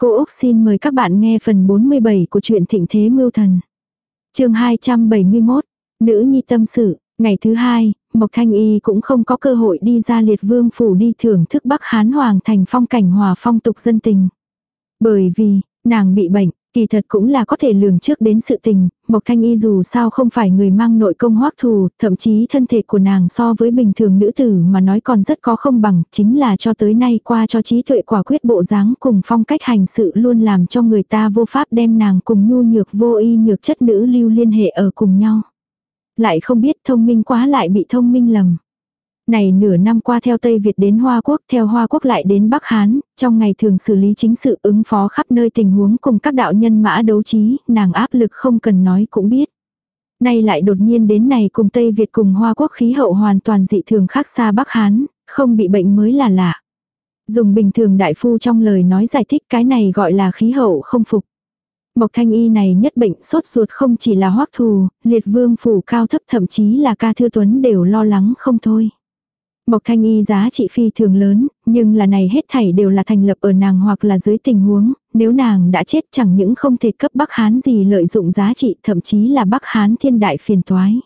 Cô Úc xin mời các bạn nghe phần 47 của truyện Thịnh Thế Mưu Thần. chương 271, Nữ Nhi Tâm Sự, ngày thứ hai, Mộc Thanh Y cũng không có cơ hội đi ra liệt vương phủ đi thưởng thức Bắc Hán Hoàng thành phong cảnh hòa phong tục dân tình. Bởi vì, nàng bị bệnh, Kỳ thật cũng là có thể lường trước đến sự tình, Mộc Thanh Y dù sao không phải người mang nội công hoắc thù, thậm chí thân thể của nàng so với bình thường nữ tử mà nói còn rất có không bằng, chính là cho tới nay qua cho trí tuệ quả quyết bộ dáng cùng phong cách hành sự luôn làm cho người ta vô pháp đem nàng cùng nhu nhược vô y nhược chất nữ lưu liên hệ ở cùng nhau. Lại không biết thông minh quá lại bị thông minh lầm. Này nửa năm qua theo Tây Việt đến Hoa Quốc, theo Hoa Quốc lại đến Bắc Hán, trong ngày thường xử lý chính sự ứng phó khắp nơi tình huống cùng các đạo nhân mã đấu trí, nàng áp lực không cần nói cũng biết. Nay lại đột nhiên đến này cùng Tây Việt cùng Hoa Quốc khí hậu hoàn toàn dị thường khác xa Bắc Hán, không bị bệnh mới là lạ. Dùng bình thường đại phu trong lời nói giải thích cái này gọi là khí hậu không phục. Mộc thanh y này nhất bệnh sốt ruột không chỉ là hoắc thù, liệt vương phủ cao thấp thậm chí là ca thư tuấn đều lo lắng không thôi. Mộc thanh y giá trị phi thường lớn, nhưng là này hết thảy đều là thành lập ở nàng hoặc là dưới tình huống, nếu nàng đã chết chẳng những không thể cấp Bắc Hán gì lợi dụng giá trị thậm chí là Bắc Hán thiên đại phiền toái.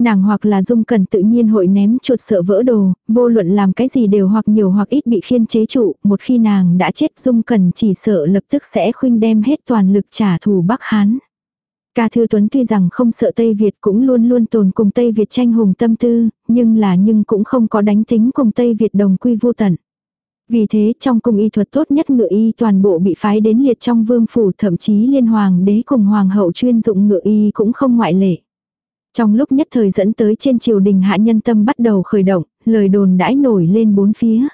Nàng hoặc là dung cần tự nhiên hội ném chuột sợ vỡ đồ, vô luận làm cái gì đều hoặc nhiều hoặc ít bị khiên chế trụ, một khi nàng đã chết dung cần chỉ sợ lập tức sẽ khuynh đem hết toàn lực trả thù Bắc Hán. Ca Thư Tuấn tuy rằng không sợ Tây Việt cũng luôn luôn tồn cùng Tây Việt tranh hùng tâm tư, nhưng là nhưng cũng không có đánh tính cùng Tây Việt đồng quy vô tận. Vì thế trong cung y thuật tốt nhất ngựa y toàn bộ bị phái đến liệt trong vương phủ thậm chí liên hoàng đế cùng hoàng hậu chuyên dụng ngựa y cũng không ngoại lệ. Trong lúc nhất thời dẫn tới trên triều đình hạ nhân tâm bắt đầu khởi động, lời đồn đãi nổi lên bốn phía.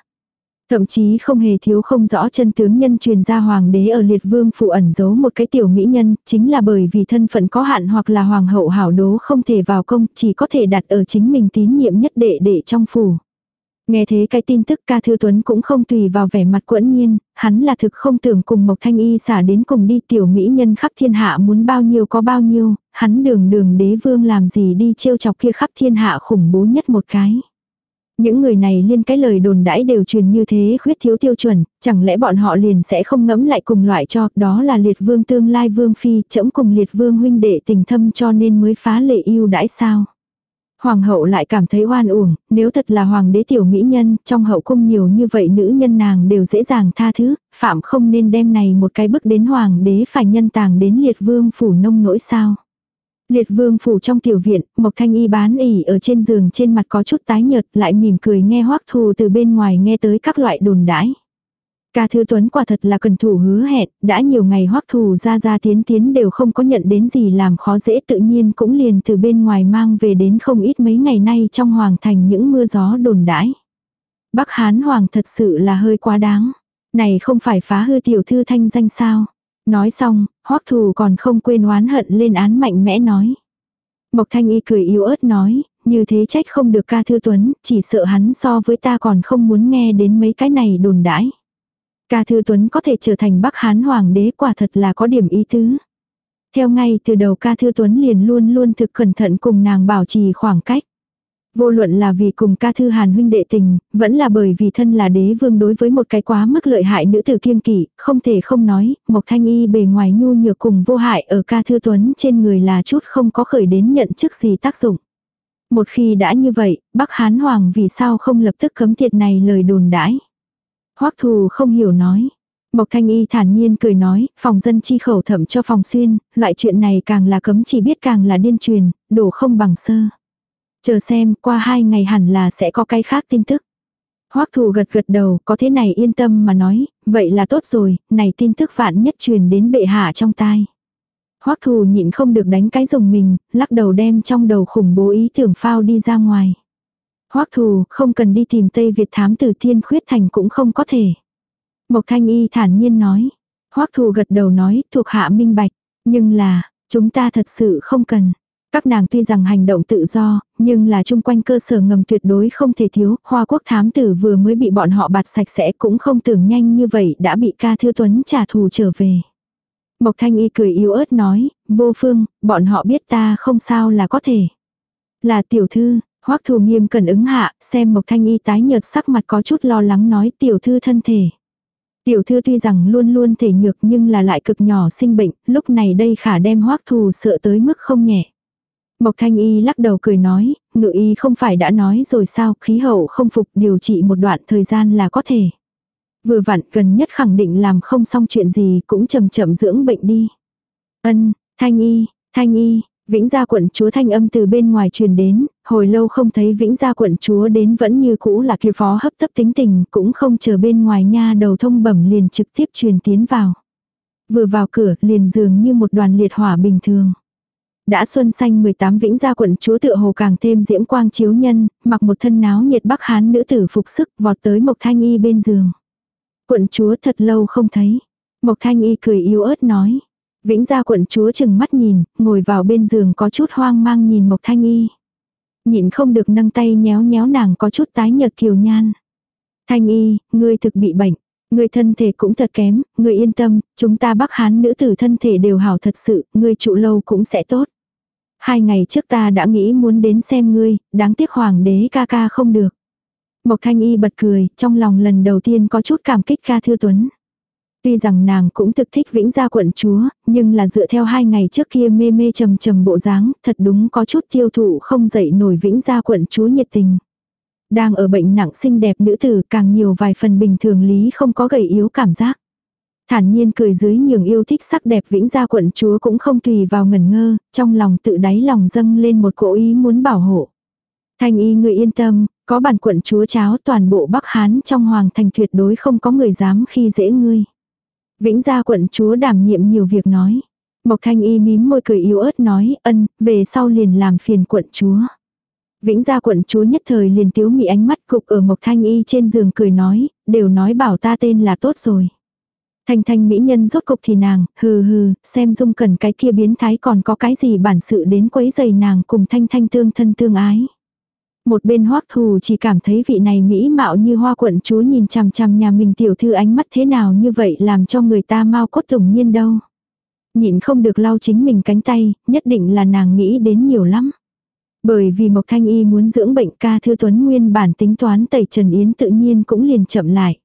Thậm chí không hề thiếu không rõ chân tướng nhân truyền ra hoàng đế ở liệt vương phụ ẩn giấu một cái tiểu mỹ nhân, chính là bởi vì thân phận có hạn hoặc là hoàng hậu hảo đố không thể vào công, chỉ có thể đặt ở chính mình tín nhiệm nhất đệ đệ trong phủ. Nghe thế cái tin tức ca thư tuấn cũng không tùy vào vẻ mặt quẫn nhiên, hắn là thực không tưởng cùng Mộc Thanh Y xả đến cùng đi tiểu mỹ nhân khắp thiên hạ muốn bao nhiêu có bao nhiêu, hắn đường đường đế vương làm gì đi trêu chọc kia khắp thiên hạ khủng bố nhất một cái. Những người này liên cái lời đồn đãi đều truyền như thế khuyết thiếu tiêu chuẩn, chẳng lẽ bọn họ liền sẽ không ngẫm lại cùng loại cho, đó là liệt vương tương lai vương phi, chẫm cùng liệt vương huynh đệ tình thâm cho nên mới phá lệ yêu đãi sao. Hoàng hậu lại cảm thấy oan uổng, nếu thật là hoàng đế tiểu mỹ nhân, trong hậu cung nhiều như vậy nữ nhân nàng đều dễ dàng tha thứ, phạm không nên đem này một cái bức đến hoàng đế phải nhân tàng đến liệt vương phủ nông nỗi sao. Liệt vương phủ trong tiểu viện, Mộc Thanh Y bán ỉ ở trên giường trên mặt có chút tái nhợt lại mỉm cười nghe hoắc thù từ bên ngoài nghe tới các loại đồn đãi. Ca Thư Tuấn quả thật là cần thủ hứa hẹn, đã nhiều ngày hoắc thù ra ra tiến tiến đều không có nhận đến gì làm khó dễ tự nhiên cũng liền từ bên ngoài mang về đến không ít mấy ngày nay trong hoàng thành những mưa gió đồn đãi. Bắc Hán Hoàng thật sự là hơi quá đáng. Này không phải phá hư tiểu thư thanh danh sao. Nói xong, hoắc thù còn không quên oán hận lên án mạnh mẽ nói. Mộc thanh y cười yếu ớt nói, như thế trách không được ca thư tuấn, chỉ sợ hắn so với ta còn không muốn nghe đến mấy cái này đồn đãi. Ca thư tuấn có thể trở thành bắc hán hoàng đế quả thật là có điểm ý tứ. Theo ngay từ đầu ca thư tuấn liền luôn luôn thực cẩn thận cùng nàng bảo trì khoảng cách. Vô luận là vì cùng ca thư hàn huynh đệ tình, vẫn là bởi vì thân là đế vương đối với một cái quá mức lợi hại nữ tử kiêng kỵ, không thể không nói, Mộc Thanh Y bề ngoài nhu nhược cùng vô hại ở ca thư tuấn trên người là chút không có khởi đến nhận chức gì tác dụng. Một khi đã như vậy, Bắc Hán Hoàng vì sao không lập tức cấm tiệt này lời đồn đãi. Hoắc thù không hiểu nói. Mộc Thanh Y thản nhiên cười nói, phòng dân chi khẩu thẩm cho phòng xuyên, loại chuyện này càng là cấm chỉ biết càng là điên truyền, đổ không bằng sơ. Chờ xem, qua hai ngày hẳn là sẽ có cái khác tin tức. Hoắc thù gật gật đầu, có thế này yên tâm mà nói, vậy là tốt rồi, này tin tức vạn nhất truyền đến bệ hạ trong tai. Hoắc thù nhịn không được đánh cái rồng mình, lắc đầu đem trong đầu khủng bố ý tưởng phao đi ra ngoài. Hoắc thù, không cần đi tìm Tây Việt thám tử thiên khuyết thành cũng không có thể. Mộc thanh y thản nhiên nói. Hoắc thù gật đầu nói, thuộc hạ minh bạch. Nhưng là, chúng ta thật sự không cần. Các nàng tuy rằng hành động tự do, nhưng là chung quanh cơ sở ngầm tuyệt đối không thể thiếu, Hoa Quốc thám tử vừa mới bị bọn họ bạt sạch sẽ cũng không tưởng nhanh như vậy đã bị ca thư tuấn trả thù trở về. Mộc Thanh Y cười yếu ớt nói, vô phương, bọn họ biết ta không sao là có thể. Là tiểu thư, Hoắc thù nghiêm cần ứng hạ, xem Mộc Thanh Y tái nhợt sắc mặt có chút lo lắng nói tiểu thư thân thể. Tiểu thư tuy rằng luôn luôn thể nhược nhưng là lại cực nhỏ sinh bệnh, lúc này đây khả đem hoắc thù sợ tới mức không nhẹ. Mộc Thanh Y lắc đầu cười nói, ngự y không phải đã nói rồi sao, khí hậu không phục điều trị một đoạn thời gian là có thể. Vừa vặn gần nhất khẳng định làm không xong chuyện gì cũng chậm chậm dưỡng bệnh đi. Ân, Thanh Y, Thanh Y, Vĩnh gia quận chúa thanh âm từ bên ngoài truyền đến, hồi lâu không thấy vĩnh gia quận chúa đến vẫn như cũ là kia phó hấp tấp tính tình, cũng không chờ bên ngoài nha đầu thông bẩm liền trực tiếp truyền tiến vào. Vừa vào cửa liền dường như một đoàn liệt hỏa bình thường. Đã xuân xanh 18 vĩnh gia quận chúa tựa hồ càng thêm diễm quang chiếu nhân, mặc một thân náo nhiệt bắc hán nữ tử phục sức vọt tới Mộc Thanh Y bên giường. Quận chúa thật lâu không thấy. Mộc Thanh Y cười yếu ớt nói. Vĩnh gia quận chúa chừng mắt nhìn, ngồi vào bên giường có chút hoang mang nhìn Mộc Thanh Y. Nhịn không được nâng tay nhéo nhéo nàng có chút tái nhợt kiều nhan. Thanh Y, ngươi thực bị bệnh. Ngươi thân thể cũng thật kém, ngươi yên tâm, chúng ta bắc hán nữ tử thân thể đều hảo thật sự, ngươi trụ lâu cũng sẽ tốt. Hai ngày trước ta đã nghĩ muốn đến xem ngươi, đáng tiếc hoàng đế ca ca không được. Mộc Thanh Y bật cười, trong lòng lần đầu tiên có chút cảm kích ca thư tuấn. Tuy rằng nàng cũng thực thích vĩnh gia quận chúa, nhưng là dựa theo hai ngày trước kia mê mê trầm trầm bộ dáng, thật đúng có chút tiêu thụ không dậy nổi vĩnh gia quận chúa nhiệt tình. Đang ở bệnh nặng xinh đẹp nữ tử càng nhiều vài phần bình thường lý không có gầy yếu cảm giác. Thản nhiên cười dưới nhường yêu thích sắc đẹp vĩnh gia quận chúa cũng không tùy vào ngẩn ngơ, trong lòng tự đáy lòng dâng lên một cỗ ý muốn bảo hộ. Thanh y người yên tâm, có bản quận chúa cháo toàn bộ Bắc Hán trong hoàng thành tuyệt đối không có người dám khi dễ ngươi. Vĩnh gia quận chúa đảm nhiệm nhiều việc nói. Mộc thanh y mím môi cười yếu ớt nói, ân, về sau liền làm phiền quận chúa. Vĩnh gia quận chúa nhất thời liền tiếu mị ánh mắt cục ở mộc thanh y trên giường cười nói, đều nói bảo ta tên là tốt rồi. Thanh thanh mỹ nhân rốt cục thì nàng, hừ hừ, xem dung cần cái kia biến thái còn có cái gì bản sự đến quấy giày nàng cùng thanh thanh tương thân tương ái. Một bên hoắc thù chỉ cảm thấy vị này mỹ mạo như hoa quận chúa nhìn chằm chằm nhà mình tiểu thư ánh mắt thế nào như vậy làm cho người ta mau cốt tủng nhiên đâu. Nhịn không được lau chính mình cánh tay, nhất định là nàng nghĩ đến nhiều lắm. Bởi vì Mộc Thanh Y muốn dưỡng bệnh ca thư tuấn nguyên bản tính toán tẩy Trần Yến tự nhiên cũng liền chậm lại.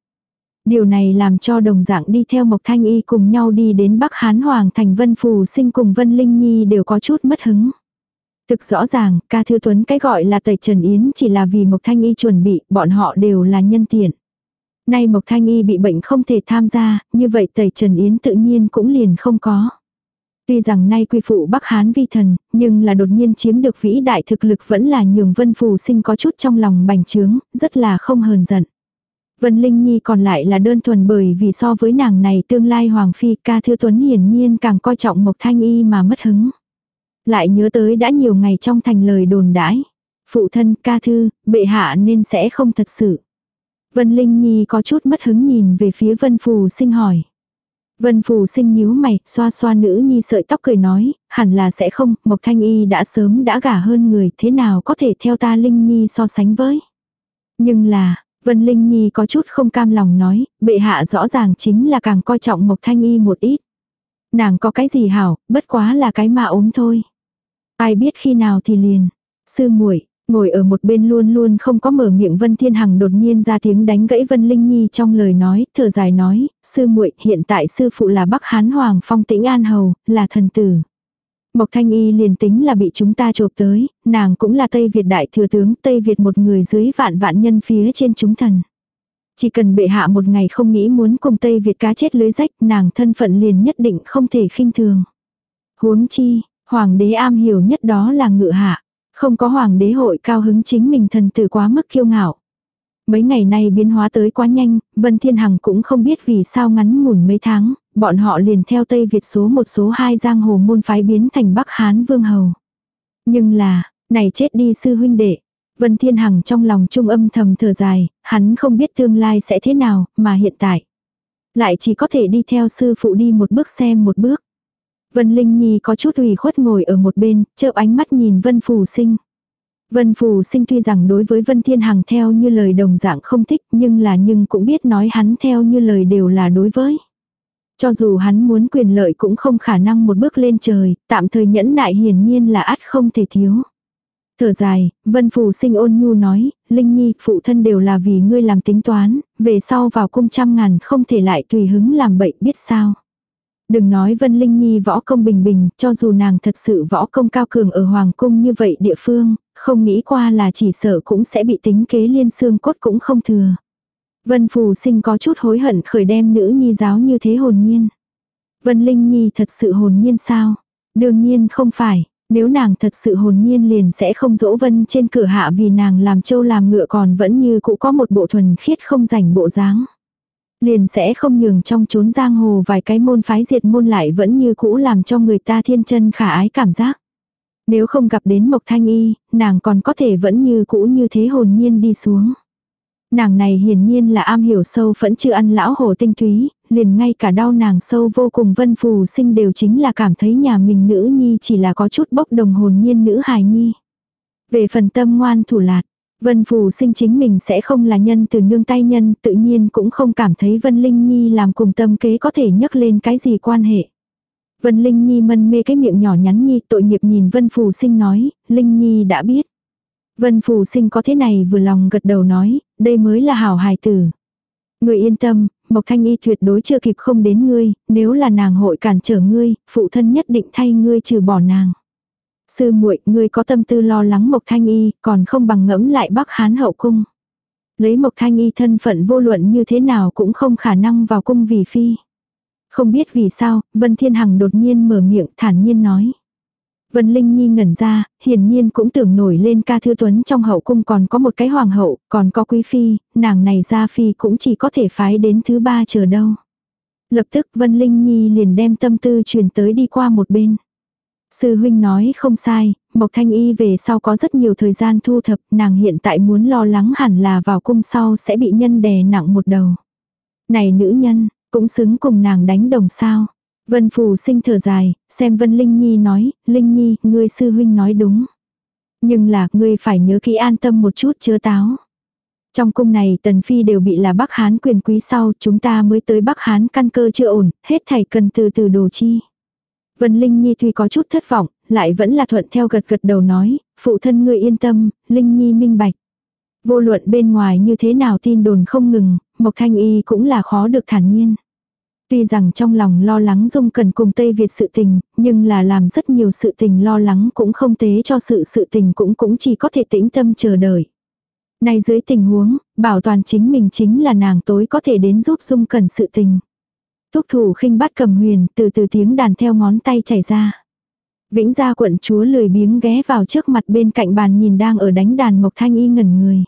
Điều này làm cho đồng dạng đi theo Mộc Thanh Y cùng nhau đi đến Bắc Hán Hoàng thành Vân Phù sinh cùng Vân Linh Nhi đều có chút mất hứng. Thực rõ ràng, ca thư tuấn cái gọi là tẩy Trần Yến chỉ là vì Mộc Thanh Y chuẩn bị, bọn họ đều là nhân tiện. Nay Mộc Thanh Y bị bệnh không thể tham gia, như vậy tẩy Trần Yến tự nhiên cũng liền không có. Tuy rằng nay quy phụ Bắc Hán vi thần, nhưng là đột nhiên chiếm được vĩ đại thực lực vẫn là nhường Vân Phù sinh có chút trong lòng bành trướng, rất là không hờn giận. Vân Linh Nhi còn lại là đơn thuần bởi vì so với nàng này tương lai Hoàng Phi ca thư tuấn hiển nhiên càng coi trọng Mộc Thanh Y mà mất hứng. Lại nhớ tới đã nhiều ngày trong thành lời đồn đãi. Phụ thân ca thư, bệ hạ nên sẽ không thật sự. Vân Linh Nhi có chút mất hứng nhìn về phía Vân Phù sinh hỏi. Vân Phù sinh nhíu mày, xoa xoa nữ nhi sợi tóc cười nói, hẳn là sẽ không, Mộc Thanh Y đã sớm đã gả hơn người, thế nào có thể theo ta Linh Nhi so sánh với. Nhưng là, Vân Linh Nhi có chút không cam lòng nói, bệ hạ rõ ràng chính là càng coi trọng Mộc Thanh Y một ít. Nàng có cái gì hảo, bất quá là cái mà ốm thôi. Ai biết khi nào thì liền. Sư muội ngồi ở một bên luôn luôn không có mở miệng Vân Thiên Hằng đột nhiên ra tiếng đánh gãy Vân Linh Nhi trong lời nói, thở dài nói, sư muội hiện tại sư phụ là Bắc Hán Hoàng Phong Tĩnh An Hầu, là thần tử. Mộc Thanh Y liền tính là bị chúng ta chộp tới, nàng cũng là Tây Việt đại thừa tướng, Tây Việt một người dưới vạn vạn nhân phía trên chúng thần. Chỉ cần bệ hạ một ngày không nghĩ muốn cùng Tây Việt cá chết lưới rách, nàng thân phận liền nhất định không thể khinh thường. Huống chi, hoàng đế am hiểu nhất đó là ngự hạ. Không có hoàng đế hội cao hứng chính mình thần tử quá mức kiêu ngạo. Mấy ngày nay biến hóa tới quá nhanh, Vân Thiên Hằng cũng không biết vì sao ngắn ngủn mấy tháng, bọn họ liền theo Tây Việt số một số hai giang hồ môn phái biến thành Bắc Hán Vương Hầu. Nhưng là, này chết đi sư huynh đệ. Vân Thiên Hằng trong lòng trung âm thầm thở dài, hắn không biết tương lai sẽ thế nào, mà hiện tại. Lại chỉ có thể đi theo sư phụ đi một bước xem một bước. Vân Linh Nhi có chút ủy khuất ngồi ở một bên, chợp ánh mắt nhìn Vân Phù Sinh. Vân Phù Sinh tuy rằng đối với Vân Thiên Hằng theo như lời đồng dạng không thích, nhưng là nhưng cũng biết nói hắn theo như lời đều là đối với. Cho dù hắn muốn quyền lợi cũng không khả năng một bước lên trời, tạm thời nhẫn nại hiển nhiên là ắt không thể thiếu. Thở dài, Vân Phù sinh ôn nhu nói, Linh Nhi, phụ thân đều là vì ngươi làm tính toán, về sau vào cung trăm ngàn không thể lại tùy hứng làm bậy biết sao. Đừng nói Vân Linh Nhi võ công bình bình, cho dù nàng thật sự võ công cao cường ở Hoàng cung như vậy địa phương, không nghĩ qua là chỉ sợ cũng sẽ bị tính kế liên xương cốt cũng không thừa. Vân Phù sinh có chút hối hận khởi đem nữ nhi giáo như thế hồn nhiên. Vân Linh Nhi thật sự hồn nhiên sao? Đương nhiên không phải, nếu nàng thật sự hồn nhiên liền sẽ không dỗ vân trên cửa hạ vì nàng làm trâu làm ngựa còn vẫn như cũ có một bộ thuần khiết không rảnh bộ dáng. Liền sẽ không nhường trong chốn giang hồ vài cái môn phái diệt môn lại vẫn như cũ làm cho người ta thiên chân khả ái cảm giác. Nếu không gặp đến Mộc Thanh Y, nàng còn có thể vẫn như cũ như thế hồn nhiên đi xuống. Nàng này hiển nhiên là am hiểu sâu phẫn chưa ăn lão hồ tinh túy, liền ngay cả đau nàng sâu vô cùng vân phù sinh đều chính là cảm thấy nhà mình nữ nhi chỉ là có chút bốc đồng hồn nhiên nữ hài nhi. Về phần tâm ngoan thủ lạt, vân phù sinh chính mình sẽ không là nhân từ nương tay nhân tự nhiên cũng không cảm thấy vân linh nhi làm cùng tâm kế có thể nhắc lên cái gì quan hệ. Vân Linh Nhi mân mê cái miệng nhỏ nhắn nhi tội nghiệp nhìn Vân Phù Sinh nói, Linh Nhi đã biết. Vân Phù Sinh có thế này vừa lòng gật đầu nói, đây mới là hảo hài tử. Người yên tâm, Mộc Thanh Y tuyệt đối chưa kịp không đến ngươi, nếu là nàng hội cản trở ngươi, phụ thân nhất định thay ngươi trừ bỏ nàng. Sư muội, ngươi có tâm tư lo lắng Mộc Thanh Y, còn không bằng ngẫm lại Bắc Hán hậu cung. Lấy Mộc Thanh Y thân phận vô luận như thế nào cũng không khả năng vào cung vì phi. Không biết vì sao, Vân Thiên Hằng đột nhiên mở miệng thản nhiên nói. Vân Linh Nhi ngẩn ra, hiển nhiên cũng tưởng nổi lên ca thư tuấn trong hậu cung còn có một cái hoàng hậu, còn có quý phi, nàng này ra phi cũng chỉ có thể phái đến thứ ba chờ đâu. Lập tức Vân Linh Nhi liền đem tâm tư truyền tới đi qua một bên. Sư huynh nói không sai, Mộc Thanh Y về sau có rất nhiều thời gian thu thập, nàng hiện tại muốn lo lắng hẳn là vào cung sau sẽ bị nhân đè nặng một đầu. Này nữ nhân, cũng xứng cùng nàng đánh đồng sao. Vân Phù sinh thở dài, xem Vân Linh Nhi nói, Linh Nhi, ngươi sư huynh nói đúng. Nhưng là, ngươi phải nhớ kỹ an tâm một chút chứa táo. Trong cung này tần phi đều bị là Bắc Hán quyền quý sau, chúng ta mới tới Bắc Hán căn cơ chưa ổn, hết thảy cần từ từ đồ chi. Vân Linh Nhi tuy có chút thất vọng, lại vẫn là thuận theo gật gật đầu nói, phụ thân ngươi yên tâm, Linh Nhi minh bạch. Vô luận bên ngoài như thế nào tin đồn không ngừng, Mộc Thanh Y cũng là khó được thản nhiên. Tuy rằng trong lòng lo lắng Dung cần cùng Tây Việt sự tình, nhưng là làm rất nhiều sự tình lo lắng cũng không tế cho sự sự tình cũng cũng chỉ có thể tĩnh tâm chờ đợi. Nay dưới tình huống, bảo toàn chính mình chính là nàng tối có thể đến giúp Dung cần sự tình. Thúc thủ khinh bắt cầm huyền, từ từ tiếng đàn theo ngón tay chảy ra. Vĩnh gia quận chúa lười biếng ghé vào trước mặt bên cạnh bàn nhìn đang ở đánh đàn Mộc Thanh Y ngẩn người.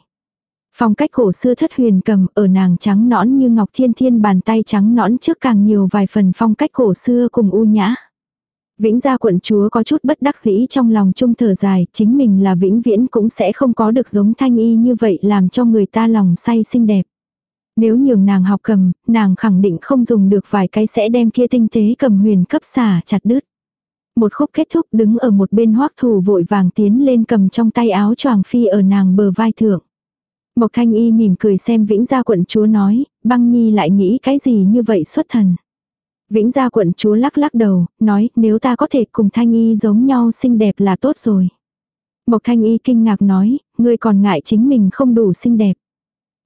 Phong cách cổ xưa thất huyền cầm ở nàng trắng nõn như ngọc thiên thiên bàn tay trắng nõn trước càng nhiều vài phần phong cách cổ xưa cùng u nhã. Vĩnh gia quận chúa có chút bất đắc dĩ trong lòng trung thở dài, chính mình là vĩnh viễn cũng sẽ không có được giống thanh y như vậy làm cho người ta lòng say xinh đẹp. Nếu nhường nàng học cầm, nàng khẳng định không dùng được vài cái sẽ đem kia tinh tế cầm huyền cấp xả chặt đứt. Một khúc kết thúc đứng ở một bên hoắc thủ vội vàng tiến lên cầm trong tay áo choàng phi ở nàng bờ vai thượng. Mộc Thanh Y mỉm cười xem Vĩnh Gia quận chúa nói, băng nhi lại nghĩ cái gì như vậy xuất thần. Vĩnh Gia quận chúa lắc lắc đầu, nói nếu ta có thể cùng Thanh Y giống nhau xinh đẹp là tốt rồi. Mộc Thanh Y kinh ngạc nói, ngươi còn ngại chính mình không đủ xinh đẹp.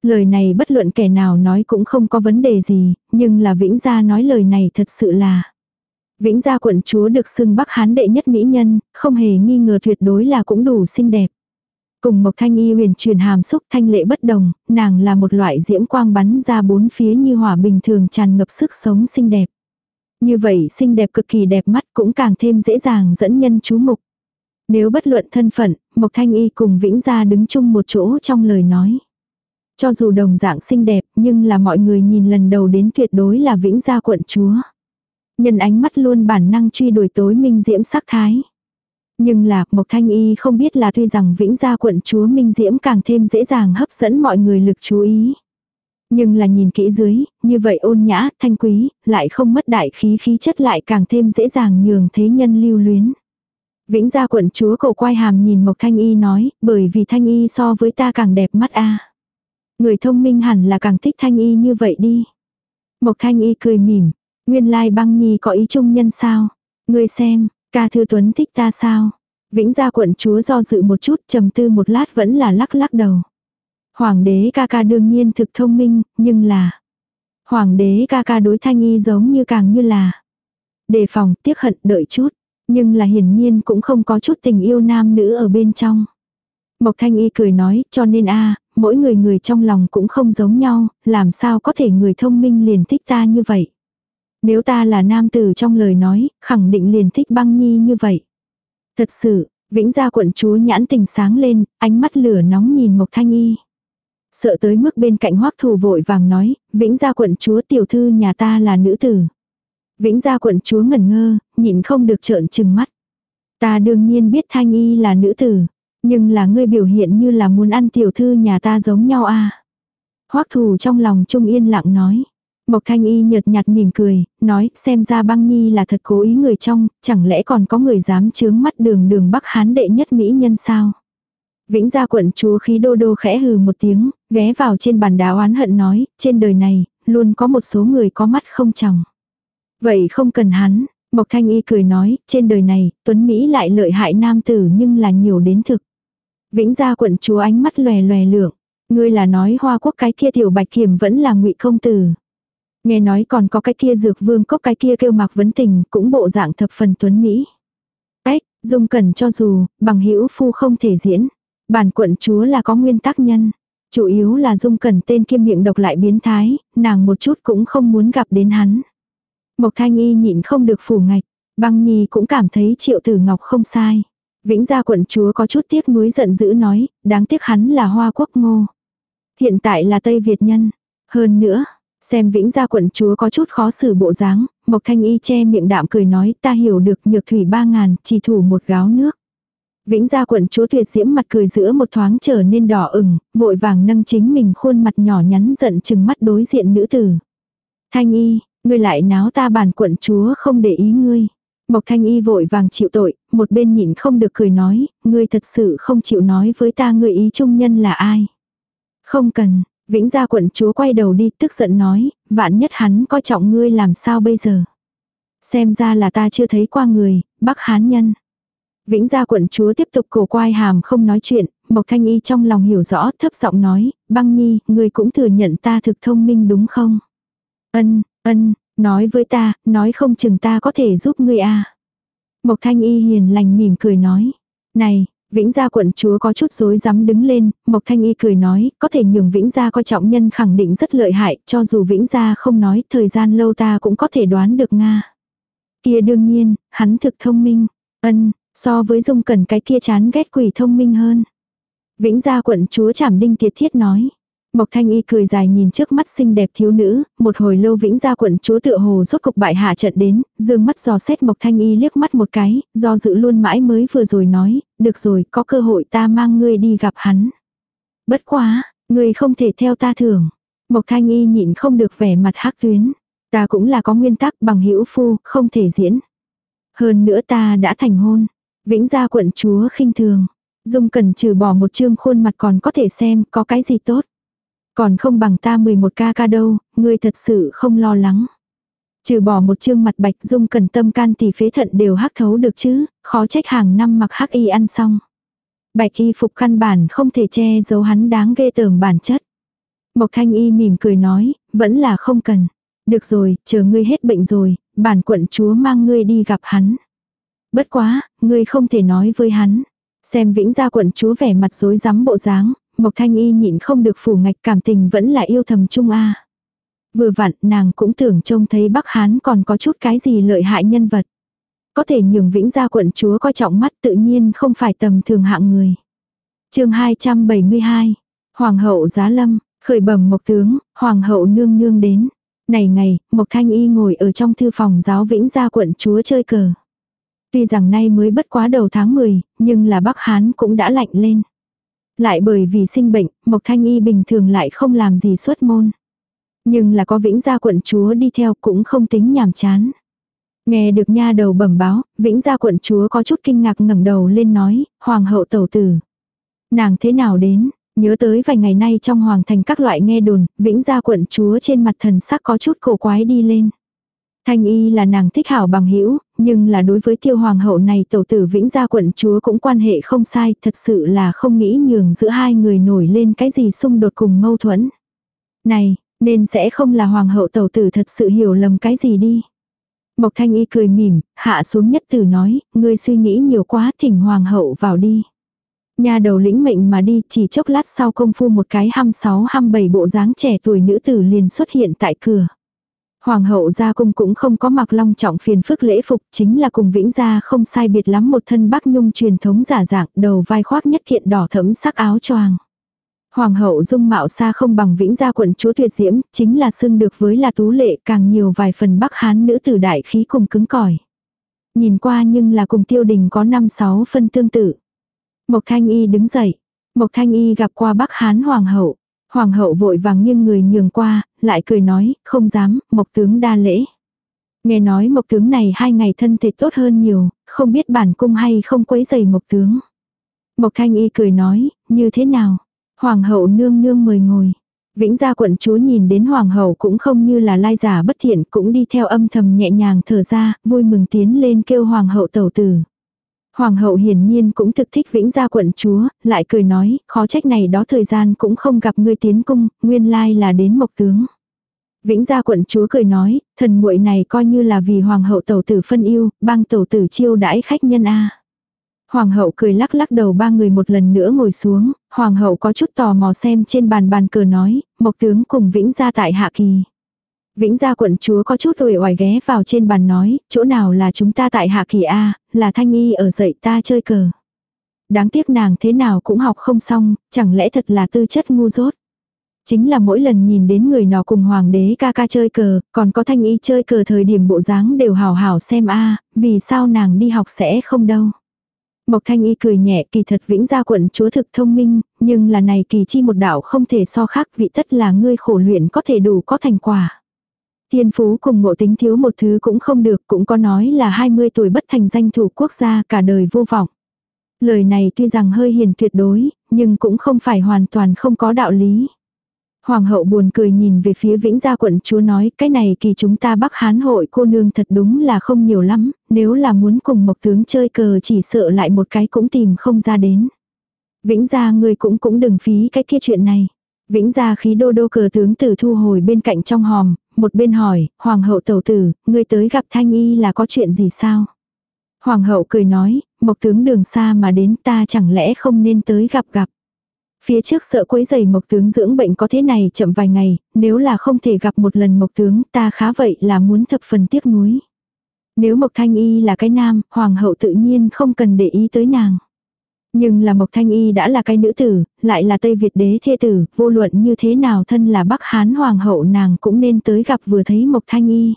Lời này bất luận kẻ nào nói cũng không có vấn đề gì, nhưng là Vĩnh Gia nói lời này thật sự là. Vĩnh Gia quận chúa được xưng Bắc Hán đệ nhất mỹ nhân, không hề nghi ngờ tuyệt đối là cũng đủ xinh đẹp. Cùng Mộc Thanh Y huyền truyền hàm xúc thanh lệ bất đồng, nàng là một loại diễm quang bắn ra bốn phía như hỏa bình thường tràn ngập sức sống xinh đẹp. Như vậy xinh đẹp cực kỳ đẹp mắt cũng càng thêm dễ dàng dẫn nhân chú mục. Nếu bất luận thân phận, Mộc Thanh Y cùng Vĩnh Gia đứng chung một chỗ trong lời nói. Cho dù đồng dạng xinh đẹp nhưng là mọi người nhìn lần đầu đến tuyệt đối là Vĩnh Gia quận chúa. Nhân ánh mắt luôn bản năng truy đuổi tối minh diễm sắc thái. Nhưng là, Mộc Thanh Y không biết là tuy rằng Vĩnh Gia quận chúa Minh Diễm càng thêm dễ dàng hấp dẫn mọi người lực chú ý. Nhưng là nhìn kỹ dưới, như vậy ôn nhã, thanh quý, lại không mất đại khí khí chất lại càng thêm dễ dàng nhường thế nhân lưu luyến. Vĩnh Gia quận chúa cổ quay hàm nhìn Mộc Thanh Y nói, bởi vì Thanh Y so với ta càng đẹp mắt a Người thông minh hẳn là càng thích Thanh Y như vậy đi. Mộc Thanh Y cười mỉm, nguyên lai băng nhi có ý chung nhân sao. Người xem, Ca Thư Tuấn thích ta sao? Vĩnh gia quận chúa do dự một chút trầm tư một lát vẫn là lắc lắc đầu. Hoàng đế ca ca đương nhiên thực thông minh, nhưng là... Hoàng đế ca ca đối thanh y giống như càng như là... Đề phòng, tiếc hận, đợi chút. Nhưng là hiển nhiên cũng không có chút tình yêu nam nữ ở bên trong. Mộc thanh y cười nói, cho nên a mỗi người người trong lòng cũng không giống nhau, làm sao có thể người thông minh liền thích ta như vậy. Nếu ta là nam tử trong lời nói, khẳng định liền thích băng nhi như vậy. Thật sự, vĩnh gia quận chúa nhãn tình sáng lên, ánh mắt lửa nóng nhìn Mộc Thanh Y. Sợ tới mức bên cạnh hoắc thù vội vàng nói, vĩnh gia quận chúa tiểu thư nhà ta là nữ tử. Vĩnh gia quận chúa ngẩn ngơ, nhìn không được trợn trừng mắt. Ta đương nhiên biết Thanh Y là nữ tử, nhưng là ngươi biểu hiện như là muốn ăn tiểu thư nhà ta giống nhau à. Hoắc thù trong lòng trung yên lặng nói. Mộc thanh y nhợt nhạt mỉm cười, nói xem ra băng nhi là thật cố ý người trong, chẳng lẽ còn có người dám chướng mắt đường đường bắc hán đệ nhất mỹ nhân sao. Vĩnh gia quận chúa khí đô đô khẽ hừ một tiếng, ghé vào trên bàn đá oán hận nói, trên đời này, luôn có một số người có mắt không chồng. Vậy không cần hắn, Mộc thanh y cười nói, trên đời này, tuấn Mỹ lại lợi hại nam tử nhưng là nhiều đến thực. Vĩnh gia quận chúa ánh mắt lòe lòe lượng. Ngươi là nói hoa quốc cái kia tiểu bạch kiểm vẫn là ngụy công tử. Nghe nói còn có cái kia dược vương cốc cái kia kêu mạc vấn tình cũng bộ dạng thập phần tuấn Mỹ. Ếch, dung cần cho dù, bằng hữu phu không thể diễn. Bản quận chúa là có nguyên tắc nhân. Chủ yếu là dung cần tên kiêm miệng độc lại biến thái, nàng một chút cũng không muốn gặp đến hắn. Mộc thanh y nhịn không được phủ ngạch, băng nhi cũng cảm thấy triệu tử ngọc không sai. Vĩnh gia quận chúa có chút tiếc nuối giận dữ nói, đáng tiếc hắn là hoa quốc ngô. Hiện tại là Tây Việt nhân. Hơn nữa, xem vĩnh gia quận chúa có chút khó xử bộ dáng, Mộc Thanh Y che miệng đạm cười nói ta hiểu được nhược thủy ba ngàn, chỉ thủ một gáo nước. Vĩnh gia quận chúa tuyệt diễm mặt cười giữa một thoáng trở nên đỏ ửng, vội vàng nâng chính mình khuôn mặt nhỏ nhắn giận chừng mắt đối diện nữ tử. Thanh Y, ngươi lại náo ta bàn quận chúa không để ý ngươi. Mộc Thanh Y vội vàng chịu tội, một bên nhịn không được cười nói, ngươi thật sự không chịu nói với ta người ý trung nhân là ai. Không cần, Vĩnh gia quận chúa quay đầu đi tức giận nói, vạn nhất hắn coi trọng ngươi làm sao bây giờ. Xem ra là ta chưa thấy qua người, bắc hán nhân. Vĩnh gia quận chúa tiếp tục cổ quai hàm không nói chuyện, Mộc Thanh Y trong lòng hiểu rõ thấp giọng nói, băng nhi, ngươi cũng thừa nhận ta thực thông minh đúng không? Ân, ân, nói với ta, nói không chừng ta có thể giúp ngươi à. Mộc Thanh Y hiền lành mỉm cười nói, này, Vĩnh gia quận chúa có chút rối rắm đứng lên, Mộc Thanh Y cười nói, có thể nhường Vĩnh gia coi trọng nhân khẳng định rất lợi hại, cho dù Vĩnh gia không nói, thời gian lâu ta cũng có thể đoán được Nga. Kia đương nhiên, hắn thực thông minh, ân, so với dung cẩn cái kia chán ghét quỷ thông minh hơn. Vĩnh gia quận chúa chảm đinh tiệt thiết nói. Mộc Thanh Y cười dài nhìn trước mắt xinh đẹp thiếu nữ, một hồi lâu vĩnh gia quận chúa tựa hồ rốt cục bại hạ trận đến, dương mắt dò xét Mộc Thanh Y liếc mắt một cái, do dự luôn mãi mới vừa rồi nói, được rồi, có cơ hội ta mang ngươi đi gặp hắn. Bất quá, ngươi không thể theo ta thường. Mộc Thanh Y nhịn không được vẻ mặt hắc tuyến. Ta cũng là có nguyên tắc bằng hữu phu, không thể diễn. Hơn nữa ta đã thành hôn. Vĩnh gia quận chúa khinh thường. Dung cần trừ bỏ một chương khuôn mặt còn có thể xem có cái gì tốt. Còn không bằng ta 11 ca ca đâu, ngươi thật sự không lo lắng. Trừ bỏ một chương mặt bạch dung cần tâm can thì phế thận đều hắc thấu được chứ, khó trách hàng năm mặc hắc y ăn xong. Bạch y phục căn bản không thể che giấu hắn đáng ghê tởm bản chất. Mộc thanh y mỉm cười nói, vẫn là không cần. Được rồi, chờ ngươi hết bệnh rồi, bản quận chúa mang ngươi đi gặp hắn. Bất quá, ngươi không thể nói với hắn. Xem vĩnh gia quận chúa vẻ mặt rối rắm bộ dáng, Mộc Thanh Y nhịn không được phủ ngạch cảm tình vẫn là yêu thầm Trung a. Vừa vặn, nàng cũng tưởng trông thấy Bắc Hán còn có chút cái gì lợi hại nhân vật. Có thể nhường vĩnh gia quận chúa coi trọng mắt tự nhiên không phải tầm thường hạng người. chương 272, Hoàng hậu giá lâm, khởi bẩm mộc tướng, Hoàng hậu nương nương đến. Này ngày, Mộc Thanh Y ngồi ở trong thư phòng giáo vĩnh gia quận chúa chơi cờ. Tuy rằng nay mới bất quá đầu tháng 10, nhưng là Bắc Hán cũng đã lạnh lên. Lại bởi vì sinh bệnh, Mộc Thanh Y bình thường lại không làm gì xuất môn. Nhưng là có vĩnh gia quận chúa đi theo cũng không tính nhàm chán. Nghe được nha đầu bẩm báo, vĩnh gia quận chúa có chút kinh ngạc ngẩng đầu lên nói, hoàng hậu tẩu tử. Nàng thế nào đến, nhớ tới vài ngày nay trong hoàng thành các loại nghe đồn, vĩnh gia quận chúa trên mặt thần sắc có chút cổ quái đi lên. Thanh y là nàng thích hảo bằng hữu nhưng là đối với tiêu hoàng hậu này tổ tử vĩnh gia quận chúa cũng quan hệ không sai, thật sự là không nghĩ nhường giữa hai người nổi lên cái gì xung đột cùng mâu thuẫn. Này, nên sẽ không là hoàng hậu tổ tử thật sự hiểu lầm cái gì đi. Mộc thanh y cười mỉm, hạ xuống nhất tử nói, ngươi suy nghĩ nhiều quá thỉnh hoàng hậu vào đi. Nhà đầu lĩnh mệnh mà đi chỉ chốc lát sau công phu một cái hăm sáu hăm bảy bộ dáng trẻ tuổi nữ tử liền xuất hiện tại cửa. Hoàng hậu gia cung cũng không có mặc long trọng phiền phức lễ phục chính là cùng vĩnh gia không sai biệt lắm một thân bắc nhung truyền thống giả dạng đầu vai khoác nhất kiện đỏ thẫm sắc áo choàng. Hoàng hậu dung mạo xa không bằng vĩnh gia quận chúa tuyệt diễm, chính là xưng được với là tú lệ càng nhiều vài phần bắc hán nữ tử đại khí cùng cứng cỏi. Nhìn qua nhưng là cùng tiêu đình có năm sáu phân tương tự. Mộc thanh y đứng dậy. Mộc thanh y gặp qua bắc hán hoàng hậu. Hoàng hậu vội vàng nghiêng người nhường qua, lại cười nói, không dám, mộc tướng đa lễ. Nghe nói mộc tướng này hai ngày thân thể tốt hơn nhiều, không biết bản cung hay không quấy giày mộc tướng. Mộc thanh y cười nói, như thế nào? Hoàng hậu nương nương mời ngồi. Vĩnh gia quận chúa nhìn đến hoàng hậu cũng không như là lai giả bất thiện cũng đi theo âm thầm nhẹ nhàng thở ra, vui mừng tiến lên kêu hoàng hậu tẩu tử. Hoàng hậu hiển nhiên cũng thực thích vĩnh gia quận chúa, lại cười nói, khó trách này đó thời gian cũng không gặp ngươi tiến cung, nguyên lai là đến mộc tướng. Vĩnh gia quận chúa cười nói, thần muội này coi như là vì hoàng hậu tẩu tử phân yêu, bang tẩu tử chiêu đãi khách nhân a. Hoàng hậu cười lắc lắc đầu ba người một lần nữa ngồi xuống, hoàng hậu có chút tò mò xem trên bàn bàn cờ nói, mộc tướng cùng vĩnh gia tại hạ kỳ. Vĩnh gia quận chúa có chút uể oải ghé vào trên bàn nói, chỗ nào là chúng ta tại hạ kỳ A, là thanh y ở dậy ta chơi cờ. Đáng tiếc nàng thế nào cũng học không xong, chẳng lẽ thật là tư chất ngu dốt. Chính là mỗi lần nhìn đến người nó cùng hoàng đế ca ca chơi cờ, còn có thanh y chơi cờ thời điểm bộ dáng đều hào hào xem a vì sao nàng đi học sẽ không đâu. Mộc thanh y cười nhẹ kỳ thật vĩnh gia quận chúa thực thông minh, nhưng là này kỳ chi một đạo không thể so khác vị tất là ngươi khổ luyện có thể đủ có thành quả. Thiên phú cùng ngộ tính thiếu một thứ cũng không được, cũng có nói là 20 tuổi bất thành danh thủ quốc gia cả đời vô vọng. Lời này tuy rằng hơi hiền tuyệt đối, nhưng cũng không phải hoàn toàn không có đạo lý. Hoàng hậu buồn cười nhìn về phía vĩnh gia quận chúa nói cái này kỳ chúng ta bắc hán hội cô nương thật đúng là không nhiều lắm, nếu là muốn cùng mộc tướng chơi cờ chỉ sợ lại một cái cũng tìm không ra đến. Vĩnh gia người cũng cũng đừng phí cái kia chuyện này. Vĩnh gia khí đô đô cờ tướng tử thu hồi bên cạnh trong hòm, một bên hỏi, hoàng hậu tẩu tử, ngươi tới gặp thanh y là có chuyện gì sao? Hoàng hậu cười nói, mộc tướng đường xa mà đến ta chẳng lẽ không nên tới gặp gặp. Phía trước sợ quấy giày mộc tướng dưỡng bệnh có thế này chậm vài ngày, nếu là không thể gặp một lần mộc tướng ta khá vậy là muốn thập phần tiếc nuối. Nếu mộc thanh y là cái nam, hoàng hậu tự nhiên không cần để ý tới nàng. Nhưng là Mộc Thanh Y đã là cái nữ tử, lại là Tây Việt đế thê tử, vô luận như thế nào thân là Bắc Hán Hoàng hậu nàng cũng nên tới gặp vừa thấy Mộc Thanh Y.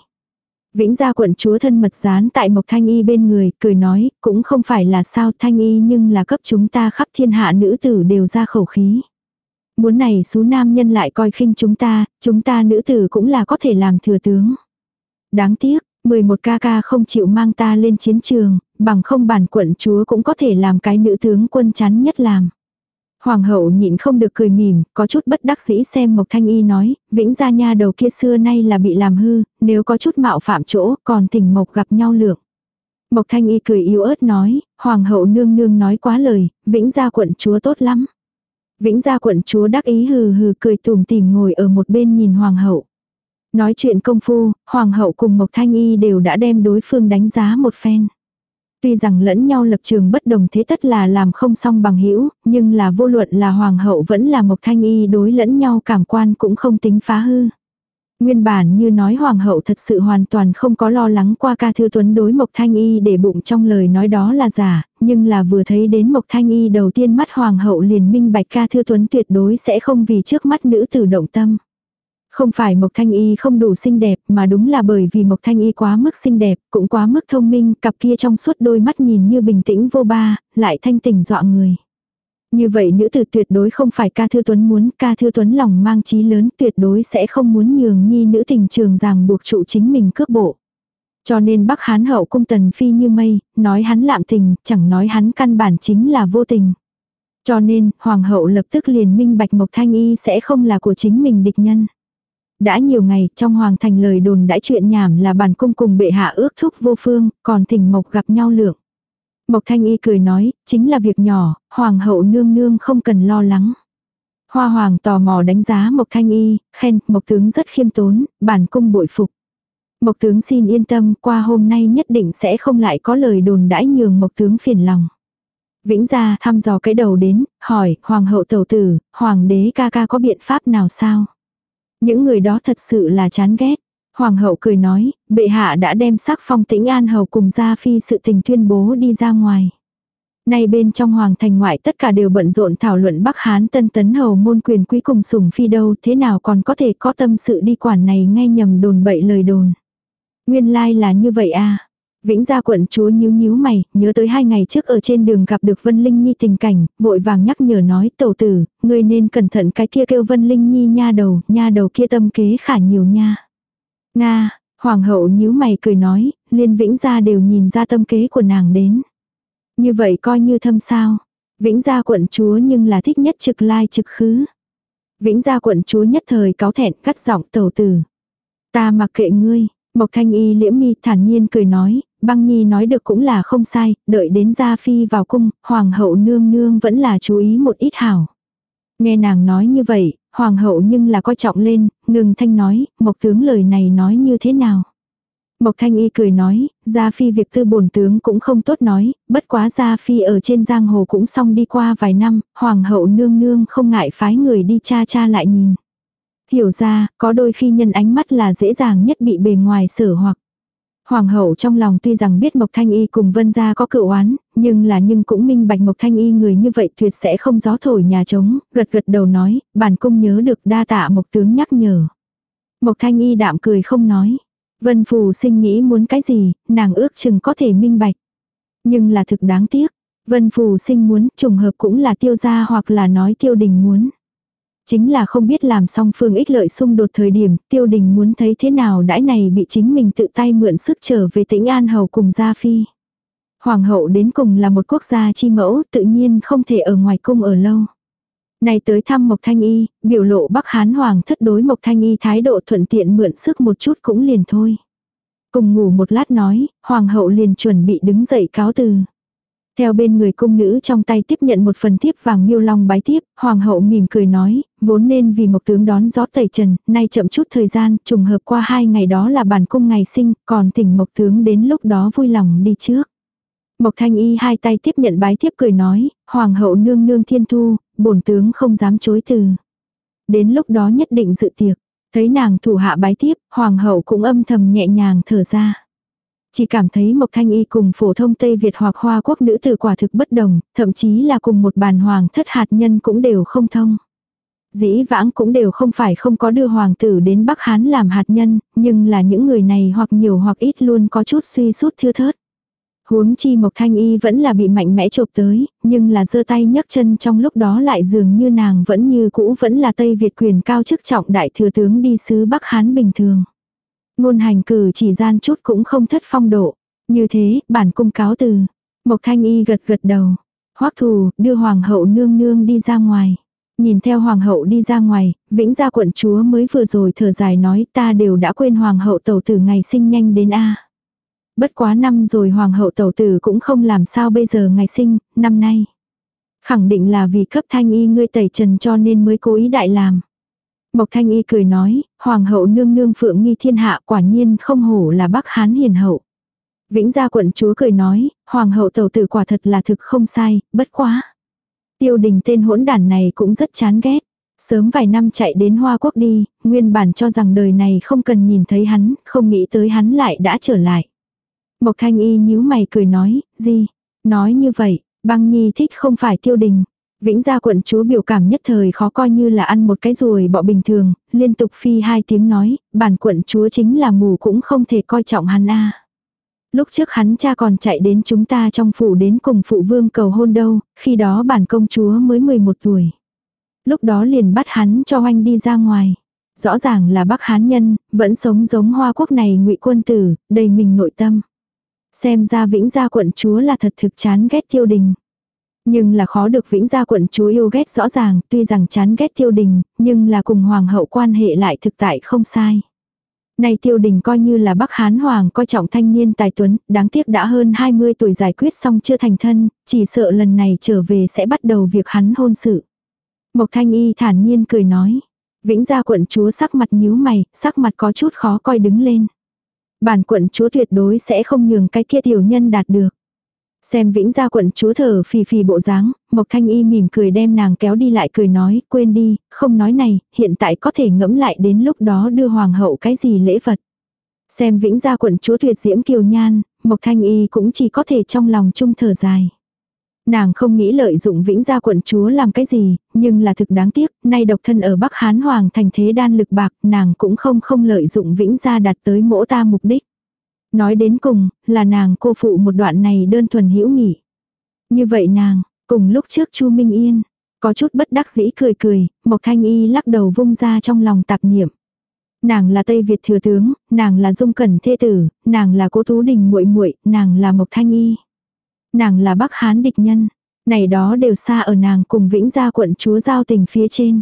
Vĩnh gia quận chúa thân mật dán tại Mộc Thanh Y bên người, cười nói, cũng không phải là sao Thanh Y nhưng là cấp chúng ta khắp thiên hạ nữ tử đều ra khẩu khí. Muốn này số nam nhân lại coi khinh chúng ta, chúng ta nữ tử cũng là có thể làm thừa tướng. Đáng tiếc, 11 ca ca không chịu mang ta lên chiến trường, bằng không bản quận chúa cũng có thể làm cái nữ tướng quân chắn nhất làm. Hoàng hậu nhịn không được cười mỉm, có chút bất đắc dĩ xem Mộc Thanh Y nói, vĩnh gia nha đầu kia xưa nay là bị làm hư, nếu có chút mạo phạm chỗ, còn thỉnh Mộc gặp nhau lượng. Mộc Thanh Y cười yếu ớt nói, Hoàng hậu nương nương nói quá lời, vĩnh gia quận chúa tốt lắm. Vĩnh gia quận chúa đắc ý hừ hừ cười tùm tìm ngồi ở một bên nhìn Hoàng hậu. Nói chuyện công phu, Hoàng hậu cùng Mộc Thanh Y đều đã đem đối phương đánh giá một phen. Tuy rằng lẫn nhau lập trường bất đồng thế tất là làm không xong bằng hữu nhưng là vô luận là hoàng hậu vẫn là Mộc Thanh Y đối lẫn nhau cảm quan cũng không tính phá hư. Nguyên bản như nói hoàng hậu thật sự hoàn toàn không có lo lắng qua ca thư tuấn đối Mộc Thanh Y để bụng trong lời nói đó là giả, nhưng là vừa thấy đến Mộc Thanh Y đầu tiên mắt hoàng hậu liền minh bạch ca thư tuấn tuyệt đối sẽ không vì trước mắt nữ tử động tâm. Không phải Mộc Thanh Y không đủ xinh đẹp mà đúng là bởi vì Mộc Thanh Y quá mức xinh đẹp, cũng quá mức thông minh, cặp kia trong suốt đôi mắt nhìn như bình tĩnh vô ba, lại thanh tỉnh dọa người. Như vậy nữ tử tuyệt đối không phải ca thư tuấn muốn, ca thư tuấn lòng mang trí lớn tuyệt đối sẽ không muốn nhường nhi nữ tình trường ràng buộc trụ chính mình cướp bộ. Cho nên Bắc Hán hậu cung tần phi như mây, nói hắn lạm tình, chẳng nói hắn căn bản chính là vô tình. Cho nên, hoàng hậu lập tức liền minh bạch Mộc Thanh Y sẽ không là của chính mình địch nhân. Đã nhiều ngày, trong hoàng thành lời đồn đãi chuyện nhảm là bản cung cùng bệ hạ ước thúc vô phương, còn thỉnh Mộc gặp nhau lượng. Mộc Thanh Y cười nói, chính là việc nhỏ, hoàng hậu nương nương không cần lo lắng. Hoa hoàng tò mò đánh giá Mộc Thanh Y, khen, Mộc tướng rất khiêm tốn, bản cung bội phục. Mộc tướng xin yên tâm, qua hôm nay nhất định sẽ không lại có lời đồn đãi nhường Mộc tướng phiền lòng. Vĩnh gia thăm dò cái đầu đến, hỏi, hoàng hậu tẩu tử, hoàng đế ca ca có biện pháp nào sao? Những người đó thật sự là chán ghét. Hoàng hậu cười nói, bệ hạ đã đem sắc phong tĩnh an hầu cùng gia phi sự tình tuyên bố đi ra ngoài. Nay bên trong hoàng thành ngoại tất cả đều bận rộn thảo luận Bắc Hán tân tấn hầu môn quyền quý cùng sủng phi đâu thế nào còn có thể có tâm sự đi quản này nghe nhầm đồn bậy lời đồn. Nguyên lai like là như vậy à. Vĩnh gia quận chúa nhíu nhíu mày, nhớ tới hai ngày trước ở trên đường gặp được Vân Linh Nhi tình cảnh, vội vàng nhắc nhở nói tẩu tử, ngươi nên cẩn thận cái kia kêu Vân Linh Nhi nha đầu, nha đầu kia tâm kế khả nhiều nha. Nga, hoàng hậu nhíu mày cười nói, liên vĩnh gia đều nhìn ra tâm kế của nàng đến. Như vậy coi như thâm sao. Vĩnh gia quận chúa nhưng là thích nhất trực lai trực khứ. Vĩnh gia quận chúa nhất thời cáo thẹn cắt giọng tẩu tử. Ta mặc kệ ngươi, Mộc Thanh Y liễm mi thản nhiên cười nói, băng nhi nói được cũng là không sai, đợi đến gia phi vào cung, hoàng hậu nương nương vẫn là chú ý một ít hảo. Nghe nàng nói như vậy, hoàng hậu nhưng là coi trọng lên, ngừng thanh nói, mộc tướng lời này nói như thế nào. Mộc Thanh Y cười nói, Gia Phi việc tư bổn tướng cũng không tốt nói, bất quá Gia Phi ở trên giang hồ cũng xong đi qua vài năm, Hoàng hậu nương nương không ngại phái người đi cha cha lại nhìn. Hiểu ra, có đôi khi nhân ánh mắt là dễ dàng nhất bị bề ngoài sở hoặc. Hoàng hậu trong lòng tuy rằng biết Mộc Thanh Y cùng Vân Gia có cựu oán, nhưng là nhưng cũng minh bạch Mộc Thanh Y người như vậy tuyệt sẽ không gió thổi nhà trống, gật gật đầu nói, bản cung nhớ được đa tạ Mộc tướng nhắc nhở. Mộc Thanh Y đạm cười không nói. Vân Phù sinh nghĩ muốn cái gì, nàng ước chừng có thể minh bạch. Nhưng là thực đáng tiếc. Vân Phù sinh muốn trùng hợp cũng là tiêu gia hoặc là nói tiêu đình muốn. Chính là không biết làm xong phương ích lợi xung đột thời điểm tiêu đình muốn thấy thế nào đãi này bị chính mình tự tay mượn sức trở về tĩnh an hầu cùng gia phi. Hoàng hậu đến cùng là một quốc gia chi mẫu tự nhiên không thể ở ngoài cung ở lâu. Này tới thăm Mộc Thanh Y, biểu lộ Bắc Hán Hoàng thất đối Mộc Thanh Y thái độ thuận tiện mượn sức một chút cũng liền thôi. Cùng ngủ một lát nói, Hoàng hậu liền chuẩn bị đứng dậy cáo từ. Theo bên người cung nữ trong tay tiếp nhận một phần thiếp vàng miêu long bái tiếp, hoàng hậu mỉm cười nói, vốn nên vì mộc tướng đón gió tẩy trần, nay chậm chút thời gian, trùng hợp qua hai ngày đó là bản cung ngày sinh, còn tỉnh mộc tướng đến lúc đó vui lòng đi trước. Mộc thanh y hai tay tiếp nhận bái thiếp cười nói, hoàng hậu nương nương thiên thu, bổn tướng không dám chối từ. Đến lúc đó nhất định dự tiệc, thấy nàng thủ hạ bái tiếp, hoàng hậu cũng âm thầm nhẹ nhàng thở ra. Chỉ cảm thấy Mộc Thanh Y cùng phổ thông Tây Việt hoặc Hoa quốc nữ tử quả thực bất đồng, thậm chí là cùng một bàn hoàng thất hạt nhân cũng đều không thông. Dĩ vãng cũng đều không phải không có đưa hoàng tử đến Bắc Hán làm hạt nhân, nhưng là những người này hoặc nhiều hoặc ít luôn có chút suy sút thưa thớt. Huống chi Mộc Thanh Y vẫn là bị mạnh mẽ chộp tới, nhưng là giơ tay nhấc chân trong lúc đó lại dường như nàng vẫn như cũ vẫn là Tây Việt quyền cao chức trọng đại thừa tướng đi sứ Bắc Hán bình thường. Ngôn hành cử chỉ gian chút cũng không thất phong độ. Như thế, bản cung cáo từ. Mộc thanh y gật gật đầu. Hoắc thù, đưa hoàng hậu nương nương đi ra ngoài. Nhìn theo hoàng hậu đi ra ngoài, vĩnh gia quận chúa mới vừa rồi thở dài nói ta đều đã quên hoàng hậu tẩu tử ngày sinh nhanh đến a Bất quá năm rồi hoàng hậu tẩu tử cũng không làm sao bây giờ ngày sinh, năm nay. Khẳng định là vì cấp thanh y ngươi tẩy trần cho nên mới cố ý đại làm. Mộc Thanh Y cười nói, Hoàng hậu nương nương phượng nghi thiên hạ quả nhiên không hổ là Bắc Hán hiền hậu. Vĩnh gia quận chúa cười nói, Hoàng hậu tẩu tử quả thật là thực không sai, bất quá. Tiêu đình tên hỗn đản này cũng rất chán ghét. Sớm vài năm chạy đến Hoa Quốc đi, nguyên bản cho rằng đời này không cần nhìn thấy hắn, không nghĩ tới hắn lại đã trở lại. Mộc Thanh Y nhíu mày cười nói, gì? Nói như vậy, băng nhi thích không phải tiêu đình. Vĩnh gia quận chúa biểu cảm nhất thời khó coi như là ăn một cái ruồi bọ bình thường, liên tục phi hai tiếng nói, bản quận chúa chính là mù cũng không thể coi trọng hắn a. Lúc trước hắn cha còn chạy đến chúng ta trong phủ đến cùng phụ vương cầu hôn đâu, khi đó bản công chúa mới 11 tuổi. Lúc đó liền bắt hắn cho oanh đi ra ngoài. Rõ ràng là bác hán nhân, vẫn sống giống hoa quốc này ngụy quân tử, đầy mình nội tâm. Xem ra vĩnh gia quận chúa là thật thực chán ghét tiêu đình. Nhưng là khó được vĩnh gia quận chúa yêu ghét rõ ràng, tuy rằng chán ghét tiêu đình, nhưng là cùng hoàng hậu quan hệ lại thực tại không sai. Này tiêu đình coi như là Bắc Hán Hoàng coi trọng thanh niên tài tuấn, đáng tiếc đã hơn 20 tuổi giải quyết xong chưa thành thân, chỉ sợ lần này trở về sẽ bắt đầu việc hắn hôn sự. Mộc Thanh Y thản nhiên cười nói. Vĩnh gia quận chúa sắc mặt nhíu mày, sắc mặt có chút khó coi đứng lên. Bản quận chúa tuyệt đối sẽ không nhường cái kia tiểu nhân đạt được. Xem vĩnh gia quận chúa thở phì phì bộ dáng, Mộc Thanh Y mỉm cười đem nàng kéo đi lại cười nói, quên đi, không nói này, hiện tại có thể ngẫm lại đến lúc đó đưa hoàng hậu cái gì lễ vật. Xem vĩnh gia quận chúa tuyệt diễm kiều nhan, Mộc Thanh Y cũng chỉ có thể trong lòng chung thở dài. Nàng không nghĩ lợi dụng vĩnh gia quận chúa làm cái gì, nhưng là thực đáng tiếc, nay độc thân ở Bắc Hán Hoàng thành thế đan lực bạc, nàng cũng không không lợi dụng vĩnh gia đạt tới mỗ ta mục đích. Nói đến cùng, là nàng cô phụ một đoạn này đơn thuần hữu nghị. Như vậy nàng, cùng lúc trước Chu Minh Yên, có chút bất đắc dĩ cười cười, Mộc Thanh Y lắc đầu vung ra trong lòng tạp niệm. Nàng là Tây Việt thừa tướng, nàng là Dung Cẩn thê tử, nàng là Cố Tú Đình muội muội, nàng là Mộc Thanh Y. Nàng là Bắc Hán địch nhân, này đó đều xa ở nàng cùng Vĩnh Gia quận chúa giao tình phía trên.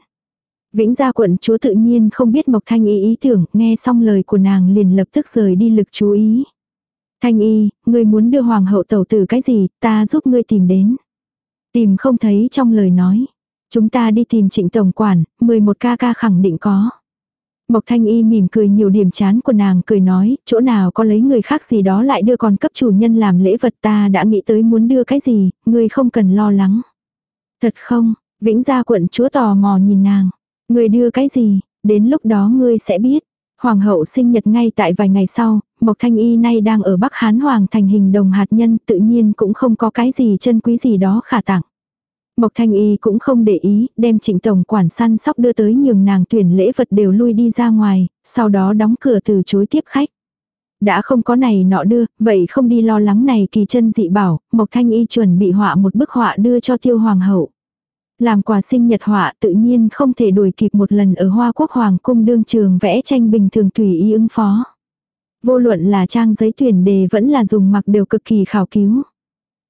Vĩnh Gia quận chúa tự nhiên không biết Mộc Thanh Y ý tưởng, nghe xong lời của nàng liền lập tức rời đi lực chú ý. Thanh Y, ngươi muốn đưa hoàng hậu tẩu tử cái gì, ta giúp ngươi tìm đến. Tìm không thấy trong lời nói. Chúng ta đi tìm trịnh tổng quản, 11 ca ca khẳng định có. Mộc Thanh Y mỉm cười nhiều điểm chán của nàng cười nói, chỗ nào có lấy người khác gì đó lại đưa con cấp chủ nhân làm lễ vật ta đã nghĩ tới muốn đưa cái gì, ngươi không cần lo lắng. Thật không, Vĩnh Gia quận chúa tò mò nhìn nàng người đưa cái gì, đến lúc đó ngươi sẽ biết. Hoàng hậu sinh nhật ngay tại vài ngày sau, Mộc Thanh Y nay đang ở Bắc Hán Hoàng thành hình đồng hạt nhân tự nhiên cũng không có cái gì chân quý gì đó khả tặng. Mộc Thanh Y cũng không để ý, đem trịnh tổng quản săn sóc đưa tới nhường nàng tuyển lễ vật đều lui đi ra ngoài, sau đó đóng cửa từ chối tiếp khách. Đã không có này nọ đưa, vậy không đi lo lắng này kỳ chân dị bảo, Mộc Thanh Y chuẩn bị họa một bức họa đưa cho tiêu hoàng hậu. Làm quà sinh nhật họa tự nhiên không thể đuổi kịp một lần ở Hoa Quốc Hoàng cung đương trường vẽ tranh bình thường tùy ý ứng phó. Vô luận là trang giấy tuyển đề vẫn là dùng mặc đều cực kỳ khảo cứu.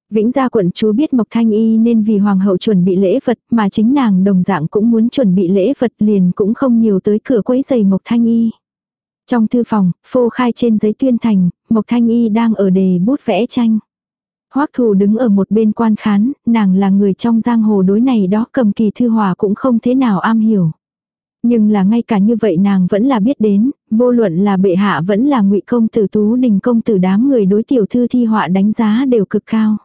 Vĩnh gia quận chúa biết Mộc Thanh Y nên vì hoàng hậu chuẩn bị lễ vật mà chính nàng đồng dạng cũng muốn chuẩn bị lễ vật liền cũng không nhiều tới cửa quấy giày Mộc Thanh Y. Trong thư phòng, phô khai trên giấy tuyên thành, Mộc Thanh Y đang ở đề bút vẽ tranh. Hoắc thù đứng ở một bên quan khán, nàng là người trong giang hồ đối này đó cầm kỳ thư hòa cũng không thế nào am hiểu. Nhưng là ngay cả như vậy nàng vẫn là biết đến, vô luận là bệ hạ vẫn là ngụy công tử tú đình công tử đám người đối tiểu thư thi họa đánh giá đều cực cao.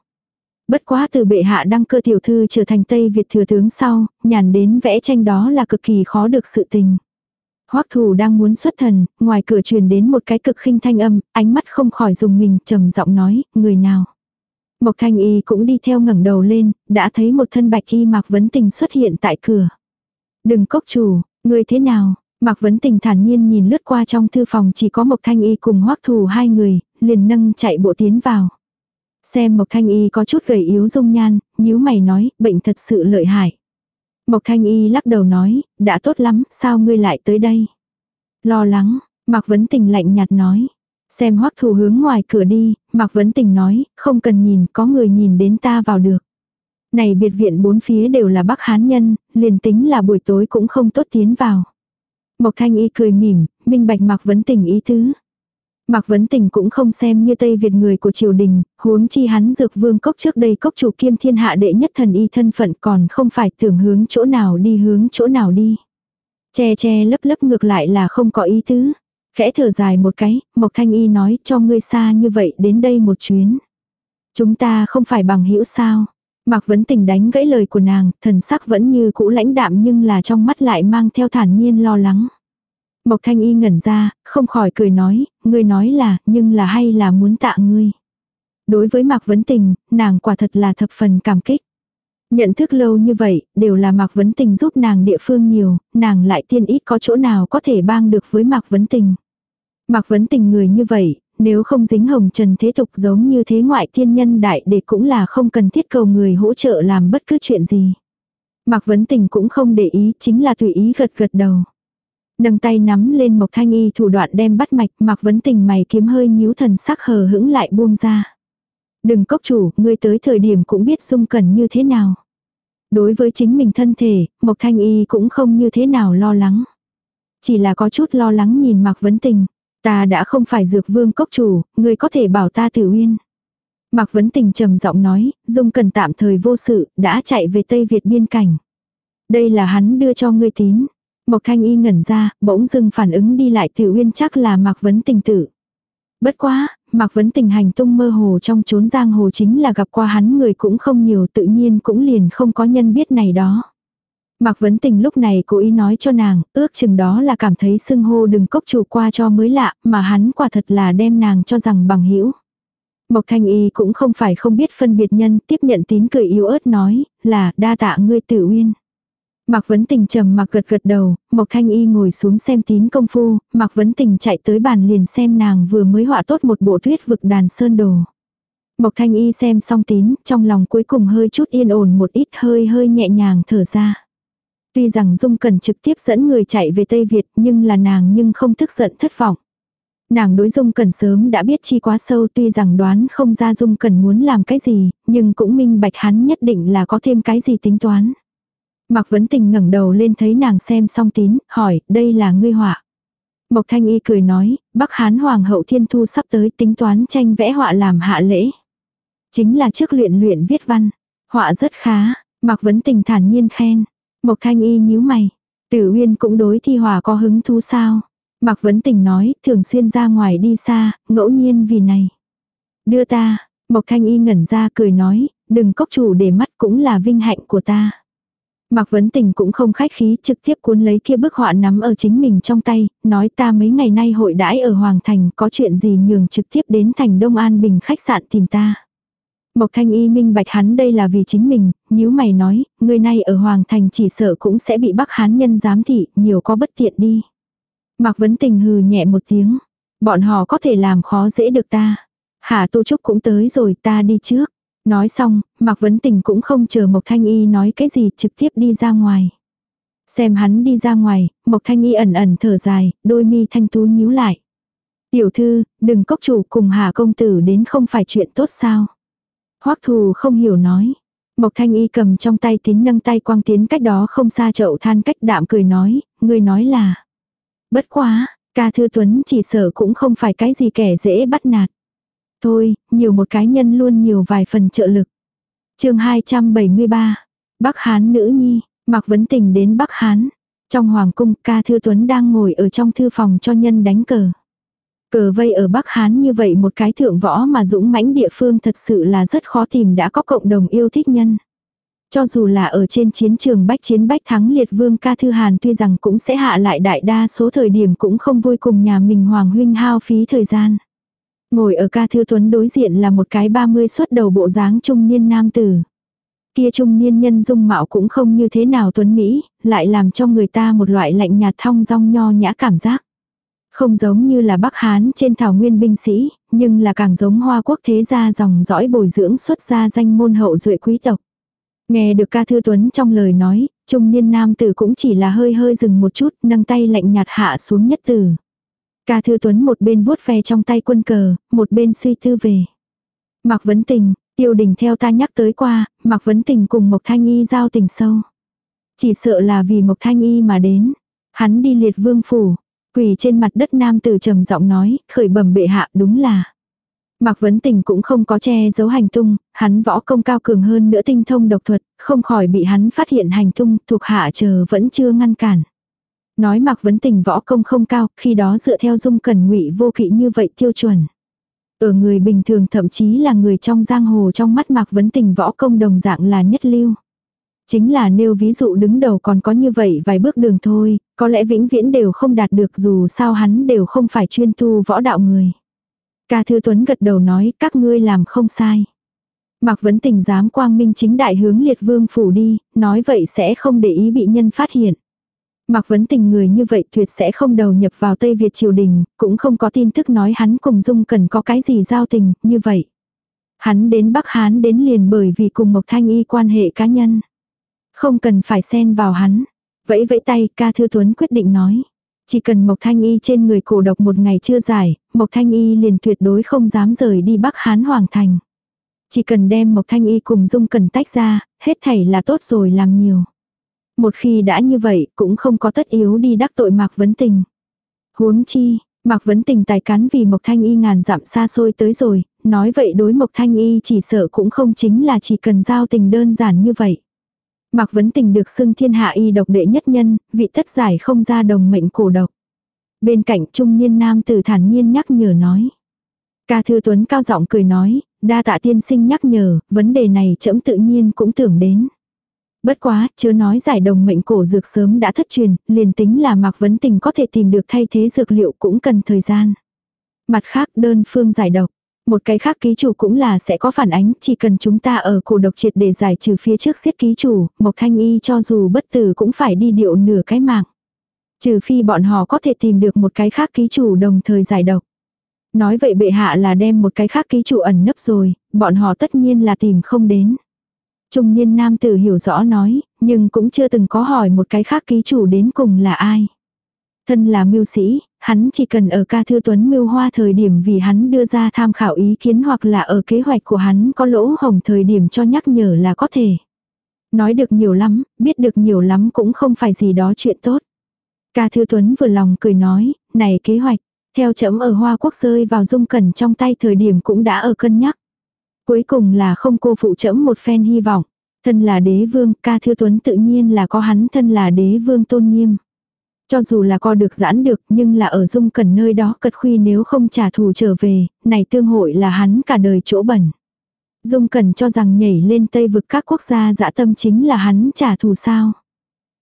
Bất quá từ bệ hạ đăng cơ tiểu thư trở thành Tây Việt thừa tướng sau, nhàn đến vẽ tranh đó là cực kỳ khó được sự tình. Hoắc thủ đang muốn xuất thần, ngoài cửa truyền đến một cái cực khinh thanh âm, ánh mắt không khỏi dùng mình, trầm giọng nói, người nào. Mộc thanh y cũng đi theo ngẩng đầu lên, đã thấy một thân bạch y mạc vấn tình xuất hiện tại cửa. Đừng cốc chủ, người thế nào? Mạc Vấn Tình thản nhiên nhìn lướt qua trong thư phòng chỉ có Mộc Thanh Y cùng Hoắc Thù hai người, liền nâng chạy bộ tiến vào. Xem Mộc Thanh Y có chút gầy yếu dung nhan, nhíu mày nói, bệnh thật sự lợi hại. Mộc Thanh Y lắc đầu nói, đã tốt lắm, sao ngươi lại tới đây? Lo lắng, Mạc Vấn Tình lạnh nhạt nói. Xem hoắc thù hướng ngoài cửa đi, Mạc Vấn Tình nói, không cần nhìn, có người nhìn đến ta vào được. Này biệt viện bốn phía đều là Bắc Hán nhân, liền tính là buổi tối cũng không tốt tiến vào. Mộc Thanh Y cười mỉm, minh bạch Mạc Vấn Tình ý tứ. Mạc Vấn Tình cũng không xem như Tây Việt người của triều đình, huống chi hắn dược vương cốc trước đây cốc chủ kiêm thiên hạ đệ nhất thần y thân phận còn không phải tưởng hướng chỗ nào đi hướng chỗ nào đi. Che che lấp lấp ngược lại là không có ý tứ. Khẽ thở dài một cái, Mộc Thanh Y nói cho ngươi xa như vậy đến đây một chuyến. Chúng ta không phải bằng hữu sao. Mạc Vấn Tình đánh gãy lời của nàng, thần sắc vẫn như cũ lãnh đạm nhưng là trong mắt lại mang theo thản nhiên lo lắng. Mộc Thanh Y ngẩn ra, không khỏi cười nói, ngươi nói là, nhưng là hay là muốn tạ ngươi. Đối với Mạc Vấn Tình, nàng quả thật là thập phần cảm kích. Nhận thức lâu như vậy, đều là Mạc Vấn Tình giúp nàng địa phương nhiều, nàng lại tiên ít có chỗ nào có thể bang được với Mạc Vấn Tình. Mạc Vấn Tình người như vậy, nếu không dính hồng trần thế tục giống như thế ngoại thiên nhân đại để cũng là không cần thiết cầu người hỗ trợ làm bất cứ chuyện gì. Mạc Vấn Tình cũng không để ý, chính là tùy ý gật gật đầu. Nâng tay nắm lên Mộc Thanh Y thủ đoạn đem bắt mạch, Mạc Vấn Tình mày kiếm hơi nhíu thần sắc hờ hững lại buông ra. Đừng cốc chủ, ngươi tới thời điểm cũng biết dung cần như thế nào. Đối với chính mình thân thể, Mộc Thanh Y cũng không như thế nào lo lắng. Chỉ là có chút lo lắng nhìn Mạc Vấn Tình. Ta đã không phải dược vương cốc chủ, ngươi có thể bảo ta tử uyên. Mạc Vấn Tình trầm giọng nói, Dung Cần tạm thời vô sự, đã chạy về Tây Việt biên cảnh. Đây là hắn đưa cho ngươi tín. Mộc Thanh Y ngẩn ra, bỗng dưng phản ứng đi lại Tử Uyên chắc là Mạc Vấn Tình tử. Bất quá, Mạc Vấn Tình hành tung mơ hồ trong chốn giang hồ chính là gặp qua hắn người cũng không nhiều tự nhiên cũng liền không có nhân biết này đó. Mạc Vấn Tình lúc này cố ý nói cho nàng, ước chừng đó là cảm thấy xưng hô đừng cốc chủ qua cho mới lạ, mà hắn quả thật là đem nàng cho rằng bằng hữu Mộc Thanh Y cũng không phải không biết phân biệt nhân, tiếp nhận tín cười yếu ớt nói, là đa tạ ngươi tự uyên. Mạc Vấn Tình trầm mặc gật gật đầu, Mộc Thanh Y ngồi xuống xem tín công phu, Mạc Vấn Tình chạy tới bàn liền xem nàng vừa mới họa tốt một bộ tuyết vực đàn sơn đồ. Mộc Thanh Y xem xong tín, trong lòng cuối cùng hơi chút yên ổn một ít hơi hơi nhẹ nhàng thở ra. Tuy rằng Dung cần trực tiếp dẫn người chạy về Tây Việt nhưng là nàng nhưng không tức giận thất vọng. Nàng đối Dung Cần sớm đã biết chi quá sâu tuy rằng đoán không ra Dung Cần muốn làm cái gì, nhưng cũng minh bạch hắn nhất định là có thêm cái gì tính toán. Mạc Vấn Tình ngẩng đầu lên thấy nàng xem xong tín, hỏi, đây là ngươi họa. Mộc Thanh Y cười nói, Bắc Hán Hoàng hậu Thiên Thu sắp tới tính toán tranh vẽ họa làm hạ lễ. Chính là trước luyện luyện viết văn. Họa rất khá, Mạc Vấn Tình thản nhiên khen. Mộc Thanh Y nhíu mày. Tử Uyên cũng đối thi hòa có hứng thú sao. Mạc Vấn Tình nói, thường xuyên ra ngoài đi xa, ngẫu nhiên vì này. Đưa ta, Mộc Thanh Y ngẩn ra cười nói, đừng cốc chủ để mắt cũng là vinh hạnh của ta. Mạc Vấn Tình cũng không khách khí trực tiếp cuốn lấy kia bức họa nắm ở chính mình trong tay, nói ta mấy ngày nay hội đãi ở Hoàng Thành có chuyện gì nhường trực tiếp đến thành Đông An Bình khách sạn tìm ta. Mộc Thanh Y minh bạch hắn đây là vì chính mình, Nếu mày nói, người này ở Hoàng Thành chỉ sợ cũng sẽ bị Bắc Hán nhân giám thị, nhiều có bất tiện đi. Mạc Vấn Tình hừ nhẹ một tiếng. Bọn họ có thể làm khó dễ được ta. Hà Tu Trúc cũng tới rồi ta đi trước. Nói xong, Mạc Vấn Tình cũng không chờ Mộc Thanh Y nói cái gì trực tiếp đi ra ngoài. Xem hắn đi ra ngoài, Mộc Thanh Y ẩn ẩn thở dài, đôi mi thanh tú nhíu lại. Tiểu thư, đừng cốc chủ cùng Hà công tử đến không phải chuyện tốt sao. Hoắc thù không hiểu nói. Mộc Thanh Y cầm trong tay tín nâng tay quang tiến cách đó không xa chậu than cách đạm cười nói, người nói là. Bất quá, ca thư tuấn chỉ sợ cũng không phải cái gì kẻ dễ bắt nạt. Thôi, nhiều một cái nhân luôn nhiều vài phần trợ lực. chương 273, Bắc Hán nữ nhi, Mạc Vấn Tình đến Bắc Hán. Trong Hoàng cung, ca thư tuấn đang ngồi ở trong thư phòng cho nhân đánh cờ. Cờ vây ở Bắc Hán như vậy một cái thượng võ mà dũng mãnh địa phương thật sự là rất khó tìm đã có cộng đồng yêu thích nhân. Cho dù là ở trên chiến trường bách chiến bách thắng liệt vương ca thư hàn tuy rằng cũng sẽ hạ lại đại đa số thời điểm cũng không vui cùng nhà mình hoàng huynh hao phí thời gian. Ngồi ở ca thư tuấn đối diện là một cái 30 xuất đầu bộ dáng trung niên nam tử. Kia trung niên nhân dung mạo cũng không như thế nào tuấn Mỹ, lại làm cho người ta một loại lạnh nhạt thong dong nho nhã cảm giác. Không giống như là Bắc Hán trên thảo nguyên binh sĩ, nhưng là càng giống hoa quốc thế gia dòng dõi bồi dưỡng xuất gia danh môn hậu duệ quý tộc. Nghe được ca thư tuấn trong lời nói, trung niên nam tử cũng chỉ là hơi hơi dừng một chút, nâng tay lạnh nhạt hạ xuống nhất tử. Ca thư tuấn một bên vuốt ve trong tay quân cờ, một bên suy tư về. Mạc Vấn Tình, tiêu đình theo ta nhắc tới qua, Mạc Vấn Tình cùng Mộc Thanh Y giao tình sâu. Chỉ sợ là vì Mộc Thanh Y mà đến. Hắn đi liệt vương phủ, quỳ trên mặt đất nam tử trầm giọng nói, khởi bẩm bệ hạ đúng là. Mạc Vấn Tình cũng không có che giấu hành tung, hắn võ công cao cường hơn nữa tinh thông độc thuật, không khỏi bị hắn phát hiện hành tung, thuộc hạ chờ vẫn chưa ngăn cản. Nói Mạc Vấn Tình võ công không cao, khi đó dựa theo dung cần ngụy vô kỵ như vậy tiêu chuẩn. Ở người bình thường thậm chí là người trong giang hồ trong mắt Mạc Vấn Tình võ công đồng dạng là nhất lưu. Chính là nêu ví dụ đứng đầu còn có như vậy vài bước đường thôi, có lẽ vĩnh viễn đều không đạt được dù sao hắn đều không phải chuyên tu võ đạo người. Ca Thư Tuấn gật đầu nói các ngươi làm không sai. Mạc Vấn Tình dám quang minh chính đại hướng liệt vương phủ đi, nói vậy sẽ không để ý bị nhân phát hiện. Mạc Vấn Tình người như vậy tuyệt sẽ không đầu nhập vào Tây Việt triều đình, cũng không có tin tức nói hắn cùng Dung cần có cái gì giao tình, như vậy. Hắn đến Bắc Hán đến liền bởi vì cùng Mộc Thanh Y quan hệ cá nhân. Không cần phải xen vào hắn. Vẫy vẫy tay, ca thư tuấn quyết định nói. Chỉ cần Mộc Thanh Y trên người cổ độc một ngày chưa giải, Mộc Thanh Y liền tuyệt đối không dám rời đi Bắc Hán Hoàng Thành. Chỉ cần đem Mộc Thanh Y cùng Dung Cần tách ra, hết thảy là tốt rồi làm nhiều. Một khi đã như vậy, cũng không có tất yếu đi đắc tội Mạc Vấn Tình. Huống chi, Mạc Vấn Tình tài cán vì Mộc Thanh Y ngàn dặm xa xôi tới rồi, nói vậy đối Mộc Thanh Y chỉ sợ cũng không chính là chỉ cần giao tình đơn giản như vậy. Mạc Vấn Tình được xưng thiên hạ y độc đệ nhất nhân, vị tất giải không ra đồng mệnh cổ độc. Bên cạnh trung niên nam tử thản nhiên nhắc nhở nói. Ca Thư Tuấn cao giọng cười nói, đa tạ tiên sinh nhắc nhở, vấn đề này trẫm tự nhiên cũng tưởng đến. Bất quá, chưa nói giải đồng mệnh cổ dược sớm đã thất truyền, liền tính là Mạc Vấn Tình có thể tìm được thay thế dược liệu cũng cần thời gian. Mặt khác đơn phương giải độc. Một cái khác ký chủ cũng là sẽ có phản ánh, chỉ cần chúng ta ở cổ độc triệt để giải trừ phía trước giết ký chủ, Mộc Thanh Y cho dù bất tử cũng phải đi điệu nửa cái mạng. Trừ phi bọn họ có thể tìm được một cái khác ký chủ đồng thời giải độc. Nói vậy bệ hạ là đem một cái khác ký chủ ẩn nấp rồi, bọn họ tất nhiên là tìm không đến. Trung niên nam tử hiểu rõ nói, nhưng cũng chưa từng có hỏi một cái khác ký chủ đến cùng là ai. Thân là mưu sĩ, hắn chỉ cần ở ca thư tuấn mưu hoa thời điểm vì hắn đưa ra tham khảo ý kiến hoặc là ở kế hoạch của hắn có lỗ hồng thời điểm cho nhắc nhở là có thể. Nói được nhiều lắm, biết được nhiều lắm cũng không phải gì đó chuyện tốt. Ca thư tuấn vừa lòng cười nói, này kế hoạch, theo chấm ở Hoa Quốc rơi vào dung cẩn trong tay thời điểm cũng đã ở cân nhắc. Cuối cùng là không cô phụ chấm một phen hy vọng. Thân là đế vương, ca thư tuấn tự nhiên là có hắn thân là đế vương tôn nghiêm. Cho dù là co được giãn được nhưng là ở dung cần nơi đó cật khuy nếu không trả thù trở về, này tương hội là hắn cả đời chỗ bẩn. Dung cần cho rằng nhảy lên tây vực các quốc gia dã tâm chính là hắn trả thù sao.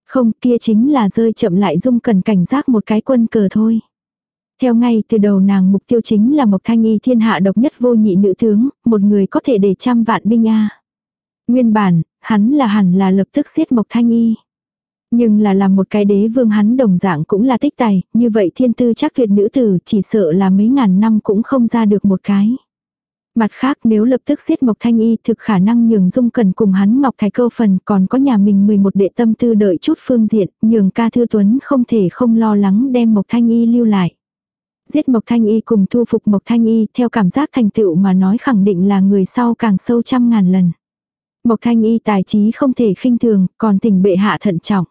Không kia chính là rơi chậm lại dung cần cảnh giác một cái quân cờ thôi. Theo ngay từ đầu nàng mục tiêu chính là Mộc Thanh Y thiên hạ độc nhất vô nhị nữ tướng, một người có thể để trăm vạn binh a. Nguyên bản, hắn là hẳn là lập tức giết Mộc Thanh Y. Nhưng là làm một cái đế vương hắn đồng dạng cũng là tích tài, như vậy thiên tư chắc tuyệt nữ tử chỉ sợ là mấy ngàn năm cũng không ra được một cái. Mặt khác nếu lập tức giết Mộc Thanh Y thực khả năng nhường dung cần cùng hắn Ngọc Thái câu phần còn có nhà mình 11 đệ tâm tư đợi chút phương diện, nhường ca thư tuấn không thể không lo lắng đem Mộc Thanh Y lưu lại. Giết Mộc Thanh Y cùng thu phục Mộc Thanh Y theo cảm giác thành tựu mà nói khẳng định là người sau càng sâu trăm ngàn lần. Mộc Thanh Y tài trí không thể khinh thường, còn tình bệ hạ thận trọng.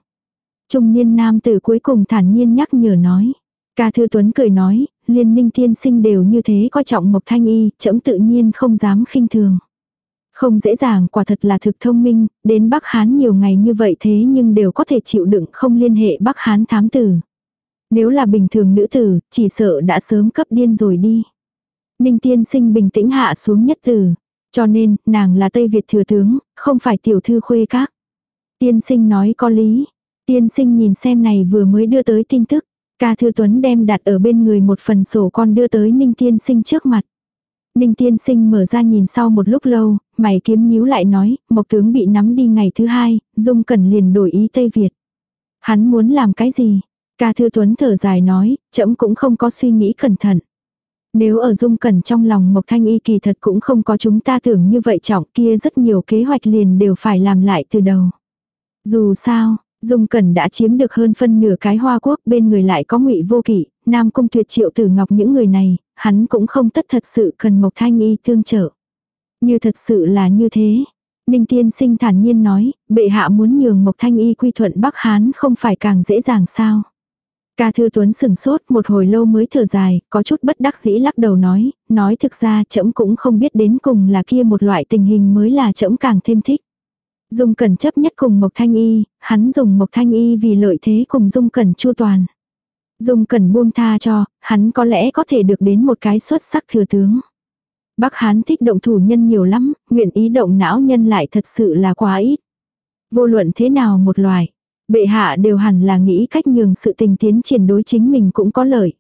Trung niên nam tử cuối cùng thản nhiên nhắc nhở nói. Ca Thư Tuấn cười nói, liên ninh tiên sinh đều như thế coi trọng Mộc Thanh Y, trẫm tự nhiên không dám khinh thường. Không dễ dàng quả thật là thực thông minh, đến Bắc Hán nhiều ngày như vậy thế nhưng đều có thể chịu đựng không liên hệ Bắc Hán thám tử. Nếu là bình thường nữ tử, chỉ sợ đã sớm cấp điên rồi đi. Ninh tiên sinh bình tĩnh hạ xuống nhất tử. Cho nên, nàng là Tây Việt thừa tướng, không phải tiểu thư khuê các. Tiên sinh nói có lý. Tiên sinh nhìn xem này vừa mới đưa tới tin tức. Ca Thư Tuấn đem đặt ở bên người một phần sổ con đưa tới Ninh Tiên Sinh trước mặt. Ninh Tiên Sinh mở ra nhìn sau một lúc lâu, mày kiếm nhíu lại nói, Mộc tướng bị nắm đi ngày thứ hai, Dung Cẩn liền đổi ý Tây Việt. Hắn muốn làm cái gì? Ca Thư Tuấn thở dài nói, trẫm cũng không có suy nghĩ cẩn thận. Nếu ở dung cẩn trong lòng Mộc Thanh Y kỳ thật cũng không có chúng ta tưởng như vậy trọng kia rất nhiều kế hoạch liền đều phải làm lại từ đầu. Dù sao, Dung Cẩn đã chiếm được hơn phân nửa cái hoa quốc bên người lại có ngụy vô kỷ, Nam Cung Tuyệt Triệu Tử Ngọc những người này, hắn cũng không tất thật sự cần Mộc Thanh Y tương trợ. Như thật sự là như thế. Ninh Tiên Sinh thản nhiên nói, bệ hạ muốn nhường Mộc Thanh Y quy thuận Bắc Hán không phải càng dễ dàng sao. Ca Thư Tuấn sừng sốt một hồi lâu mới thở dài, có chút bất đắc dĩ lắc đầu nói, nói thực ra trẫm cũng không biết đến cùng là kia một loại tình hình mới là trẫm càng thêm thích. Dung Cẩn chấp nhất cùng Mộc Thanh Y, hắn dùng Mộc Thanh Y vì lợi thế cùng Dung Cẩn chu toàn. Dung Cẩn buông tha cho, hắn có lẽ có thể được đến một cái xuất sắc thừa tướng. Bắc Hán thích động thủ nhân nhiều lắm, nguyện ý động não nhân lại thật sự là quá ít. Vô luận thế nào một loài, Bệ hạ đều hẳn là nghĩ cách nhường sự tình tiến triển đối chính mình cũng có lợi.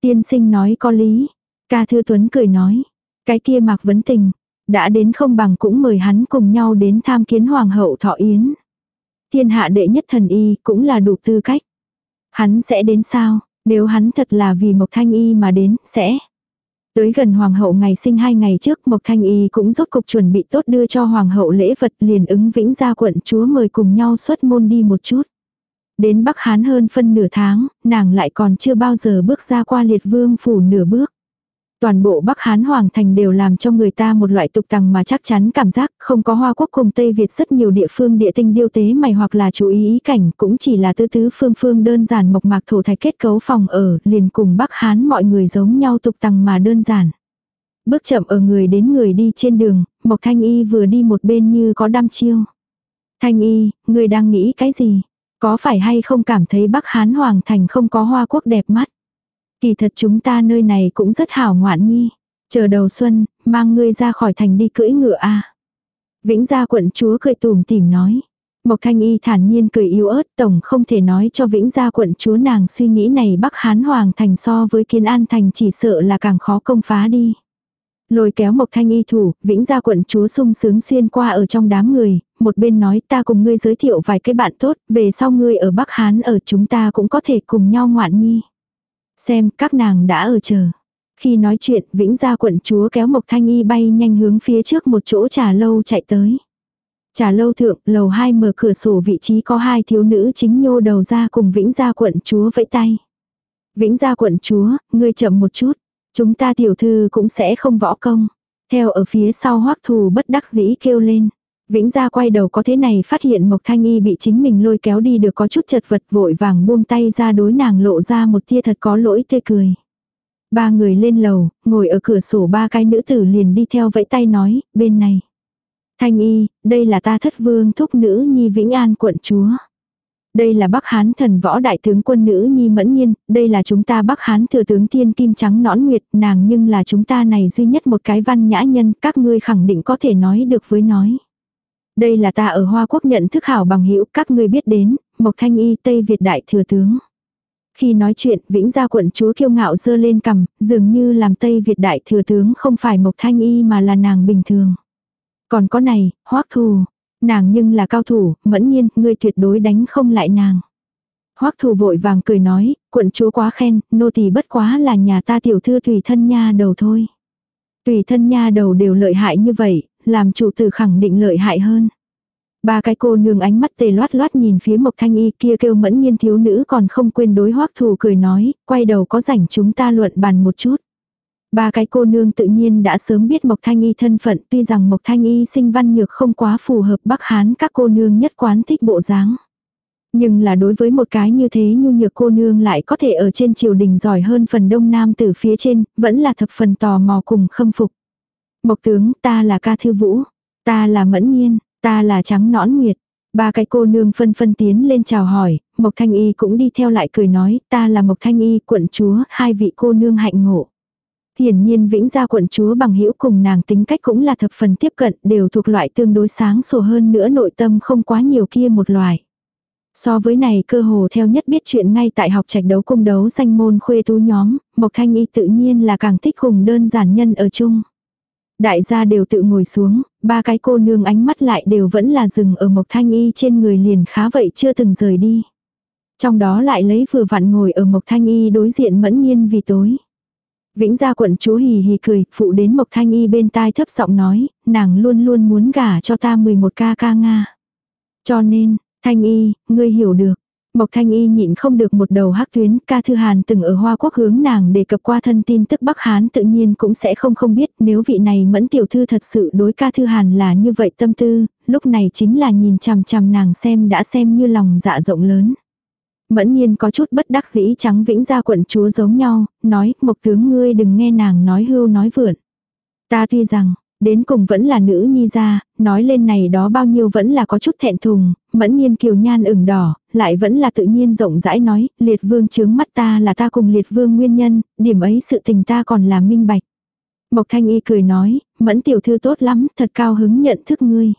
Tiên sinh nói có lý. Ca Thư Tuấn cười nói. Cái kia mặc vấn tình. Đã đến không bằng cũng mời hắn cùng nhau đến tham kiến Hoàng hậu Thọ Yến. Thiên hạ đệ nhất thần y cũng là đủ tư cách. Hắn sẽ đến sao? Nếu hắn thật là vì Mộc Thanh Y mà đến, sẽ. Tới gần hoàng hậu ngày sinh hai ngày trước Mộc Thanh Y cũng rốt cục chuẩn bị tốt đưa cho hoàng hậu lễ vật liền ứng vĩnh ra quận chúa mời cùng nhau xuất môn đi một chút. Đến Bắc Hán hơn phân nửa tháng, nàng lại còn chưa bao giờ bước ra qua liệt vương phủ nửa bước. Toàn bộ Bắc Hán Hoàng Thành đều làm cho người ta một loại tục tằng mà chắc chắn cảm giác không có Hoa Quốc cùng Tây Việt rất nhiều địa phương địa tinh điêu tế mày hoặc là chú ý ý cảnh cũng chỉ là tư tứ phương phương đơn giản mộc mạc thổ thạch kết cấu phòng ở liền cùng Bắc Hán mọi người giống nhau tục tằng mà đơn giản. Bước chậm ở người đến người đi trên đường, Mộc Thanh Y vừa đi một bên như có đăm chiêu. Thanh Y, người đang nghĩ cái gì? Có phải hay không cảm thấy Bắc Hán Hoàng Thành không có hoa quốc đẹp mắt? Kỳ thật chúng ta nơi này cũng rất hảo ngoạn nhi. Chờ đầu xuân, mang ngươi ra khỏi thành đi cưỡi ngựa a. Vĩnh gia quận chúa cười tùm tỉm nói. Mộc Thanh Y thản nhiên cười yếu ớt tổng không thể nói cho Vĩnh gia quận chúa nàng suy nghĩ này Bắc Hán Hoàng thành so với Kiến An thành chỉ sợ là càng khó công phá đi. Lôi kéo Mộc Thanh Y thủ, Vĩnh gia quận chúa sung sướng xuyên qua ở trong đám người, một bên nói ta cùng ngươi giới thiệu vài cái bạn tốt, về sau ngươi ở Bắc Hán ở chúng ta cũng có thể cùng nhau ngoạn nhi. Xem, các nàng đã ở chờ. Khi nói chuyện, Vĩnh gia quận chúa kéo Mộc Thanh Y bay nhanh hướng phía trước một chỗ trà lâu chạy tới. Trà lâu thượng, lầu hai mở cửa sổ vị trí có hai thiếu nữ chính nhô đầu ra cùng Vĩnh gia quận chúa vẫy tay. Vĩnh gia quận chúa, ngươi chậm một chút. Chúng ta tiểu thư cũng sẽ không võ công. Theo ở phía sau hoắc thù bất đắc dĩ kêu lên. Vĩnh gia quay đầu có thế này phát hiện Mộc Thanh Y bị chính mình lôi kéo đi được có chút chật vật vội vàng buông tay ra đối nàng lộ ra một tia thật có lỗi tươi cười. Ba người lên lầu, ngồi ở cửa sổ ba cái nữ tử liền đi theo vẫy tay nói, bên này. Thanh Y, đây là ta thất vương thúc nữ nhi Vĩnh An quận chúa. Đây là Bắc Hán thần võ đại tướng quân nữ Nhi Mẫn Nhiên, đây là chúng ta Bắc Hán thừa tướng Thiên Kim Trắng nõn nguyệt, nàng nhưng là chúng ta này duy nhất một cái văn nhã nhân, các ngươi khẳng định có thể nói được với nói. Đây là ta ở Hoa Quốc nhận thức hảo bằng hữu các người biết đến, Mộc Thanh Y Tây Việt đại thừa tướng. Khi nói chuyện, Vĩnh Gia quận chúa kiêu ngạo dơ lên cầm, dường như làm Tây Việt đại thừa tướng không phải Mộc Thanh Y mà là nàng bình thường. Còn có này, hoắc thù, Nàng nhưng là cao thủ, mẫn nhiên, ngươi tuyệt đối đánh không lại nàng. Hoắc thù vội vàng cười nói, quận chúa quá khen, nô tỳ bất quá là nhà ta tiểu thư tùy thân nha đầu thôi. Tùy thân nha đầu đều lợi hại như vậy, làm chủ tử khẳng định lợi hại hơn. Ba cái cô nương ánh mắt tề loát loát nhìn phía Mộc Thanh Y kia kêu mẫn nhiên thiếu nữ còn không quên đối hoắc thù cười nói, quay đầu có rảnh chúng ta luận bàn một chút. Ba cái cô nương tự nhiên đã sớm biết Mộc Thanh Y thân phận tuy rằng Mộc Thanh Y sinh văn nhược không quá phù hợp Bắc Hán các cô nương nhất quán thích bộ dáng. Nhưng là đối với một cái như thế nhu nhược cô nương lại có thể ở trên triều đình giỏi hơn phần đông nam từ phía trên, vẫn là thập phần tò mò cùng khâm phục. Mộc tướng, ta là ca thư vũ, ta là mẫn nhiên, ta là trắng nõn nguyệt. Ba cái cô nương phân phân tiến lên chào hỏi, Mộc Thanh Y cũng đi theo lại cười nói, ta là Mộc Thanh Y, quận chúa, hai vị cô nương hạnh ngộ. Hiển nhiên Vĩnh Gia quận chúa bằng hữu cùng nàng tính cách cũng là thập phần tiếp cận, đều thuộc loại tương đối sáng sủa hơn nữa nội tâm không quá nhiều kia một loại. So với này cơ hồ theo nhất biết chuyện ngay tại học trạch đấu cung đấu danh môn khuê tú nhóm, Mộc Thanh Y tự nhiên là càng thích cùng đơn giản nhân ở chung. Đại gia đều tự ngồi xuống, ba cái cô nương ánh mắt lại đều vẫn là dừng ở Mộc Thanh Y trên người liền khá vậy chưa từng rời đi. Trong đó lại lấy vừa vặn ngồi ở Mộc Thanh Y đối diện mẫn nhiên vì tối. Vĩnh gia quận chúa hì hì cười, phụ đến Mộc Thanh Y bên tai thấp giọng nói, nàng luôn luôn muốn gả cho ta 11 ca ca Nga. Cho nên, Thanh Y, ngươi hiểu được. Mộc Thanh Y nhịn không được một đầu hắc tuyến, ca thư Hàn từng ở Hoa Quốc hướng nàng đề cập qua thân tin tức Bắc Hán tự nhiên cũng sẽ không không biết nếu vị này mẫn tiểu thư thật sự đối ca thư Hàn là như vậy tâm tư, lúc này chính là nhìn chằm chằm nàng xem đã xem như lòng dạ rộng lớn. Mẫn nhiên có chút bất đắc dĩ trắng vĩnh ra quận chúa giống nhau, nói, mộc tướng ngươi đừng nghe nàng nói hưu nói vượn. Ta tuy rằng, đến cùng vẫn là nữ nhi ra, nói lên này đó bao nhiêu vẫn là có chút thẹn thùng, mẫn nhiên kiều nhan ửng đỏ, lại vẫn là tự nhiên rộng rãi nói, liệt vương chướng mắt ta là ta cùng liệt vương nguyên nhân, điểm ấy sự tình ta còn là minh bạch. Mộc thanh y cười nói, mẫn tiểu thư tốt lắm, thật cao hứng nhận thức ngươi.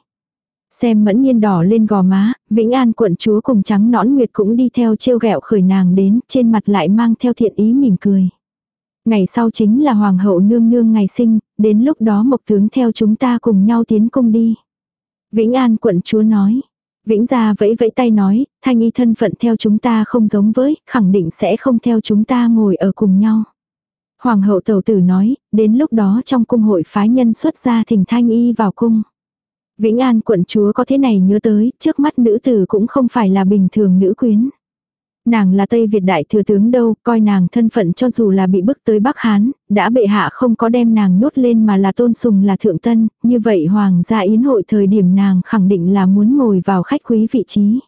Xem mẫn nhiên đỏ lên gò má, Vĩnh An quận chúa cùng trắng nõn nguyệt cũng đi theo trêu ghẹo khởi nàng đến, trên mặt lại mang theo thiện ý mỉm cười. Ngày sau chính là hoàng hậu nương nương ngày sinh, đến lúc đó mộc tướng theo chúng ta cùng nhau tiến cung đi. Vĩnh An quận chúa nói. Vĩnh gia vẫy vẫy tay nói, thanh y thân phận theo chúng ta không giống với, khẳng định sẽ không theo chúng ta ngồi ở cùng nhau. Hoàng hậu tẩu tử nói, đến lúc đó trong cung hội phái nhân xuất ra thỉnh thanh y vào cung. Vĩnh An quận chúa có thế này nhớ tới, trước mắt nữ tử cũng không phải là bình thường nữ quyến. Nàng là Tây Việt đại thừa tướng đâu, coi nàng thân phận cho dù là bị bức tới Bắc Hán, đã bệ hạ không có đem nàng nhốt lên mà là tôn sùng là thượng tân, như vậy hoàng gia yến hội thời điểm nàng khẳng định là muốn ngồi vào khách quý vị trí.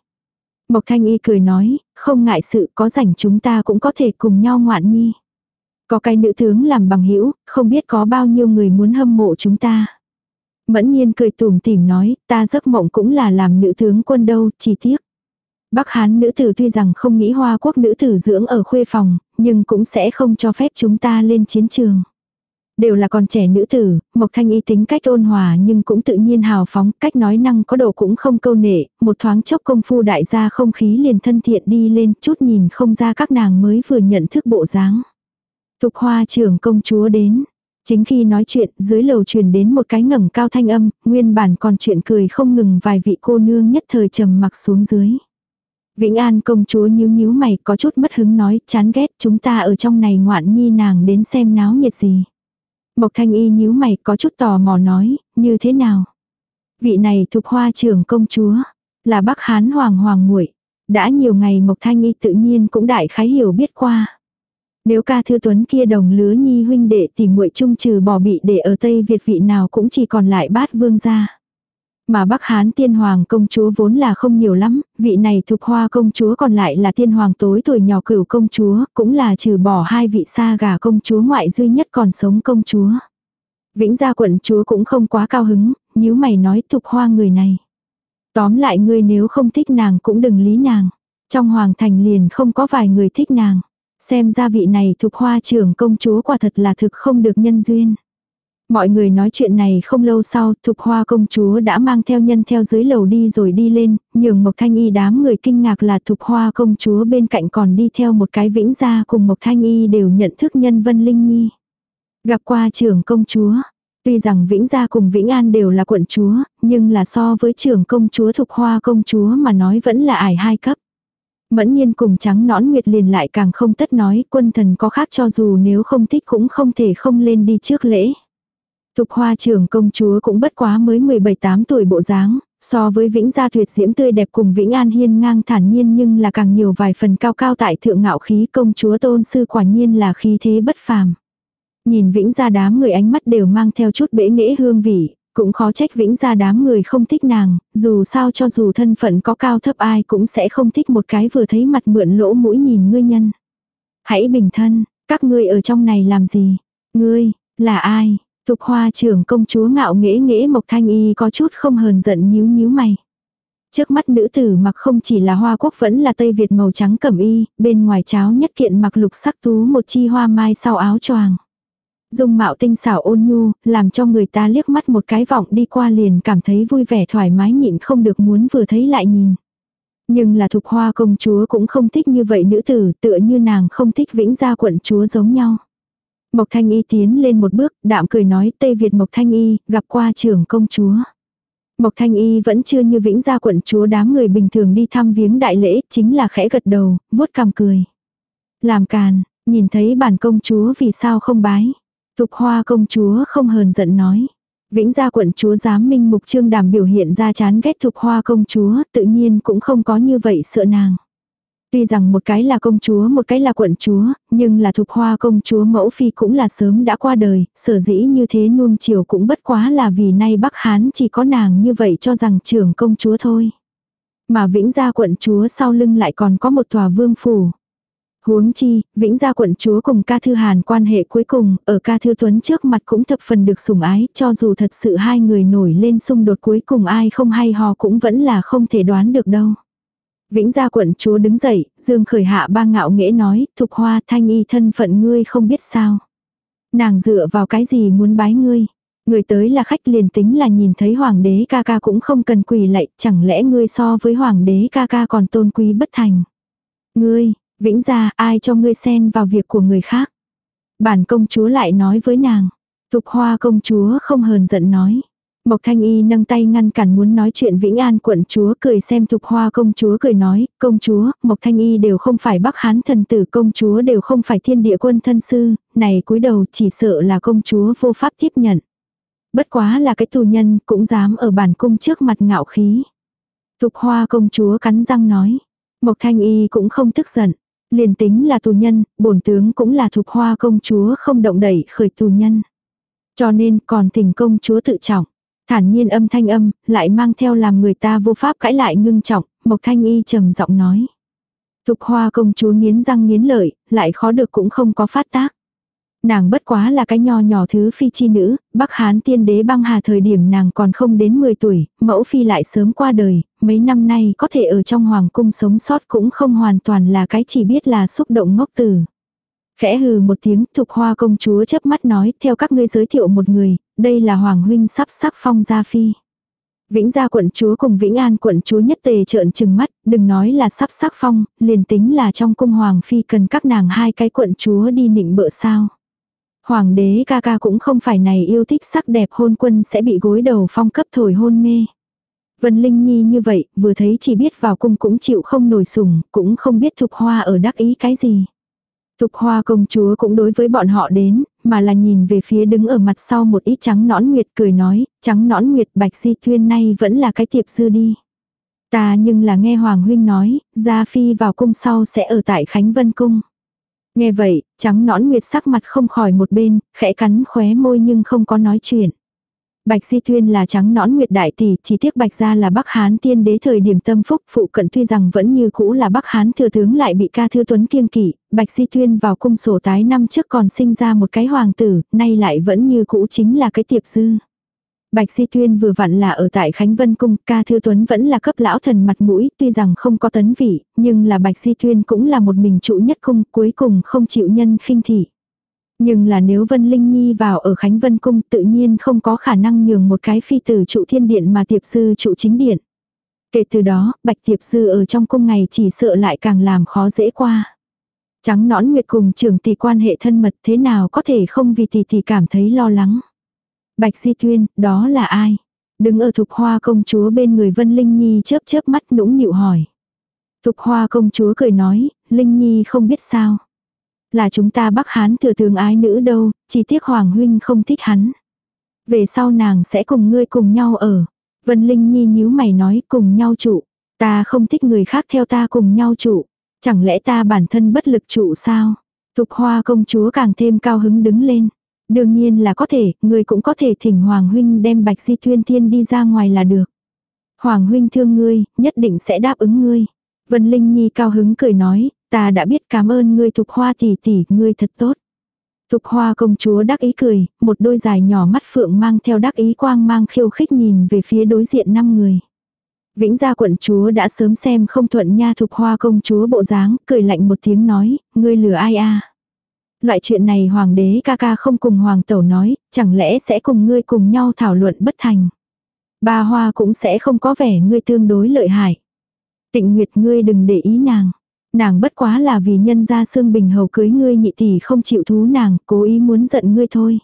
Mộc Thanh Y cười nói, không ngại sự có rảnh chúng ta cũng có thể cùng nhau ngoạn nhi. Có cái nữ tướng làm bằng hữu không biết có bao nhiêu người muốn hâm mộ chúng ta. Mẫn nhiên cười tủm tỉm nói, ta giấc mộng cũng là làm nữ tướng quân đâu, chỉ tiếc. Bắc Hán nữ tử tuy rằng không nghĩ hoa quốc nữ tử dưỡng ở khuê phòng, nhưng cũng sẽ không cho phép chúng ta lên chiến trường. Đều là còn trẻ nữ tử, Mộc Thanh Y tính cách ôn hòa nhưng cũng tự nhiên hào phóng, cách nói năng có độ cũng không câu nệ, một thoáng chốc công phu đại gia không khí liền thân thiện đi lên, chút nhìn không ra các nàng mới vừa nhận thức bộ dáng. Thục hoa trưởng công chúa đến. Chính khi nói chuyện, dưới lầu truyền đến một cái ngẩng cao thanh âm, nguyên bản còn chuyện cười không ngừng vài vị cô nương nhất thời trầm mặc xuống dưới. Vĩnh An công chúa nhíu nhíu mày có chút mất hứng nói chán ghét chúng ta ở trong này ngoạn nhi nàng đến xem náo nhiệt gì. Mộc thanh y nhíu mày có chút tò mò nói, như thế nào? Vị này thuộc hoa trưởng công chúa, là Bắc Hán Hoàng Hoàng muội Đã nhiều ngày Mộc thanh y tự nhiên cũng đại khái hiểu biết qua. Nếu ca thư tuấn kia đồng lứa nhi huynh đệ thì muội chung trừ bỏ bị để ở Tây Việt vị nào cũng chỉ còn lại bát vương gia. Mà Bắc Hán tiên hoàng công chúa vốn là không nhiều lắm, vị này thục hoa công chúa còn lại là tiên hoàng tối tuổi nhỏ cửu công chúa, cũng là trừ bỏ hai vị xa gà công chúa ngoại duy nhất còn sống công chúa. Vĩnh gia quận chúa cũng không quá cao hứng, nếu mày nói thục hoa người này. Tóm lại ngươi nếu không thích nàng cũng đừng lý nàng. Trong hoàng thành liền không có vài người thích nàng. Xem ra vị này thục hoa trưởng công chúa quả thật là thực không được nhân duyên. Mọi người nói chuyện này không lâu sau, Thục Hoa công chúa đã mang theo nhân theo dưới lầu đi rồi đi lên, nhường Mộc Thanh Y đám người kinh ngạc là Thục Hoa công chúa bên cạnh còn đi theo một cái vĩnh gia cùng Mộc Thanh Y đều nhận thức nhân Vân Linh Nhi. Gặp qua trưởng công chúa, tuy rằng Vĩnh Gia cùng Vĩnh An đều là quận chúa, nhưng là so với trưởng công chúa Thục Hoa công chúa mà nói vẫn là ải hai cấp. Mẫn nhiên cùng trắng nõn nguyệt liền lại càng không tất nói quân thần có khác cho dù nếu không thích cũng không thể không lên đi trước lễ. Thục hoa trưởng công chúa cũng bất quá mới 17-8 tuổi bộ dáng, so với Vĩnh Gia tuyệt diễm tươi đẹp cùng Vĩnh An hiên ngang thản nhiên nhưng là càng nhiều vài phần cao cao tại thượng ngạo khí công chúa tôn sư quả nhiên là khí thế bất phàm. Nhìn Vĩnh Gia đám người ánh mắt đều mang theo chút bể nghễ hương vị, cũng khó trách Vĩnh Gia đám người không thích nàng, dù sao cho dù thân phận có cao thấp ai cũng sẽ không thích một cái vừa thấy mặt mượn lỗ mũi nhìn ngươi nhân. Hãy bình thân, các ngươi ở trong này làm gì? Ngươi, là ai? Thục hoa trưởng công chúa ngạo nghễ nghễ Mộc Thanh Y có chút không hờn giận nhíu nhíu mày. Trước mắt nữ tử mặc không chỉ là hoa quốc vẫn là Tây Việt màu trắng cẩm y, bên ngoài cháo nhất kiện mặc lục sắc tú một chi hoa mai sau áo choàng. Dung mạo tinh xảo ôn nhu, làm cho người ta liếc mắt một cái vọng đi qua liền cảm thấy vui vẻ thoải mái nhịn không được muốn vừa thấy lại nhìn. Nhưng là thục hoa công chúa cũng không thích như vậy nữ tử tựa như nàng không thích vĩnh gia quận chúa giống nhau. Mộc Thanh Y tiến lên một bước, đạm cười nói Tây Việt Mộc Thanh Y, gặp qua trưởng công chúa. Mộc Thanh Y vẫn chưa như vĩnh gia quận chúa đám người bình thường đi thăm viếng đại lễ, chính là khẽ gật đầu, vuốt cằm cười. Làm càn, nhìn thấy bản công chúa vì sao không bái. Thục hoa công chúa không hờn giận nói. Vĩnh gia quận chúa giám minh mục trương đàm biểu hiện ra chán ghét thục hoa công chúa, tự nhiên cũng không có như vậy sợ nàng. Tuy rằng một cái là công chúa một cái là quận chúa, nhưng là thục hoa công chúa mẫu phi cũng là sớm đã qua đời, sở dĩ như thế nuông chiều cũng bất quá là vì nay Bắc Hán chỉ có nàng như vậy cho rằng trưởng công chúa thôi. Mà vĩnh gia quận chúa sau lưng lại còn có một tòa vương phủ. Huống chi, Vĩnh Gia quận chúa cùng ca thư Hàn quan hệ cuối cùng, ở ca thư Tuấn trước mặt cũng thập phần được sủng ái, cho dù thật sự hai người nổi lên xung đột cuối cùng ai không hay ho cũng vẫn là không thể đoán được đâu. Vĩnh gia quận chúa đứng dậy, dương khởi hạ ba ngạo nghễ nói, thục hoa thanh y thân phận ngươi không biết sao. Nàng dựa vào cái gì muốn bái ngươi. Người tới là khách liền tính là nhìn thấy hoàng đế ca ca cũng không cần quỳ lạy, chẳng lẽ ngươi so với hoàng đế ca ca còn tôn quý bất thành. Ngươi, vĩnh gia ai cho ngươi xen vào việc của người khác. Bản công chúa lại nói với nàng. Thục hoa công chúa không hờn giận nói. Mộc Thanh Y nâng tay ngăn cản muốn nói chuyện Vĩnh An quận chúa cười xem Thục Hoa công chúa cười nói, công chúa, Mộc Thanh Y đều không phải Bắc Hán thần tử công chúa đều không phải thiên địa quân thân sư, này cúi đầu chỉ sợ là công chúa vô pháp tiếp nhận. Bất quá là cái tù nhân cũng dám ở bản cung trước mặt ngạo khí. Thục Hoa công chúa cắn răng nói, Mộc Thanh Y cũng không tức giận. Liền tính là tù nhân, bổn tướng cũng là thục hoa công chúa không động đẩy khởi tù nhân. Cho nên còn tình công chúa tự trọng. Thản nhiên âm thanh âm, lại mang theo làm người ta vô pháp cãi lại ngưng trọng, Mộc Thanh Y trầm giọng nói. Thục hoa công chúa nghiến răng nghiến lợi, lại khó được cũng không có phát tác. Nàng bất quá là cái nho nhỏ thứ phi chi nữ, Bắc Hán tiên đế băng hà thời điểm nàng còn không đến 10 tuổi, mẫu phi lại sớm qua đời, mấy năm nay có thể ở trong hoàng cung sống sót cũng không hoàn toàn là cái chỉ biết là xúc động ngốc tử. Khẽ hừ một tiếng, thục hoa công chúa chớp mắt nói, theo các ngươi giới thiệu một người, đây là hoàng huynh sắp sắc phong gia phi. Vĩnh gia quận chúa cùng Vĩnh An quận chúa nhất tề trợn trừng mắt, đừng nói là sắp sắc phong, liền tính là trong cung hoàng phi cần các nàng hai cái quận chúa đi nịnh bợ sao. Hoàng đế ca ca cũng không phải này yêu thích sắc đẹp hôn quân sẽ bị gối đầu phong cấp thổi hôn mê. Vân Linh Nhi như vậy, vừa thấy chỉ biết vào cung cũng chịu không nổi sùng cũng không biết thục hoa ở đắc ý cái gì. Thục hoa công chúa cũng đối với bọn họ đến, mà là nhìn về phía đứng ở mặt sau một ít trắng nõn nguyệt cười nói, trắng nõn nguyệt bạch di tuyên nay vẫn là cái tiệp dư đi. Ta nhưng là nghe Hoàng Huynh nói, Gia Phi vào cung sau sẽ ở tại Khánh Vân Cung. Nghe vậy, trắng nõn nguyệt sắc mặt không khỏi một bên, khẽ cắn khóe môi nhưng không có nói chuyện. Bạch Di Tuyên là trắng nõn nguyệt đại tỷ, chỉ tiếc Bạch gia là Bắc Hán tiên đế thời điểm tâm phúc, phụ cận tuy rằng vẫn như cũ là Bắc Hán thừa tướng lại bị ca thư tuấn kiêng kỵ, Bạch Di Tuyên vào cung sổ tái năm trước còn sinh ra một cái hoàng tử, nay lại vẫn như cũ chính là cái tiệp dư. Bạch Di Tuyên vừa vặn là ở tại Khánh Vân Cung, ca thư tuấn vẫn là cấp lão thần mặt mũi, tuy rằng không có tấn vị, nhưng là Bạch Di Tuyên cũng là một mình trụ nhất cung, cuối cùng không chịu nhân khinh thị. Nhưng là nếu Vân Linh Nhi vào ở Khánh Vân Cung tự nhiên không có khả năng nhường một cái phi tử trụ thiên điện mà tiệp sư trụ chính điện. Kể từ đó, Bạch Tiệp Sư ở trong cung ngày chỉ sợ lại càng làm khó dễ qua. Trắng nõn nguyệt cùng trưởng tỷ quan hệ thân mật thế nào có thể không vì tỷ tỷ cảm thấy lo lắng. Bạch Di Tuyên, đó là ai? Đứng ở thục hoa công chúa bên người Vân Linh Nhi chớp chớp mắt nũng nhịu hỏi. Thục hoa công chúa cười nói, Linh Nhi không biết sao. Là chúng ta Bắc Hán thừa tướng ái nữ đâu, chỉ tiếc Hoàng Huynh không thích hắn. Về sau nàng sẽ cùng ngươi cùng nhau ở. Vân Linh Nhi nhíu mày nói cùng nhau trụ. Ta không thích người khác theo ta cùng nhau trụ. Chẳng lẽ ta bản thân bất lực trụ sao? Thục hoa công chúa càng thêm cao hứng đứng lên. Đương nhiên là có thể, người cũng có thể thỉnh Hoàng Huynh đem Bạch Di Thuyên Thiên đi ra ngoài là được. Hoàng Huynh thương ngươi, nhất định sẽ đáp ứng ngươi. Vân Linh Nhi cao hứng cười nói, Ta đã biết cảm ơn ngươi thục hoa tỷ tỷ, ngươi thật tốt. Thục hoa công chúa đắc ý cười, một đôi dài nhỏ mắt phượng mang theo đắc ý quang mang khiêu khích nhìn về phía đối diện năm người. Vĩnh gia quận chúa đã sớm xem không thuận nha thục hoa công chúa bộ dáng, cười lạnh một tiếng nói, ngươi lừa ai a Loại chuyện này hoàng đế ca ca không cùng hoàng tẩu nói, chẳng lẽ sẽ cùng ngươi cùng nhau thảo luận bất thành. Ba hoa cũng sẽ không có vẻ ngươi tương đối lợi hại. Tịnh Nguyệt ngươi đừng để ý nàng. Nàng bất quá là vì nhân gia xương bình hầu cưới ngươi nhị tỷ không chịu thú nàng, cố ý muốn giận ngươi thôi.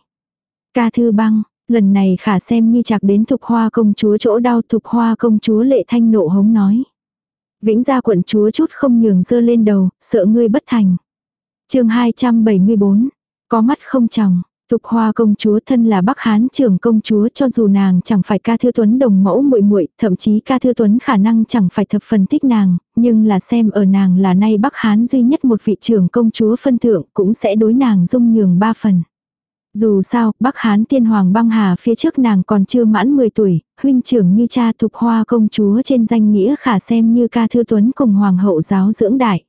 Ca thư băng, lần này khả xem như chạc đến thục hoa công chúa chỗ đau thục hoa công chúa lệ thanh nộ hống nói. Vĩnh gia quận chúa chút không nhường dơ lên đầu, sợ ngươi bất thành. chương 274, có mắt không chồng. Tục Hoa công chúa thân là Bắc Hán trưởng công chúa cho dù nàng chẳng phải ca thư tuấn đồng mẫu muội muội, thậm chí ca thư tuấn khả năng chẳng phải thập phần thích nàng, nhưng là xem ở nàng là nay Bắc Hán duy nhất một vị trưởng công chúa phân thượng cũng sẽ đối nàng dung nhường ba phần. Dù sao, Bắc Hán tiên hoàng băng hà phía trước nàng còn chưa mãn 10 tuổi, huynh trưởng như cha Thục Hoa công chúa trên danh nghĩa khả xem như ca thư tuấn cùng hoàng hậu giáo dưỡng đại.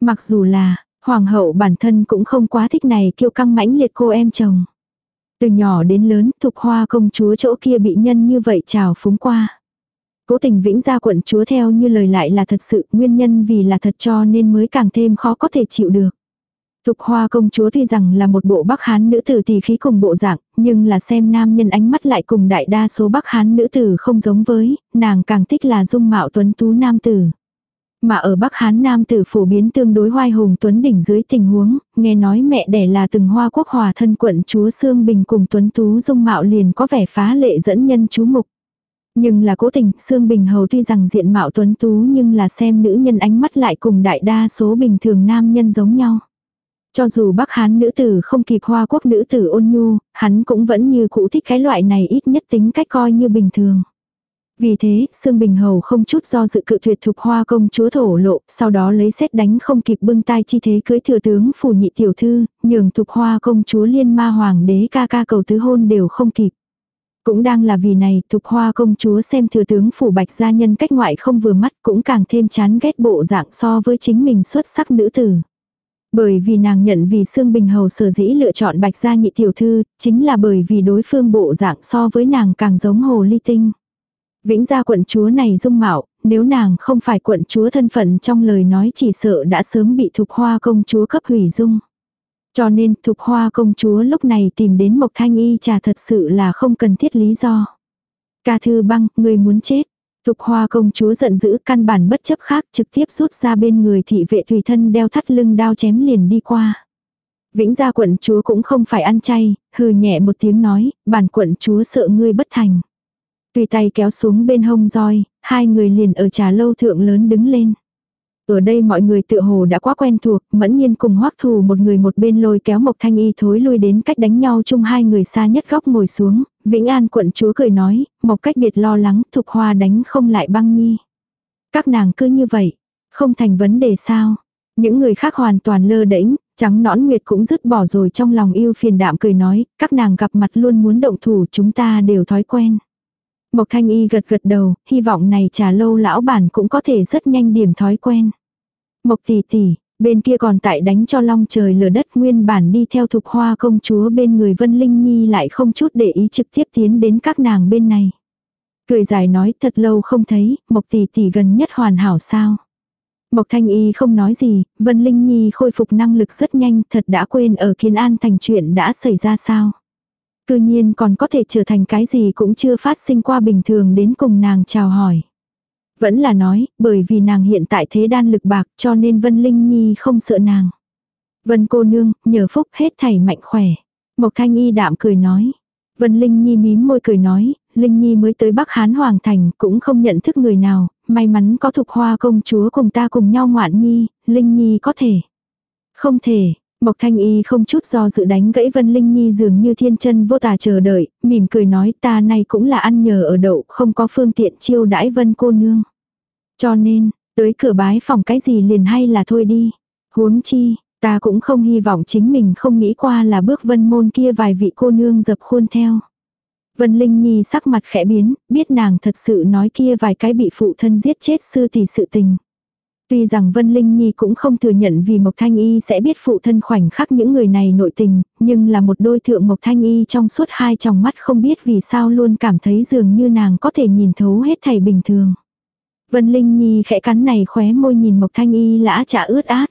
Mặc dù là, Hoàng hậu bản thân cũng không quá thích này kiêu căng mãnh liệt cô em chồng. Từ nhỏ đến lớn, thục hoa công chúa chỗ kia bị nhân như vậy trào phúng qua. Cố tình vĩnh gia quận chúa theo như lời lại là thật sự, nguyên nhân vì là thật cho nên mới càng thêm khó có thể chịu được. Thục hoa công chúa tuy rằng là một bộ bắc hán nữ tử thì khí cùng bộ dạng, nhưng là xem nam nhân ánh mắt lại cùng đại đa số bắc hán nữ tử không giống với, nàng càng thích là dung mạo tuấn tú nam tử. Mà ở Bắc Hán Nam tử phổ biến tương đối hoai hùng Tuấn Đỉnh dưới tình huống, nghe nói mẹ đẻ là từng hoa quốc hòa thân quận chúa Sương Bình cùng Tuấn Tú dung mạo liền có vẻ phá lệ dẫn nhân chú mục. Nhưng là cố tình, Sương Bình Hầu tuy rằng diện mạo tuấn tú nhưng là xem nữ nhân ánh mắt lại cùng đại đa số bình thường nam nhân giống nhau. Cho dù Bắc Hán nữ tử không kịp hoa quốc nữ tử ôn nhu, hắn cũng vẫn như cũ thích cái loại này ít nhất tính cách coi như bình thường. Vì thế, Sương Bình Hầu không chút do dự cự tuyệt thục hoa công chúa thổ lộ, sau đó lấy xét đánh không kịp bưng tai chi thế cưới thừa tướng phủ nhị tiểu thư, nhường thục hoa công chúa liên ma hoàng đế ca ca cầu tứ hôn đều không kịp. Cũng đang là vì này, thục hoa công chúa xem thừa tướng phủ bạch gia nhân cách ngoại không vừa mắt cũng càng thêm chán ghét bộ dạng so với chính mình xuất sắc nữ tử. Bởi vì nàng nhận vì Sương Bình Hầu sở dĩ lựa chọn bạch gia nhị tiểu thư, chính là bởi vì đối phương bộ dạng so với nàng càng giống hồ ly tinh. Vĩnh gia quận chúa này dung mạo, nếu nàng không phải quận chúa thân phận trong lời nói chỉ sợ đã sớm bị thục hoa công chúa cấp hủy dung. Cho nên thục hoa công chúa lúc này tìm đến Mộc Thanh Y trà thật sự là không cần thiết lý do. Ca thư băng, người muốn chết. Thục hoa công chúa giận dữ căn bản bất chấp khác trực tiếp rút ra bên người thị vệ tùy thân đeo thắt lưng đao chém liền đi qua. Vĩnh gia quận chúa cũng không phải ăn chay, hừ nhẹ một tiếng nói, bản quận chúa sợ ngươi bất thành. Tùy tay kéo xuống bên hông roi, hai người liền ở trà lâu thượng lớn đứng lên. Ở đây mọi người tự hồ đã quá quen thuộc, mẫn nhiên cùng hoắc thù một người một bên lôi kéo Mộc Thanh Y thối lui đến cách đánh nhau chung hai người xa nhất góc ngồi xuống, Vĩnh An quận chúa cười nói, một cách biệt lo lắng thục hoa đánh không lại băng nhi. Các nàng cứ như vậy, không thành vấn đề sao. Những người khác hoàn toàn lơ đễnh, trắng nõn nguyệt cũng dứt bỏ rồi trong lòng yêu phiền đạm cười nói, các nàng gặp mặt luôn muốn động thủ chúng ta đều thói quen. Mộc Thanh Y gật gật đầu, hy vọng này trà lâu lão bản cũng có thể rất nhanh điểm thói quen. Mộc tỷ tỷ, bên kia còn tại đánh cho long trời lở đất nguyên bản đi theo thục hoa công chúa bên người Vân Linh Nhi lại không chút để ý trực tiếp tiến đến các nàng bên này. Cười dài nói thật lâu không thấy, Mộc tỷ tỷ gần nhất hoàn hảo sao. Mộc Thanh Y không nói gì, Vân Linh Nhi khôi phục năng lực rất nhanh thật đã quên ở Kiến An thành chuyện đã xảy ra sao. Cư nhiên còn có thể trở thành cái gì cũng chưa phát sinh qua bình thường đến cùng nàng chào hỏi. Vẫn là nói, bởi vì nàng hiện tại thế đan lực bạc cho nên Vân Linh Nhi không sợ nàng. Vân cô nương, nhờ phúc hết thảy mạnh khỏe. Mộc Thanh Y đạm cười nói. Vân Linh Nhi mím môi cười nói, Linh Nhi mới tới Bắc Hán Hoàng Thành cũng không nhận thức người nào, may mắn có thục hoa công chúa cùng ta cùng nhau ngoạn nhi, Linh Nhi có thể. Không thể, Mộc Thanh Y không chút do dự đánh gãy Vân Linh Nhi dường như thiên chân vô tà chờ đợi, mỉm cười nói ta này cũng là ăn nhờ ở đậu, không có phương tiện chiêu đãi Vân cô nương. Cho nên, tới cửa bái phòng cái gì liền hay là thôi đi. Huống chi, ta cũng không hy vọng chính mình không nghĩ qua là bước vân môn kia vài vị cô nương dập khuôn theo. Vân Linh Nhi sắc mặt khẽ biến, biết nàng thật sự nói kia vài cái bị phụ thân giết chết sư tỷ sự tình. Tuy rằng Vân Linh Nhi cũng không thừa nhận vì Mộc Thanh Y sẽ biết phụ thân khoảnh khắc những người này nội tình, nhưng là một đôi thượng Mộc Thanh Y trong suốt hai tròng mắt không biết vì sao luôn cảm thấy dường như nàng có thể nhìn thấu hết thảy bình thường. Vân Linh Nhi khẽ cắn này khóe môi nhìn Mộc Thanh Y lã chả ướt át.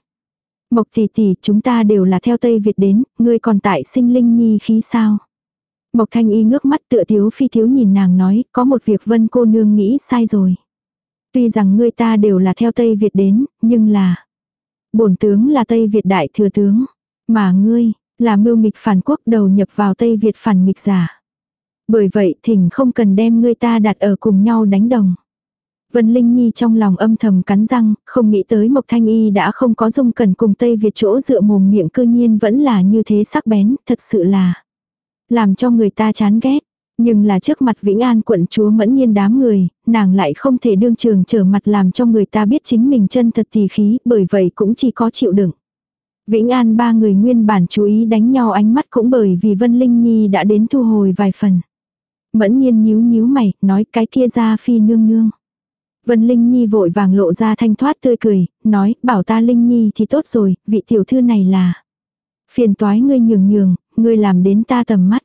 Mộc tỷ tỷ chúng ta đều là theo Tây Việt đến, ngươi còn tại sinh Linh Nhi khí sao? Mộc Thanh Y ngước mắt tựa thiếu phi thiếu nhìn nàng nói, có một việc Vân cô nương nghĩ sai rồi. Tuy rằng ngươi ta đều là theo Tây Việt đến, nhưng là... bổn tướng là Tây Việt đại thừa tướng. Mà ngươi, là mưu nghịch phản quốc đầu nhập vào Tây Việt phản nghịch giả. Bởi vậy thỉnh không cần đem ngươi ta đặt ở cùng nhau đánh đồng. Vân Linh Nhi trong lòng âm thầm cắn răng, không nghĩ tới Mộc Thanh Y đã không có dung cần cùng Tây Việt chỗ dựa mồm miệng cư nhiên vẫn là như thế sắc bén, thật sự là làm cho người ta chán ghét. Nhưng là trước mặt Vĩnh An quận chúa mẫn nhiên đám người, nàng lại không thể đương trường trở mặt làm cho người ta biết chính mình chân thật tỳ khí, bởi vậy cũng chỉ có chịu đựng. Vĩnh An ba người nguyên bản chú ý đánh nhau ánh mắt cũng bởi vì Vân Linh Nhi đã đến thu hồi vài phần. Mẫn nhiên nhíu nhíu mày, nói cái kia ra phi nương nương. Vân Linh Nhi vội vàng lộ ra thanh thoát tươi cười, nói, bảo ta Linh Nhi thì tốt rồi, vị tiểu thư này là. Phiền toái ngươi nhường nhường, ngươi làm đến ta tầm mắt.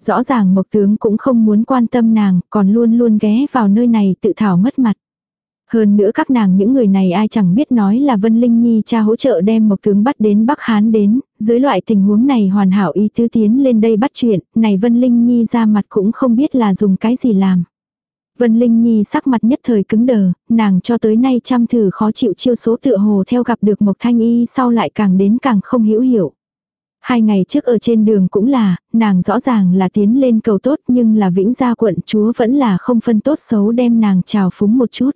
Rõ ràng Mộc Tướng cũng không muốn quan tâm nàng, còn luôn luôn ghé vào nơi này tự thảo mất mặt. Hơn nữa các nàng những người này ai chẳng biết nói là Vân Linh Nhi cha hỗ trợ đem Mộc Tướng bắt đến Bắc Hán đến, dưới loại tình huống này hoàn hảo ý tứ tiến lên đây bắt chuyện, này Vân Linh Nhi ra mặt cũng không biết là dùng cái gì làm. Vân Linh Nhi sắc mặt nhất thời cứng đờ, nàng cho tới nay chăm thử khó chịu chiêu số tựa hồ theo gặp được Mộc Thanh Y sau lại càng đến càng không hiểu hiểu. Hai ngày trước ở trên đường cũng là, nàng rõ ràng là tiến lên cầu tốt nhưng là vĩnh gia quận chúa vẫn là không phân tốt xấu đem nàng chào phúng một chút.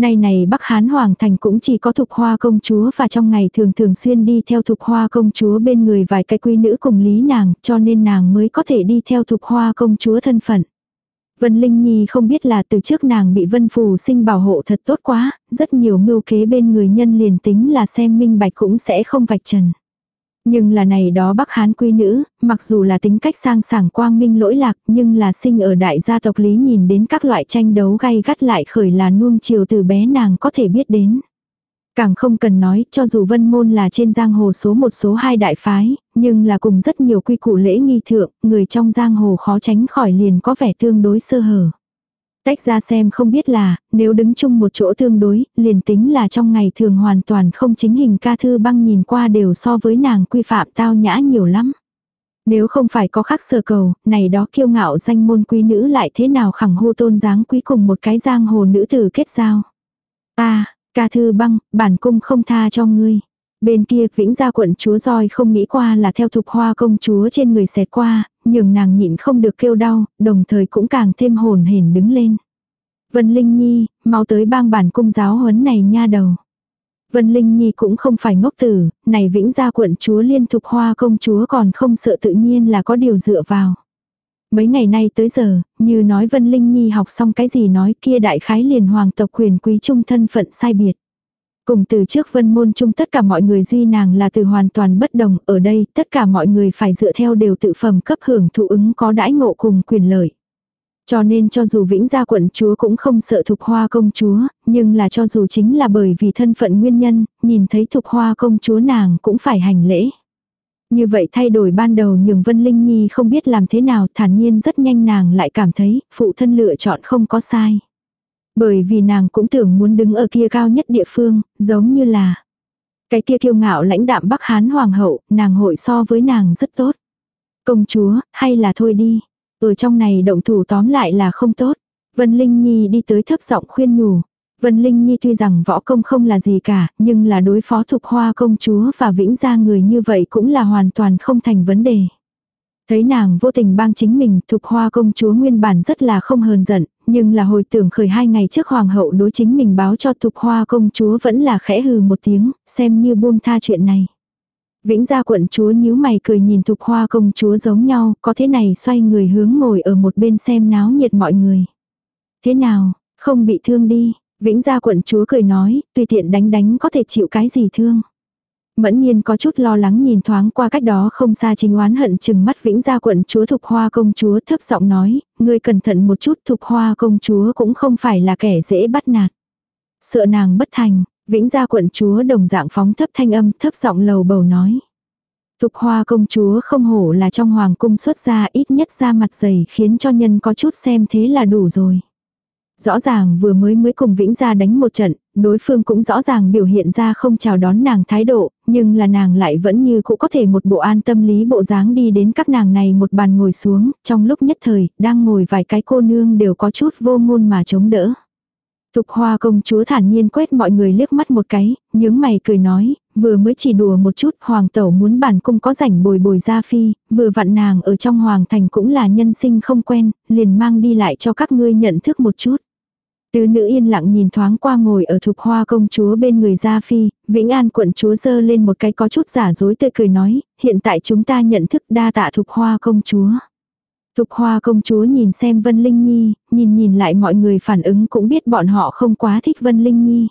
Nay này Bắc Hán Hoàng Thành cũng chỉ có thục hoa công chúa và trong ngày thường thường xuyên đi theo thục hoa công chúa bên người vài cái quy nữ cùng lý nàng cho nên nàng mới có thể đi theo thục hoa công chúa thân phận. Vân Linh Nhi không biết là từ trước nàng bị Vân Phù sinh bảo hộ thật tốt quá, rất nhiều mưu kế bên người nhân liền tính là xem minh bạch cũng sẽ không vạch trần. Nhưng là này đó Bắc Hán quy nữ, mặc dù là tính cách sang sảng quang minh lỗi lạc nhưng là sinh ở đại gia tộc lý nhìn đến các loại tranh đấu gay gắt lại khởi là nuông chiều từ bé nàng có thể biết đến. Càng không cần nói, cho dù vân môn là trên giang hồ số một số hai đại phái, nhưng là cùng rất nhiều quy củ lễ nghi thượng, người trong giang hồ khó tránh khỏi liền có vẻ tương đối sơ hở. Tách ra xem không biết là, nếu đứng chung một chỗ tương đối, liền tính là trong ngày thường hoàn toàn không chính hình ca thư băng nhìn qua đều so với nàng quy phạm tao nhã nhiều lắm. Nếu không phải có khắc sơ cầu, này đó kiêu ngạo danh môn quý nữ lại thế nào khẳng hô tôn dáng quý cùng một cái giang hồ nữ tử kết giao. Ta, Ca thư băng, bản cung không tha cho ngươi. Bên kia vĩnh gia quận chúa roi không nghĩ qua là theo thục hoa công chúa trên người xẹt qua, nhưng nàng nhịn không được kêu đau, đồng thời cũng càng thêm hồn hển đứng lên. Vân Linh Nhi, mau tới bang bản cung giáo huấn này nha đầu. Vân Linh Nhi cũng không phải ngốc tử, này vĩnh gia quận chúa liên thục hoa công chúa còn không sợ tự nhiên là có điều dựa vào. Mấy ngày nay tới giờ, như nói Vân Linh Nhi học xong cái gì nói kia đại khái liền hoàng tộc quyền quý trung thân phận sai biệt. Cùng từ trước vân môn chung tất cả mọi người duy nàng là từ hoàn toàn bất đồng, ở đây tất cả mọi người phải dựa theo đều tự phẩm cấp hưởng thụ ứng có đãi ngộ cùng quyền lợi. Cho nên cho dù vĩnh gia quận chúa cũng không sợ thục hoa công chúa, nhưng là cho dù chính là bởi vì thân phận nguyên nhân, nhìn thấy thục hoa công chúa nàng cũng phải hành lễ. Như vậy thay đổi ban đầu nhường Vân Linh Nhi không biết làm thế nào thản nhiên rất nhanh nàng lại cảm thấy phụ thân lựa chọn không có sai. Bởi vì nàng cũng tưởng muốn đứng ở kia cao nhất địa phương, giống như là cái kia kiêu ngạo lãnh đạm Bắc Hán Hoàng hậu, nàng hội so với nàng rất tốt. Công chúa, hay là thôi đi. Ở trong này động thủ tóm lại là không tốt. Vân Linh Nhi đi tới thấp giọng khuyên nhủ. Vân Linh Nhi tuy rằng võ công không là gì cả, nhưng là đối phó thục hoa công chúa và vĩnh gia người như vậy cũng là hoàn toàn không thành vấn đề. Thấy nàng vô tình bang chính mình, thục hoa công chúa nguyên bản rất là không hờn giận, nhưng là hồi tưởng khởi hai ngày trước hoàng hậu đối chính mình báo cho thục hoa công chúa vẫn là khẽ hừ một tiếng, xem như buông tha chuyện này. Vĩnh gia quận chúa nhíu mày cười nhìn thục hoa công chúa giống nhau, có thế này xoay người hướng ngồi ở một bên xem náo nhiệt mọi người. Thế nào, không bị thương đi, Vĩnh gia quận chúa cười nói, tùy tiện đánh đánh có thể chịu cái gì thương. Mẫn nhiên có chút lo lắng nhìn thoáng qua cách đó không xa trình oán hận chừng mắt vĩnh gia quận chúa thục hoa công chúa thấp giọng nói, ngươi cẩn thận một chút thục hoa công chúa cũng không phải là kẻ dễ bắt nạt. Sợ nàng bất thành, vĩnh gia quận chúa đồng dạng phóng thấp thanh âm thấp giọng lầu bầu nói. Thục hoa công chúa không hổ là trong hoàng cung xuất ra ít nhất ra mặt dày khiến cho nhân có chút xem thế là đủ rồi. Rõ ràng vừa mới mới cùng Vĩnh ra đánh một trận, đối phương cũng rõ ràng biểu hiện ra không chào đón nàng thái độ, nhưng là nàng lại vẫn như cũng có thể một bộ an tâm lý bộ dáng đi đến các nàng này một bàn ngồi xuống, trong lúc nhất thời, đang ngồi vài cái cô nương đều có chút vô ngôn mà chống đỡ. Thục hoa công chúa thản nhiên quét mọi người liếc mắt một cái, nhướng mày cười nói, vừa mới chỉ đùa một chút, hoàng tẩu muốn bản cung có rảnh bồi bồi ra phi, vừa vặn nàng ở trong hoàng thành cũng là nhân sinh không quen, liền mang đi lại cho các ngươi nhận thức một chút. Tứ nữ yên lặng nhìn thoáng qua ngồi ở thục hoa công chúa bên người Gia Phi, Vĩnh An quận chúa dơ lên một cái có chút giả dối tươi cười nói, hiện tại chúng ta nhận thức đa tạ thục hoa công chúa. Thục hoa công chúa nhìn xem Vân Linh Nhi, nhìn nhìn lại mọi người phản ứng cũng biết bọn họ không quá thích Vân Linh Nhi.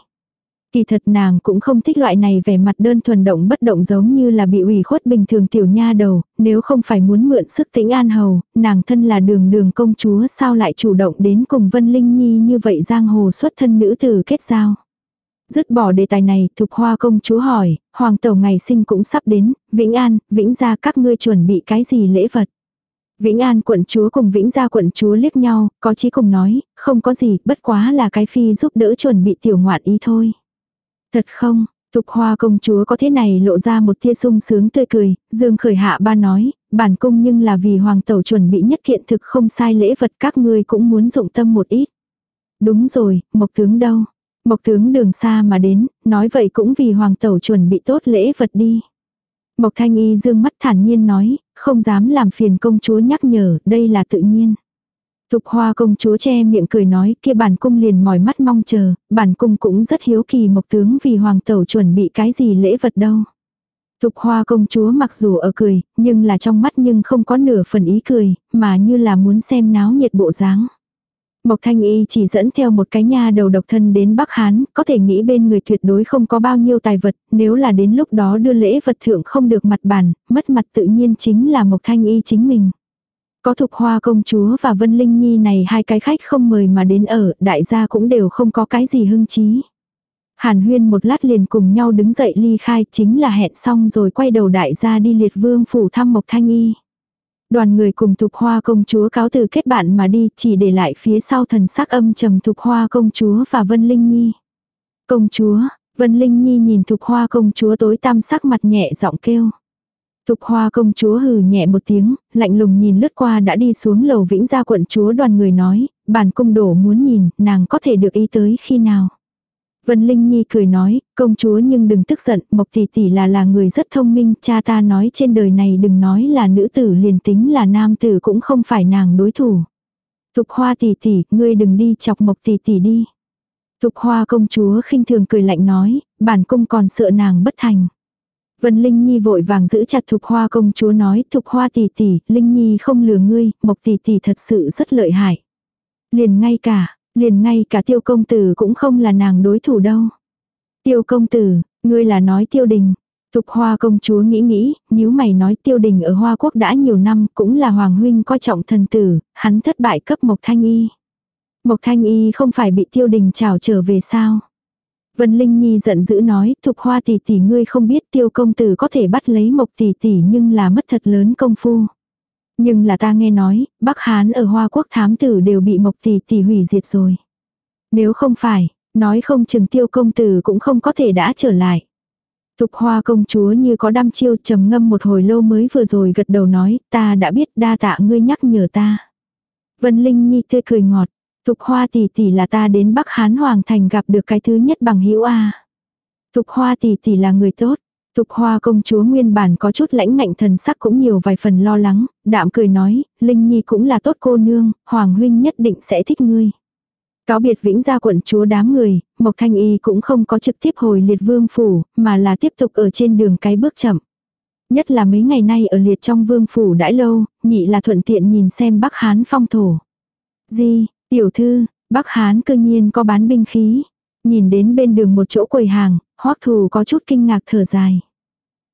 Kỳ thật nàng cũng không thích loại này vẻ mặt đơn thuần động bất động giống như là bị ủy khuất bình thường tiểu nha đầu, nếu không phải muốn mượn sức tĩnh an hầu, nàng thân là đường đường công chúa sao lại chủ động đến cùng Vân Linh Nhi như vậy giang hồ xuất thân nữ tử kết giao. Dứt bỏ đề tài này, Thục Hoa công chúa hỏi, hoàng tẩu ngày sinh cũng sắp đến, Vĩnh An, Vĩnh gia các ngươi chuẩn bị cái gì lễ vật. Vĩnh An quận chúa cùng Vĩnh gia quận chúa liếc nhau, có chí cùng nói, không có gì, bất quá là cái phi giúp đỡ chuẩn bị tiểu ngoạn ý thôi. Thật không, Thục hoa công chúa có thế này lộ ra một tia sung sướng tươi cười, dương khởi hạ ba nói, bản cung nhưng là vì hoàng tẩu chuẩn bị nhất kiện thực không sai lễ vật các ngươi cũng muốn dụng tâm một ít. Đúng rồi, mộc tướng đâu? Mộc tướng đường xa mà đến, nói vậy cũng vì hoàng tẩu chuẩn bị tốt lễ vật đi. Mộc thanh y dương mắt thản nhiên nói, không dám làm phiền công chúa nhắc nhở, đây là tự nhiên. Thục hoa công chúa che miệng cười nói kia bản cung liền mỏi mắt mong chờ, bản cung cũng rất hiếu kỳ mộc tướng vì hoàng tẩu chuẩn bị cái gì lễ vật đâu. Thục hoa công chúa mặc dù ở cười, nhưng là trong mắt nhưng không có nửa phần ý cười, mà như là muốn xem náo nhiệt bộ dáng. Mộc Thanh Y chỉ dẫn theo một cái nha đầu độc thân đến Bắc Hán, có thể nghĩ bên người tuyệt đối không có bao nhiêu tài vật, nếu là đến lúc đó đưa lễ vật thượng không được mặt bàn, mất mặt tự nhiên chính là Mộc Thanh Y chính mình. Có thục hoa công chúa và Vân Linh Nhi này hai cái khách không mời mà đến ở, đại gia cũng đều không có cái gì hưng trí. Hàn huyên một lát liền cùng nhau đứng dậy ly khai chính là hẹn xong rồi quay đầu đại gia đi liệt vương phủ thăm Mộc Thanh Y. Đoàn người cùng Thục Hoa công chúa cáo từ kết bạn mà đi, chỉ để lại phía sau thần sắc âm trầm Thục Hoa công chúa và Vân Linh Nhi. Công chúa, Vân Linh Nhi nhìn Thục Hoa công chúa tối tăm sắc mặt nhẹ giọng kêu. Thục Hoa công chúa hừ nhẹ một tiếng, lạnh lùng nhìn lướt qua đã đi xuống lầu vĩnh gia quận chúa đoàn người nói, bản cung đổ muốn nhìn, nàng có thể được ý tới khi nào. Vân Linh Nhi cười nói, công chúa nhưng đừng tức giận, Mộc tỷ tỷ là là người rất thông minh, cha ta nói trên đời này đừng nói là nữ tử liền tính là nam tử cũng không phải nàng đối thủ. Thục hoa tỷ tỷ, ngươi đừng đi chọc Mộc tỷ tỷ đi. Thục hoa công chúa khinh thường cười lạnh nói, bản cung còn sợ nàng bất thành. Vân Linh Nhi vội vàng giữ chặt Thục Hoa công chúa nói, Thục Hoa tỷ tỷ, Linh Nhi không lừa ngươi, Mộc tỷ tỷ thật sự rất lợi hại. Liền ngay cả, Liền ngay cả tiêu công tử cũng không là nàng đối thủ đâu. Tiêu công tử, ngươi là nói tiêu đình. Thục hoa công chúa nghĩ nghĩ, nếu mày nói tiêu đình ở Hoa Quốc đã nhiều năm cũng là Hoàng Huynh coi trọng thần tử, hắn thất bại cấp Mộc Thanh Y. Mộc Thanh Y không phải bị tiêu đình trảo trở về sao? Vân Linh Nhi giận dữ nói, Thục Hoa tỷ tỷ ngươi không biết tiêu công tử có thể bắt lấy Mộc tỷ tỷ nhưng là mất thật lớn công phu. Nhưng là ta nghe nói, Bắc Hán ở Hoa Quốc thám tử đều bị Mộc Tỷ Tỷ hủy diệt rồi. Nếu không phải, nói không chừng tiêu công tử cũng không có thể đã trở lại. Thục hoa công chúa như có đam chiêu trầm ngâm một hồi lâu mới vừa rồi gật đầu nói, ta đã biết đa tạ ngươi nhắc nhở ta. Vân Linh Nhi tươi cười ngọt, Thục hoa tỷ tỷ là ta đến Bắc Hán Hoàng Thành gặp được cái thứ nhất bằng hữu A. Thục hoa tỷ tỷ là người tốt, Thục hoa công chúa nguyên bản có chút lãnh ngạnh thần sắc cũng nhiều vài phần lo lắng, đạm cười nói, Linh Nhi cũng là tốt cô nương, Hoàng huynh nhất định sẽ thích ngươi. Cáo biệt vĩnh gia quận chúa đám người, Mộc Thanh Y cũng không có trực tiếp hồi liệt vương phủ, mà là tiếp tục ở trên đường cái bước chậm. Nhất là mấy ngày nay ở liệt trong vương phủ đãi lâu, nhị là thuận tiện nhìn xem Bắc Hán phong thổ. Di, tiểu thư, Bắc Hán cơ nhiên có bán binh khí. Nhìn đến bên đường một chỗ quầy hàng, hoắc thù có chút kinh ngạc thở dài.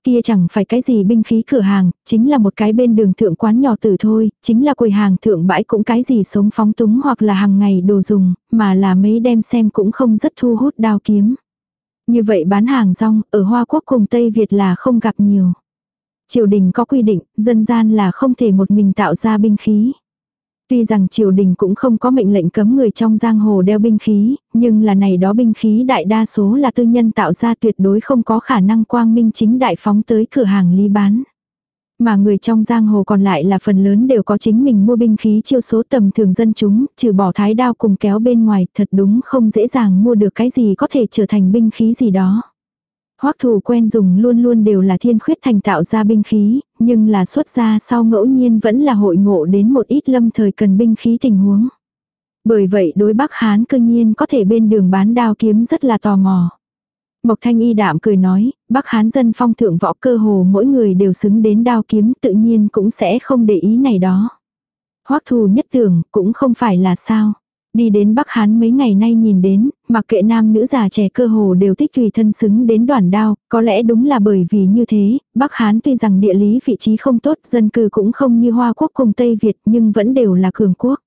Kia chẳng phải cái gì binh khí cửa hàng, chính là một cái bên đường thượng quán nhỏ tử thôi, chính là quầy hàng thượng bãi cũng cái gì sống phóng túng hoặc là hàng ngày đồ dùng, mà là mấy đem xem cũng không rất thu hút đao kiếm. Như vậy bán hàng rong, ở Hoa Quốc cùng Tây Việt là không gặp nhiều. Triều đình có quy định, dân gian là không thể một mình tạo ra binh khí. Tuy rằng triều đình cũng không có mệnh lệnh cấm người trong giang hồ đeo binh khí, nhưng là này đó binh khí đại đa số là tư nhân tạo ra tuyệt đối không có khả năng quang minh chính đại phóng tới cửa hàng ly bán. Mà người trong giang hồ còn lại là phần lớn đều có chính mình mua binh khí chiêu số tầm thường dân chúng, trừ bỏ thái đao cùng kéo bên ngoài, thật đúng không dễ dàng mua được cái gì có thể trở thành binh khí gì đó. Hoắc thủ quen dùng luôn luôn đều là thiên khuyết thành tạo ra binh khí, nhưng là xuất ra sau ngẫu nhiên vẫn là hội ngộ đến một ít lâm thời cần binh khí tình huống. Bởi vậy đối Bắc Hán cơ nhiên có thể bên đường bán đao kiếm rất là tò mò. Mộc Thanh Y đạm cười nói, Bắc Hán dân phong thượng võ cơ hồ mỗi người đều xứng đến đao kiếm tự nhiên cũng sẽ không để ý này đó. Hoắc thù nhất tưởng cũng không phải là sao. Đi đến Bắc Hán mấy ngày nay nhìn đến, mặc kệ nam nữ già trẻ cơ hồ đều thích tùy thân xứng đến đoàn đao, có lẽ đúng là bởi vì như thế, Bắc Hán tuy rằng địa lý vị trí không tốt, dân cư cũng không như Hoa Quốc cùng Tây Việt nhưng vẫn đều là cường quốc.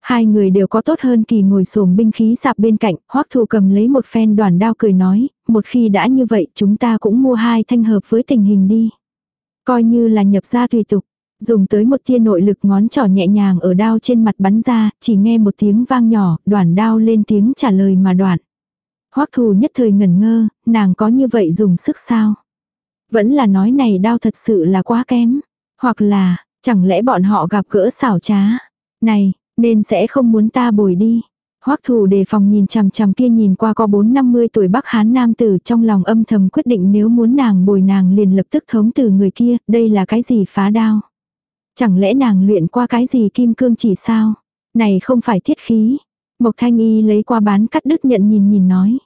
Hai người đều có tốt hơn kỳ ngồi xổm binh khí sạp bên cạnh, hoắc thù cầm lấy một phen đoàn đao cười nói, một khi đã như vậy chúng ta cũng mua hai thanh hợp với tình hình đi. Coi như là nhập ra tùy tục, Dùng tới một tia nội lực ngón trỏ nhẹ nhàng ở đao trên mặt bắn ra, chỉ nghe một tiếng vang nhỏ, đoạn đao lên tiếng trả lời mà đoạn. Hoắc thù nhất thời ngẩn ngơ, nàng có như vậy dùng sức sao? Vẫn là nói này đao thật sự là quá kém. Hoặc là, chẳng lẽ bọn họ gặp gỡ xảo trá. Này, nên sẽ không muốn ta bồi đi. Hoắc thù đề phòng nhìn chằm chằm kia nhìn qua có 4-50 tuổi Bắc Hán nam tử trong lòng âm thầm quyết định nếu muốn nàng bồi nàng liền lập tức thống từ người kia, đây là cái gì phá đao. Chẳng lẽ nàng luyện qua cái gì kim cương chỉ sao? Này không phải thiết khí. Mộc thanh y lấy qua bán cắt đứt nhận nhìn nhìn nói.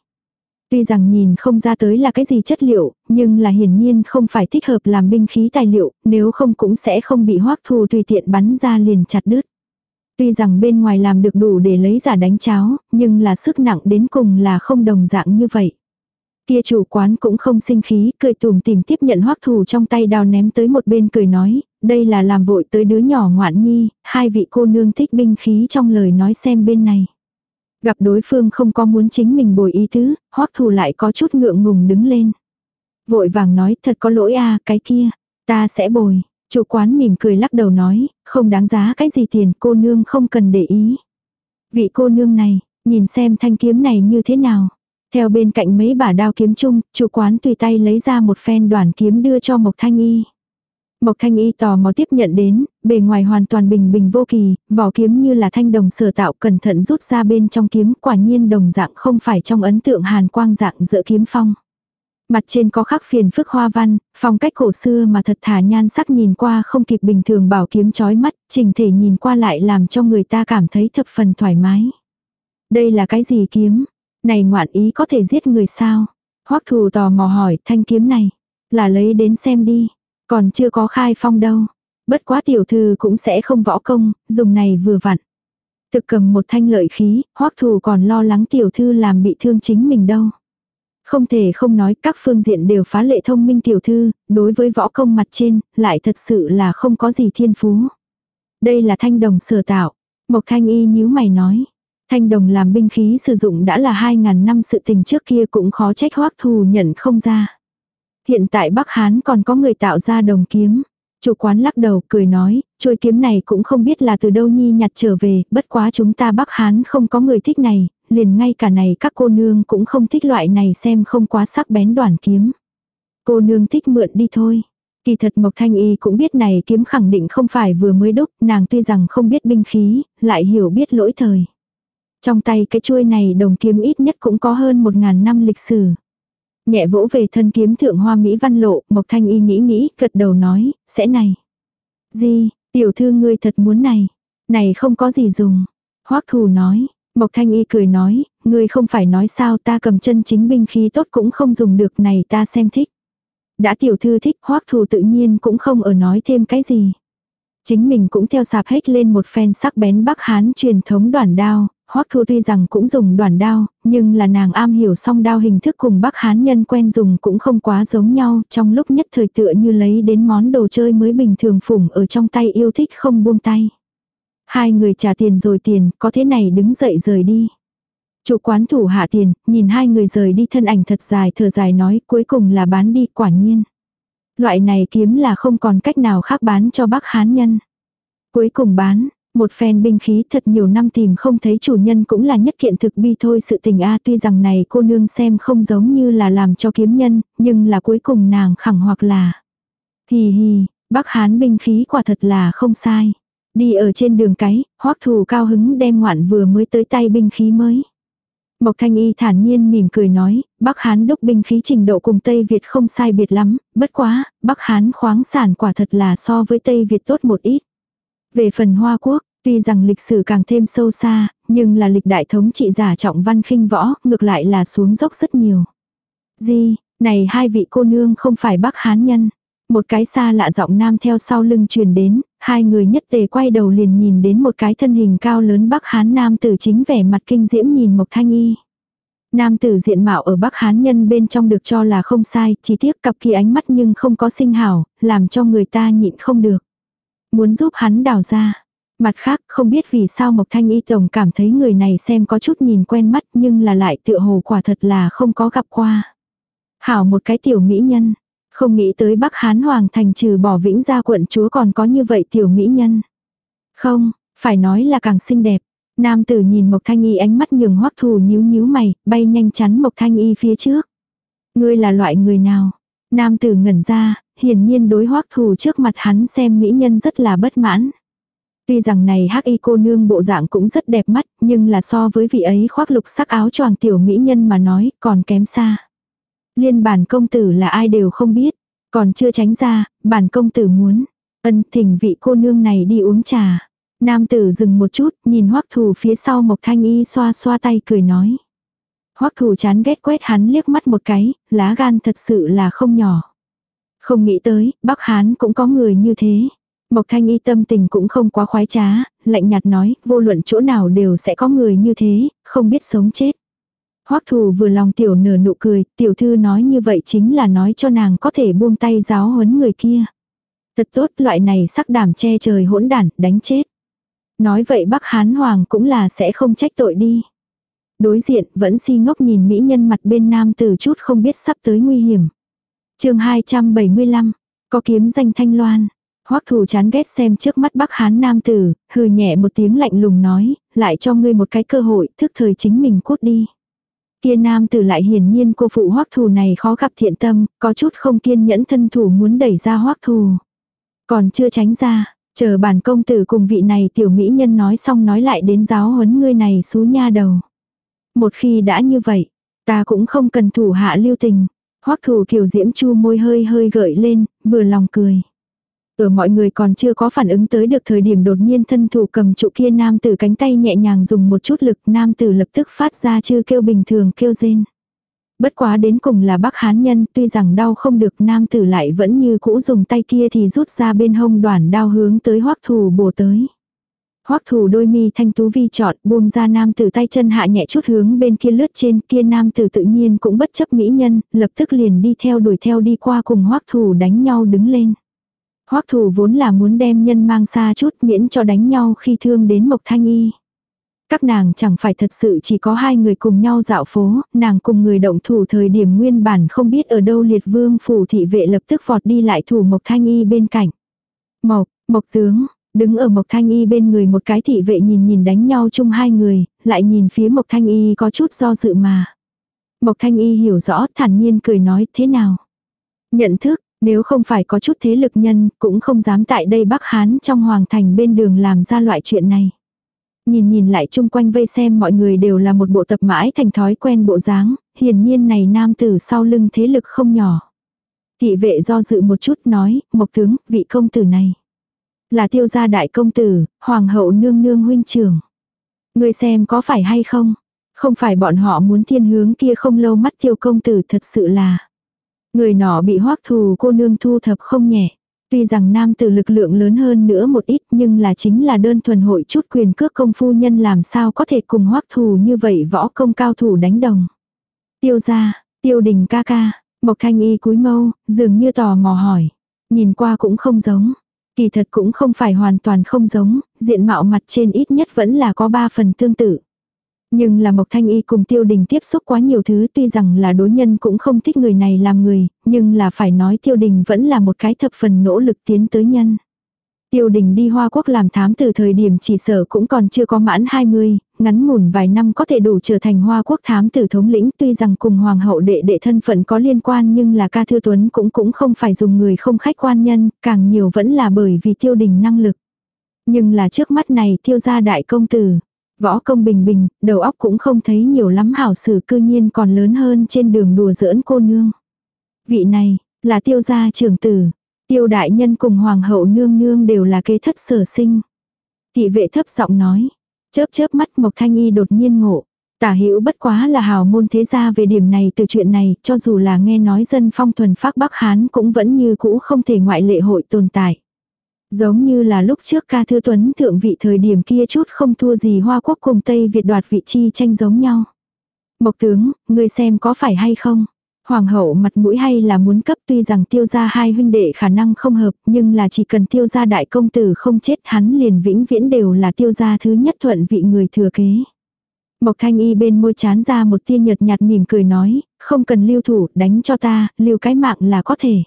Tuy rằng nhìn không ra tới là cái gì chất liệu, nhưng là hiển nhiên không phải thích hợp làm binh khí tài liệu, nếu không cũng sẽ không bị hoắc thù tùy tiện bắn ra liền chặt đứt. Tuy rằng bên ngoài làm được đủ để lấy giả đánh cháo, nhưng là sức nặng đến cùng là không đồng dạng như vậy. Kia chủ quán cũng không sinh khí, cười tùm tìm tiếp nhận hoắc thủ trong tay đào ném tới một bên cười nói, đây là làm vội tới đứa nhỏ ngoạn nhi, hai vị cô nương thích binh khí trong lời nói xem bên này. Gặp đối phương không có muốn chính mình bồi ý tứ, hoắc thủ lại có chút ngượng ngùng đứng lên. Vội vàng nói thật có lỗi à, cái kia, ta sẽ bồi. Chủ quán mỉm cười lắc đầu nói, không đáng giá cái gì tiền cô nương không cần để ý. Vị cô nương này, nhìn xem thanh kiếm này như thế nào. Theo bên cạnh mấy bà đao kiếm chung, chủ quán tùy tay lấy ra một phen đoàn kiếm đưa cho Mộc Thanh Y. Mộc Thanh Y tò mò tiếp nhận đến, bề ngoài hoàn toàn bình bình vô kỳ, vỏ kiếm như là thanh đồng sở tạo cẩn thận rút ra bên trong kiếm quả nhiên đồng dạng không phải trong ấn tượng hàn quang dạng giữa kiếm phong. Mặt trên có khắc phiền phức hoa văn, phong cách cổ xưa mà thật thả nhan sắc nhìn qua không kịp bình thường bảo kiếm chói mắt, trình thể nhìn qua lại làm cho người ta cảm thấy thập phần thoải mái. Đây là cái gì kiếm? Này ngoạn ý có thể giết người sao? Hoắc thù tò mò hỏi thanh kiếm này. Là lấy đến xem đi. Còn chưa có khai phong đâu. Bất quá tiểu thư cũng sẽ không võ công, dùng này vừa vặn. Thực cầm một thanh lợi khí, hoắc thù còn lo lắng tiểu thư làm bị thương chính mình đâu. Không thể không nói các phương diện đều phá lệ thông minh tiểu thư, đối với võ công mặt trên, lại thật sự là không có gì thiên phú. Đây là thanh đồng sửa tạo. Mộc thanh y nhíu mày nói. Thanh đồng làm binh khí sử dụng đã là 2.000 năm sự tình trước kia cũng khó trách hoắc thù nhận không ra. Hiện tại Bắc Hán còn có người tạo ra đồng kiếm. Chủ quán lắc đầu cười nói, trôi kiếm này cũng không biết là từ đâu nhi nhặt trở về, bất quá chúng ta Bắc Hán không có người thích này, liền ngay cả này các cô nương cũng không thích loại này xem không quá sắc bén đoàn kiếm. Cô nương thích mượn đi thôi. Kỳ thật Mộc Thanh Y cũng biết này kiếm khẳng định không phải vừa mới đúc, nàng tuy rằng không biết binh khí, lại hiểu biết lỗi thời. Trong tay cái chuôi này đồng kiếm ít nhất cũng có hơn một ngàn năm lịch sử. Nhẹ vỗ về thân kiếm thượng hoa Mỹ văn lộ, Mộc Thanh Y nghĩ nghĩ, gật đầu nói, sẽ này. Gì, tiểu thư ngươi thật muốn này. Này không có gì dùng. Hoắc thù nói, Mộc Thanh Y cười nói, ngươi không phải nói sao ta cầm chân chính binh khí tốt cũng không dùng được này ta xem thích. Đã tiểu thư thích hoắc thù tự nhiên cũng không ở nói thêm cái gì. Chính mình cũng theo sạp hết lên một phen sắc bén Bắc Hán truyền thống đoàn đao, Hoắc Thu tuy rằng cũng dùng đoàn đao, nhưng là nàng am hiểu song đao hình thức cùng Bắc Hán nhân quen dùng cũng không quá giống nhau, trong lúc nhất thời tựa như lấy đến món đồ chơi mới bình thường phủng ở trong tay yêu thích không buông tay. Hai người trả tiền rồi tiền, có thế này đứng dậy rời đi. Chủ quán thủ hạ tiền, nhìn hai người rời đi thân ảnh thật dài thở dài nói cuối cùng là bán đi quả nhiên. Loại này kiếm là không còn cách nào khác bán cho bác hán nhân. Cuối cùng bán, một phen binh khí thật nhiều năm tìm không thấy chủ nhân cũng là nhất kiện thực bi thôi sự tình a tuy rằng này cô nương xem không giống như là làm cho kiếm nhân, nhưng là cuối cùng nàng khẳng hoặc là. Hì hì, bác hán binh khí quả thật là không sai. Đi ở trên đường cái, hoắc thù cao hứng đem ngoạn vừa mới tới tay binh khí mới. Mộc Thanh Y thản nhiên mỉm cười nói, Bắc Hán đúc binh khí trình độ cùng Tây Việt không sai biệt lắm, bất quá, Bắc Hán khoáng sản quả thật là so với Tây Việt tốt một ít. Về phần Hoa Quốc, tuy rằng lịch sử càng thêm sâu xa, nhưng là lịch đại thống trị giả trọng văn khinh võ, ngược lại là xuống dốc rất nhiều. Di, này hai vị cô nương không phải Bắc Hán nhân. Một cái xa lạ giọng nam theo sau lưng truyền đến, hai người nhất tề quay đầu liền nhìn đến một cái thân hình cao lớn Bắc Hán nam tử chính vẻ mặt kinh diễm nhìn Mộc Thanh Y. Nam tử diện mạo ở Bắc Hán nhân bên trong được cho là không sai, chỉ tiếc cặp kia ánh mắt nhưng không có sinh hảo, làm cho người ta nhịn không được. Muốn giúp hắn đào ra. Mặt khác, không biết vì sao Mộc Thanh Y Tổng cảm thấy người này xem có chút nhìn quen mắt nhưng là lại tựa hồ quả thật là không có gặp qua. Hảo một cái tiểu mỹ nhân. Không nghĩ tới Bắc Hán Hoàng thành trừ bỏ vĩnh gia quận chúa còn có như vậy tiểu mỹ nhân. Không, phải nói là càng xinh đẹp. Nam tử nhìn Mộc Thanh Y ánh mắt nhường hoắc thù nhíu nhíu mày, bay nhanh chắn Mộc Thanh Y phía trước. Ngươi là loại người nào? Nam tử ngẩn ra, hiển nhiên đối hoắc thù trước mặt hắn xem mỹ nhân rất là bất mãn. Tuy rằng này hắc y cô nương bộ dạng cũng rất đẹp mắt, nhưng là so với vị ấy khoác lục sắc áo choàng tiểu mỹ nhân mà nói còn kém xa. Liên bản công tử là ai đều không biết. Còn chưa tránh ra, bản công tử muốn. Ân thỉnh vị cô nương này đi uống trà. Nam tử dừng một chút, nhìn hoắc thù phía sau Mộc Thanh Y xoa xoa tay cười nói. Hoắc thù chán ghét quét hắn liếc mắt một cái, lá gan thật sự là không nhỏ. Không nghĩ tới, Bắc Hán cũng có người như thế. Mộc Thanh Y tâm tình cũng không quá khoái trá, lạnh nhạt nói, vô luận chỗ nào đều sẽ có người như thế, không biết sống chết. Hoắc thù vừa lòng tiểu nở nụ cười, tiểu thư nói như vậy chính là nói cho nàng có thể buông tay giáo huấn người kia. Thật tốt, loại này sắc đảm che trời hỗn đản, đánh chết. Nói vậy Bắc Hán Hoàng cũng là sẽ không trách tội đi. Đối diện vẫn si ngốc nhìn mỹ nhân mặt bên nam từ chút không biết sắp tới nguy hiểm. chương 275, có kiếm danh thanh loan. Hoắc thù chán ghét xem trước mắt Bắc Hán nam tử, hừ nhẹ một tiếng lạnh lùng nói, lại cho ngươi một cái cơ hội, thức thời chính mình cút đi. Kia nam tử lại hiển nhiên cô phụ Hoắc thù này khó gặp thiện tâm, có chút không kiên nhẫn thân thủ muốn đẩy ra Hoắc thù. Còn chưa tránh ra, chờ bản công tử cùng vị này tiểu mỹ nhân nói xong nói lại đến giáo huấn ngươi này xú nha đầu. Một khi đã như vậy, ta cũng không cần thủ hạ lưu tình. Hoắc thủ kiều diễm chu môi hơi hơi gợi lên, vừa lòng cười. Ở mọi người còn chưa có phản ứng tới được thời điểm đột nhiên thân thủ cầm trụ kia nam tử cánh tay nhẹ nhàng dùng một chút lực nam tử lập tức phát ra chư kêu bình thường kêu rên. Bất quá đến cùng là bác hán nhân tuy rằng đau không được nam tử lại vẫn như cũ dùng tay kia thì rút ra bên hông đoàn đao hướng tới hoắc thủ bổ tới. Hoắc thủ đôi mi thanh tú vi chọn buông ra nam tử tay chân hạ nhẹ chút hướng bên kia lướt trên kia nam tử tự nhiên cũng bất chấp mỹ nhân, lập tức liền đi theo đuổi theo đi qua cùng hoắc thủ đánh nhau đứng lên. Hoắc thủ vốn là muốn đem nhân mang xa chút miễn cho đánh nhau khi thương đến Mộc Thanh Y. Các nàng chẳng phải thật sự chỉ có hai người cùng nhau dạo phố, nàng cùng người động thủ thời điểm nguyên bản không biết ở đâu liệt vương phủ thị vệ lập tức vọt đi lại thủ Mộc Thanh Y bên cạnh. Mộc, Mộc tướng, đứng ở Mộc Thanh Y bên người một cái thị vệ nhìn nhìn đánh nhau chung hai người, lại nhìn phía Mộc Thanh Y có chút do dự mà. Mộc Thanh Y hiểu rõ thản nhiên cười nói thế nào. Nhận thức, nếu không phải có chút thế lực nhân, cũng không dám tại đây Bắc Hán trong hoàng thành bên đường làm ra loại chuyện này. Nhìn nhìn lại chung quanh vây xem mọi người đều là một bộ tập mãi thành thói quen bộ dáng, hiển nhiên này nam tử sau lưng thế lực không nhỏ. Thị vệ do dự một chút nói, mộc tướng, vị công tử này. Là tiêu gia đại công tử, hoàng hậu nương nương huynh trưởng. Người xem có phải hay không? Không phải bọn họ muốn thiên hướng kia không lâu mắt tiêu công tử thật sự là. Người nọ bị hoắc thù cô nương thu thập không nhẹ. Tuy rằng nam tử lực lượng lớn hơn nữa một ít nhưng là chính là đơn thuần hội chút quyền cước công phu nhân làm sao có thể cùng hoắc thù như vậy võ công cao thủ đánh đồng. Tiêu gia tiêu đình ca ca, Mộc Thanh Y cúi mâu, dường như tò mò hỏi. Nhìn qua cũng không giống. Kỳ thật cũng không phải hoàn toàn không giống, diện mạo mặt trên ít nhất vẫn là có ba phần tương tự. Nhưng là Mộc Thanh Y cùng Tiêu Đình tiếp xúc quá nhiều thứ tuy rằng là đối nhân cũng không thích người này làm người, nhưng là phải nói Tiêu Đình vẫn là một cái thập phần nỗ lực tiến tới nhân. Tiêu Đình đi Hoa Quốc làm thám từ thời điểm chỉ sở cũng còn chưa có mãn 20, ngắn ngủn vài năm có thể đủ trở thành Hoa Quốc thám tử thống lĩnh tuy rằng cùng Hoàng hậu đệ đệ thân phận có liên quan nhưng là ca thư tuấn cũng cũng không phải dùng người không khách quan nhân, càng nhiều vẫn là bởi vì Tiêu Đình năng lực. Nhưng là trước mắt này tiêu gia đại công tử, Võ công bình bình, đầu óc cũng không thấy nhiều lắm hảo sử cư nhiên còn lớn hơn trên đường đùa giỡn cô nương. Vị này, là tiêu gia trưởng tử. Tiêu đại nhân cùng hoàng hậu nương nương đều là kế thất sở sinh. Thị vệ thấp giọng nói. Chớp chớp mắt Mộc Thanh Y đột nhiên ngộ. Tả hữu bất quá là hào môn thế gia về điểm này từ chuyện này, cho dù là nghe nói dân phong thuần phác Bắc Hán cũng vẫn như cũ không thể ngoại lệ hội tồn tại. Giống như là lúc trước ca thư tuấn thượng vị thời điểm kia chút không thua gì Hoa Quốc cùng Tây Việt đoạt vị chi tranh giống nhau. Mộc tướng, ngươi xem có phải hay không? Hoàng hậu mặt mũi hay là muốn cấp tuy rằng tiêu gia hai huynh đệ khả năng không hợp nhưng là chỉ cần tiêu gia đại công tử không chết hắn liền vĩnh viễn đều là tiêu gia thứ nhất thuận vị người thừa kế. Mộc thanh y bên môi chán ra một tia nhợt nhạt mỉm cười nói, không cần lưu thủ, đánh cho ta, lưu cái mạng là có thể.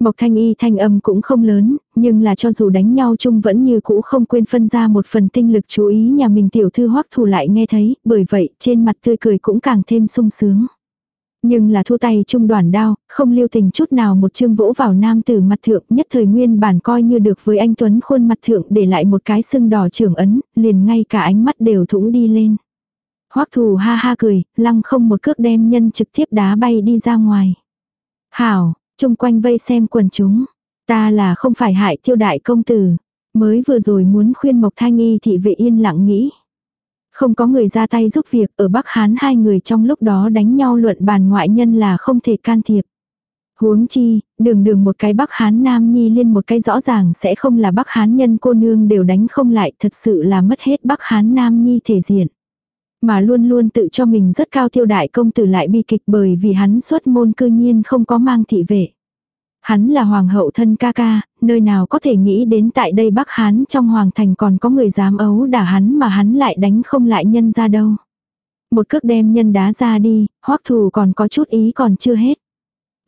Mộc thanh y thanh âm cũng không lớn, nhưng là cho dù đánh nhau chung vẫn như cũ không quên phân ra một phần tinh lực chú ý nhà mình tiểu thư hoắc thủ lại nghe thấy, bởi vậy trên mặt tươi cười cũng càng thêm sung sướng. Nhưng là thu tay chung đoàn đao, không lưu tình chút nào một chương vỗ vào nam tử mặt thượng nhất thời nguyên bản coi như được với anh Tuấn khuôn mặt thượng để lại một cái sưng đỏ trưởng ấn, liền ngay cả ánh mắt đều thủng đi lên. Hoắc thù ha ha cười, lăng không một cước đem nhân trực tiếp đá bay đi ra ngoài. Hảo, chung quanh vây xem quần chúng. Ta là không phải hại tiêu đại công tử. Mới vừa rồi muốn khuyên Mộc Thanh Y thị vệ yên lặng nghĩ. Không có người ra tay giúp việc ở Bắc Hán hai người trong lúc đó đánh nhau luận bàn ngoại nhân là không thể can thiệp. Huống chi, đường đường một cái Bắc Hán Nam Nhi liên một cái rõ ràng sẽ không là Bắc Hán nhân cô nương đều đánh không lại thật sự là mất hết Bắc Hán Nam Nhi thể diện. Mà luôn luôn tự cho mình rất cao tiêu đại công tử lại bi kịch bởi vì hắn xuất môn cư nhiên không có mang thị vệ. Hắn là hoàng hậu thân ca ca, nơi nào có thể nghĩ đến tại đây Bắc Hán trong hoàng thành còn có người dám ấu đả hắn mà hắn lại đánh không lại nhân ra đâu. Một cước đem nhân đá ra đi, hoắc thù còn có chút ý còn chưa hết.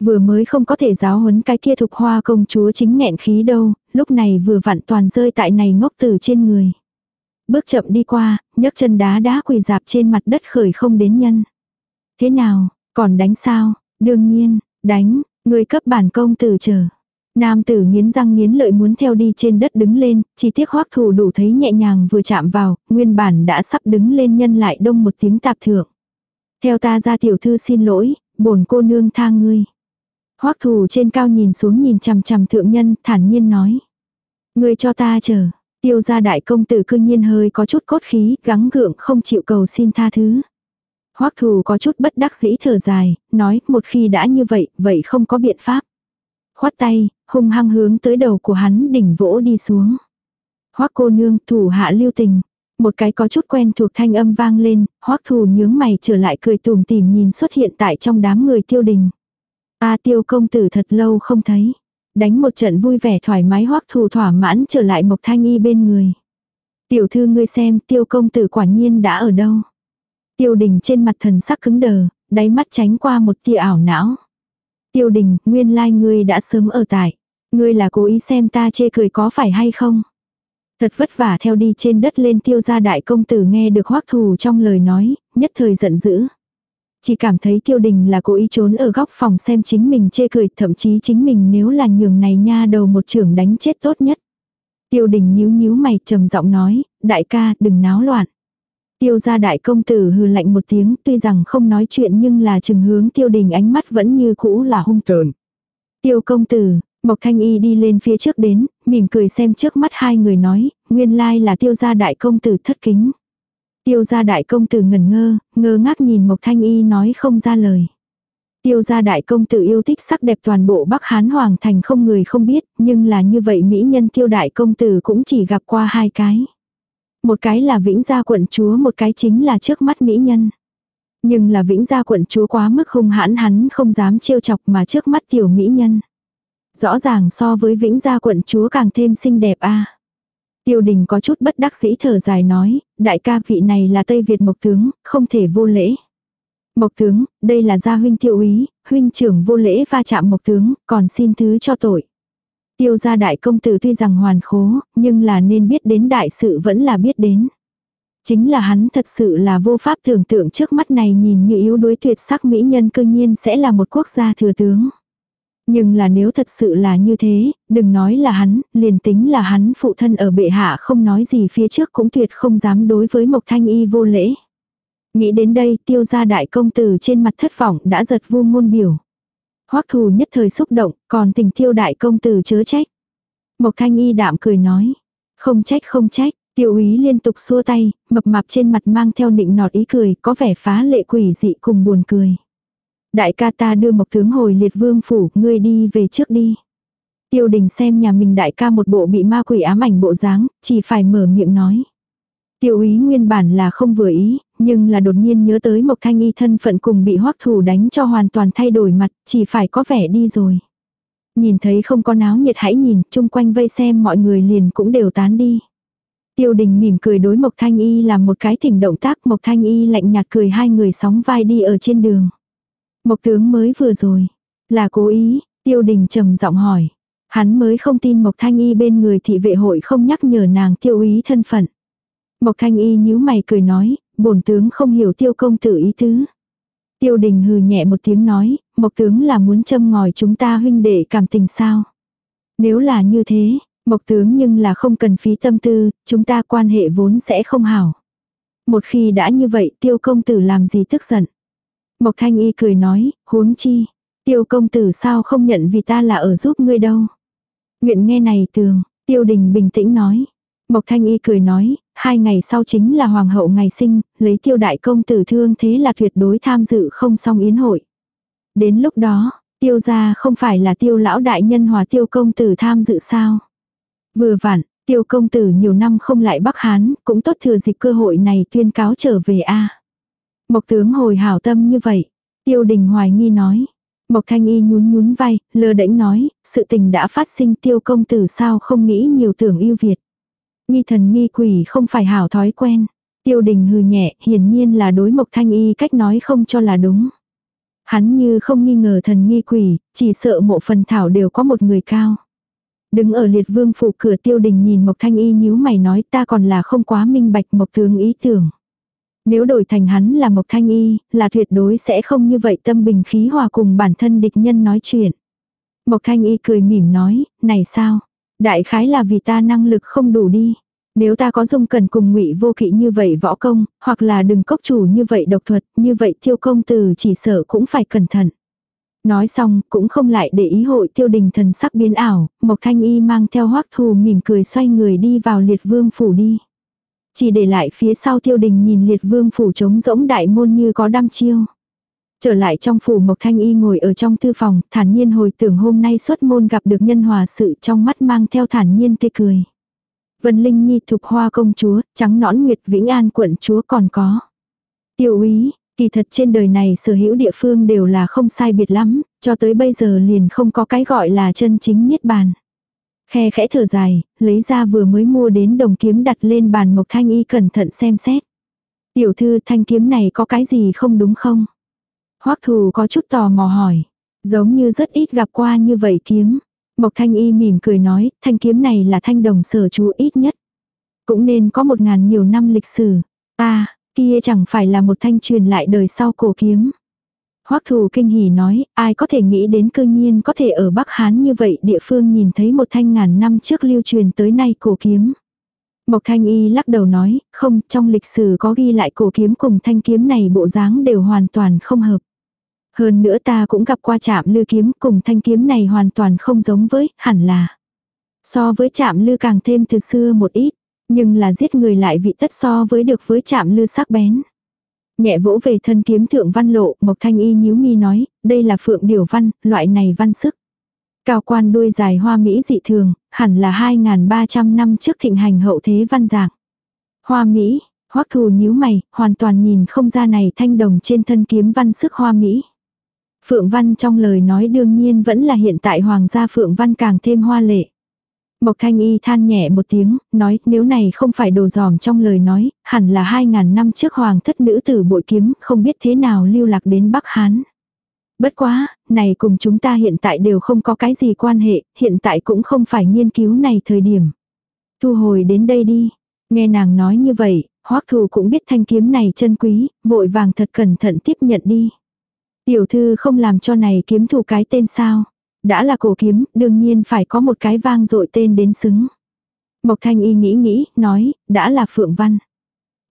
Vừa mới không có thể giáo huấn cái kia thục hoa công chúa chính nghẹn khí đâu, lúc này vừa vặn toàn rơi tại này ngốc từ trên người. Bước chậm đi qua, nhấc chân đá đá quỳ dạp trên mặt đất khởi không đến nhân. Thế nào, còn đánh sao? Đương nhiên, đánh, người cấp bản công tử chờ. Nam tử nghiến răng nghiến lợi muốn theo đi trên đất đứng lên, chỉ tiếc hoắc thủ đủ thấy nhẹ nhàng vừa chạm vào, nguyên bản đã sắp đứng lên nhân lại đông một tiếng tạp thượng. Theo ta ra tiểu thư xin lỗi, bổn cô nương tha ngươi. Hoắc thủ trên cao nhìn xuống nhìn chằm chằm thượng nhân, thản nhiên nói. Ngươi cho ta chờ. Tiêu gia đại công tử cương nhiên hơi có chút cốt khí, gắng gượng không chịu cầu xin tha thứ. Hoắc thù có chút bất đắc dĩ thở dài, nói một khi đã như vậy, vậy không có biện pháp. Khoát tay, hung hăng hướng tới đầu của hắn đỉnh vỗ đi xuống. Hoắc cô nương thủ hạ lưu tình. Một cái có chút quen thuộc thanh âm vang lên, hoắc thù nhướng mày trở lại cười tùm tìm nhìn xuất hiện tại trong đám người tiêu đình. Ta tiêu công tử thật lâu không thấy. Đánh một trận vui vẻ thoải mái hoắc thù thỏa mãn trở lại Mộc Thanh Y bên người. Tiểu thư ngươi xem tiêu công tử quả nhiên đã ở đâu. Tiêu đình trên mặt thần sắc cứng đờ, đáy mắt tránh qua một tia ảo não. Tiêu đình, nguyên lai like ngươi đã sớm ở tại. Ngươi là cố ý xem ta chê cười có phải hay không? Thật vất vả theo đi trên đất lên tiêu gia đại công tử nghe được hoắc thù trong lời nói, nhất thời giận dữ. Chỉ cảm thấy tiêu đình là cố ý trốn ở góc phòng xem chính mình chê cười, thậm chí chính mình nếu là nhường này nha đầu một trưởng đánh chết tốt nhất. Tiêu đình nhíu nhíu mày trầm giọng nói, đại ca đừng náo loạn. Tiêu gia đại công tử hừ lạnh một tiếng tuy rằng không nói chuyện nhưng là chừng hướng tiêu đình ánh mắt vẫn như cũ là hung tợn. Tiêu công tử, Mộc Thanh Y đi lên phía trước đến, mỉm cười xem trước mắt hai người nói, nguyên lai là tiêu gia đại công tử thất kính. Tiêu gia đại công tử ngẩn ngơ, ngơ ngác nhìn Mộc Thanh Y nói không ra lời. Tiêu gia đại công tử yêu thích sắc đẹp toàn bộ Bắc Hán Hoàng thành không người không biết, nhưng là như vậy mỹ nhân tiêu đại công tử cũng chỉ gặp qua hai cái. Một cái là vĩnh gia quận chúa một cái chính là trước mắt mỹ nhân. Nhưng là vĩnh gia quận chúa quá mức hung hãn hắn không dám trêu chọc mà trước mắt tiểu mỹ nhân. Rõ ràng so với vĩnh gia quận chúa càng thêm xinh đẹp a Tiêu đình có chút bất đắc dĩ thở dài nói, đại ca vị này là Tây Việt Mộc Tướng, không thể vô lễ. Mộc Tướng, đây là gia huynh tiêu úy, huynh trưởng vô lễ va chạm Mộc Tướng, còn xin thứ cho tội. Tiêu gia đại công tử tuy rằng hoàn khố, nhưng là nên biết đến đại sự vẫn là biết đến. Chính là hắn thật sự là vô pháp tưởng tượng trước mắt này nhìn như yếu đuối tuyệt sắc mỹ nhân cư nhiên sẽ là một quốc gia thừa tướng. Nhưng là nếu thật sự là như thế, đừng nói là hắn, liền tính là hắn phụ thân ở bệ hạ không nói gì phía trước cũng tuyệt không dám đối với Mộc Thanh Y vô lễ. Nghĩ đến đây tiêu gia đại công tử trên mặt thất vọng đã giật vu ngôn biểu. Hoắc thù nhất thời xúc động, còn tình tiêu đại công tử chớ trách. Mộc thanh y đạm cười nói. Không trách không trách, tiểu úy liên tục xua tay, mập mạp trên mặt mang theo nịnh nọt ý cười, có vẻ phá lệ quỷ dị cùng buồn cười. Đại ca ta đưa mộc tướng hồi liệt vương phủ, ngươi đi về trước đi. Tiêu đình xem nhà mình đại ca một bộ bị ma quỷ ám ảnh bộ dáng, chỉ phải mở miệng nói. Tiêu úy nguyên bản là không vừa ý, nhưng là đột nhiên nhớ tới Mộc Thanh Y thân phận cùng bị hoắc thủ đánh cho hoàn toàn thay đổi mặt, chỉ phải có vẻ đi rồi. Nhìn thấy không có náo nhiệt hãy nhìn, chung quanh vây xem mọi người liền cũng đều tán đi. Tiêu đình mỉm cười đối Mộc Thanh Y làm một cái thỉnh động tác Mộc Thanh Y lạnh nhạt cười hai người sóng vai đi ở trên đường. Mộc tướng mới vừa rồi, là cố ý, tiêu đình trầm giọng hỏi. Hắn mới không tin Mộc Thanh Y bên người thị vệ hội không nhắc nhở nàng tiêu ý thân phận. Mộc Thanh Y nhíu mày cười nói, bổn tướng không hiểu tiêu công tử ý tứ. Tiêu đình hừ nhẹ một tiếng nói, Mộc tướng là muốn châm ngòi chúng ta huynh đệ cảm tình sao. Nếu là như thế, Mộc tướng nhưng là không cần phí tâm tư, chúng ta quan hệ vốn sẽ không hảo. Một khi đã như vậy tiêu công tử làm gì tức giận. Mộc thanh y cười nói, huống chi, tiêu công tử sao không nhận vì ta là ở giúp ngươi đâu. Nguyện nghe này tường, tiêu đình bình tĩnh nói. Mộc thanh y cười nói, hai ngày sau chính là hoàng hậu ngày sinh, lấy tiêu đại công tử thương thế là tuyệt đối tham dự không xong yến hội. Đến lúc đó, Tiêu gia không phải là tiêu lão đại nhân hòa tiêu công tử tham dự sao. Vừa vặn, tiêu công tử nhiều năm không lại Bắc Hán, cũng tốt thừa dịp cơ hội này tuyên cáo trở về a Mộc tướng hồi hảo tâm như vậy. Tiêu đình hoài nghi nói. Mộc thanh y nhún nhún vai, lơ đễnh nói, sự tình đã phát sinh tiêu công tử sao không nghĩ nhiều tưởng yêu Việt. Nghi thần nghi quỷ không phải hảo thói quen. Tiêu đình hừ nhẹ, hiển nhiên là đối mộc thanh y cách nói không cho là đúng. Hắn như không nghi ngờ thần nghi quỷ, chỉ sợ mộ phần thảo đều có một người cao. Đứng ở liệt vương phủ cửa tiêu đình nhìn Mộc Thanh Y nhíu mày nói ta còn là không quá minh bạch Mộc tướng ý tưởng. Nếu đổi thành hắn là Mộc Thanh Y, là tuyệt đối sẽ không như vậy tâm bình khí hòa cùng bản thân địch nhân nói chuyện. Mộc Thanh Y cười mỉm nói, này sao? Đại khái là vì ta năng lực không đủ đi. Nếu ta có dung cần cùng ngụy vô kỵ như vậy võ công, hoặc là đừng cốc chủ như vậy độc thuật, như vậy tiêu công từ chỉ sợ cũng phải cẩn thận. Nói xong, cũng không lại để ý hội tiêu đình thần sắc biến ảo, Mộc Thanh Y mang theo hoắc thù mỉm cười xoay người đi vào liệt vương phủ đi. Chỉ để lại phía sau tiêu đình nhìn liệt vương phủ trống rỗng đại môn như có đăm chiêu. Trở lại trong phủ Mộc Thanh Y ngồi ở trong thư phòng, thản nhiên hồi tưởng hôm nay xuất môn gặp được nhân hòa sự trong mắt mang theo thản nhiên tê cười. Vân Linh Nhi thục hoa công chúa, trắng nõn Nguyệt Vĩnh An quận chúa còn có. tiểu úy, kỳ thật trên đời này sở hữu địa phương đều là không sai biệt lắm, cho tới bây giờ liền không có cái gọi là chân chính niết bàn. Khe khẽ thở dài, lấy ra vừa mới mua đến đồng kiếm đặt lên bàn Mộc Thanh Y cẩn thận xem xét. Tiểu thư thanh kiếm này có cái gì không đúng không? Hoắc thù có chút tò mò hỏi. Giống như rất ít gặp qua như vậy kiếm. Mộc thanh y mỉm cười nói, thanh kiếm này là thanh đồng sở chú ít nhất. Cũng nên có một ngàn nhiều năm lịch sử. ta kia chẳng phải là một thanh truyền lại đời sau cổ kiếm. Hoắc thù kinh hỉ nói, ai có thể nghĩ đến cư nhiên có thể ở Bắc Hán như vậy địa phương nhìn thấy một thanh ngàn năm trước lưu truyền tới nay cổ kiếm. Mộc thanh y lắc đầu nói, không, trong lịch sử có ghi lại cổ kiếm cùng thanh kiếm này bộ dáng đều hoàn toàn không hợp. Hơn nữa ta cũng gặp qua chạm lư kiếm cùng thanh kiếm này hoàn toàn không giống với, hẳn là. So với chạm lư càng thêm từ xưa một ít, nhưng là giết người lại vị tất so với được với chạm lư sắc bén. Nhẹ vỗ về thân kiếm thượng văn lộ, Mộc Thanh Y nhíu mi nói, đây là phượng điều văn, loại này văn sức. Cao quan đuôi dài hoa Mỹ dị thường, hẳn là 2.300 năm trước thịnh hành hậu thế văn dạng. Hoa Mỹ, hoắc thù nhíu mày, hoàn toàn nhìn không ra này thanh đồng trên thân kiếm văn sức hoa Mỹ. Phượng Văn trong lời nói đương nhiên vẫn là hiện tại Hoàng gia Phượng Văn càng thêm hoa lệ. Mộc Thanh Y than nhẹ một tiếng, nói nếu này không phải đồ giòm trong lời nói, hẳn là hai ngàn năm trước Hoàng thất nữ tử bội kiếm không biết thế nào lưu lạc đến Bắc Hán. Bất quá, này cùng chúng ta hiện tại đều không có cái gì quan hệ, hiện tại cũng không phải nghiên cứu này thời điểm. Thu hồi đến đây đi. Nghe nàng nói như vậy, hoắc thù cũng biết thanh kiếm này chân quý, vội vàng thật cẩn thận tiếp nhận đi. Tiểu thư không làm cho này kiếm thủ cái tên sao. Đã là cổ kiếm, đương nhiên phải có một cái vang dội tên đến xứng. Mộc thanh y nghĩ nghĩ, nói, đã là Phượng Văn.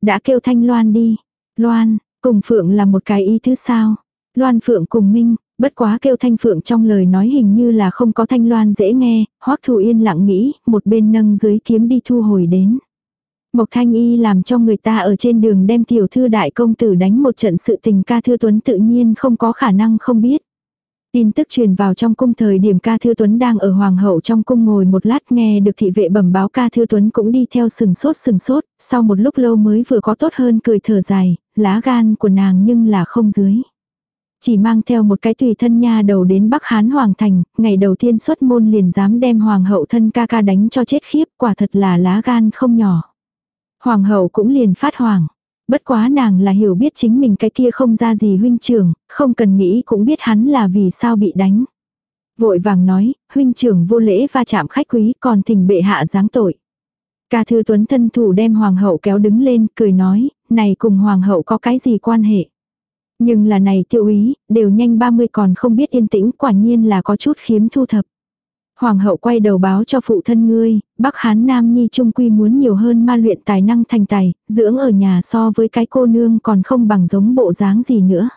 Đã kêu thanh Loan đi. Loan, cùng Phượng là một cái ý thứ sao. Loan Phượng cùng Minh, bất quá kêu thanh Phượng trong lời nói hình như là không có thanh Loan dễ nghe, hoắc thù yên lặng nghĩ, một bên nâng dưới kiếm đi thu hồi đến. Mộc Thanh Y làm cho người ta ở trên đường đem tiểu thư đại công tử đánh một trận sự tình ca thư tuấn tự nhiên không có khả năng không biết. Tin tức truyền vào trong cung thời điểm ca thư tuấn đang ở hoàng hậu trong cung ngồi một lát nghe được thị vệ bẩm báo ca thư tuấn cũng đi theo sừng sốt sừng sốt, sau một lúc lâu mới vừa có tốt hơn cười thở dài, lá gan của nàng nhưng là không dưới. Chỉ mang theo một cái tùy thân nha đầu đến Bắc Hán Hoàng Thành, ngày đầu tiên xuất môn liền dám đem hoàng hậu thân ca ca đánh cho chết khiếp, quả thật là lá gan không nhỏ. Hoàng hậu cũng liền phát hoàng. Bất quá nàng là hiểu biết chính mình cái kia không ra gì huynh trưởng, không cần nghĩ cũng biết hắn là vì sao bị đánh. Vội vàng nói, huynh trưởng vô lễ va chạm khách quý còn thỉnh bệ hạ giáng tội. Ca thư tuấn thân thủ đem hoàng hậu kéo đứng lên, cười nói, này cùng hoàng hậu có cái gì quan hệ. Nhưng là này tiêu ý, đều nhanh 30 còn không biết yên tĩnh quả nhiên là có chút khiếm thu thập. Hoàng hậu quay đầu báo cho phụ thân ngươi, Bắc Hán Nam Nhi trung quy muốn nhiều hơn ma luyện tài năng thành tài, dưỡng ở nhà so với cái cô nương còn không bằng giống bộ dáng gì nữa.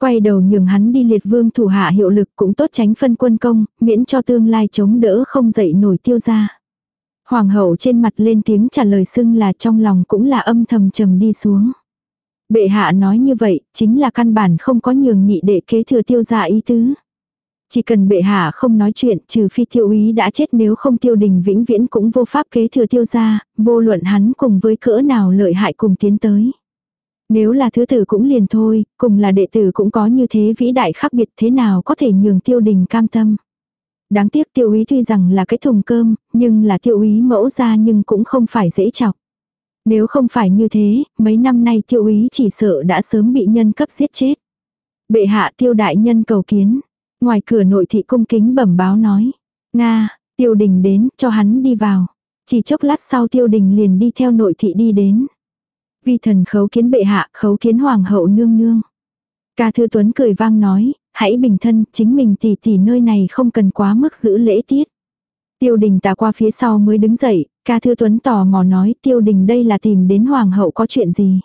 Quay đầu nhường hắn đi liệt vương thủ hạ hiệu lực cũng tốt tránh phân quân công, miễn cho tương lai chống đỡ không dậy nổi tiêu ra. Hoàng hậu trên mặt lên tiếng trả lời xưng là trong lòng cũng là âm thầm trầm đi xuống. Bệ hạ nói như vậy, chính là căn bản không có nhường nhị đệ kế thừa tiêu gia ý tứ. Chỉ cần bệ hạ không nói chuyện trừ phi tiêu úy đã chết nếu không tiêu đình vĩnh viễn cũng vô pháp kế thừa tiêu gia, vô luận hắn cùng với cỡ nào lợi hại cùng tiến tới. Nếu là thứ tử cũng liền thôi, cùng là đệ tử cũng có như thế vĩ đại khác biệt thế nào có thể nhường tiêu đình cam tâm. Đáng tiếc tiêu úy tuy rằng là cái thùng cơm, nhưng là tiêu úy mẫu ra nhưng cũng không phải dễ chọc. Nếu không phải như thế, mấy năm nay tiêu úy chỉ sợ đã sớm bị nhân cấp giết chết. Bệ hạ tiêu đại nhân cầu kiến. Ngoài cửa nội thị cung kính bẩm báo nói. Nga, tiêu đình đến, cho hắn đi vào. Chỉ chốc lát sau tiêu đình liền đi theo nội thị đi đến. Vi thần khấu kiến bệ hạ, khấu kiến hoàng hậu nương nương. Ca thư tuấn cười vang nói, hãy bình thân, chính mình tỷ tỷ nơi này không cần quá mức giữ lễ tiết. Tiêu đình tà qua phía sau mới đứng dậy, ca thư tuấn tò mò nói tiêu đình đây là tìm đến hoàng hậu có chuyện gì.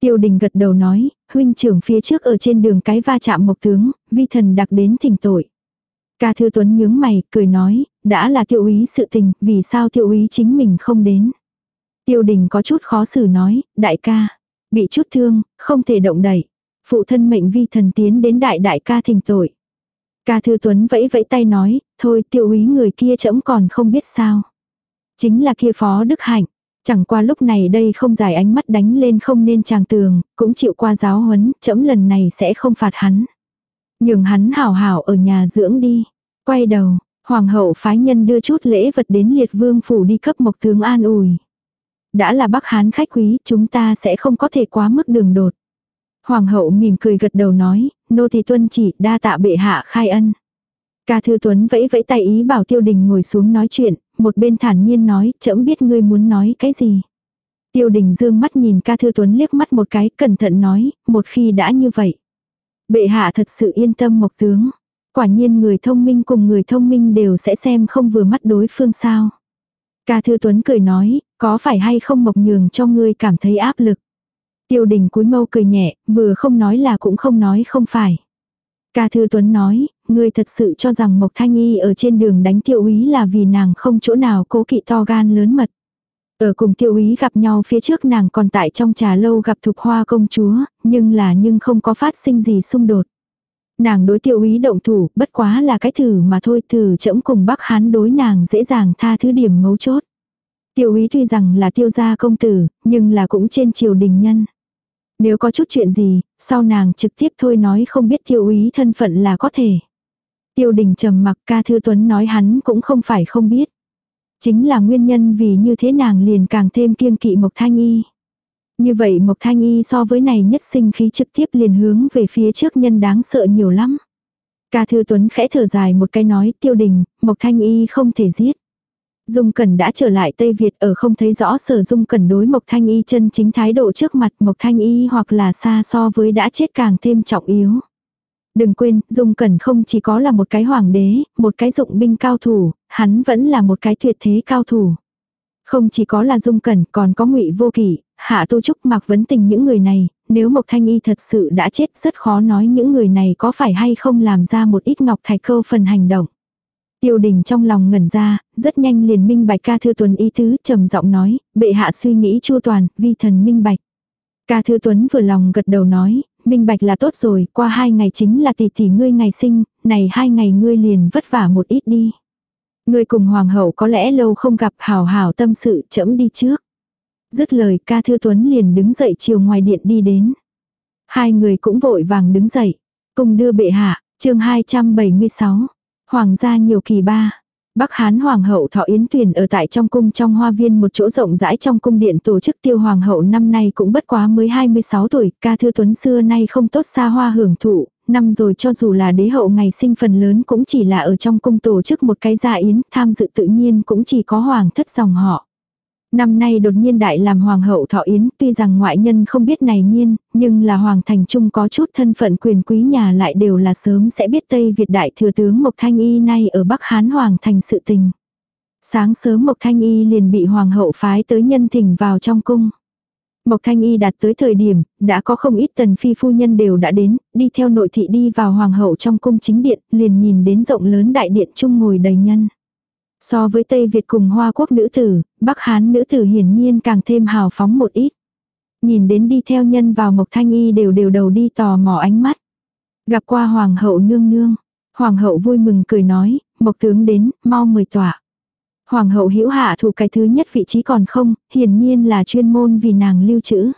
Tiêu đình gật đầu nói, huynh trưởng phía trước ở trên đường cái va chạm mộc tướng, vi thần đặc đến thỉnh tội. Ca thư tuấn nhướng mày, cười nói, đã là tiêu úy sự tình, vì sao tiêu úy chính mình không đến. Tiêu đình có chút khó xử nói, đại ca, bị chút thương, không thể động đẩy. Phụ thân mệnh vi thần tiến đến đại đại ca thỉnh tội. Ca thư tuấn vẫy vẫy tay nói, thôi tiêu úy người kia chẫm còn không biết sao. Chính là kia phó đức hạnh. Chẳng qua lúc này đây không giải ánh mắt đánh lên không nên chàng tường, cũng chịu qua giáo huấn, chẫm lần này sẽ không phạt hắn. Nhường hắn hảo hảo ở nhà dưỡng đi. Quay đầu, hoàng hậu phái nhân đưa chút lễ vật đến liệt vương phủ đi cấp mộc tướng an ủi. Đã là bắc hán khách quý, chúng ta sẽ không có thể quá mức đường đột. Hoàng hậu mỉm cười gật đầu nói, nô thì tuân chỉ đa tạ bệ hạ khai ân. Ca Thư Tuấn vẫy vẫy tay ý bảo Tiêu Đình ngồi xuống nói chuyện, một bên thản nhiên nói, chậm biết ngươi muốn nói cái gì. Tiêu Đình dương mắt nhìn Ca Thư Tuấn liếc mắt một cái, cẩn thận nói, một khi đã như vậy. Bệ hạ thật sự yên tâm mộc tướng. Quả nhiên người thông minh cùng người thông minh đều sẽ xem không vừa mắt đối phương sao. Ca Thư Tuấn cười nói, có phải hay không mộc nhường cho ngươi cảm thấy áp lực. Tiêu đình cúi mâu cười nhẹ, vừa không nói là cũng không nói không phải. Ca Thư Tuấn nói, ngươi thật sự cho rằng Mộc Thanh Y ở trên đường đánh tiêu úy là vì nàng không chỗ nào cố kỵ to gan lớn mật. Ở cùng tiêu úy gặp nhau phía trước nàng còn tại trong trà lâu gặp thục hoa công chúa, nhưng là nhưng không có phát sinh gì xung đột. Nàng đối tiêu úy động thủ, bất quá là cái thử mà thôi, thử chẫm cùng bắc hán đối nàng dễ dàng tha thứ điểm mấu chốt. Tiêu úy tuy rằng là tiêu gia công tử, nhưng là cũng trên triều đình nhân. Nếu có chút chuyện gì, sau nàng trực tiếp thôi nói không biết tiêu úy thân phận là có thể. Tiêu đình trầm mặc ca thư tuấn nói hắn cũng không phải không biết. Chính là nguyên nhân vì như thế nàng liền càng thêm kiêng kỵ Mộc Thanh Y. Như vậy Mộc Thanh Y so với này nhất sinh khí trực tiếp liền hướng về phía trước nhân đáng sợ nhiều lắm. Ca Thư Tuấn khẽ thở dài một cái nói tiêu đình, Mộc Thanh Y không thể giết. Dung Cẩn đã trở lại Tây Việt ở không thấy rõ sở Dung Cẩn đối Mộc Thanh Y chân chính thái độ trước mặt Mộc Thanh Y hoặc là xa so với đã chết càng thêm trọng yếu. Đừng quên, Dung Cẩn không chỉ có là một cái hoàng đế, một cái dụng binh cao thủ, hắn vẫn là một cái tuyệt thế cao thủ. Không chỉ có là Dung Cẩn còn có ngụy Vô Kỷ, Hạ Tu Trúc Mạc Vấn Tình những người này, nếu Mộc Thanh Y thật sự đã chết rất khó nói những người này có phải hay không làm ra một ít ngọc thạch câu phần hành động. Tiêu đình trong lòng ngẩn ra, rất nhanh liền minh bạch ca thư tuấn ý tứ, trầm giọng nói, bệ hạ suy nghĩ chu toàn, vi thần minh bạch. Ca thư tuấn vừa lòng gật đầu nói, minh bạch là tốt rồi, qua hai ngày chính là tỷ tỷ ngươi ngày sinh, này hai ngày ngươi liền vất vả một ít đi. Ngươi cùng hoàng hậu có lẽ lâu không gặp hào hào tâm sự chẫm đi trước. Dứt lời ca thư tuấn liền đứng dậy chiều ngoài điện đi đến. Hai người cũng vội vàng đứng dậy, cùng đưa bệ hạ, chương 276. Hoàng gia nhiều kỳ ba. Bắc Hán Hoàng hậu Thọ Yến Tuyền ở tại trong cung trong hoa viên một chỗ rộng rãi trong cung điện tổ chức tiêu Hoàng hậu năm nay cũng bất quá mới 26 tuổi, ca thư tuấn xưa nay không tốt xa hoa hưởng thụ, năm rồi cho dù là đế hậu ngày sinh phần lớn cũng chỉ là ở trong cung tổ chức một cái gia yến, tham dự tự nhiên cũng chỉ có hoàng thất dòng họ. Năm nay đột nhiên đại làm hoàng hậu thọ yến, tuy rằng ngoại nhân không biết này nhiên, nhưng là hoàng thành trung có chút thân phận quyền quý nhà lại đều là sớm sẽ biết Tây Việt đại thừa tướng Mộc Thanh Y nay ở Bắc Hán hoàng thành sự tình. Sáng sớm Mộc Thanh Y liền bị hoàng hậu phái tới nhân thỉnh vào trong cung. Mộc Thanh Y đạt tới thời điểm, đã có không ít tần phi phu nhân đều đã đến, đi theo nội thị đi vào hoàng hậu trong cung chính điện, liền nhìn đến rộng lớn đại điện chung ngồi đầy nhân. So với Tây Việt cùng Hoa Quốc nữ tử, Bắc Hán nữ tử hiển nhiên càng thêm hào phóng một ít. Nhìn đến đi theo nhân vào Mộc Thanh Y đều đều đầu đi tò mò ánh mắt. Gặp qua Hoàng hậu nương nương. Hoàng hậu vui mừng cười nói, mộc tướng đến, mau mời tỏa. Hoàng hậu hữu hạ thủ cái thứ nhất vị trí còn không, hiển nhiên là chuyên môn vì nàng lưu trữ.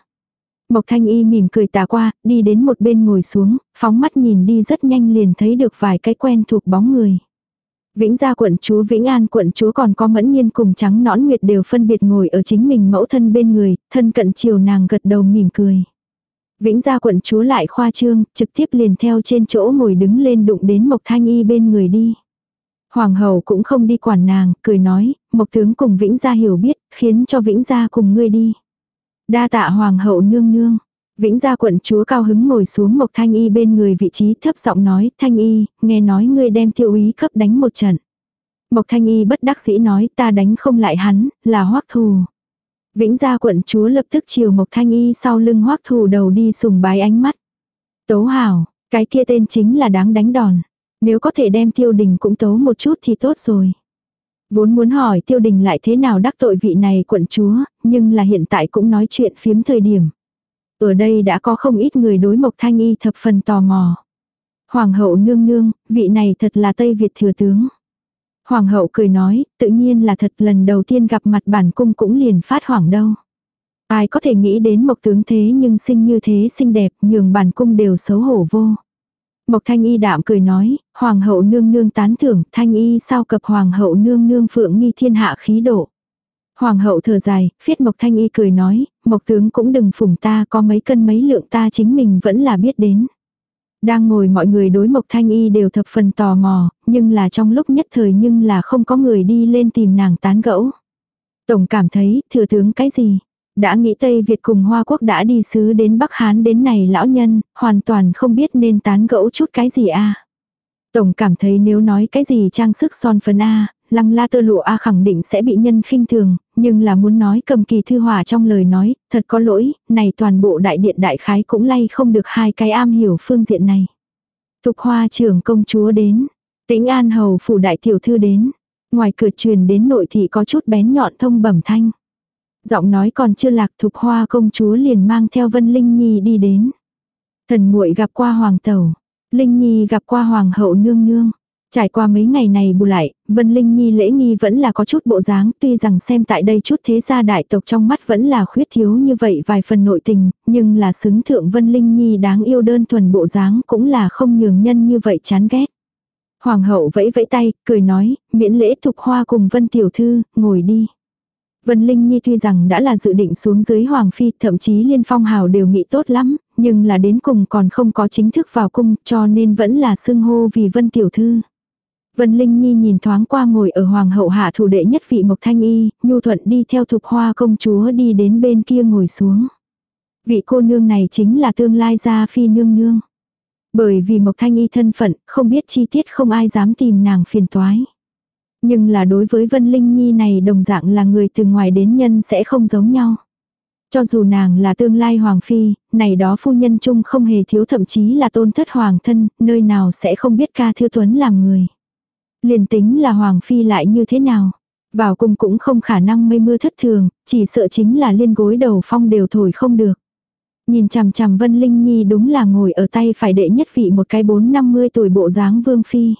Mộc thanh y mỉm cười tà qua, đi đến một bên ngồi xuống, phóng mắt nhìn đi rất nhanh liền thấy được vài cái quen thuộc bóng người. Vĩnh gia quận chúa Vĩnh An quận chúa còn có mẫn nhiên cùng trắng nõn nguyệt đều phân biệt ngồi ở chính mình mẫu thân bên người, thân cận chiều nàng gật đầu mỉm cười. Vĩnh gia quận chúa lại khoa trương, trực tiếp liền theo trên chỗ ngồi đứng lên đụng đến Mộc Thanh Y bên người đi. Hoàng hậu cũng không đi quản nàng, cười nói, Mộc tướng cùng Vĩnh gia hiểu biết, khiến cho Vĩnh gia cùng ngươi đi. Đa tạ Hoàng hậu nương nương. Vĩnh gia quận chúa cao hứng ngồi xuống Mộc Thanh Y bên người vị trí thấp giọng nói, Thanh Y, nghe nói ngươi đem tiêu úy cấp đánh một trận. Mộc Thanh Y bất đắc dĩ nói ta đánh không lại hắn, là hoắc thù. Vĩnh gia quận chúa lập tức chiều Mộc Thanh Y sau lưng hoắc thù đầu đi sùng bái ánh mắt. Tố hảo, cái kia tên chính là đáng đánh đòn. Nếu có thể đem tiêu đình cũng tố một chút thì tốt rồi. Vốn muốn hỏi tiêu đình lại thế nào đắc tội vị này quận chúa, nhưng là hiện tại cũng nói chuyện phiếm thời điểm. Ở đây đã có không ít người đối Mộc Thanh Y thập phần tò mò. Hoàng hậu nương nương, vị này thật là Tây Việt thừa tướng. Hoàng hậu cười nói, tự nhiên là thật lần đầu tiên gặp mặt bản cung cũng liền phát hoảng đâu. Ai có thể nghĩ đến mộc tướng thế nhưng sinh như thế xinh đẹp nhường bản cung đều xấu hổ vô. Mộc thanh y đạm cười nói, hoàng hậu nương nương tán thưởng, thanh y sao cập hoàng hậu nương nương phượng nghi thiên hạ khí độ. Hoàng hậu thở dài, phiết mộc thanh y cười nói, mộc tướng cũng đừng phủng ta có mấy cân mấy lượng ta chính mình vẫn là biết đến. Đang ngồi mọi người đối Mộc Thanh Y đều thập phần tò mò, nhưng là trong lúc nhất thời nhưng là không có người đi lên tìm nàng tán gẫu. Tổng cảm thấy, thừa tướng cái gì? Đã nghĩ Tây Việt cùng Hoa Quốc đã đi sứ đến Bắc Hán đến này lão nhân, hoàn toàn không biết nên tán gẫu chút cái gì a Tổng cảm thấy nếu nói cái gì trang sức son phấn A, lăng la tơ lụa A khẳng định sẽ bị nhân khinh thường, nhưng là muốn nói cầm kỳ thư hòa trong lời nói, thật có lỗi, này toàn bộ đại điện đại khái cũng lay không được hai cái am hiểu phương diện này. Tục hoa trưởng công chúa đến, tĩnh an hầu phủ đại tiểu thư đến, ngoài cửa truyền đến nội thị có chút bén nhọn thông bẩm thanh. Giọng nói còn chưa lạc thục hoa công chúa liền mang theo Vân Linh Nhi đi đến. Thần muội gặp qua hoàng tẩu, Linh Nhi gặp qua hoàng hậu nương nương. Trải qua mấy ngày này bù lại, Vân Linh Nhi lễ nghi vẫn là có chút bộ dáng, tuy rằng xem tại đây chút thế gia đại tộc trong mắt vẫn là khuyết thiếu như vậy vài phần nội tình, nhưng là xứng thượng Vân Linh Nhi đáng yêu đơn thuần bộ dáng cũng là không nhường nhân như vậy chán ghét. Hoàng hậu vẫy vẫy tay, cười nói, miễn lễ thục hoa cùng Vân Tiểu Thư, ngồi đi. Vân Linh Nhi tuy rằng đã là dự định xuống dưới Hoàng Phi, thậm chí Liên Phong Hào đều nghĩ tốt lắm, nhưng là đến cùng còn không có chính thức vào cung cho nên vẫn là xưng hô vì Vân Tiểu Thư. Vân Linh Nhi nhìn thoáng qua ngồi ở hoàng hậu hạ thủ đệ nhất vị Mộc Thanh Y, nhu thuận đi theo thục hoa công chúa đi đến bên kia ngồi xuống. Vị cô nương này chính là tương lai gia phi nương nương. Bởi vì Mộc Thanh Y thân phận, không biết chi tiết không ai dám tìm nàng phiền toái. Nhưng là đối với Vân Linh Nhi này đồng dạng là người từ ngoài đến nhân sẽ không giống nhau. Cho dù nàng là tương lai hoàng phi, này đó phu nhân chung không hề thiếu thậm chí là tôn thất hoàng thân, nơi nào sẽ không biết ca thư tuấn làm người. Liền tính là Hoàng Phi lại như thế nào. Vào cung cũng không khả năng mây mưa thất thường, chỉ sợ chính là liên gối đầu phong đều thổi không được. Nhìn chằm chằm Vân Linh Nhi đúng là ngồi ở tay phải đệ nhất vị một cái bốn năm mươi tuổi bộ dáng Vương Phi.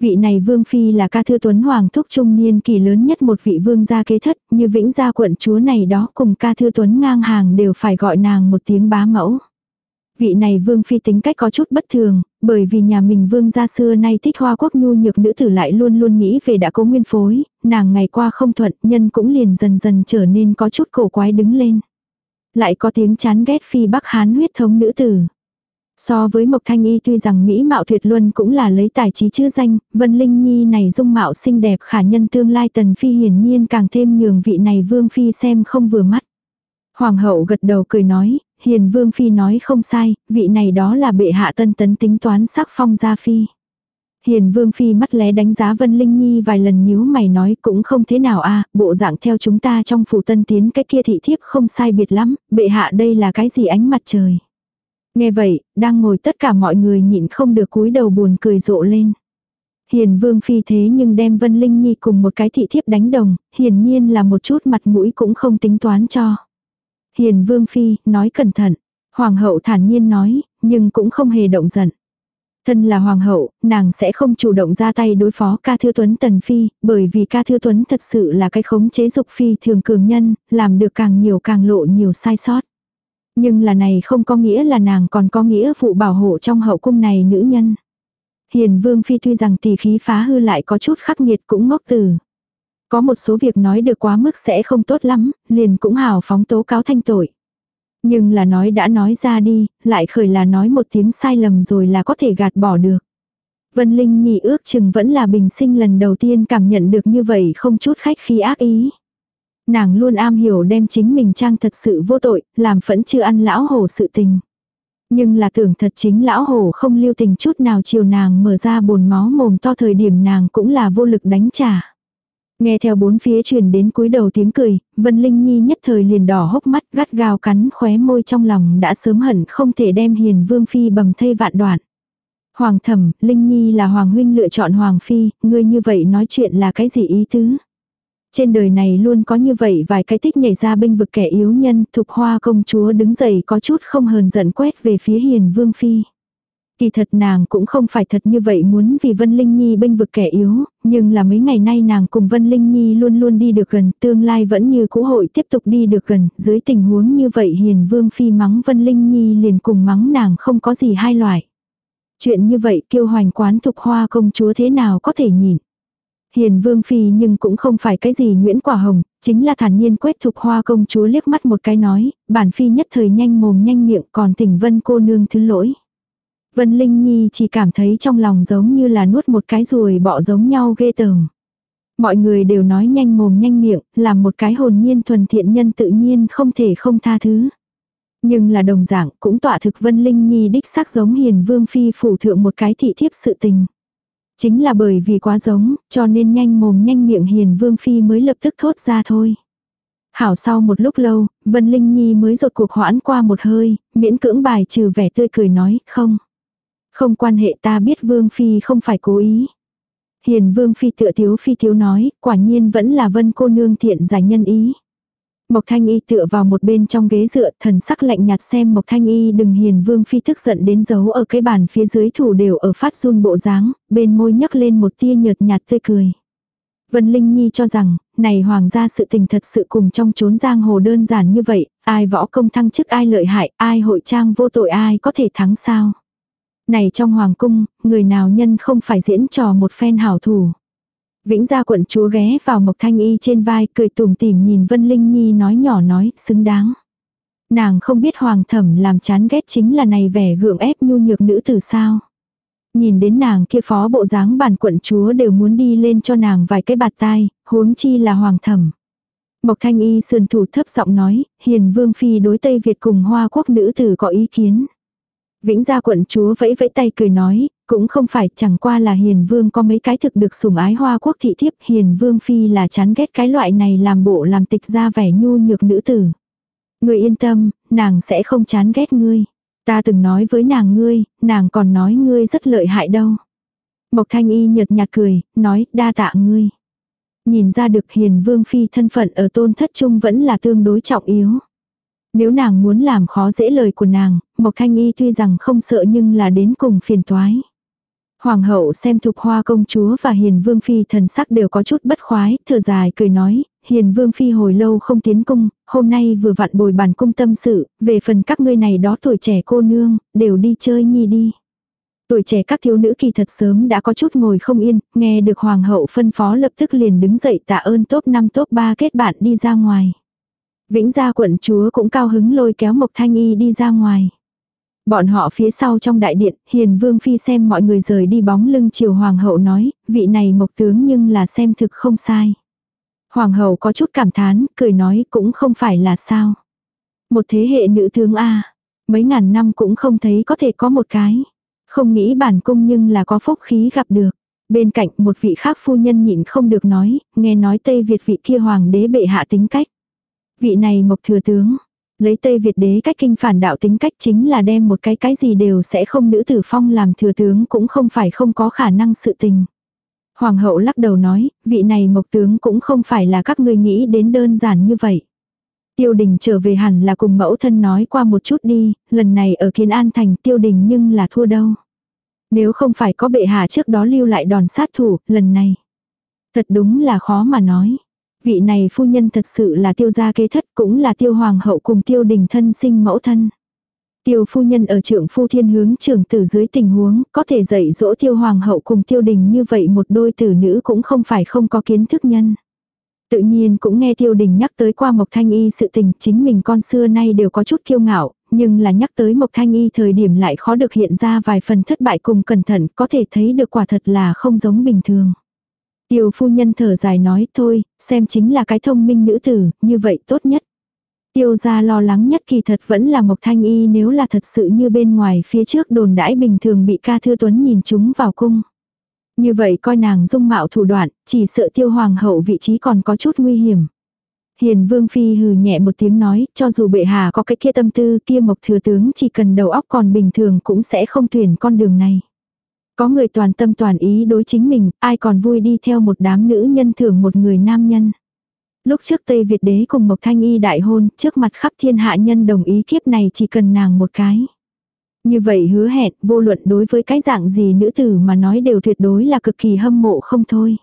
Vị này Vương Phi là ca thư tuấn hoàng thúc trung niên kỳ lớn nhất một vị vương gia kế thất, như vĩnh gia quận chúa này đó cùng ca thư tuấn ngang hàng đều phải gọi nàng một tiếng bá mẫu. Vị này vương phi tính cách có chút bất thường, bởi vì nhà mình vương gia xưa nay thích hoa quốc nhu nhược nữ tử lại luôn luôn nghĩ về đã có nguyên phối, nàng ngày qua không thuận, nhân cũng liền dần dần trở nên có chút cổ quái đứng lên. Lại có tiếng chán ghét phi bắc hán huyết thống nữ tử. So với Mộc Thanh Y tuy rằng Mỹ mạo tuyệt luân cũng là lấy tài trí chữ danh, Vân Linh Nhi này dung mạo xinh đẹp khả nhân tương lai tần phi hiển nhiên càng thêm nhường vị này vương phi xem không vừa mắt. Hoàng hậu gật đầu cười nói, hiền vương phi nói không sai, vị này đó là bệ hạ tân tấn tính toán sắc phong gia phi. Hiền vương phi mắt lé đánh giá Vân Linh Nhi vài lần nhíu mày nói cũng không thế nào a bộ dạng theo chúng ta trong phủ tân tiến cái kia thị thiếp không sai biệt lắm, bệ hạ đây là cái gì ánh mặt trời. Nghe vậy, đang ngồi tất cả mọi người nhịn không được cúi đầu buồn cười rộ lên. Hiền vương phi thế nhưng đem Vân Linh Nhi cùng một cái thị thiếp đánh đồng, hiển nhiên là một chút mặt mũi cũng không tính toán cho. Hiền vương phi, nói cẩn thận. Hoàng hậu thản nhiên nói, nhưng cũng không hề động giận. Thân là hoàng hậu, nàng sẽ không chủ động ra tay đối phó ca thư tuấn tần phi, bởi vì ca thư tuấn thật sự là cái khống chế dục phi thường cường nhân, làm được càng nhiều càng lộ nhiều sai sót. Nhưng là này không có nghĩa là nàng còn có nghĩa vụ bảo hộ trong hậu cung này nữ nhân. Hiền vương phi tuy rằng tỷ khí phá hư lại có chút khắc nghiệt cũng ngốc từ. Có một số việc nói được quá mức sẽ không tốt lắm, liền cũng hào phóng tố cáo thanh tội. Nhưng là nói đã nói ra đi, lại khởi là nói một tiếng sai lầm rồi là có thể gạt bỏ được. Vân Linh nhị ước chừng vẫn là bình sinh lần đầu tiên cảm nhận được như vậy không chút khách khi ác ý. Nàng luôn am hiểu đem chính mình trang thật sự vô tội, làm phẫn chưa ăn lão hổ sự tình. Nhưng là tưởng thật chính lão hổ không lưu tình chút nào chiều nàng mở ra bồn máu mồm to thời điểm nàng cũng là vô lực đánh trả. Nghe theo bốn phía truyền đến cúi đầu tiếng cười, Vân Linh Nhi nhất thời liền đỏ hốc mắt gắt gao cắn khóe môi trong lòng đã sớm hận không thể đem hiền vương phi bầm thây vạn đoạn. Hoàng thẩm, Linh Nhi là Hoàng huynh lựa chọn Hoàng phi, ngươi như vậy nói chuyện là cái gì ý tứ? Trên đời này luôn có như vậy vài cái tích nhảy ra bênh vực kẻ yếu nhân, thục hoa công chúa đứng dậy có chút không hờn giận quét về phía hiền vương phi. Kỳ thật nàng cũng không phải thật như vậy muốn vì Vân Linh Nhi bênh vực kẻ yếu, nhưng là mấy ngày nay nàng cùng Vân Linh Nhi luôn luôn đi được gần, tương lai vẫn như cũ hội tiếp tục đi được gần, dưới tình huống như vậy hiền vương phi mắng Vân Linh Nhi liền cùng mắng nàng không có gì hai loại. Chuyện như vậy kiêu hoành quán thục hoa công chúa thế nào có thể nhìn. Hiền vương phi nhưng cũng không phải cái gì Nguyễn Quả Hồng, chính là thản nhiên quét thục hoa công chúa liếc mắt một cái nói, bản phi nhất thời nhanh mồm nhanh miệng còn tỉnh vân cô nương thứ lỗi. Vân Linh Nhi chỉ cảm thấy trong lòng giống như là nuốt một cái ruồi bọ giống nhau ghê tởm. Mọi người đều nói nhanh mồm nhanh miệng, làm một cái hồn nhiên thuần thiện nhân tự nhiên không thể không tha thứ. Nhưng là đồng dạng cũng tỏa thực Vân Linh Nhi đích xác giống hiền vương phi phủ thượng một cái thị thiếp sự tình. Chính là bởi vì quá giống, cho nên nhanh mồm nhanh miệng hiền vương phi mới lập tức thốt ra thôi. Hảo sau một lúc lâu, Vân Linh Nhi mới rột cuộc hoãn qua một hơi, miễn cưỡng bài trừ vẻ tươi cười nói, không. Không quan hệ ta biết Vương Phi không phải cố ý. Hiền Vương Phi tựa thiếu Phi thiếu nói, quả nhiên vẫn là Vân cô nương thiện giải nhân ý. Mộc Thanh Y tựa vào một bên trong ghế dựa, thần sắc lạnh nhạt xem Mộc Thanh Y đừng hiền vương phi tức giận đến giấu ở cái bàn phía dưới thủ đều ở phát run bộ dáng, bên môi nhấc lên một tia nhợt nhạt tươi cười. Vân Linh Nhi cho rằng, này hoàng gia sự tình thật sự cùng trong chốn giang hồ đơn giản như vậy, ai võ công thăng chức ai lợi hại, ai hội trang vô tội ai có thể thắng sao. Này trong hoàng cung, người nào nhân không phải diễn trò một phen hảo thủ. Vĩnh gia quận chúa ghé vào Mộc Thanh Y trên vai cười tủm tỉm nhìn Vân Linh Nhi nói nhỏ nói, xứng đáng. Nàng không biết hoàng thẩm làm chán ghét chính là này vẻ gượng ép nhu nhược nữ tử sao. Nhìn đến nàng kia phó bộ dáng bản quận chúa đều muốn đi lên cho nàng vài cái bạt tai, huống chi là hoàng thẩm. Mộc Thanh Y sườn thủ thấp giọng nói, hiền vương phi đối Tây Việt cùng hoa quốc nữ tử có ý kiến. Vĩnh gia quận chúa vẫy vẫy tay cười nói, cũng không phải chẳng qua là hiền vương có mấy cái thực được sủng ái hoa quốc thị thiếp hiền vương phi là chán ghét cái loại này làm bộ làm tịch ra vẻ nhu nhược nữ tử. Người yên tâm, nàng sẽ không chán ghét ngươi. Ta từng nói với nàng ngươi, nàng còn nói ngươi rất lợi hại đâu. Mộc thanh y nhợt nhạt cười, nói đa tạ ngươi. Nhìn ra được hiền vương phi thân phận ở tôn thất trung vẫn là tương đối trọng yếu. Nếu nàng muốn làm khó dễ lời của nàng, Mộc Thanh Y tuy rằng không sợ nhưng là đến cùng phiền toái. Hoàng hậu xem thục hoa công chúa và hiền vương phi thần sắc đều có chút bất khoái, thở dài cười nói, hiền vương phi hồi lâu không tiến cung, hôm nay vừa vặn bồi bàn cung tâm sự, về phần các ngươi này đó tuổi trẻ cô nương, đều đi chơi nhi đi. Tuổi trẻ các thiếu nữ kỳ thật sớm đã có chút ngồi không yên, nghe được hoàng hậu phân phó lập tức liền đứng dậy tạ ơn top 5 top 3 kết bạn đi ra ngoài. Vĩnh gia quận chúa cũng cao hứng lôi kéo Mộc Thanh Y đi ra ngoài. Bọn họ phía sau trong đại điện, hiền vương phi xem mọi người rời đi bóng lưng chiều hoàng hậu nói, vị này mộc tướng nhưng là xem thực không sai. Hoàng hậu có chút cảm thán, cười nói cũng không phải là sao. Một thế hệ nữ tướng A, mấy ngàn năm cũng không thấy có thể có một cái. Không nghĩ bản cung nhưng là có phúc khí gặp được. Bên cạnh một vị khác phu nhân nhịn không được nói, nghe nói Tây Việt vị kia hoàng đế bệ hạ tính cách. Vị này mộc thừa tướng, lấy Tây Việt đế cách kinh phản đạo tính cách chính là đem một cái cái gì đều sẽ không nữ tử phong làm thừa tướng cũng không phải không có khả năng sự tình. Hoàng hậu lắc đầu nói, vị này mộc tướng cũng không phải là các ngươi nghĩ đến đơn giản như vậy. Tiêu đình trở về hẳn là cùng mẫu thân nói qua một chút đi, lần này ở Kiến An Thành tiêu đình nhưng là thua đâu. Nếu không phải có bệ hạ trước đó lưu lại đòn sát thủ, lần này. Thật đúng là khó mà nói. Vị này phu nhân thật sự là tiêu gia kế thất cũng là tiêu hoàng hậu cùng tiêu đình thân sinh mẫu thân. Tiêu phu nhân ở trưởng phu thiên hướng trưởng tử dưới tình huống có thể dạy dỗ tiêu hoàng hậu cùng tiêu đình như vậy một đôi tử nữ cũng không phải không có kiến thức nhân. Tự nhiên cũng nghe tiêu đình nhắc tới qua Mộc Thanh Y sự tình chính mình con xưa nay đều có chút kiêu ngạo, nhưng là nhắc tới Mộc Thanh Y thời điểm lại khó được hiện ra vài phần thất bại cùng cẩn thận có thể thấy được quả thật là không giống bình thường. Tiêu phu nhân thở dài nói thôi, xem chính là cái thông minh nữ tử, như vậy tốt nhất. Tiêu gia lo lắng nhất kỳ thật vẫn là Mộc Thanh Y nếu là thật sự như bên ngoài phía trước đồn đãi bình thường bị ca thư tuấn nhìn chúng vào cung. Như vậy coi nàng dung mạo thủ đoạn, chỉ sợ tiêu hoàng hậu vị trí còn có chút nguy hiểm. Hiền vương phi hừ nhẹ một tiếng nói, cho dù bệ hạ có cái kia tâm tư kia mộc thừa tướng chỉ cần đầu óc còn bình thường cũng sẽ không tuyển con đường này. Có người toàn tâm toàn ý đối chính mình, ai còn vui đi theo một đám nữ nhân thưởng một người nam nhân. Lúc trước Tây Việt đế cùng Mộc Thanh Y đại hôn, trước mặt khắp thiên hạ nhân đồng ý kiếp này chỉ cần nàng một cái. Như vậy hứa hẹn, vô luận đối với cái dạng gì nữ tử mà nói đều tuyệt đối là cực kỳ hâm mộ không thôi.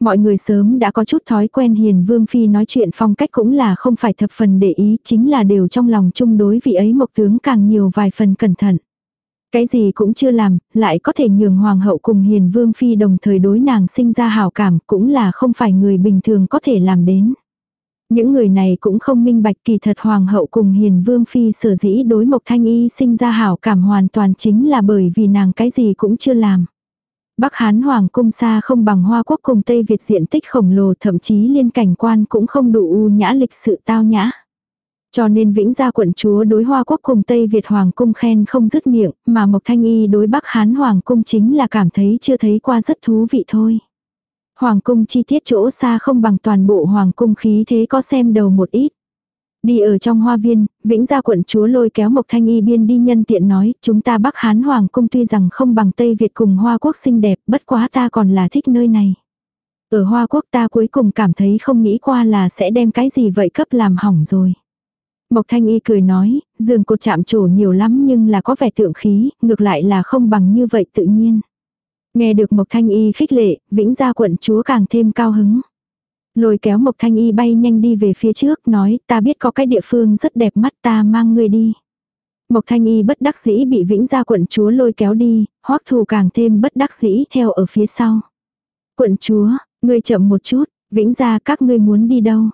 Mọi người sớm đã có chút thói quen hiền vương phi nói chuyện phong cách cũng là không phải thập phần để ý, chính là đều trong lòng chung đối vị ấy mộc tướng càng nhiều vài phần cẩn thận. Cái gì cũng chưa làm, lại có thể nhường hoàng hậu cùng hiền vương phi đồng thời đối nàng sinh ra hào cảm cũng là không phải người bình thường có thể làm đến. Những người này cũng không minh bạch kỳ thật hoàng hậu cùng hiền vương phi sở dĩ đối mộc thanh y sinh ra hảo cảm hoàn toàn chính là bởi vì nàng cái gì cũng chưa làm. Bắc Hán Hoàng cung xa không bằng Hoa Quốc cùng Tây Việt diện tích khổng lồ thậm chí liên cảnh quan cũng không đủ u nhã lịch sự tao nhã. Cho nên Vĩnh Gia quận chúa đối Hoa Quốc cùng Tây Việt Hoàng cung khen không dứt miệng, mà Mộc Thanh Y đối Bắc Hán Hoàng cung chính là cảm thấy chưa thấy qua rất thú vị thôi. Hoàng cung chi tiết chỗ xa không bằng toàn bộ hoàng cung khí thế có xem đầu một ít. Đi ở trong hoa viên, Vĩnh Gia quận chúa lôi kéo Mộc Thanh Y biên đi nhân tiện nói, chúng ta Bắc Hán Hoàng cung tuy rằng không bằng Tây Việt cùng Hoa Quốc xinh đẹp, bất quá ta còn là thích nơi này. Ở Hoa Quốc ta cuối cùng cảm thấy không nghĩ qua là sẽ đem cái gì vậy cấp làm hỏng rồi. Mộc Thanh Y cười nói, giường cột chạm trổ nhiều lắm nhưng là có vẻ tượng khí, ngược lại là không bằng như vậy tự nhiên. Nghe được Mộc Thanh Y khích lệ, Vĩnh Gia quận chúa càng thêm cao hứng. Lôi kéo Mộc Thanh Y bay nhanh đi về phía trước, nói, ta biết có cái địa phương rất đẹp mắt ta mang ngươi đi. Mộc Thanh Y bất đắc dĩ bị Vĩnh Gia quận chúa lôi kéo đi, hoắc thù càng thêm bất đắc dĩ theo ở phía sau. Quận chúa, ngươi chậm một chút, Vĩnh Gia các ngươi muốn đi đâu?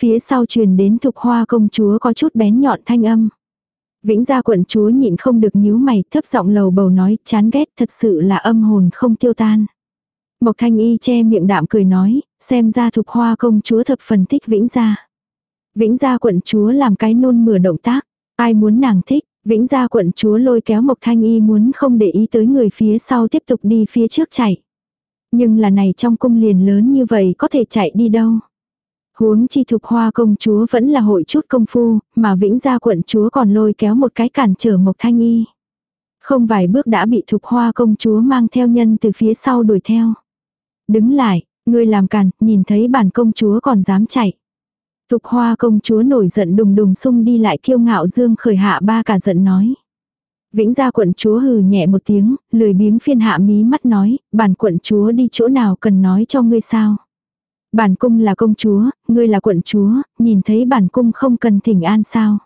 Phía sau truyền đến thục hoa công chúa có chút bén nhọn thanh âm. Vĩnh gia quận chúa nhịn không được nhíu mày, thấp giọng lầu bầu nói, chán ghét thật sự là âm hồn không tiêu tan. Mộc thanh y che miệng đạm cười nói, xem ra thục hoa công chúa thập phần thích vĩnh gia. Vĩnh gia quận chúa làm cái nôn mửa động tác, ai muốn nàng thích, vĩnh gia quận chúa lôi kéo mộc thanh y muốn không để ý tới người phía sau tiếp tục đi phía trước chạy. Nhưng là này trong cung liền lớn như vậy có thể chạy đi đâu. Huống chi thục hoa công chúa vẫn là hội chút công phu, mà vĩnh gia quận chúa còn lôi kéo một cái cản trở mộc thanh y. Không vài bước đã bị thục hoa công chúa mang theo nhân từ phía sau đuổi theo. Đứng lại, ngươi làm cản, nhìn thấy bản công chúa còn dám chạy. Thục hoa công chúa nổi giận đùng đùng sung đi lại kiêu ngạo dương khởi hạ ba cả giận nói. Vĩnh gia quận chúa hừ nhẹ một tiếng, lười biếng phiên hạ mí mắt nói, bản quận chúa đi chỗ nào cần nói cho ngươi sao. Bản cung là công chúa, ngươi là quận chúa, nhìn thấy bản cung không cần thỉnh an sao.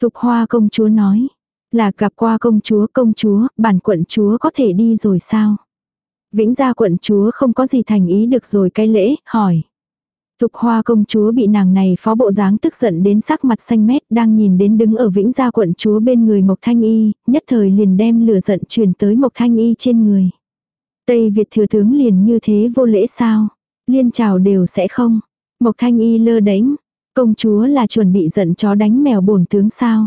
Thục hoa công chúa nói, là gặp qua công chúa công chúa, bản quận chúa có thể đi rồi sao. Vĩnh gia quận chúa không có gì thành ý được rồi cái lễ, hỏi. Thục hoa công chúa bị nàng này phó bộ dáng tức giận đến sắc mặt xanh mét đang nhìn đến đứng ở vĩnh gia quận chúa bên người Mộc Thanh Y, nhất thời liền đem lửa giận truyền tới Mộc Thanh Y trên người. Tây Việt thừa tướng liền như thế vô lễ sao? Liên trào đều sẽ không. Mộc thanh y lơ đánh. Công chúa là chuẩn bị giận chó đánh mèo bổn tướng sao.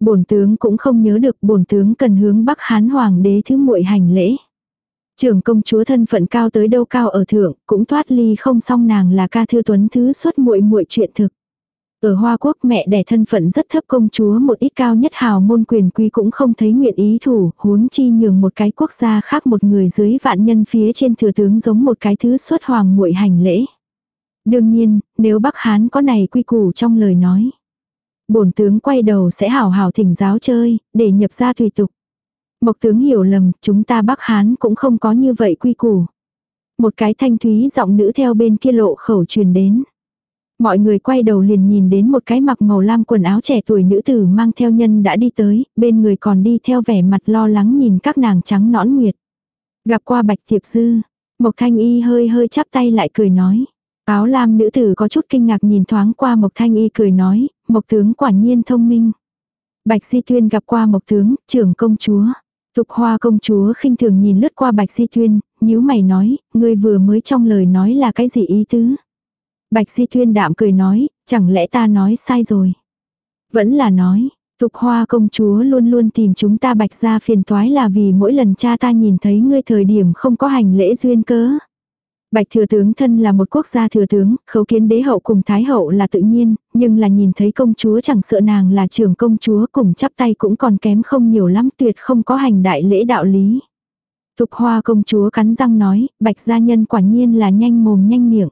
Bổn tướng cũng không nhớ được bổn tướng cần hướng Bắc Hán Hoàng đế thứ muội hành lễ. Trưởng công chúa thân phận cao tới đâu cao ở thượng, cũng thoát ly không song nàng là ca thư tuấn thứ xuất muội muội chuyện thực. Ở Hoa Quốc mẹ đẻ thân phận rất thấp công chúa một ít cao nhất hào môn quyền quý cũng không thấy nguyện ý thủ, huống chi nhường một cái quốc gia khác một người dưới vạn nhân phía trên thừa tướng giống một cái thứ xuất hoàng muội hành lễ. Đương nhiên, nếu Bắc Hán có này quy củ trong lời nói. Bổn tướng quay đầu sẽ hảo hảo thỉnh giáo chơi, để nhập ra tùy tục. Mộc tướng hiểu lầm, chúng ta Bắc Hán cũng không có như vậy quy củ. Một cái thanh thúy giọng nữ theo bên kia lộ khẩu truyền đến. Mọi người quay đầu liền nhìn đến một cái mặc màu lam quần áo trẻ tuổi nữ tử mang theo nhân đã đi tới, bên người còn đi theo vẻ mặt lo lắng nhìn các nàng trắng nõn nguyệt. Gặp qua bạch tiệp dư, Mộc thanh y hơi hơi chắp tay lại cười nói. Áo lam nữ tử có chút kinh ngạc nhìn thoáng qua Mộc thanh y cười nói, Mộc tướng quả nhiên thông minh. Bạch Di Tuyên gặp qua Mộc tướng, trưởng công chúa. Tục hoa công chúa khinh thường nhìn lướt qua Bạch Di Tuyên, nhíu mày nói, ngươi vừa mới trong lời nói là cái gì ý tứ? Bạch Di Thuyên đạm cười nói, chẳng lẽ ta nói sai rồi? Vẫn là nói, Thục hoa công chúa luôn luôn tìm chúng ta bạch ra phiền toái là vì mỗi lần cha ta nhìn thấy ngươi thời điểm không có hành lễ duyên cớ. Bạch thừa tướng thân là một quốc gia thừa tướng, khấu kiến đế hậu cùng thái hậu là tự nhiên, nhưng là nhìn thấy công chúa chẳng sợ nàng là trưởng công chúa cùng chắp tay cũng còn kém không nhiều lắm tuyệt không có hành đại lễ đạo lý. Thục hoa công chúa cắn răng nói, bạch gia nhân quả nhiên là nhanh mồm nhanh miệng.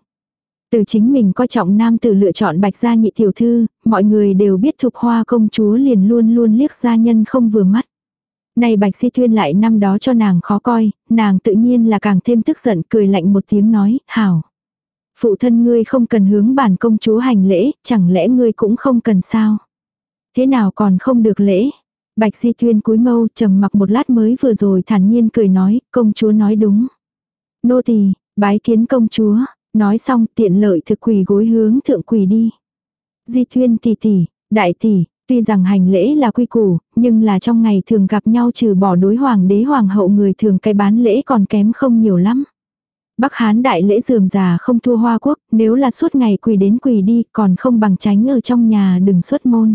Từ chính mình coi trọng nam tử lựa chọn bạch gia nhị tiểu thư, mọi người đều biết thục hoa công chúa liền luôn luôn liếc gia nhân không vừa mắt. Này bạch si tuyên lại năm đó cho nàng khó coi, nàng tự nhiên là càng thêm tức giận cười lạnh một tiếng nói, hảo. Phụ thân ngươi không cần hướng bản công chúa hành lễ, chẳng lẽ ngươi cũng không cần sao? Thế nào còn không được lễ? Bạch Di Tuyên cúi mâu trầm mặc một lát mới vừa rồi thản nhiên cười nói, công chúa nói đúng. Nô tỳ bái kiến công chúa, nói xong tiện lợi thực quỳ gối hướng thượng quỳ đi. Di Thuyên tỷ tỷ, đại tỷ, tuy rằng hành lễ là quy củ, nhưng là trong ngày thường gặp nhau trừ bỏ đối hoàng đế hoàng hậu người thường cái bán lễ còn kém không nhiều lắm. Bắc Hán đại lễ dườm già không thua Hoa Quốc, nếu là suốt ngày quỳ đến quỳ đi còn không bằng tránh ở trong nhà đừng xuất môn.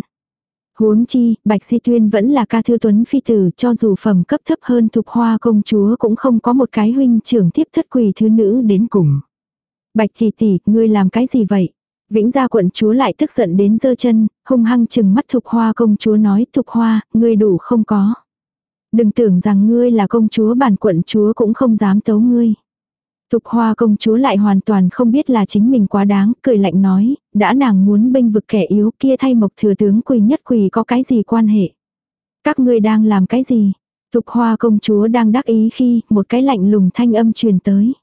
Huống chi, Bạch Di Tuyên vẫn là ca thư tuấn phi tử cho dù phẩm cấp thấp hơn thục hoa công chúa cũng không có một cái huynh trưởng tiếp thất quỳ thứ nữ đến cùng. Bạch tỷ tỷ, ngươi làm cái gì vậy? Vĩnh gia quận chúa lại tức giận đến giơ chân, hung hăng chừng mắt thục hoa công chúa nói thục hoa, ngươi đủ không có. Đừng tưởng rằng ngươi là công chúa bản quận chúa cũng không dám tấu ngươi. Thục hoa công chúa lại hoàn toàn không biết là chính mình quá đáng, cười lạnh nói, đã nàng muốn bênh vực kẻ yếu kia thay mộc thừa tướng quỳ nhất quỳ có cái gì quan hệ. Các ngươi đang làm cái gì? Thục hoa công chúa đang đắc ý khi một cái lạnh lùng thanh âm truyền tới.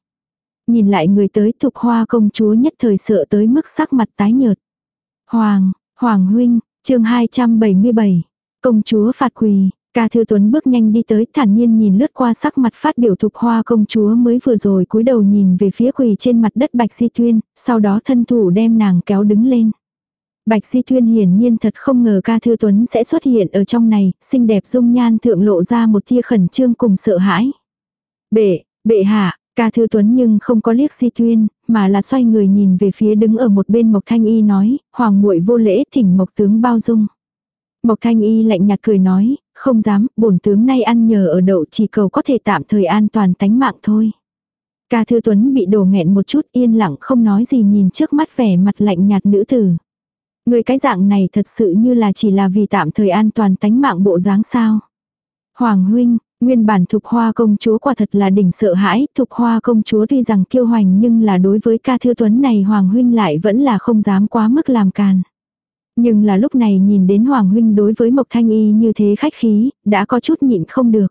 Nhìn lại người tới thục hoa công chúa nhất thời sợ tới mức sắc mặt tái nhợt. Hoàng, Hoàng huynh, chương 277. Công chúa phạt quỳ, Ca Thư Tuấn bước nhanh đi tới thản nhiên nhìn lướt qua sắc mặt phát biểu thục hoa công chúa mới vừa rồi cúi đầu nhìn về phía quỳ trên mặt đất Bạch Di Tuyên, sau đó thân thủ đem nàng kéo đứng lên. Bạch Di Tuyên hiển nhiên thật không ngờ ca thư tuấn sẽ xuất hiện ở trong này, xinh đẹp dung nhan thượng lộ ra một tia khẩn trương cùng sợ hãi. Bệ, bệ hạ, Ca Thư Tuấn nhưng không có liếc Di Tuyên, mà là xoay người nhìn về phía đứng ở một bên Mộc Thanh Y nói, hoàng muội vô lễ thỉnh Mộc tướng bao dung. Mộc Thanh Y lạnh nhạt cười nói, không dám, bổn tướng nay ăn nhờ ở đậu chỉ cầu có thể tạm thời an toàn tánh mạng thôi. Ca Thư Tuấn bị đổ nghẹn một chút yên lặng không nói gì nhìn trước mắt vẻ mặt lạnh nhạt nữ tử. Người cái dạng này thật sự như là chỉ là vì tạm thời an toàn tánh mạng bộ dáng sao. Hoàng huynh, Nguyên bản thục hoa công chúa quả thật là đỉnh sợ hãi, thục hoa công chúa tuy rằng kiêu hoành nhưng là đối với ca thư tuấn này Hoàng huynh lại vẫn là không dám quá mức làm càn. Nhưng là lúc này nhìn đến Hoàng huynh đối với Mộc Thanh Y như thế khách khí, đã có chút nhịn không được.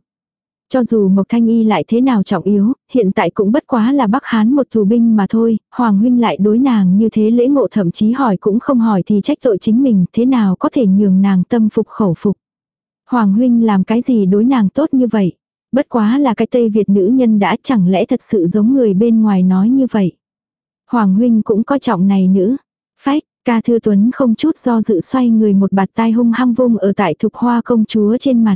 Cho dù Mộc Thanh Y lại thế nào trọng yếu, hiện tại cũng bất quá là Bắc Hán một tù binh mà thôi, Hoàng huynh lại đối nàng như thế lễ ngộ thậm chí hỏi cũng không hỏi thì trách tội chính mình, thế nào có thể nhường nàng tâm phục khẩu phục. Hoàng huynh làm cái gì đối nàng tốt như vậy? Bất quá là cái Tây Việt nữ nhân đã chẳng lẽ thật sự giống người bên ngoài nói như vậy. Hoàng huynh cũng coi trọng này nữ. Phách, ca thư tuấn không chút do dự xoay người một bạt tai hung hăng vung ở tại thục hoa công chúa trên mặt.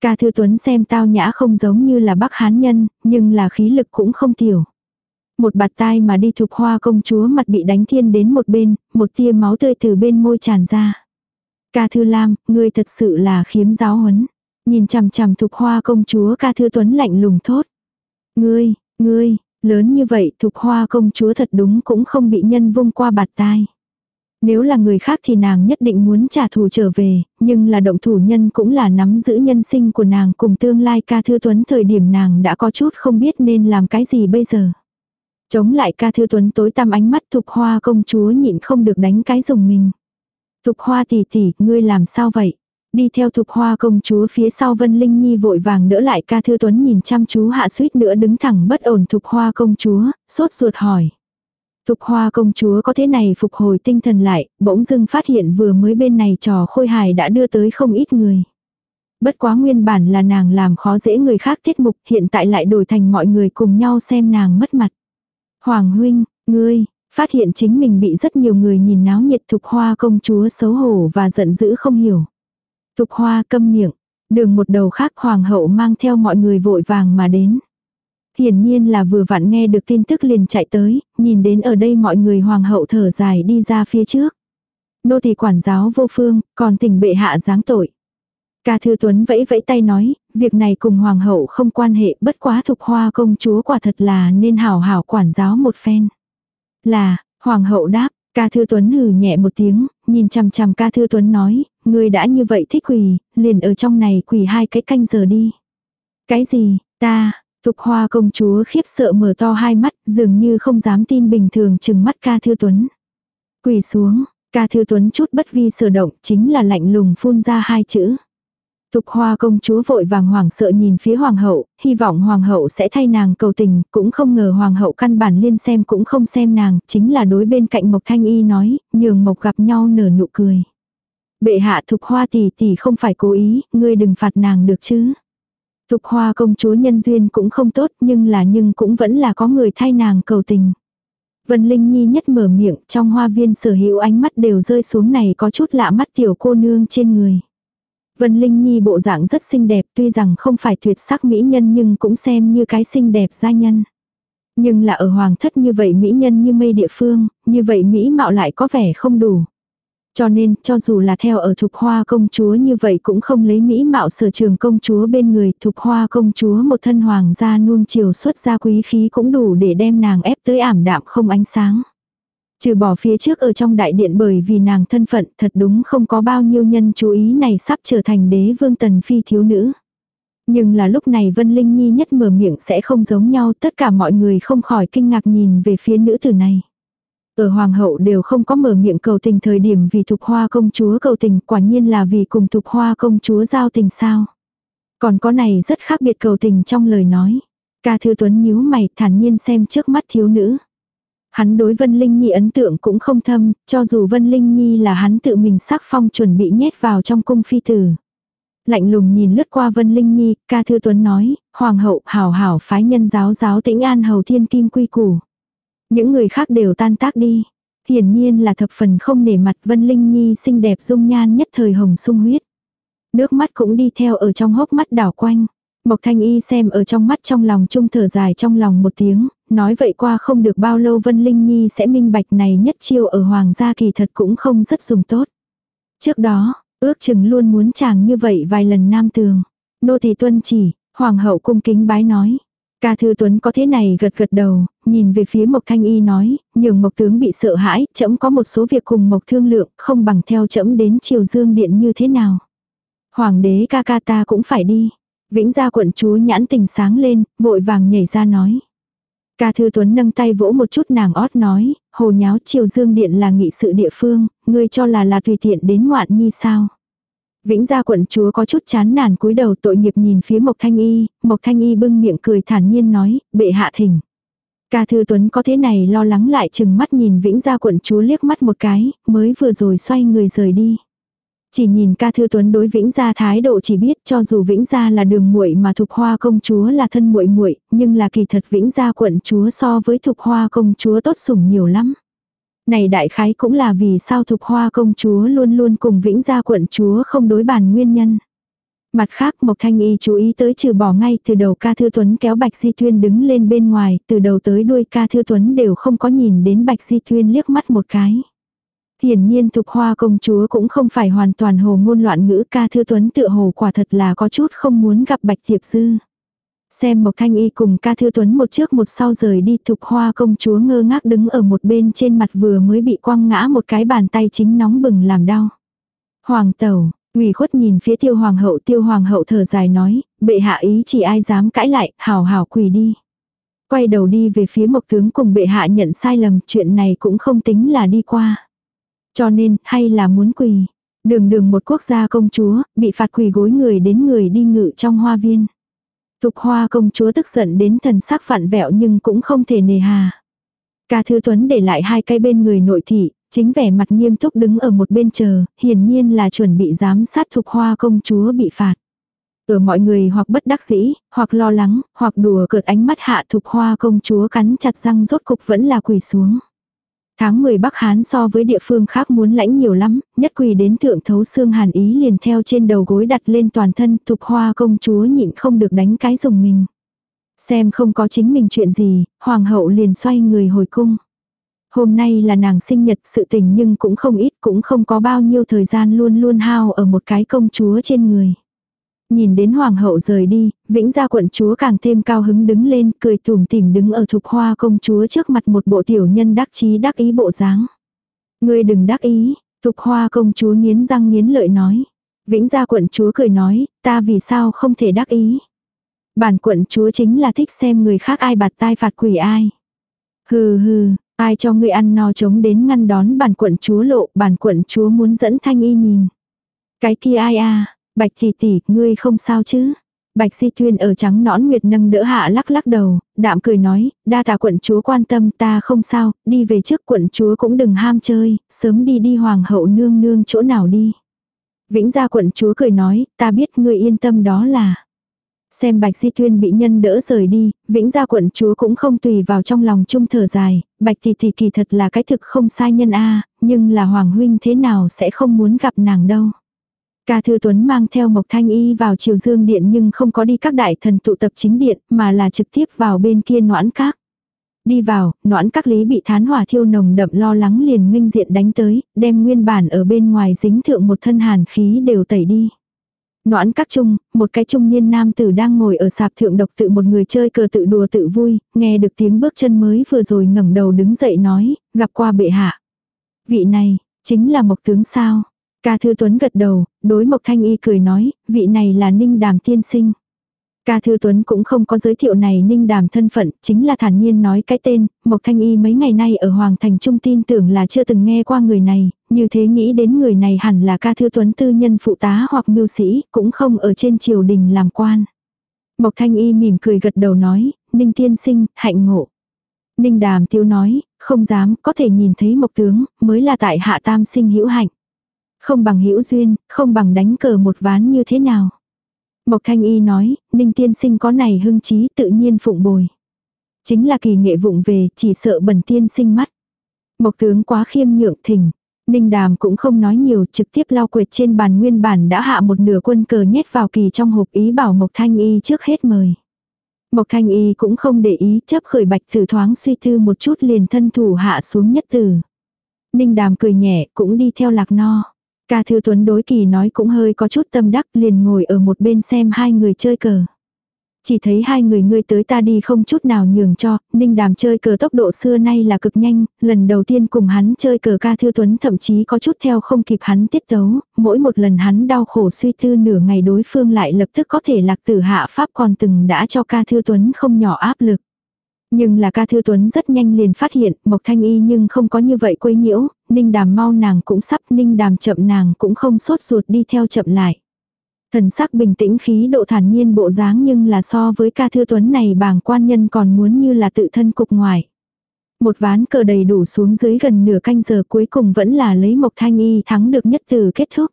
Ca thư tuấn xem tao nhã không giống như là bắc hán nhân, nhưng là khí lực cũng không tiểu. Một bạt tai mà đi thục hoa công chúa mặt bị đánh thiên đến một bên, một tia máu tươi từ bên môi tràn ra. Ca Thư Lam, ngươi thật sự là khiếm giáo huấn. Nhìn chằm chằm Thục Hoa công chúa Ca Thư Tuấn lạnh lùng thốt. Ngươi, ngươi, lớn như vậy Thục Hoa công chúa thật đúng cũng không bị nhân vung qua bạt tai. Nếu là người khác thì nàng nhất định muốn trả thù trở về, nhưng là động thủ nhân cũng là nắm giữ nhân sinh của nàng cùng tương lai ca thư tuấn thời điểm nàng đã có chút không biết nên làm cái gì bây giờ. Chống lại ca thư tuấn tối tăm ánh mắt thục hoa công chúa nhịn không được đánh cái dùng mình. Thục hoa tỷ tỷ, ngươi làm sao vậy? Đi theo thục hoa công chúa phía sau Vân Linh Nhi vội vàng đỡ lại ca thư tuấn nhìn chăm chú hạ suýt nữa đứng thẳng bất ổn thục hoa công chúa, sốt ruột hỏi. Thục hoa công chúa có thế này phục hồi tinh thần lại, bỗng dưng phát hiện vừa mới bên này trò khôi hài đã đưa tới không ít người. Bất quá nguyên bản là nàng làm khó dễ người khác tiết mục, hiện tại lại đổi thành mọi người cùng nhau xem nàng mất mặt. Hoàng huynh, ngươi, phát hiện chính mình bị rất nhiều người nhìn náo nhiệt thục hoa công chúa xấu hổ và giận dữ không hiểu. Thục hoa câm miệng, đường một đầu khác hoàng hậu mang theo mọi người vội vàng mà đến. Hiển nhiên là vừa vặn nghe được tin tức liền chạy tới, nhìn đến ở đây mọi người hoàng hậu thở dài đi ra phía trước. Nô tỳ quản giáo vô phương, còn tình bệ hạ giáng tội. Ca Thư Tuấn vẫy vẫy tay nói, việc này cùng hoàng hậu không quan hệ bất quá thục hoa công chúa quả thật là nên hảo hảo quản giáo một phen. Là, hoàng hậu đáp, ca Thư Tuấn hừ nhẹ một tiếng, nhìn chằm chằm ca Thư Tuấn nói, người đã như vậy thích quỳ, liền ở trong này quỳ hai cái canh giờ đi. Cái gì, ta, thục hoa công chúa khiếp sợ mở to hai mắt, dường như không dám tin bình thường chừng mắt ca Thư Tuấn. Quỳ xuống, ca Thư Tuấn chút bất vi sở động chính là lạnh lùng phun ra hai chữ. Thục hoa công chúa vội vàng hoảng sợ nhìn phía hoàng hậu, hy vọng hoàng hậu sẽ thay nàng cầu tình, cũng không ngờ hoàng hậu căn bản liên xem cũng không xem nàng, chính là đối bên cạnh Mộc Thanh Y nói, nhường Mộc gặp nhau nở nụ cười. Bệ hạ thục hoa tỷ tỷ không phải cố ý, ngươi đừng phạt nàng được chứ. Thục hoa công chúa nhân duyên cũng không tốt nhưng là nhưng cũng vẫn là có người thay nàng cầu tình. Vân Linh Nhi nhất mở miệng trong hoa viên sở hữu ánh mắt đều rơi xuống này có chút lạ mắt tiểu cô nương trên người. Vân Linh Nhi bộ dạng rất xinh đẹp tuy rằng không phải tuyệt sắc mỹ nhân nhưng cũng xem như cái xinh đẹp gia nhân. Nhưng là ở hoàng thất như vậy mỹ nhân như mây địa phương, như vậy mỹ mạo lại có vẻ không đủ. Cho nên, cho dù là theo ở thục hoa công chúa như vậy cũng không lấy mỹ mạo sở trường công chúa bên người, thục hoa công chúa một thân hoàng gia nuông chiều xuất ra quý khí cũng đủ để đem nàng ép tới ảm đạm không ánh sáng. Trừ bỏ phía trước ở trong đại điện bởi vì nàng thân phận thật đúng không có bao nhiêu nhân chú ý này sắp trở thành đế vương tần phi thiếu nữ. Nhưng là lúc này Vân Linh Nhi nhất mở miệng sẽ không giống nhau, tất cả mọi người không khỏi kinh ngạc nhìn về phía nữ tử này. Ở hoàng hậu đều không có mở miệng cầu tình thời điểm vì thục hoa công chúa cầu tình, quả nhiên là vì cùng thục hoa công chúa giao tình sao. Còn có này rất khác biệt cầu tình trong lời nói. Ca thư tuấn nhíu mày, thản nhiên xem trước mắt thiếu nữ. Hắn đối Vân Linh Nhi ấn tượng cũng không thâm, cho dù Vân Linh Nhi là hắn tự mình sắc phong chuẩn bị nhét vào trong cung phi tử. Lạnh lùng nhìn lướt qua Vân Linh Nhi, ca thư tuấn nói, Hoàng hậu hảo hảo phái nhân giáo giáo tĩnh an hầu thiên kim quy củ. Những người khác đều tan tác đi. Hiển nhiên là thập phần không nể mặt Vân Linh Nhi xinh đẹp dung nhan nhất thời hồng sung huyết. Nước mắt cũng đi theo ở trong hốc mắt đảo quanh. Mộc Thanh Y xem ở trong mắt trong lòng trung thở dài trong lòng một tiếng, nói vậy qua không được bao lâu Vân Linh Nhi sẽ minh bạch này nhất chiêu ở Hoàng gia kỳ thật cũng không rất dùng tốt. Trước đó, ước chừng luôn muốn chàng như vậy vài lần nam tường. Nô thì tuân chỉ, Hoàng hậu cung kính bái nói. Ca Thư Tuấn có thế này gật gật đầu, nhìn về phía Mộc Thanh Y nói, nhường Mộc tướng bị sợ hãi, trẫm có một số việc cùng Mộc thương lượng, không bằng theo trẫm đến Triều Dương Điện như thế nào. Hoàng đế ca ca ta cũng phải đi. Vĩnh gia quận chúa nhãn tình sáng lên, vội vàng nhảy ra nói. Ca Thư Tuấn nâng tay vỗ một chút nàng ót nói, hồ nháo Triều Dương Điện là nghị sự địa phương, ngươi cho là là tùy tiện đến ngoạn nhi sao. Vĩnh gia quận chúa có chút chán nản cúi đầu tội nghiệp nhìn phía Mộc Thanh Y, Mộc Thanh Y bưng miệng cười thản nhiên nói, bệ hạ thỉnh. Ca Thư Tuấn có thế này lo lắng lại chừng mắt nhìn Vĩnh gia quận chúa liếc mắt một cái, mới vừa rồi xoay người rời đi. Chỉ nhìn ca thư tuấn đối Vĩnh Gia thái độ chỉ biết cho dù Vĩnh Gia là đường muội mà Thục Hoa công chúa là thân muội muội, nhưng là kỳ thật Vĩnh Gia quận chúa so với Thục Hoa công chúa tốt sủng nhiều lắm. Này đại khái cũng là vì sao Thục Hoa công chúa luôn luôn cùng Vĩnh Gia quận chúa không đối bàn nguyên nhân. Mặt khác Mộc Thanh Y chú ý tới trừ bỏ ngay từ đầu ca thư tuấn kéo Bạch Di Tuyên đứng lên bên ngoài, từ đầu tới đuôi ca thư tuấn đều không có nhìn đến Bạch Di Tuyên liếc mắt một cái. Hiển nhiên thục hoa công chúa cũng không phải hoàn toàn hồ ngôn loạn ngữ ca thư tuấn tựa hồ quả thật là có chút không muốn gặp bạch tiệp dư. Xem Mộc Thanh Y cùng ca thư tuấn một trước một sau rời đi thục hoa công chúa ngơ ngác đứng ở một bên trên mặt vừa mới bị quăng ngã một cái bàn tay chính nóng bừng làm đau. Hoàng tẩu, ủy khuất nhìn phía tiêu hoàng hậu tiêu hoàng hậu thở dài nói, bệ hạ ý chỉ ai dám cãi lại, hào hào quỳ đi. Quay đầu đi về phía mộc tướng cùng bệ hạ nhận sai lầm chuyện này cũng không tính là đi qua. Cho nên, hay là muốn quỳ. Đường đường một quốc gia công chúa, bị phạt quỳ gối người đến người đi ngự trong hoa viên. Thục hoa công chúa tức giận đến thần sắc phản vẹo nhưng cũng không thể nề hà. Ca Thư Tuấn để lại hai cây bên người nội thị, chính vẻ mặt nghiêm túc đứng ở một bên chờ, hiển nhiên là chuẩn bị giám sát thục hoa công chúa bị phạt. Ở mọi người hoặc bất đắc dĩ, hoặc lo lắng, hoặc đùa cợt ánh mắt hạ thục hoa công chúa cắn chặt răng rốt cục vẫn là quỳ xuống. Tháng 10 Bắc Hán so với địa phương khác muốn lãnh nhiều lắm, nhất quỳ đến thượng thấu xương hàn ý liền theo trên đầu gối đặt lên toàn thân thục hoa công chúa nhịn không được đánh cái dùng mình. Xem không có chính mình chuyện gì, hoàng hậu liền xoay người hồi cung. Hôm nay là nàng sinh nhật sự tình nhưng cũng không ít cũng không có bao nhiêu thời gian luôn luôn hao ở một cái công chúa trên người. Nhìn đến hoàng hậu rời đi, vĩnh gia quận chúa càng thêm cao hứng đứng lên, cười tủm tỉm đứng ở thục hoa công chúa trước mặt một bộ tiểu nhân đắc chí đắc ý bộ dáng. Ngươi đừng đắc ý, thục hoa công chúa nghiến răng nghiến lợi nói. Vĩnh gia quận chúa cười nói, ta vì sao không thể đắc ý. Bản quận chúa chính là thích xem người khác ai bạt tai phạt quỷ ai. Hừ hừ, ai cho ngươi ăn no chống đến ngăn đón bản quận chúa lộ, bản quận chúa muốn dẫn thanh y nhìn. Cái kia ai à, Bạch tỷ tỷ, ngươi không sao chứ? Bạch Di Tuyên ở trắng nõn nguyệt nâng đỡ hạ lắc lắc đầu, đạm cười nói, đa tạ quận chúa quan tâm ta không sao, đi về trước quận chúa cũng đừng ham chơi, sớm đi đi hoàng hậu nương nương chỗ nào đi. Vĩnh gia quận chúa cười nói, ta biết ngươi yên tâm đó là. Xem Bạch Di Tuyên bị nhân đỡ rời đi, Vĩnh gia quận chúa cũng không tùy vào trong lòng chung thở dài, Bạch tỷ tỷ kỳ thật là cái thực không sai nhân a nhưng là Hoàng huynh thế nào sẽ không muốn gặp nàng đâu. Ca Thư Tuấn mang theo Mộc Thanh Y vào Triều Dương Điện nhưng không có đi các đại thần tụ tập chính điện mà là trực tiếp vào bên kia noãn các. Đi vào, noãn các lý bị thán hỏa thiêu nồng đậm lo lắng liền nghênh diện đánh tới, đem nguyên bản ở bên ngoài dính thượng một thân hàn khí đều tẩy đi. Noãn các trung, một cái trung niên nam tử đang ngồi ở sạp thượng độc tự một người chơi cờ tự đùa tự vui, nghe được tiếng bước chân mới vừa rồi ngẩng đầu đứng dậy nói, gặp qua bệ hạ. Vị này, chính là mộc tướng sao? Ca Thư Tuấn gật đầu, đối Mộc Thanh Y cười nói, vị này là Ninh Đàm tiên sinh. Ca Thư Tuấn cũng không có giới thiệu này Ninh Đàm thân phận, chính là thản nhiên nói cái tên, Mộc Thanh Y mấy ngày nay ở Hoàng Thành Trung tin tưởng là chưa từng nghe qua người này, như thế nghĩ đến người này hẳn là Ca Thư Tuấn tư nhân phụ tá hoặc mưu sĩ, cũng không ở trên triều đình làm quan. Mộc Thanh Y mỉm cười gật đầu nói, Ninh tiên sinh, hạnh ngộ. Ninh Đàm tiêu nói, không dám, có thể nhìn thấy Mộc tướng, mới là tại hạ tam sinh hữu hạnh. Không bằng hữu duyên, không bằng đánh cờ một ván như thế nào. Mộc Thanh Y nói, Ninh tiên sinh có này hưng trí tự nhiên phụng bồi. Chính là kỳ nghệ vụng về, chỉ sợ bẩn tiên sinh mắt. Mộc tướng quá khiêm nhượng thỉnh. Ninh đàm cũng không nói nhiều, trực tiếp lao quệt trên bàn nguyên bản đã hạ một nửa quân cờ nhét vào kỳ trong hộp ý bảo Mộc Thanh Y trước hết mời. Mộc Thanh Y cũng không để ý chấp khởi bạch thử thoáng suy tư một chút liền thân thủ hạ xuống nhất tử. Ninh đàm cười nhẹ cũng đi theo lạc no. Ca Thư Tuấn đối kỳ nói cũng hơi có chút tâm đắc liền ngồi ở một bên xem hai người chơi cờ. Chỉ thấy hai người ngươi tới ta đi không chút nào nhường cho, Ninh Đàm chơi cờ tốc độ xưa nay là cực nhanh, lần đầu tiên cùng hắn chơi cờ ca thư tuấn thậm chí có chút theo không kịp hắn tiết tấu, mỗi một lần hắn đau khổ suy tư nửa ngày đối phương lại lập tức có thể lạc tử hạ pháp còn từng đã cho ca thư tuấn không nhỏ áp lực. Nhưng là ca thư tuấn rất nhanh liền phát hiện, Mộc Thanh Y nhưng không có như vậy quấy nhiễu, Ninh Đàm mau nàng cũng sắp, Ninh Đàm chậm nàng cũng không sốt ruột đi theo chậm lại. Thần sắc bình tĩnh khí độ thản nhiên bộ dáng nhưng là so với ca thư tuấn này bảng quan nhân còn muốn như là tự thân cục ngoài. Một ván cờ đầy đủ xuống dưới gần nửa canh giờ cuối cùng vẫn là lấy Mộc Thanh Y thắng được nhất từ kết thúc.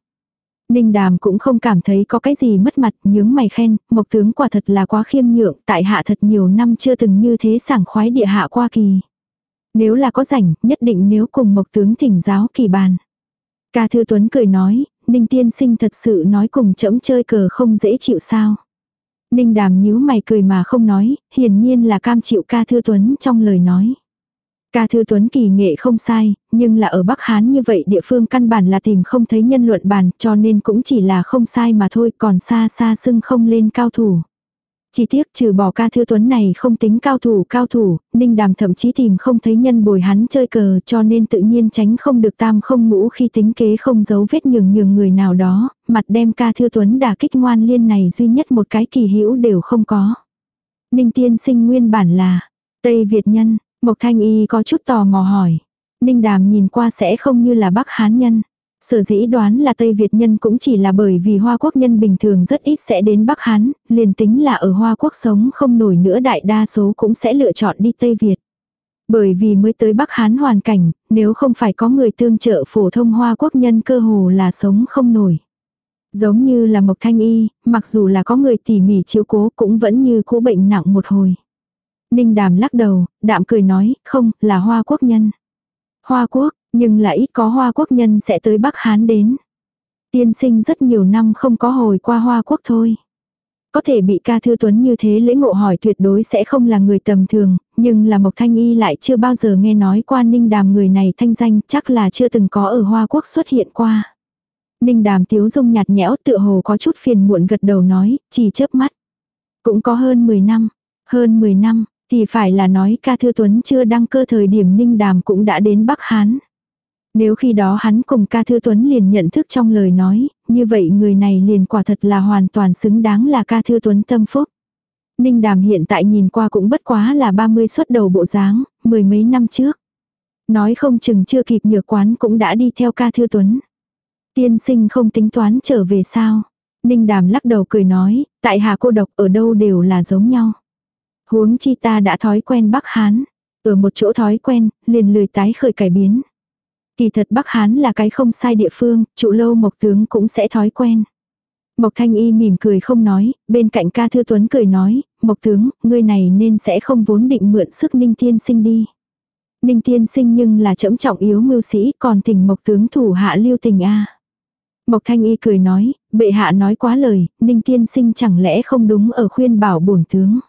Ninh đàm cũng không cảm thấy có cái gì mất mặt, nhướng mày khen, mộc tướng quả thật là quá khiêm nhượng, tại hạ thật nhiều năm chưa từng như thế sảng khoái địa hạ qua kỳ. Nếu là có rảnh, nhất định nếu cùng mộc tướng thỉnh giáo kỳ bàn. Ca Thư Tuấn cười nói, Ninh tiên sinh thật sự nói cùng chẫm chơi cờ không dễ chịu sao. Ninh đàm nhíu mày cười mà không nói, hiển nhiên là cam chịu ca Thư Tuấn trong lời nói. Ca Thư Tuấn kỳ nghệ không sai, nhưng là ở Bắc Hán như vậy địa phương căn bản là tìm không thấy nhân luận bàn cho nên cũng chỉ là không sai mà thôi còn xa xa xưng không lên cao thủ. Chỉ tiếc trừ bỏ ca thư tuấn này không tính cao thủ cao thủ, ninh đàm thậm chí tìm không thấy nhân bồi hắn chơi cờ cho nên tự nhiên tránh không được tam không ngũ khi tính kế không giấu vết nhường nhường người nào đó, mặt đem ca thư tuấn đả kích ngoan liên này duy nhất một cái kỳ hữu đều không có. Ninh tiên sinh nguyên bản là Tây Việt nhân, Mộc Thanh Y có chút tò mò hỏi. Ninh Đàm nhìn qua sẽ không như là Bắc Hán nhân. Sở dĩ đoán là Tây Việt nhân cũng chỉ là bởi vì Hoa Quốc nhân bình thường rất ít sẽ đến Bắc Hán, liền tính là ở Hoa Quốc sống không nổi nữa đại đa số cũng sẽ lựa chọn đi Tây Việt. Bởi vì mới tới Bắc Hán hoàn cảnh, nếu không phải có người tương trợ phổ thông Hoa Quốc nhân cơ hồ là sống không nổi. Giống như là Mộc Thanh Y, mặc dù là có người tỉ mỉ chiếu cố cũng vẫn như cũ bệnh nặng một hồi. Ninh đàm lắc đầu, đạm cười nói, không, là Hoa Quốc nhân. Hoa Quốc, nhưng là ít có Hoa Quốc nhân sẽ tới Bắc Hán đến. Tiên sinh rất nhiều năm không có hồi qua Hoa Quốc thôi. Có thể bị ca thư tuấn như thế lễ ngộ hỏi tuyệt đối sẽ không là người tầm thường, nhưng là Mộc Thanh Y lại chưa bao giờ nghe nói qua Ninh Đàm người này thanh danh chắc là chưa từng có ở Hoa Quốc xuất hiện qua. Ninh Đàm tiếu dung nhạt nhẽo tựa hồ có chút phiền muộn gật đầu nói, chỉ chớp mắt. Cũng có hơn 10 năm, hơn 10 năm, thì phải là nói ca thư tuấn chưa đăng cơ thời điểm Ninh Đàm cũng đã đến Bắc Hán. Nếu khi đó hắn cùng ca thư tuấn liền nhận thức trong lời nói, như vậy người này liền quả thật là hoàn toàn xứng đáng là ca thư tuấn tâm phúc. Ninh đàm hiện tại nhìn qua cũng bất quá là 30 xuất đầu bộ dáng, mười mấy năm trước. Nói không chừng chưa kịp nhược quán cũng đã đi theo ca thư tuấn. Tiên sinh không tính toán trở về sao. Ninh đàm lắc đầu cười nói, tại hạ cô độc ở đâu đều là giống nhau. Huống chi ta đã thói quen Bắc Hán. Ở một chỗ thói quen, liền lười tái khởi cải biến. Kỳ thật Bắc Hán là cái không sai địa phương, trụ lâu mộc tướng cũng sẽ thói quen. Mộc Thanh Y mỉm cười không nói, bên cạnh ca thư tuấn cười nói, Mộc tướng, ngươi này nên sẽ không vốn định mượn sức Ninh Tiên Sinh đi. Ninh Tiên Sinh nhưng là trẫm trọng yếu mưu sĩ, còn tình Mộc tướng thủ hạ lưu tình a. Mộc Thanh Y cười nói, bệ hạ nói quá lời, Ninh Tiên Sinh chẳng lẽ không đúng ở khuyên bảo bổn tướng.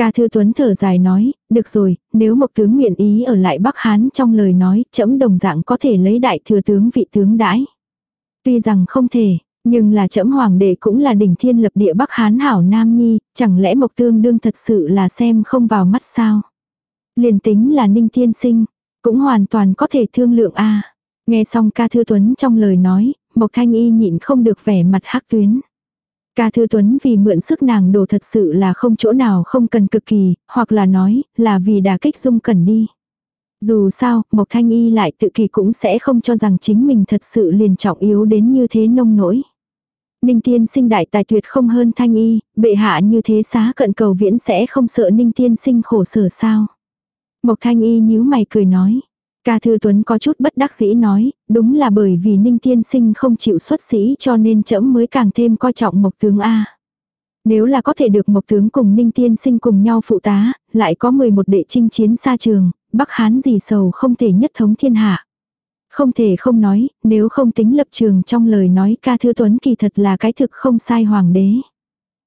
Ca Thư Tuấn thở dài nói, được rồi, nếu Mộc tướng nguyện ý ở lại Bắc Hán trong lời nói, trẫm đồng dạng có thể lấy đại thừa tướng vị tướng đãi. Tuy rằng không thể, nhưng là trẫm hoàng đệ cũng là đỉnh thiên lập địa Bắc Hán hảo Nam Nhi, chẳng lẽ Mộc Tương đương thật sự là xem không vào mắt sao? Liền tính là Ninh Thiên Sinh, cũng hoàn toàn có thể thương lượng a. Nghe xong ca thư tuấn trong lời nói, Mộc Thanh Y nhịn không được vẻ mặt hắc tuyến. Ca Thư Tuấn vì mượn sức nàng đồ thật sự là không chỗ nào không cần cực kỳ, hoặc là nói, là vì đả kích dung cần đi. Dù sao, Mộc Thanh Y lại tự kỳ cũng sẽ không cho rằng chính mình thật sự liền trọng yếu đến như thế nông nỗi. Ninh tiên sinh đại tài tuyệt không hơn Thanh Y, bệ hạ như thế xá cận cầu viễn sẽ không sợ Ninh tiên sinh khổ sở sao. Mộc Thanh Y nhíu mày cười nói. Ca Thư Tuấn có chút bất đắc dĩ nói, đúng là bởi vì Ninh Tiên Sinh không chịu xuất sĩ cho nên trẫm mới càng thêm coi trọng Mộc Tướng A. Nếu là có thể được Mộc Tướng cùng Ninh Tiên Sinh cùng nhau phụ tá, lại có 11 đệ chinh chiến xa trường, Bắc Hán gì sầu không thể nhất thống thiên hạ. Không thể không nói, nếu không tính lập trường trong lời nói ca thư tuấn kỳ thật là cái thực không sai hoàng đế.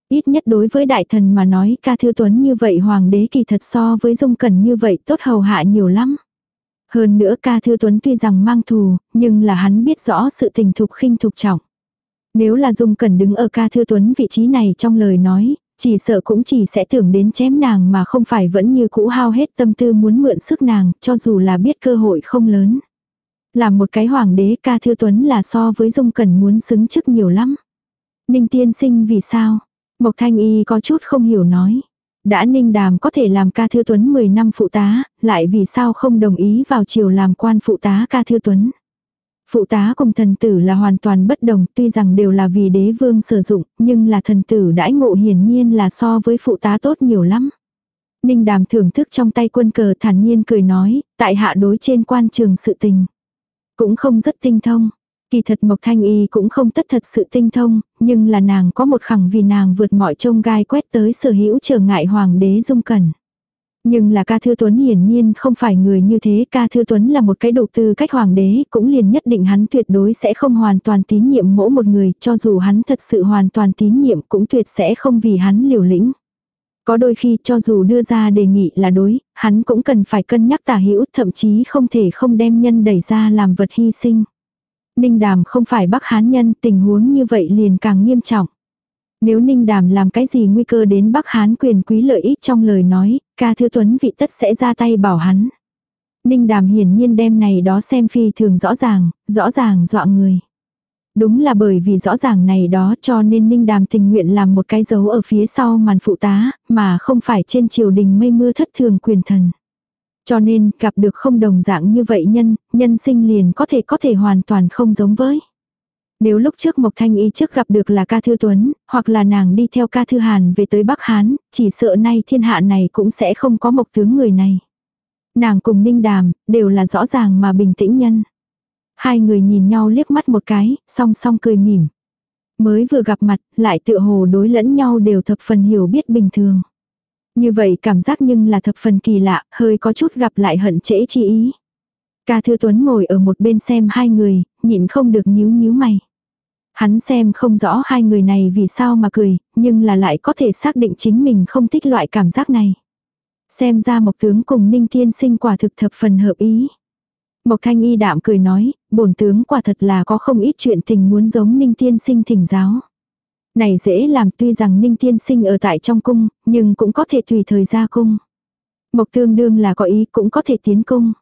Ít nhất đối với đại thần mà nói ca thư tuấn như vậy hoàng đế kỳ thật so với dung cẩn như vậy tốt hầu hạ nhiều lắm. Hơn nữa ca thư tuấn tuy rằng mang thù, nhưng là hắn biết rõ sự tình thục khinh thục trọng. Nếu là Dung Cẩn đứng ở ca thư tuấn vị trí này trong lời nói, chỉ sợ cũng chỉ sẽ tưởng đến chém nàng mà không phải vẫn như cũ hao hết tâm tư muốn mượn sức nàng, cho dù là biết cơ hội không lớn. Là một cái hoàng đế ca thư tuấn là so với Dung Cẩn muốn xứng chức nhiều lắm. Ninh tiên sinh vì sao? Mộc Thanh Y có chút không hiểu nói. Đã ninh đàm có thể làm ca thư tuấn 10 năm phụ tá, lại vì sao không đồng ý vào chiều làm quan phụ tá ca thư tuấn. Phụ tá cùng thần tử là hoàn toàn bất đồng, tuy rằng đều là vì đế vương sử dụng, nhưng là thần tử đãi ngộ hiển nhiên là so với phụ tá tốt nhiều lắm. Ninh đàm thưởng thức trong tay quân cờ thản nhiên cười nói, tại hạ đối trên quan trường sự tình. Cũng không rất tinh thông, Kỳ thật Mộc Thanh Y cũng không tất thật sự tinh thông, nhưng là nàng có một khẳng vì nàng vượt mọi trông gai quét tới sở hữu trở ngại hoàng đế dung cẩn. Nhưng là ca thư tuấn hiển nhiên không phải người như thế, ca thư tuấn là một cái đầu tư cách hoàng đế, cũng liền nhất định hắn tuyệt đối sẽ không hoàn toàn tín nhiệm mỗi một người, cho dù hắn thật sự hoàn toàn tín nhiệm cũng tuyệt sẽ không vì hắn liều lĩnh. Có đôi khi cho dù đưa ra đề nghị là đối, hắn cũng cần phải cân nhắc tả hữu, thậm chí không thể không đem nhân đẩy ra làm vật hy sinh. Ninh Đàm không phải Bắc Hán nhân, tình huống như vậy liền càng nghiêm trọng. Nếu Ninh Đàm làm cái gì nguy cơ đến Bắc Hán quyền quý lợi ích trong lời nói, ca thư tuấn vị tất sẽ ra tay bảo hắn. Ninh Đàm hiển nhiên đem này đó xem phi thường rõ ràng, rõ ràng dọa người. Đúng là bởi vì rõ ràng này đó cho nên Ninh Đàm tình nguyện làm một cái dấu ở phía sau màn phụ tá, mà không phải trên triều đình mây mưa thất thường quyền thần. Cho nên, gặp được không đồng dạng như vậy nhân, nhân sinh liền có thể có thể hoàn toàn không giống với. Nếu lúc trước Mộc Thanh Y trước gặp được là ca thư Tuấn, hoặc là nàng đi theo ca thư Hàn về tới Bắc Hán, chỉ sợ nay thiên hạ này cũng sẽ không có Mộc tướng người này. Nàng cùng Ninh Đàm, đều là rõ ràng mà bình tĩnh nhân. Hai người nhìn nhau liếc mắt một cái, song song cười mỉm. Mới vừa gặp mặt, lại tựa hồ đối lẫn nhau đều thập phần hiểu biết bình thường. Như vậy cảm giác nhưng là thập phần kỳ lạ, hơi có chút gặp lại hận trễ chi ý. Ca Thư Tuấn ngồi ở một bên xem hai người, nhịn không được nhíu nhíu mày. Hắn xem không rõ hai người này vì sao mà cười, nhưng là lại có thể xác định chính mình không thích loại cảm giác này. Xem ra Mộc tướng cùng Ninh Tiên sinh quả thực thập phần hợp ý. Mộc Thanh Y đạm cười nói, bổn tướng quả thật là có không ít chuyện tình muốn giống Ninh Tiên sinh thỉnh giáo. Này dễ làm tuy rằng Ninh Tiên sinh ở tại trong cung, nhưng cũng có thể tùy thời ra cung. Mộc tương đương là có ý cũng có thể tiến cung.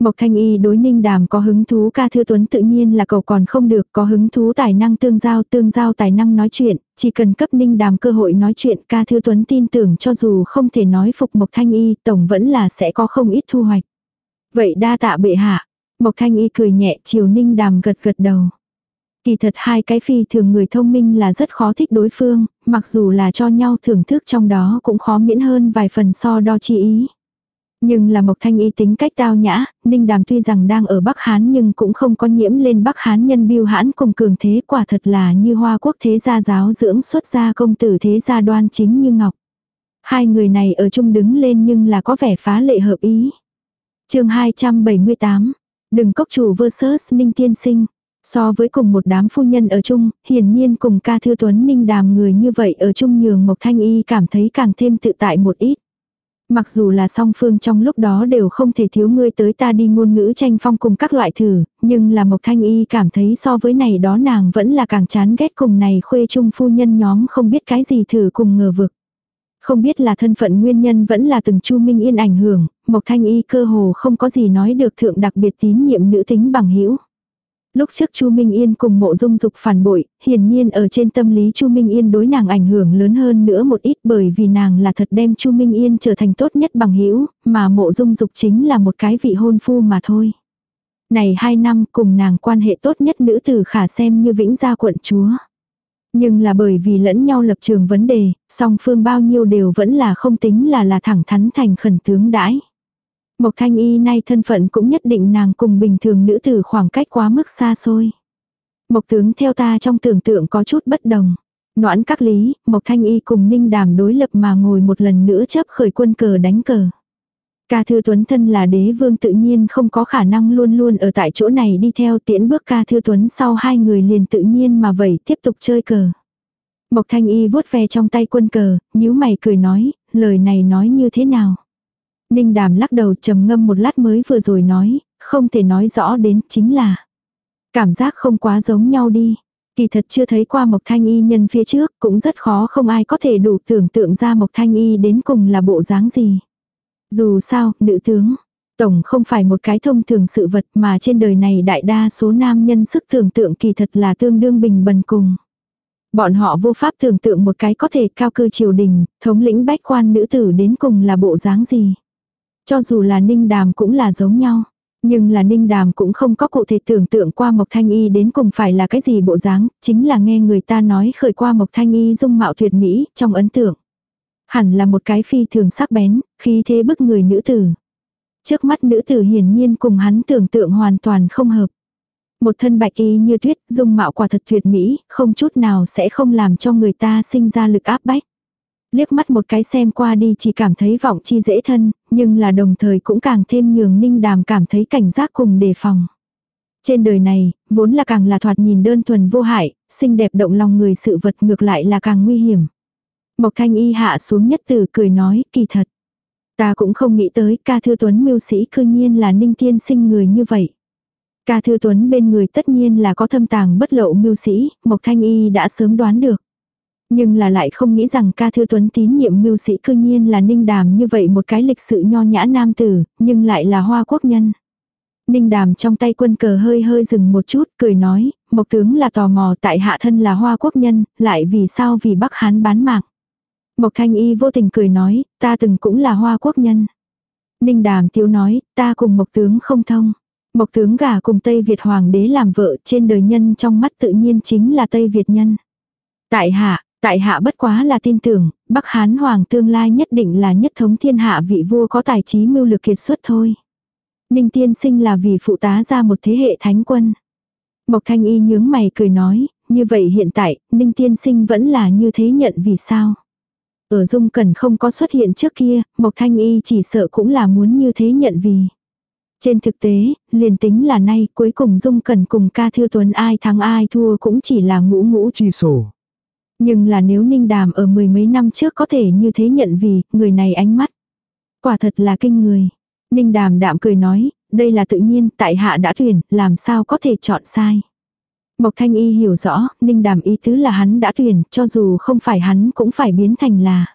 Mộc Thanh Y đối Ninh Đàm có hứng thú ca thư tuấn tự nhiên là cầu còn không được, có hứng thú tài năng tương giao tương giao tài năng nói chuyện, chỉ cần cấp Ninh Đàm cơ hội nói chuyện ca thư tuấn tin tưởng cho dù không thể nói phục Mộc Thanh Y tổng vẫn là sẽ có không ít thu hoạch. Vậy đa tạ bệ hạ, Mộc Thanh Y cười nhẹ chiều Ninh Đàm gật gật đầu. Kỳ thật hai cái phi thường người thông minh là rất khó thích đối phương, mặc dù là cho nhau thưởng thức trong đó cũng khó miễn hơn vài phần so đo chi ý. Nhưng là Mộc Thanh Y tính cách tao nhã, Ninh Đàm tuy rằng đang ở Bắc Hán nhưng cũng không có nhiễm lên Bắc Hán nhân biêu hãn cùng cường thế quả thật là như hoa quốc thế gia giáo dưỡng xuất gia công tử thế gia đoan chính như ngọc. Hai người này ở chung đứng lên nhưng là có vẻ phá lệ hợp ý. chương 278, đừng cốc chủ versus Ninh Tiên Sinh. So với cùng một đám phu nhân ở chung, hiển nhiên cùng ca thư tuấn ninh đàm người như vậy ở chung nhường Mộc Thanh Y cảm thấy càng thêm tự tại một ít. Mặc dù là song phương trong lúc đó đều không thể thiếu ngươi tới ta đi ngôn ngữ tranh phong cùng các loại thử, nhưng là Mộc Thanh Y cảm thấy so với này đó nàng vẫn là càng chán ghét cùng này khuê chung phu nhân nhóm không biết cái gì thử cùng ngờ vực. Không biết là thân phận nguyên nhân vẫn là từng Chu Minh Yên ảnh hưởng, Mộc Thanh Y cơ hồ không có gì nói được thượng đặc biệt tín nhiệm nữ tính bằng hữu Lúc trước Chu Minh Yên cùng mộ dung dục phản bội, hiển nhiên ở trên tâm lý Chu Minh Yên đối nàng ảnh hưởng lớn hơn nữa một ít bởi vì nàng là thật đem Chu Minh Yên trở thành tốt nhất bằng hữu mà mộ dung dục chính là một cái vị hôn phu mà thôi. Này hai năm cùng nàng quan hệ tốt nhất nữ tử khả xem như vĩnh gia quận chúa. Nhưng là bởi vì lẫn nhau lập trường vấn đề, song phương bao nhiêu đều vẫn là không tính là là thẳng thắn thành khẩn tướng đãi. Mộc Thanh Y nay thân phận cũng nhất định nàng cùng bình thường nữ tử khoảng cách quá mức xa xôi. Mộc tướng theo ta trong tưởng tượng có chút bất đồng. Noãn các lý, Mộc Thanh Y cùng Ninh Đàm đối lập mà ngồi một lần nữa chấp khởi quân cờ đánh cờ. Ca Thư Tuấn thân là đế vương tự nhiên không có khả năng luôn luôn ở tại chỗ này đi theo tiễn bước Ca Thư Tuấn sau hai người liền tự nhiên mà vậy tiếp tục chơi cờ. Mộc Thanh Y vuốt ve trong tay quân cờ, nhíu mày cười nói, lời này nói như thế nào. Ninh đàm lắc đầu trầm ngâm một lát mới vừa rồi nói, không thể nói rõ đến chính là. Cảm giác không quá giống nhau đi. Kỳ thật chưa thấy qua Mộc Thanh Y nhân phía trước, cũng rất khó không ai có thể đủ tưởng tượng ra Mộc Thanh Y đến cùng là bộ dáng gì. Dù sao, nữ tướng, tổng không phải một cái thông thường sự vật mà trên đời này đại đa số nam nhân sức tưởng tượng kỳ thật là tương đương bình bần cùng. Bọn họ vô pháp tưởng tượng một cái có thể cao cư triều đình, thống lĩnh bách quan nữ tử đến cùng là bộ dáng gì. Cho dù là ninh đàm cũng là giống nhau. Nhưng là ninh đàm cũng không có cụ thể tưởng tượng qua Mộc Thanh Y đến cùng phải là cái gì bộ dáng, chính là nghe người ta nói khởi qua Mộc Thanh Y dung mạo tuyệt mỹ, trong ấn tượng. Hẳn là một cái phi thường sắc bén, khí thế bức người nữ tử. Trước mắt nữ tử hiển nhiên cùng hắn tưởng tượng hoàn toàn không hợp. Một thân bạch y như tuyết, dung mạo quả thật tuyệt mỹ, không chút nào sẽ không làm cho người ta sinh ra lực áp bách liếc mắt một cái xem qua đi chỉ cảm thấy vọng chi dễ thân, nhưng là đồng thời cũng càng thêm nhường ninh đàm cảm thấy cảnh giác cùng đề phòng. Trên đời này, vốn là càng là thoạt nhìn đơn thuần vô hại, xinh đẹp động lòng người sự vật ngược lại là càng nguy hiểm. Mộc thanh y hạ xuống nhất từ cười nói, kỳ thật. Ta cũng không nghĩ tới ca thư tuấn mưu sĩ cư nhiên là ninh tiên sinh người như vậy. Ca thư tuấn bên người tất nhiên là có thâm tàng bất lộ mưu sĩ, Mộc Thanh Y đã sớm đoán được. Nhưng là lại không nghĩ rằng ca thư tuấn tín nhiệm mưu sĩ cư nhiên là ninh đàm như vậy một cái lịch sự nho nhã nam tử, nhưng lại là hoa quốc nhân. Ninh đàm trong tay quân cờ hơi hơi dừng một chút, cười nói, mộc tướng là tò mò tại hạ thân là hoa quốc nhân, lại vì sao vì Bắc Hán bán mạng. Mộc thanh y vô tình cười nói, ta từng cũng là hoa quốc nhân. Ninh đàm tiếu nói, ta cùng mộc tướng không thông. Mộc tướng gả cùng Tây Việt Hoàng đế làm vợ trên đời nhân trong mắt tự nhiên chính là Tây Việt nhân. Tại hạ, tại hạ bất quá là tin tưởng, Bắc Hán Hoàng tương lai nhất định là nhất thống thiên hạ vị vua có tài trí mưu lược kiệt xuất thôi. Ninh tiên sinh là vì phụ tá ra một thế hệ thánh quân. Mộc thanh y nhướng mày cười nói, như vậy hiện tại, Ninh tiên sinh vẫn là như thế nhận vì sao. Ở dung cần không có xuất hiện trước kia, Mộc thanh y chỉ sợ cũng là muốn như thế nhận vì. Trên thực tế, liền tính là nay cuối cùng Dung Cần cùng ca thư tuấn ai thắng ai thua cũng chỉ là ngũ ngũ chi sổ. Nhưng là nếu Ninh Đàm ở mười mấy năm trước có thể như thế nhận vì, người này ánh mắt. Quả thật là kinh người. Ninh Đàm đạm cười nói, đây là tự nhiên, tại hạ đã tuyển, làm sao có thể chọn sai. Mộc Thanh Y hiểu rõ, Ninh Đàm ý tứ là hắn đã tuyển, cho dù không phải hắn cũng phải biến thành là.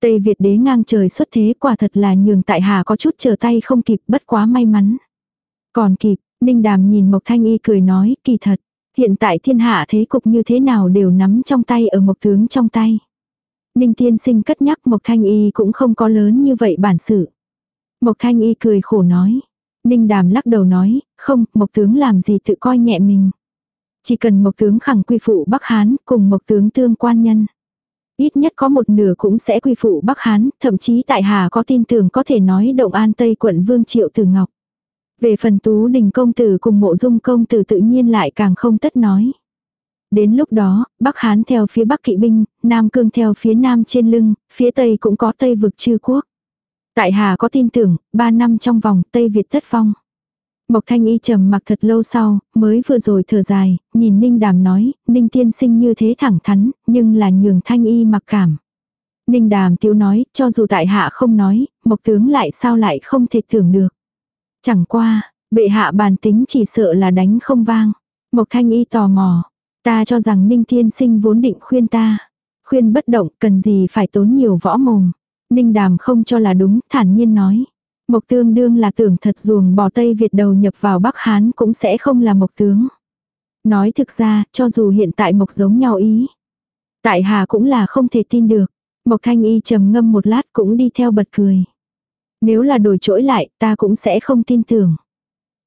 Tây Việt đế ngang trời xuất thế quả thật là nhường tại hạ có chút chờ tay không kịp bất quá may mắn. Còn kịp, Ninh Đàm nhìn Mộc Thanh Y cười nói, kỳ thật, hiện tại thiên hạ thế cục như thế nào đều nắm trong tay ở Mộc Tướng trong tay. Ninh Tiên Sinh cất nhắc Mộc Thanh Y cũng không có lớn như vậy bản sự. Mộc Thanh Y cười khổ nói. Ninh Đàm lắc đầu nói, không, Mộc Tướng làm gì tự coi nhẹ mình. Chỉ cần Mộc Tướng khẳng quy phụ Bắc Hán cùng Mộc Tướng tương quan nhân. Ít nhất có một nửa cũng sẽ quy phụ Bắc Hán, thậm chí tại Hà có tin tưởng có thể nói động an Tây quận Vương Triệu Tử Ngọc. Về phần Tú Đình công tử cùng mộ dung công tử tự nhiên lại càng không tất nói. Đến lúc đó, Bắc Hán theo phía Bắc kỵ binh, Nam Cương theo phía Nam trên lưng, phía Tây cũng có Tây vực chư quốc. Tại Hà có tin tưởng, ba năm trong vòng Tây Việt thất phong. Mộc Thanh Y trầm mặc thật lâu sau, mới vừa rồi thở dài, nhìn Ninh Đàm nói, Ninh tiên sinh như thế thẳng thắn, nhưng là nhường Thanh Y mặc cảm. Ninh Đàm tiêu nói, cho dù tại hạ không nói, Mộc tướng lại sao lại không thể tưởng được. Chẳng qua, bệ hạ bàn tính chỉ sợ là đánh không vang. Mộc Thanh Y tò mò, ta cho rằng Ninh tiên sinh vốn định khuyên ta. Khuyên bất động, cần gì phải tốn nhiều võ mồm. Ninh Đàm không cho là đúng, thản nhiên nói. Mộc tương đương là tưởng thật ruồng bỏ Tây Việt đầu nhập vào Bắc Hán cũng sẽ không là mộc tướng. Nói thực ra, cho dù hiện tại mộc giống nhau ý. Tại Hà cũng là không thể tin được. Mộc thanh y trầm ngâm một lát cũng đi theo bật cười. Nếu là đổi trỗi lại, ta cũng sẽ không tin tưởng.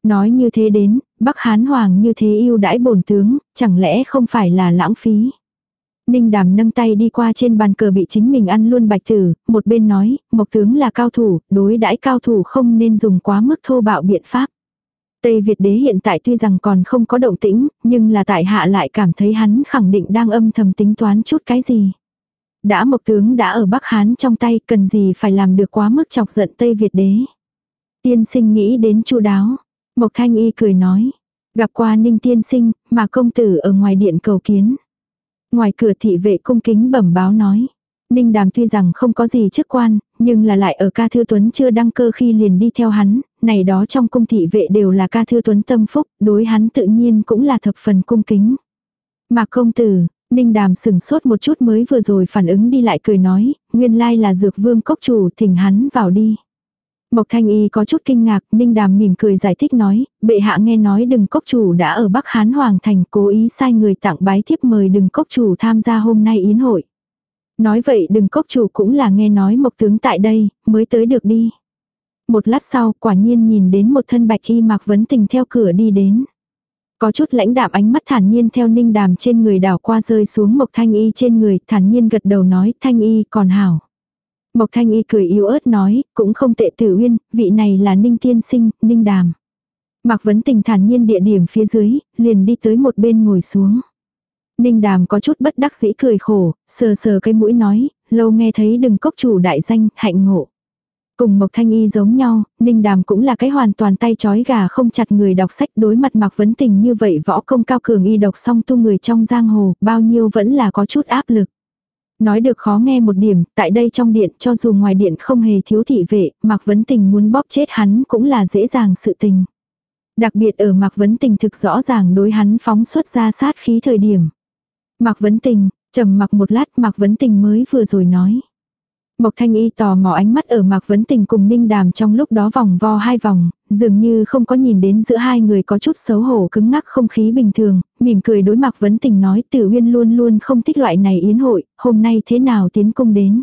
Nói như thế đến, Bắc Hán Hoàng như thế yêu đãi bổn tướng, chẳng lẽ không phải là lãng phí. Ninh đàm nâng tay đi qua trên bàn cờ bị chính mình ăn luôn bạch tử, một bên nói, mộc tướng là cao thủ, đối đãi cao thủ không nên dùng quá mức thô bạo biện pháp. Tây Việt đế hiện tại tuy rằng còn không có động tĩnh, nhưng là tại hạ lại cảm thấy hắn khẳng định đang âm thầm tính toán chút cái gì. Đã mộc tướng đã ở Bắc Hán trong tay cần gì phải làm được quá mức chọc giận Tây Việt đế. Tiên sinh nghĩ đến chu đáo. Mộc thanh y cười nói. Gặp qua ninh tiên sinh, mà công tử ở ngoài điện cầu kiến. Ngoài cửa thị vệ cung kính bẩm báo nói. Ninh đàm tuy rằng không có gì chức quan, nhưng là lại ở ca thư tuấn chưa đăng cơ khi liền đi theo hắn, này đó trong cung thị vệ đều là ca thư tuấn tâm phúc, đối hắn tự nhiên cũng là thập phần cung kính. Mà công tử, Ninh đàm sừng sốt một chút mới vừa rồi phản ứng đi lại cười nói, nguyên lai là dược vương cốc chủ thỉnh hắn vào đi. Mộc Thanh Y có chút kinh ngạc, Ninh Đàm mỉm cười giải thích nói, bệ hạ nghe nói đừng cốc chủ đã ở Bắc Hán Hoàng Thành cố ý sai người tặng bái thiếp mời đừng cốc chủ tham gia hôm nay yến hội. Nói vậy đừng cốc chủ cũng là nghe nói Mộc Tướng tại đây, mới tới được đi. Một lát sau quả nhiên nhìn đến một thân bạch y mặc vấn tình theo cửa đi đến. Có chút lãnh đạm ánh mắt thản nhiên theo ninh đàm trên người đảo qua rơi xuống Mộc Thanh Y trên người, thản nhiên gật đầu nói Thanh Y còn hảo. Mộc Thanh Y cười yếu ớt nói, cũng không tệ tử uyên, vị này là Ninh Tiên Sinh, Ninh Đàm. Mạc Vấn Tình thản nhiên địa điểm phía dưới, liền đi tới một bên ngồi xuống. Ninh Đàm có chút bất đắc dĩ cười khổ, sờ sờ cái mũi nói, lâu nghe thấy đừng cốc chủ đại danh, hạnh ngộ. Cùng Mộc Thanh Y giống nhau, Ninh Đàm cũng là cái hoàn toàn tay chói gà không chặt người đọc sách đối mặt Mạc Vấn Tình như vậy võ công cao cường y độc song tu người trong giang hồ, bao nhiêu vẫn là có chút áp lực. Nói được khó nghe một điểm, tại đây trong điện cho dù ngoài điện không hề thiếu thị vệ, Mạc Vấn Tình muốn bóp chết hắn cũng là dễ dàng sự tình. Đặc biệt ở Mạc Vấn Tình thực rõ ràng đối hắn phóng xuất ra sát khí thời điểm. Mạc Vấn Tình, trầm mặc một lát Mạc Vấn Tình mới vừa rồi nói. Mộc Thanh Y tò mò ánh mắt ở Mạc Vấn Tình cùng Ninh Đàm trong lúc đó vòng vo hai vòng, dường như không có nhìn đến giữa hai người có chút xấu hổ cứng ngắc không khí bình thường, mỉm cười đối Mạc Vấn Tình nói Tử Uyên luôn luôn không thích loại này yến hội, hôm nay thế nào tiến cung đến.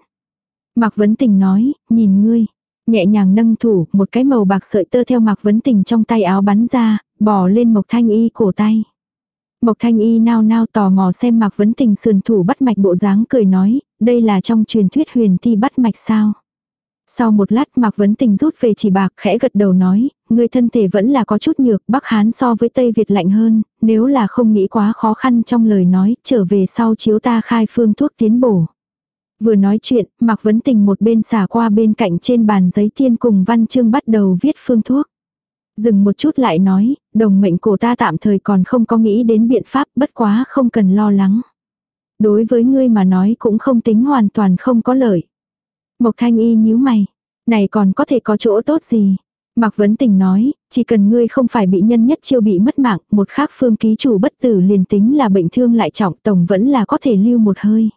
Mạc Vấn Tình nói, nhìn ngươi, Nhẹ nhàng nâng thủ, một cái màu bạc sợi tơ theo Mạc Vấn Tình trong tay áo bắn ra, bỏ lên Mộc Thanh Y cổ tay. Mộc Thanh Y nao nao tò mò xem Mạc Vấn Tình sườn thủ bắt mạch bộ dáng cười nói, đây là trong truyền thuyết huyền thi bắt mạch sao. Sau một lát Mạc Vấn Tình rút về chỉ bạc khẽ gật đầu nói, người thân thể vẫn là có chút nhược, Bắc Hán so với Tây Việt lạnh hơn, nếu là không nghĩ quá khó khăn trong lời nói, trở về sau chiếu ta khai phương thuốc tiến bổ. Vừa nói chuyện, Mạc Vấn Tình một bên xả qua bên cạnh trên bàn giấy tiên cùng văn chương bắt đầu viết phương thuốc. Dừng một chút lại nói, đồng mệnh cổ ta tạm thời còn không có nghĩ đến biện pháp bất quá không cần lo lắng. Đối với ngươi mà nói cũng không tính hoàn toàn không có lợi. Mộc thanh y nhíu mày. Này còn có thể có chỗ tốt gì? Mạc Vấn Tình nói, chỉ cần ngươi không phải bị nhân nhất chiêu bị mất mạng, một khác phương ký chủ bất tử liền tính là bệnh thương lại trọng tổng vẫn là có thể lưu một hơi.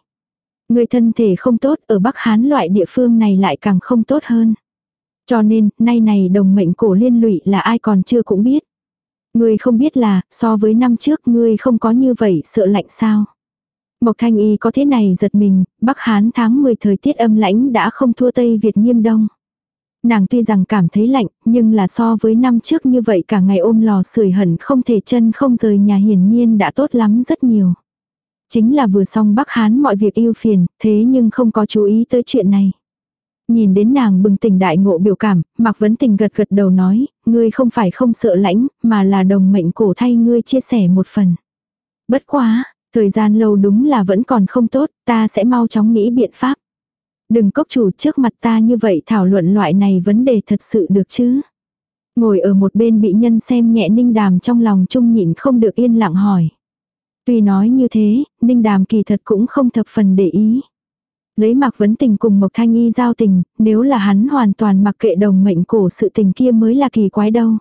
Ngươi thân thể không tốt ở Bắc Hán loại địa phương này lại càng không tốt hơn. Cho nên, nay này đồng mệnh cổ liên lụy là ai còn chưa cũng biết. Ngươi không biết là, so với năm trước ngươi không có như vậy sợ lạnh sao. Mộc Thanh Y có thế này giật mình, Bắc Hán tháng 10 thời tiết âm lãnh đã không thua Tây Việt nghiêm đông. Nàng tuy rằng cảm thấy lạnh, nhưng là so với năm trước như vậy cả ngày ôm lò sưởi hẳn không thể chân không rời nhà hiển nhiên đã tốt lắm rất nhiều. Chính là vừa xong Bắc Hán mọi việc yêu phiền, thế nhưng không có chú ý tới chuyện này. Nhìn đến nàng bừng tỉnh đại ngộ biểu cảm, Mạc Vấn Tình gật gật đầu nói, ngươi không phải không sợ lãnh, mà là đồng mệnh cổ thay ngươi chia sẻ một phần. Bất quá, thời gian lâu đúng là vẫn còn không tốt, ta sẽ mau chóng nghĩ biện pháp. Đừng cốc chủ trước mặt ta như vậy thảo luận loại này vấn đề thật sự được chứ. Ngồi ở một bên bị nhân xem nhẹ ninh đàm trong lòng trung nhịn không được yên lặng hỏi. Tuy nói như thế, ninh đàm kỳ thật cũng không thập phần để ý. Lấy Mạc Vấn Tình cùng Mộc Thanh Y giao tình, nếu là hắn hoàn toàn mặc kệ đồng mệnh cổ sự tình kia mới là kỳ quái đâu.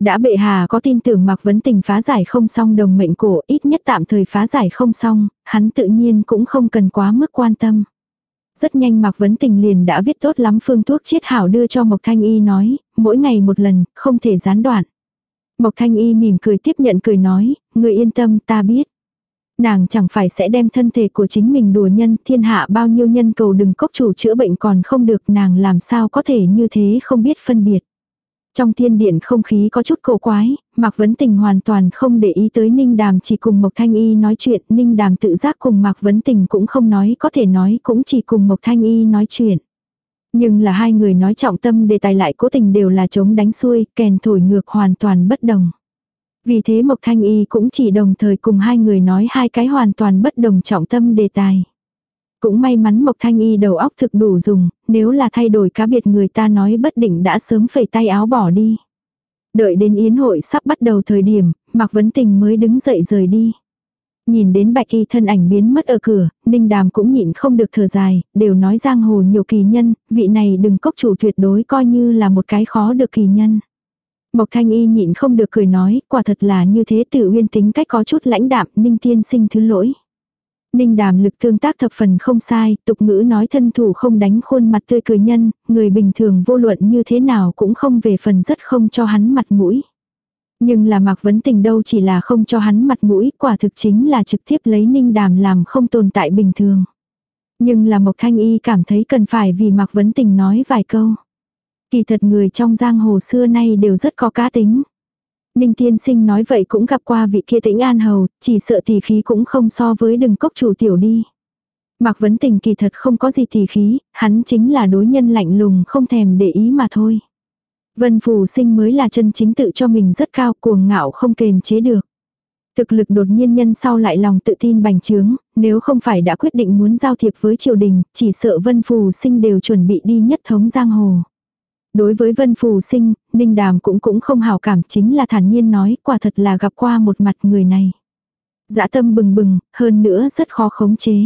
Đã bệ hà có tin tưởng Mạc Vấn Tình phá giải không xong đồng mệnh cổ ít nhất tạm thời phá giải không xong, hắn tự nhiên cũng không cần quá mức quan tâm. Rất nhanh Mạc Vấn Tình liền đã viết tốt lắm phương thuốc chiết hảo đưa cho Mộc Thanh Y nói, mỗi ngày một lần, không thể gián đoạn. Mộc Thanh Y mỉm cười tiếp nhận cười nói, người yên tâm ta biết. Nàng chẳng phải sẽ đem thân thể của chính mình đùa nhân thiên hạ bao nhiêu nhân cầu đừng cốc chủ chữa bệnh còn không được nàng làm sao có thể như thế không biết phân biệt. Trong thiên điện không khí có chút cổ quái, Mạc Vấn Tình hoàn toàn không để ý tới Ninh Đàm chỉ cùng Mộc Thanh Y nói chuyện, Ninh Đàm tự giác cùng Mạc Vấn Tình cũng không nói có thể nói cũng chỉ cùng Mộc Thanh Y nói chuyện. Nhưng là hai người nói trọng tâm đề tài lại cố tình đều là chống đánh xuôi, kèn thổi ngược hoàn toàn bất đồng. Vì thế Mộc Thanh Y cũng chỉ đồng thời cùng hai người nói hai cái hoàn toàn bất đồng trọng tâm đề tài. Cũng may mắn Mộc Thanh Y đầu óc thực đủ dùng, nếu là thay đổi cá biệt người ta nói bất định đã sớm phẩy tay áo bỏ đi. Đợi đến yến hội sắp bắt đầu thời điểm, Mạc Vấn Tình mới đứng dậy rời đi. Nhìn đến bạch y thân ảnh biến mất ở cửa, ninh đàm cũng nhịn không được thở dài, đều nói giang hồ nhiều kỳ nhân, vị này đừng cốc chủ tuyệt đối coi như là một cái khó được kỳ nhân. Mộc thanh y nhịn không được cười nói, quả thật là như thế tự uyên tính cách có chút lãnh đạm, ninh tiên sinh thứ lỗi. Ninh đàm lực tương tác thập phần không sai, tục ngữ nói thân thủ không đánh khuôn mặt tươi cười nhân, người bình thường vô luận như thế nào cũng không về phần rất không cho hắn mặt mũi. Nhưng là Mạc Vấn Tình đâu chỉ là không cho hắn mặt mũi, quả thực chính là trực tiếp lấy Ninh Đàm làm không tồn tại bình thường. Nhưng là Mộc Thanh Y cảm thấy cần phải vì Mạc Vấn Tình nói vài câu. Kỳ thật người trong giang hồ xưa nay đều rất có cá tính. Ninh tiên sinh nói vậy cũng gặp qua vị kia tĩnh an hầu, chỉ sợ tỷ khí cũng không so với đừng cốc chủ tiểu đi. Mạc Vấn Tình kỳ thật không có gì tỷ khí, hắn chính là đối nhân lạnh lùng không thèm để ý mà thôi. Vân Phù sinh mới là chân chính tự cho mình rất cao cuồng ngạo không kềm chế được. Thực lực đột nhiên nhân sau lại lòng tự tin bành trướng, nếu không phải đã quyết định muốn giao thiệp với triều đình, chỉ sợ Vân Phù sinh đều chuẩn bị đi nhất thống giang hồ. Đối với Vân Phù sinh, Ninh Đàm cũng cũng không hào cảm chính là thản nhiên nói quả thật là gặp qua một mặt người này. Dã tâm bừng bừng, hơn nữa rất khó khống chế.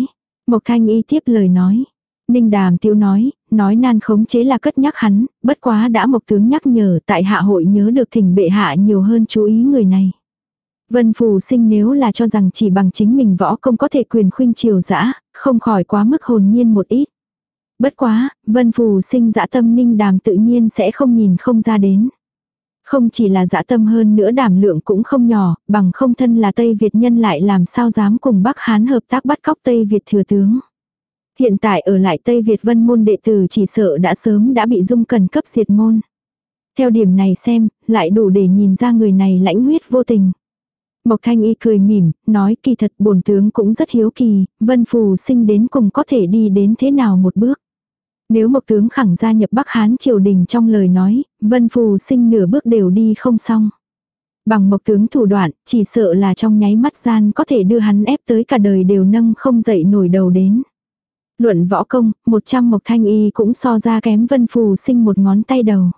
Mộc Thanh Y tiếp lời nói. Ninh Đàm tiêu nói, nói nan khống chế là cất nhắc hắn, bất quá đã Mộc Tướng nhắc nhở tại hạ hội nhớ được thỉnh bệ hạ nhiều hơn chú ý người này. Vân Phù sinh nếu là cho rằng chỉ bằng chính mình võ công có thể quyền khuynh triều dã không khỏi quá mức hồn nhiên một ít. Bất quá, vân phù sinh dã tâm ninh đàm tự nhiên sẽ không nhìn không ra đến. Không chỉ là dã tâm hơn nữa đảm lượng cũng không nhỏ, bằng không thân là Tây Việt nhân lại làm sao dám cùng Bắc Hán hợp tác bắt cóc Tây Việt thừa tướng. Hiện tại ở lại Tây Việt Vân môn đệ tử chỉ sợ đã sớm đã bị dung cần cấp diệt môn. Theo điểm này xem, lại đủ để nhìn ra người này lãnh huyết vô tình. Mộc Thanh Y cười mỉm, nói kỳ thật bổn tướng cũng rất hiếu kỳ, Vân Phù sinh đến cùng có thể đi đến thế nào một bước. Nếu Mộc tướng khẳng gia nhập Bắc Hán triều đình trong lời nói, Vân Phù sinh nửa bước đều đi không xong. Bằng Mộc tướng thủ đoạn, chỉ sợ là trong nháy mắt gian có thể đưa hắn ép tới cả đời đều nâng không dậy nổi đầu đến. Luận võ công, 100 Mộc Thanh Y cũng so ra kém Vân Phù sinh một ngón tay đầu.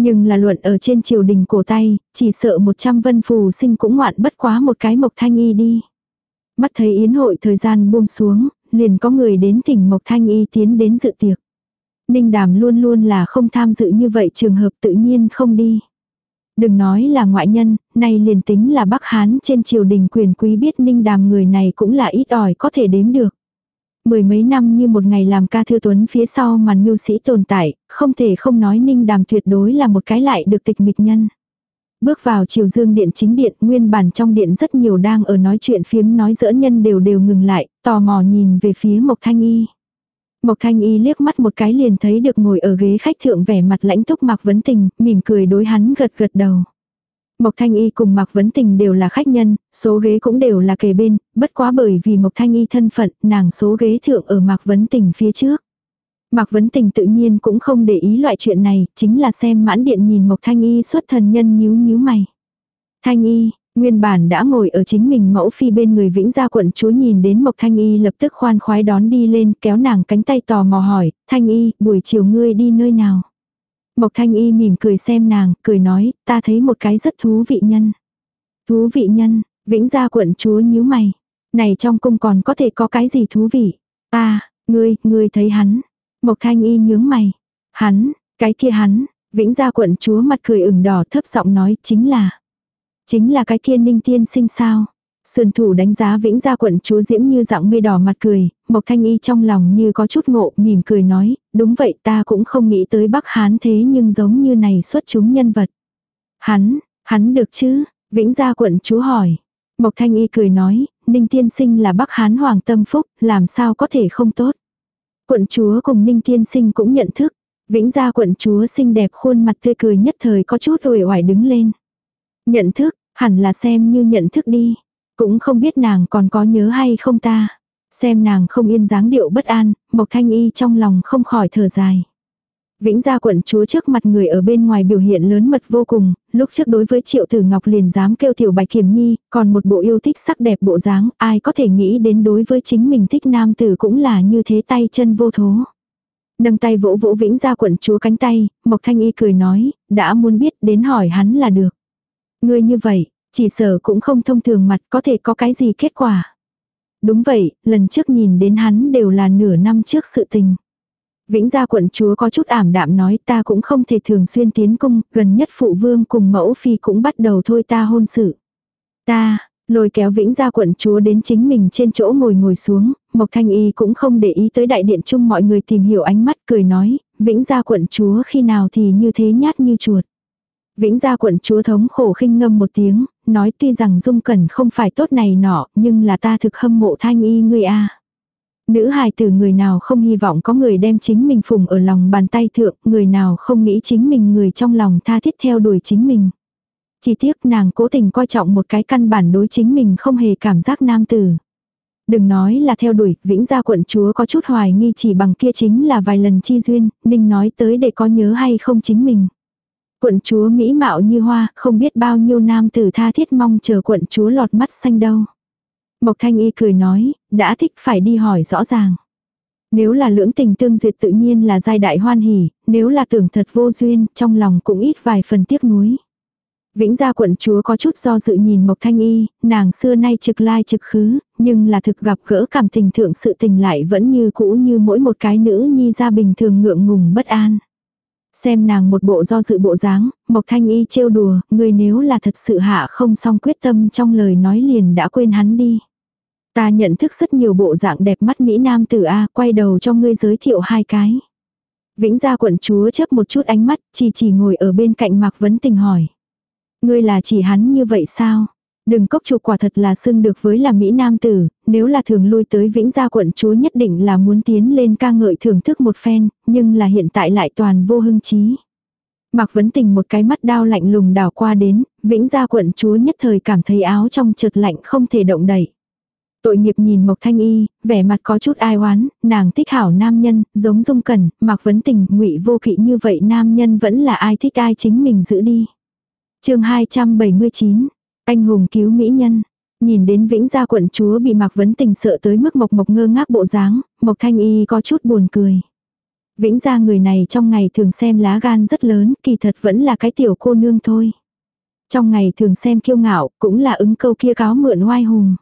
Nhưng là luận ở trên triều đình cổ tay, chỉ sợ 100 vân phù sinh cũng ngoạn bất quá một cái mộc thanh y đi. Mắt thấy yến hội thời gian buông xuống, liền có người đến tỉnh mộc thanh y tiến đến dự tiệc. Ninh đàm luôn luôn là không tham dự như vậy trường hợp tự nhiên không đi. Đừng nói là ngoại nhân, nay liền tính là Bắc Hán trên triều đình quyền quý biết ninh đàm người này cũng là ít ỏi có thể đếm được. Mười mấy năm như một ngày làm ca thư tuấn phía sau màn mưu sĩ tồn tại, không thể không nói ninh đàm tuyệt đối là một cái lại được tịch mịch nhân. Bước vào chiều dương điện chính điện, nguyên bản trong điện rất nhiều đang ở nói chuyện phiếm nói dỡ nhân đều đều ngừng lại, tò mò nhìn về phía Mộc Thanh Y. Mộc Thanh Y liếc mắt một cái liền thấy được ngồi ở ghế khách thượng vẻ mặt lãnh túc Mạc Vấn Tình, mỉm cười đối hắn gật gật đầu. Mộc Thanh Y cùng Mạc Vấn Tình đều là khách nhân, số ghế cũng đều là kề bên, bất quá bởi vì Mộc Thanh Y thân phận, nàng số ghế thượng ở Mạc Vấn Tình phía trước. Mạc Vấn Tình tự nhiên cũng không để ý loại chuyện này, chính là xem mãn điện nhìn Mộc Thanh Y xuất thần nhân nhíu nhíu mày. Thanh Y, nguyên bản đã ngồi ở chính mình mẫu phi bên người vĩnh gia quận chúa nhìn đến Mộc Thanh Y lập tức khoan khoái đón đi lên kéo nàng cánh tay tò mò hỏi, Thanh Y, buổi chiều ngươi đi nơi nào? Mộc Thanh Y mỉm cười xem nàng, cười nói, ta thấy một cái rất thú vị nhân. Thú vị nhân, vĩnh gia quận chúa nhíu mày. Này trong cung còn có thể có cái gì thú vị? Ta, ngươi, ngươi thấy hắn. Mộc Thanh Y nhướng mày. Hắn, cái kia hắn, vĩnh gia quận chúa mặt cười ửng đỏ thấp giọng nói chính là. Chính là cái kia ninh tiên sinh sao. Sườn thủ đánh giá vĩnh gia quận chúa diễm như dạng mây đỏ mặt cười, Mộc Thanh Y trong lòng như có chút ngộ, mỉm cười nói, đúng vậy ta cũng không nghĩ tới Bắc Hán thế nhưng giống như này xuất chúng nhân vật. Hắn, hắn được chứ? Vĩnh gia quận chúa hỏi. Mộc Thanh Y cười nói, Ninh Tiên Sinh là Bắc Hán Hoàng Tâm Phúc, làm sao có thể không tốt. Quận chúa cùng Ninh Tiên Sinh cũng nhận thức. Vĩnh gia quận chúa xinh đẹp khuôn mặt tươi cười nhất thời có chút uể oải đứng lên. Nhận thức, hẳn là xem như nhận thức đi. Cũng không biết nàng còn có nhớ hay không ta. Xem nàng không yên dáng điệu bất an, Mộc Thanh Y trong lòng không khỏi thở dài. Vĩnh gia quận chúa trước mặt người ở bên ngoài biểu hiện lớn mật vô cùng, lúc trước đối với triệu tử ngọc liền dám kêu tiểu bạch kiểm nhi, còn một bộ yêu thích sắc đẹp bộ dáng, ai có thể nghĩ đến đối với chính mình thích nam tử cũng là như thế tay chân vô thố. Nâng tay vỗ vỗ vĩnh gia quận chúa cánh tay, Mộc Thanh Y cười nói, đã muốn biết đến hỏi hắn là được. Ngươi như vậy, chỉ sở cũng không thông thường mặt có thể có cái gì kết quả. Đúng vậy, lần trước nhìn đến hắn đều là nửa năm trước sự tình. Vĩnh gia quận chúa có chút ảm đạm nói ta cũng không thể thường xuyên tiến cung, gần nhất phụ vương cùng mẫu phi cũng bắt đầu thôi ta hôn sự. Ta, lôi kéo vĩnh gia quận chúa đến chính mình trên chỗ ngồi ngồi xuống, Mộc Thanh Y cũng không để ý tới đại điện chung mọi người tìm hiểu ánh mắt cười nói, vĩnh gia quận chúa khi nào thì như thế nhát như chuột. Vĩnh gia quận chúa thống khổ khinh ngâm một tiếng, nói tuy rằng dung cẩn không phải tốt này nọ, nhưng là ta thực hâm mộ thanh y ngươi a. Nữ hài tử người nào không hy vọng có người đem chính mình phùng ở lòng bàn tay thượng, người nào không nghĩ chính mình người trong lòng tha thiết theo đuổi chính mình. Chỉ tiếc nàng cố tình coi trọng một cái căn bản đối chính mình không hề cảm giác nam tử. Đừng nói là theo đuổi, vĩnh gia quận chúa có chút hoài nghi chỉ bằng kia chính là vài lần chi duyên, ninh nói tới để có nhớ hay không chính mình. Quận chúa mỹ mạo như hoa, không biết bao nhiêu nam tử tha thiết mong chờ quận chúa lọt mắt xanh đâu. Mộc thanh y cười nói, đã thích phải đi hỏi rõ ràng. Nếu là lưỡng tình tương duyệt tự nhiên là giai đại hoan hỉ, nếu là tưởng thật vô duyên, trong lòng cũng ít vài phần tiếc nuối. Vĩnh gia quận chúa có chút do dự nhìn Mộc Thanh Y, nàng xưa nay trực lai trực khứ, nhưng là thực gặp gỡ cảm tình thượng sự tình lại vẫn như cũ như mỗi một cái nữ nhi gia bình thường ngượng ngùng bất an. Xem nàng một bộ do dự bộ dáng, Mộc Thanh Y trêu đùa, người nếu là thật sự hạ không xong quyết tâm trong lời nói liền đã quên hắn đi. Ta nhận thức rất nhiều bộ dạng đẹp mắt Mỹ Nam tử A, quay đầu cho ngươi giới thiệu hai cái. Vĩnh gia quận chúa chấp một chút ánh mắt, chỉ chỉ ngồi ở bên cạnh Mạc Vấn Tình hỏi. Ngươi là chỉ hắn như vậy sao? Đừng cốc chủ quả thật là xưng được với là Mỹ Nam tử, nếu là thường lui tới Vĩnh Gia quận chúa nhất định là muốn tiến lên ca ngợi thưởng thức một phen, nhưng là hiện tại lại toàn vô hưng trí. Mạc Vấn Tình một cái mắt đao lạnh lùng đảo qua đến, Vĩnh Gia quận chúa nhất thời cảm thấy áo trong chợt lạnh không thể động đậy. Tội nghiệp nhìn Mộc Thanh Y, vẻ mặt có chút ai oán, nàng thích hảo nam nhân, giống Dung Cẩn, Mạc Vấn Tình, ngụy vô kỵ như vậy nam nhân vẫn là ai thích ai chính mình giữ đi. chương 279, anh hùng cứu mỹ nhân. Nhìn đến Vĩnh Gia quận chúa bị Mạc Vấn Tình sợ tới mức Mộc Mộc ngơ ngác bộ dáng, Mộc Thanh Y có chút buồn cười. Vĩnh Gia người này trong ngày thường xem lá gan rất lớn, kỳ thật vẫn là cái tiểu cô nương thôi. Trong ngày thường xem kiêu ngạo, cũng là ứng câu kia cáo mượn oai hùng.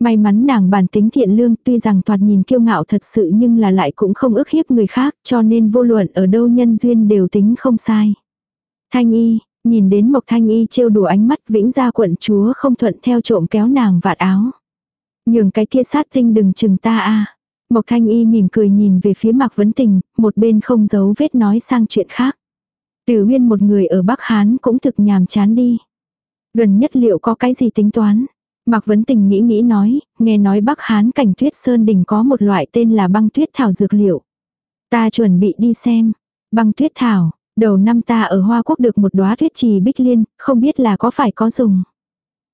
May mắn nàng bản tính thiện lương tuy rằng thoạt nhìn kiêu ngạo thật sự nhưng là lại cũng không ức hiếp người khác cho nên vô luận ở đâu nhân duyên đều tính không sai. Thanh y, nhìn đến Mộc Thanh y trêu đùa ánh mắt vĩnh ra quận chúa không thuận theo trộm kéo nàng vạt áo. Nhường cái kia sát tinh đừng chừng ta a Mộc Thanh y mỉm cười nhìn về phía Mạc Vấn Tình, một bên không giấu vết nói sang chuyện khác. Tử Uyên một người ở Bắc Hán cũng thực nhàm chán đi. Gần nhất liệu có cái gì tính toán? Mạc Vấn Tình nghĩ nghĩ nói, nghe nói Bắc Hán cảnh tuyết sơn đỉnh có một loại tên là băng tuyết thảo dược liệu. Ta chuẩn bị đi xem. Băng tuyết thảo, đầu năm ta ở Hoa Quốc được một đóa tuyết trì bích liên, không biết là có phải có dùng.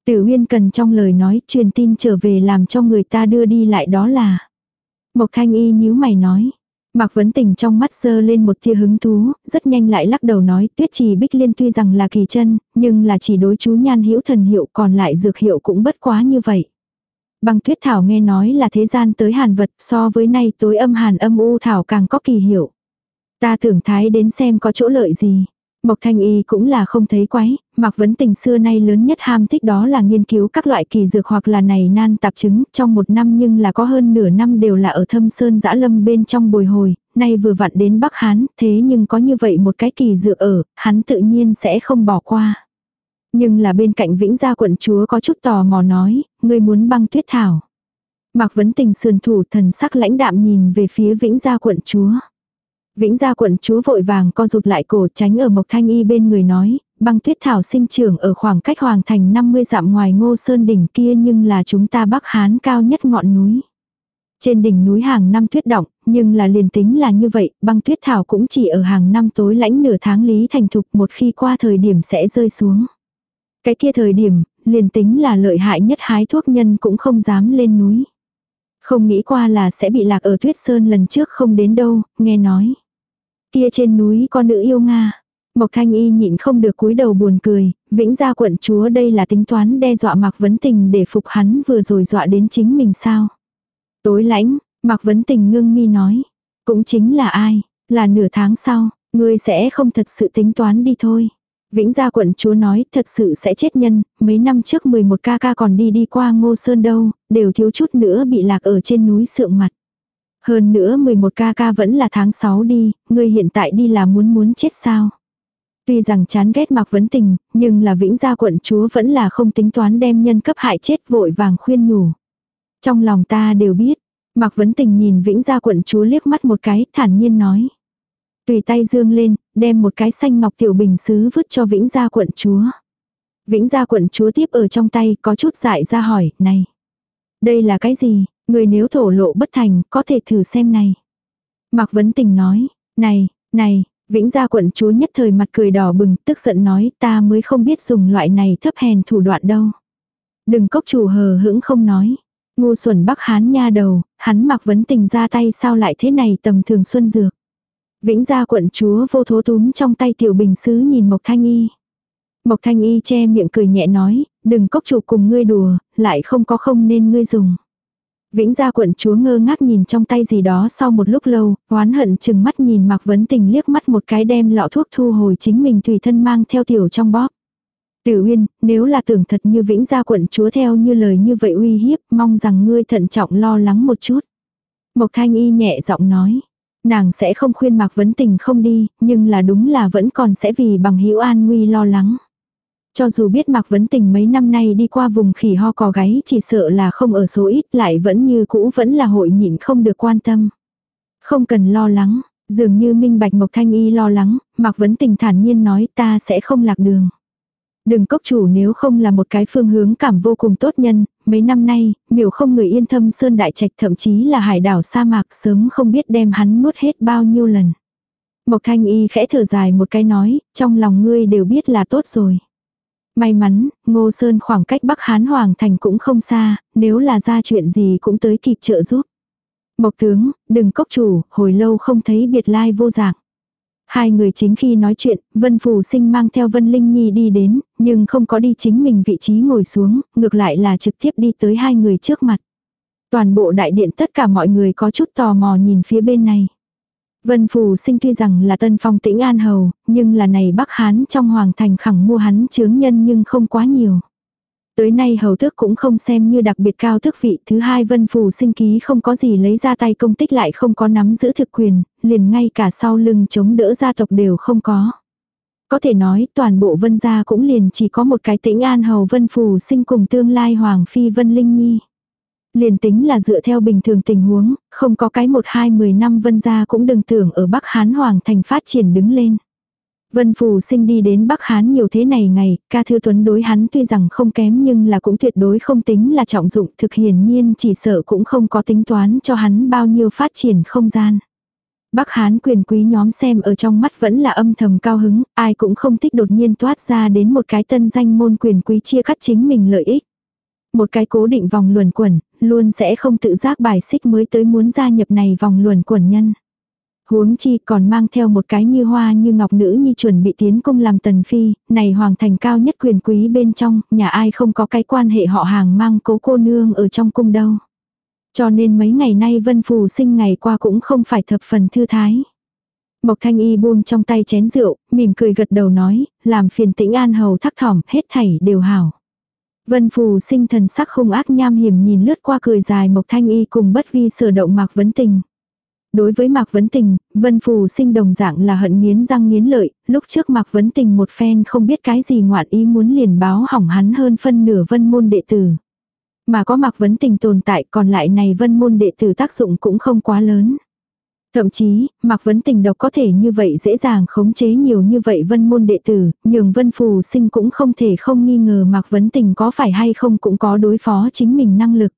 Tử Uyên cần trong lời nói truyền tin trở về làm cho người ta đưa đi lại đó là. Mộc Thanh Y nhíu mày nói. Mạc Vấn Tình trong mắt dơ lên một tia hứng thú, rất nhanh lại lắc đầu nói tuyết trì bích liên tuy rằng là kỳ chân, nhưng là chỉ đối chú nhan hữu thần hiệu còn lại dược hiệu cũng bất quá như vậy. Băng tuyết thảo nghe nói là thế gian tới hàn vật so với nay tối âm hàn âm u thảo càng có kỳ hiệu. Ta tưởng thái đến xem có chỗ lợi gì. Mộc Thanh Y cũng là không thấy quái, Mạc Vấn Tình xưa nay lớn nhất ham thích đó là nghiên cứu các loại kỳ dược hoặc là này nan tạp chứng, trong một năm nhưng là có hơn nửa năm đều là ở thâm sơn dã lâm bên trong bồi hồi, nay vừa vặn đến Bắc Hán, thế nhưng có như vậy một cái kỳ dược ở, hắn tự nhiên sẽ không bỏ qua. Nhưng là bên cạnh Vĩnh Gia quận chúa có chút tò mò nói, ngươi muốn băng tuyết thảo. Mạc Vấn Tình sườn thủ thần sắc lãnh đạm nhìn về phía Vĩnh Gia quận chúa. Vĩnh gia quận chúa vội vàng co rụt lại cổ tránh ở Mộc Thanh Y bên người nói, băng tuyết thảo sinh trưởng ở khoảng cách hoàng thành 50 dặm ngoài ngô sơn đỉnh kia nhưng là chúng ta Bắc Hán cao nhất ngọn núi. Trên đỉnh núi hàng năm tuyết động, nhưng là liền tính là như vậy, băng tuyết thảo cũng chỉ ở hàng năm tối lãnh nửa tháng lý thành thục một khi qua thời điểm sẽ rơi xuống. Cái kia thời điểm, liền tính là lợi hại nhất hái thuốc nhân cũng không dám lên núi. Không nghĩ qua là sẽ bị lạc ở tuyết sơn lần trước không đến đâu, nghe nói. Kia trên núi có nữ yêu Nga. Mộc Thanh Y nhịn không được cúi đầu buồn cười, vĩnh gia quận chúa đây là tính toán đe dọa Mạc Vấn Tình để phục hắn vừa rồi dọa đến chính mình sao. Tối lãnh, Mạc Vấn Tình ngưng mi nói. Cũng chính là ai, là nửa tháng sau, ngươi sẽ không thật sự tính toán đi thôi. Vĩnh gia quận chúa nói thật sự sẽ chết nhân, mấy năm trước 11 ca ca còn đi đi qua ngô sơn đâu, đều thiếu chút nữa bị lạc ở trên núi sượng mặt. Hơn nữa 11 ca ca vẫn là tháng 6 đi, ngươi hiện tại đi là muốn muốn chết sao. Tuy rằng chán ghét Mạc Vấn Tình, nhưng là vĩnh gia quận chúa vẫn là không tính toán đem nhân cấp hại chết vội vàng khuyên nhủ. Trong lòng ta đều biết, Mạc Vấn Tình nhìn vĩnh gia quận chúa liếc mắt một cái, thản nhiên nói. Tùy tay dương lên, đem một cái xanh ngọc tiểu bình xứ vứt cho vĩnh gia quận chúa. Vĩnh gia quận chúa tiếp ở trong tay có chút dại ra hỏi, này. Đây là cái gì, người nếu thổ lộ bất thành, có thể thử xem này. Mạc Vấn Tình nói, này, này, Vĩnh gia quận chúa nhất thời mặt cười đỏ bừng, tức giận nói ta mới không biết dùng loại này thấp hèn thủ đoạn đâu. Đừng cốc chủ hờ hững không nói. Ngu xuẩn bắc hán nha đầu, hắn mặc vấn tình ra tay sao lại thế này tầm thường xuân dược. Vĩnh gia quận chúa vô thố túm trong tay tiểu bình sứ nhìn Mộc Thanh Y. Mộc Thanh Y che miệng cười nhẹ nói, đừng cốc chủ cùng ngươi đùa, lại không có không nên ngươi dùng. Vĩnh gia quận chúa ngơ ngác nhìn trong tay gì đó sau một lúc lâu, oán hận chừng mắt nhìn Mạc Vấn Tình liếc mắt một cái đem lọ thuốc thu hồi chính mình tùy thân mang theo tiểu trong bóp. Tử Uyên, nếu là tưởng thật như Vĩnh gia quận chúa theo như lời như vậy uy hiếp, mong rằng ngươi thận trọng lo lắng một chút. Mộc Thanh Y nhẹ giọng nói, nàng sẽ không khuyên Mạc Vấn Tình không đi, nhưng là đúng là vẫn còn sẽ vì bằng hữu an nguy lo lắng. Cho dù biết Mạc Vấn Tình mấy năm nay đi qua vùng khỉ ho cò gáy chỉ sợ là không ở số ít lại vẫn như cũ vẫn là hội nhịn không được quan tâm. Không cần lo lắng, dường như Minh Bạch Mộc Thanh Y lo lắng, Mạc Vấn Tình thản nhiên nói ta sẽ không lạc đường. Đừng cốc chủ nếu không là một cái phương hướng cảm vô cùng tốt nhân, mấy năm nay, miểu không người yên thâm sơn đại trạch thậm chí là hải đảo sa mạc sớm không biết đem hắn nuốt hết bao nhiêu lần. Mộc thanh y khẽ thở dài một cái nói, trong lòng ngươi đều biết là tốt rồi. May mắn, Ngô Sơn khoảng cách Bắc Hán Hoàng Thành cũng không xa, nếu là ra chuyện gì cũng tới kịp trợ giúp. Mộc tướng, đừng cốc chủ, hồi lâu không thấy biệt lai vô dạng. Hai người chính khi nói chuyện, Vân Phù Sinh mang theo Vân Linh Nhi đi đến, nhưng không có đi chính mình vị trí ngồi xuống, ngược lại là trực tiếp đi tới hai người trước mặt. Toàn bộ đại điện tất cả mọi người có chút tò mò nhìn phía bên này. Vân Phù Sinh tuy rằng là tân phong tĩnh an hầu, nhưng là này Bắc Hán trong hoàng thành khẳng mua hắn chướng nhân nhưng không quá nhiều. Tới nay hầu tước cũng không xem như đặc biệt cao tước vị. Thứ hai vân phù sinh ký không có gì lấy ra tay công tích lại không có nắm giữ thực quyền, liền ngay cả sau lưng chống đỡ gia tộc đều không có. Có thể nói toàn bộ vân gia cũng liền chỉ có một cái tĩnh an hầu vân phù sinh cùng tương lai hoàng phi vân linh nhi. Liền tính là dựa theo bình thường tình huống, không có cái một hai mười năm vân gia cũng đừng tưởng ở Bắc Hán Hoàng thành phát triển đứng lên. Vân Phù sinh đi đến Bắc Hán nhiều thế này ngày, ca thư tuấn đối hắn tuy rằng không kém nhưng là cũng tuyệt đối không tính là trọng dụng thực hiển nhiên chỉ sợ cũng không có tính toán cho hắn bao nhiêu phát triển không gian. Bắc Hán quyền quý nhóm xem ở trong mắt vẫn là âm thầm cao hứng, ai cũng không thích đột nhiên toát ra đến một cái tân danh môn quyền quý chia cắt chính mình lợi ích. Một cái cố định vòng luẩn quẩn, luôn sẽ không tự giác bài xích mới tới muốn gia nhập này vòng luẩn quẩn nhân. Huống chi còn mang theo một cái như hoa như ngọc nữ như chuẩn bị tiến cung làm tần phi, này hoàng thành cao nhất quyền quý bên trong, nhà ai không có cái quan hệ họ hàng mang cố cô nương ở trong cung đâu. Cho nên mấy ngày nay vân phù sinh ngày qua cũng không phải thập phần thư thái. Mộc thanh y buông trong tay chén rượu, mỉm cười gật đầu nói, làm phiền tĩnh an hầu thắc thỏm, hết thảy đều hảo. Vân phù sinh thần sắc hung ác nham hiểm nhìn lướt qua cười dài mộc thanh y cùng bất vi sở động mạc vấn tình. Đối với Mạc Vấn Tình, Vân Phù sinh đồng dạng là hận nghiến răng nghiến lợi, lúc trước Mạc Vấn Tình một phen không biết cái gì ngoạn ý muốn liền báo hỏng hắn hơn phân nửa vân môn đệ tử. Mà có Mạc Vấn Tình tồn tại còn lại này vân môn đệ tử tác dụng cũng không quá lớn. Thậm chí, Mạc Vấn Tình độc có thể như vậy dễ dàng khống chế nhiều như vậy vân môn đệ tử, nhường vân phù sinh cũng không thể không nghi ngờ Mạc Vấn Tình có phải hay không cũng có đối phó chính mình năng lực.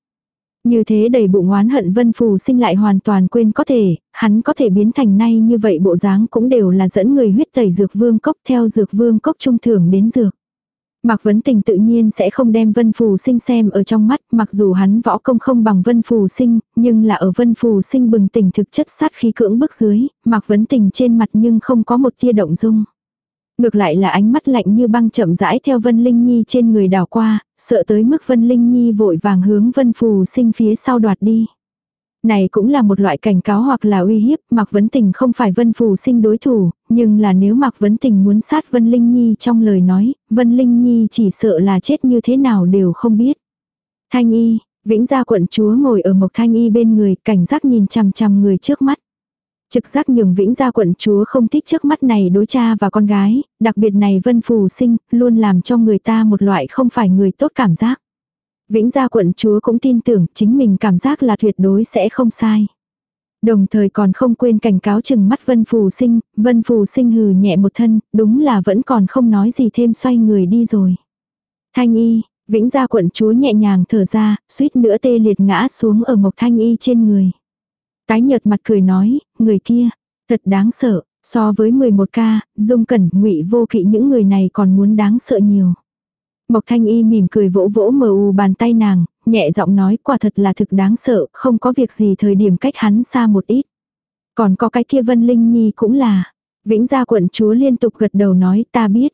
Như thế đầy bụng oán hận vân phù sinh lại hoàn toàn quên có thể, hắn có thể biến thành nay như vậy bộ dáng cũng đều là dẫn người huyết tẩy dược vương cốc theo dược vương cốc trung thưởng đến dược. Mạc Vấn Tình tự nhiên sẽ không đem Vân Phù Sinh xem ở trong mắt, mặc dù hắn võ công không bằng Vân Phù Sinh, nhưng là ở Vân Phù Sinh bừng tỉnh thực chất sát khí cưỡng bức dưới, Mạc Vấn Tình trên mặt nhưng không có một tia động dung. Ngược lại là ánh mắt lạnh như băng chậm rãi theo Vân Linh Nhi trên người đảo qua, sợ tới mức Vân Linh Nhi vội vàng hướng Vân Phù sinh phía sau đoạt đi. Này cũng là một loại cảnh cáo hoặc là uy hiếp, Mạc Vấn Tình không phải Vân Phù sinh đối thủ, nhưng là nếu Mạc Vấn Tình muốn sát Vân Linh Nhi trong lời nói, Vân Linh Nhi chỉ sợ là chết như thế nào đều không biết. Thanh Y, Vĩnh Gia quận chúa ngồi ở Mộc Thanh Y bên người, cảnh giác nhìn chằm chằm người trước mắt. Trực giác nhường vĩnh gia quận chúa không thích trước mắt này đối cha và con gái, đặc biệt này vân phù sinh, luôn làm cho người ta một loại không phải người tốt cảm giác. Vĩnh gia quận chúa cũng tin tưởng chính mình cảm giác là tuyệt đối sẽ không sai. Đồng thời còn không quên cảnh cáo chừng mắt vân phù sinh, vân phù sinh hừ nhẹ một thân, đúng là vẫn còn không nói gì thêm xoay người đi rồi. Thanh y, vĩnh gia quận chúa nhẹ nhàng thở ra, suýt nữa tê liệt ngã xuống ở mộc thanh y trên người. Tái nhợt mặt cười nói, người kia, thật đáng sợ, so với 11 ca, dung cẩn, ngụy vô kỵ những người này còn muốn đáng sợ nhiều. Mộc thanh y mỉm cười vỗ vỗ mờ u bàn tay nàng, nhẹ giọng nói quả thật là thực đáng sợ, không có việc gì thời điểm cách hắn xa một ít. Còn có cái kia Vân Linh Nhi cũng là. Vĩnh gia quận chúa liên tục gật đầu nói ta biết.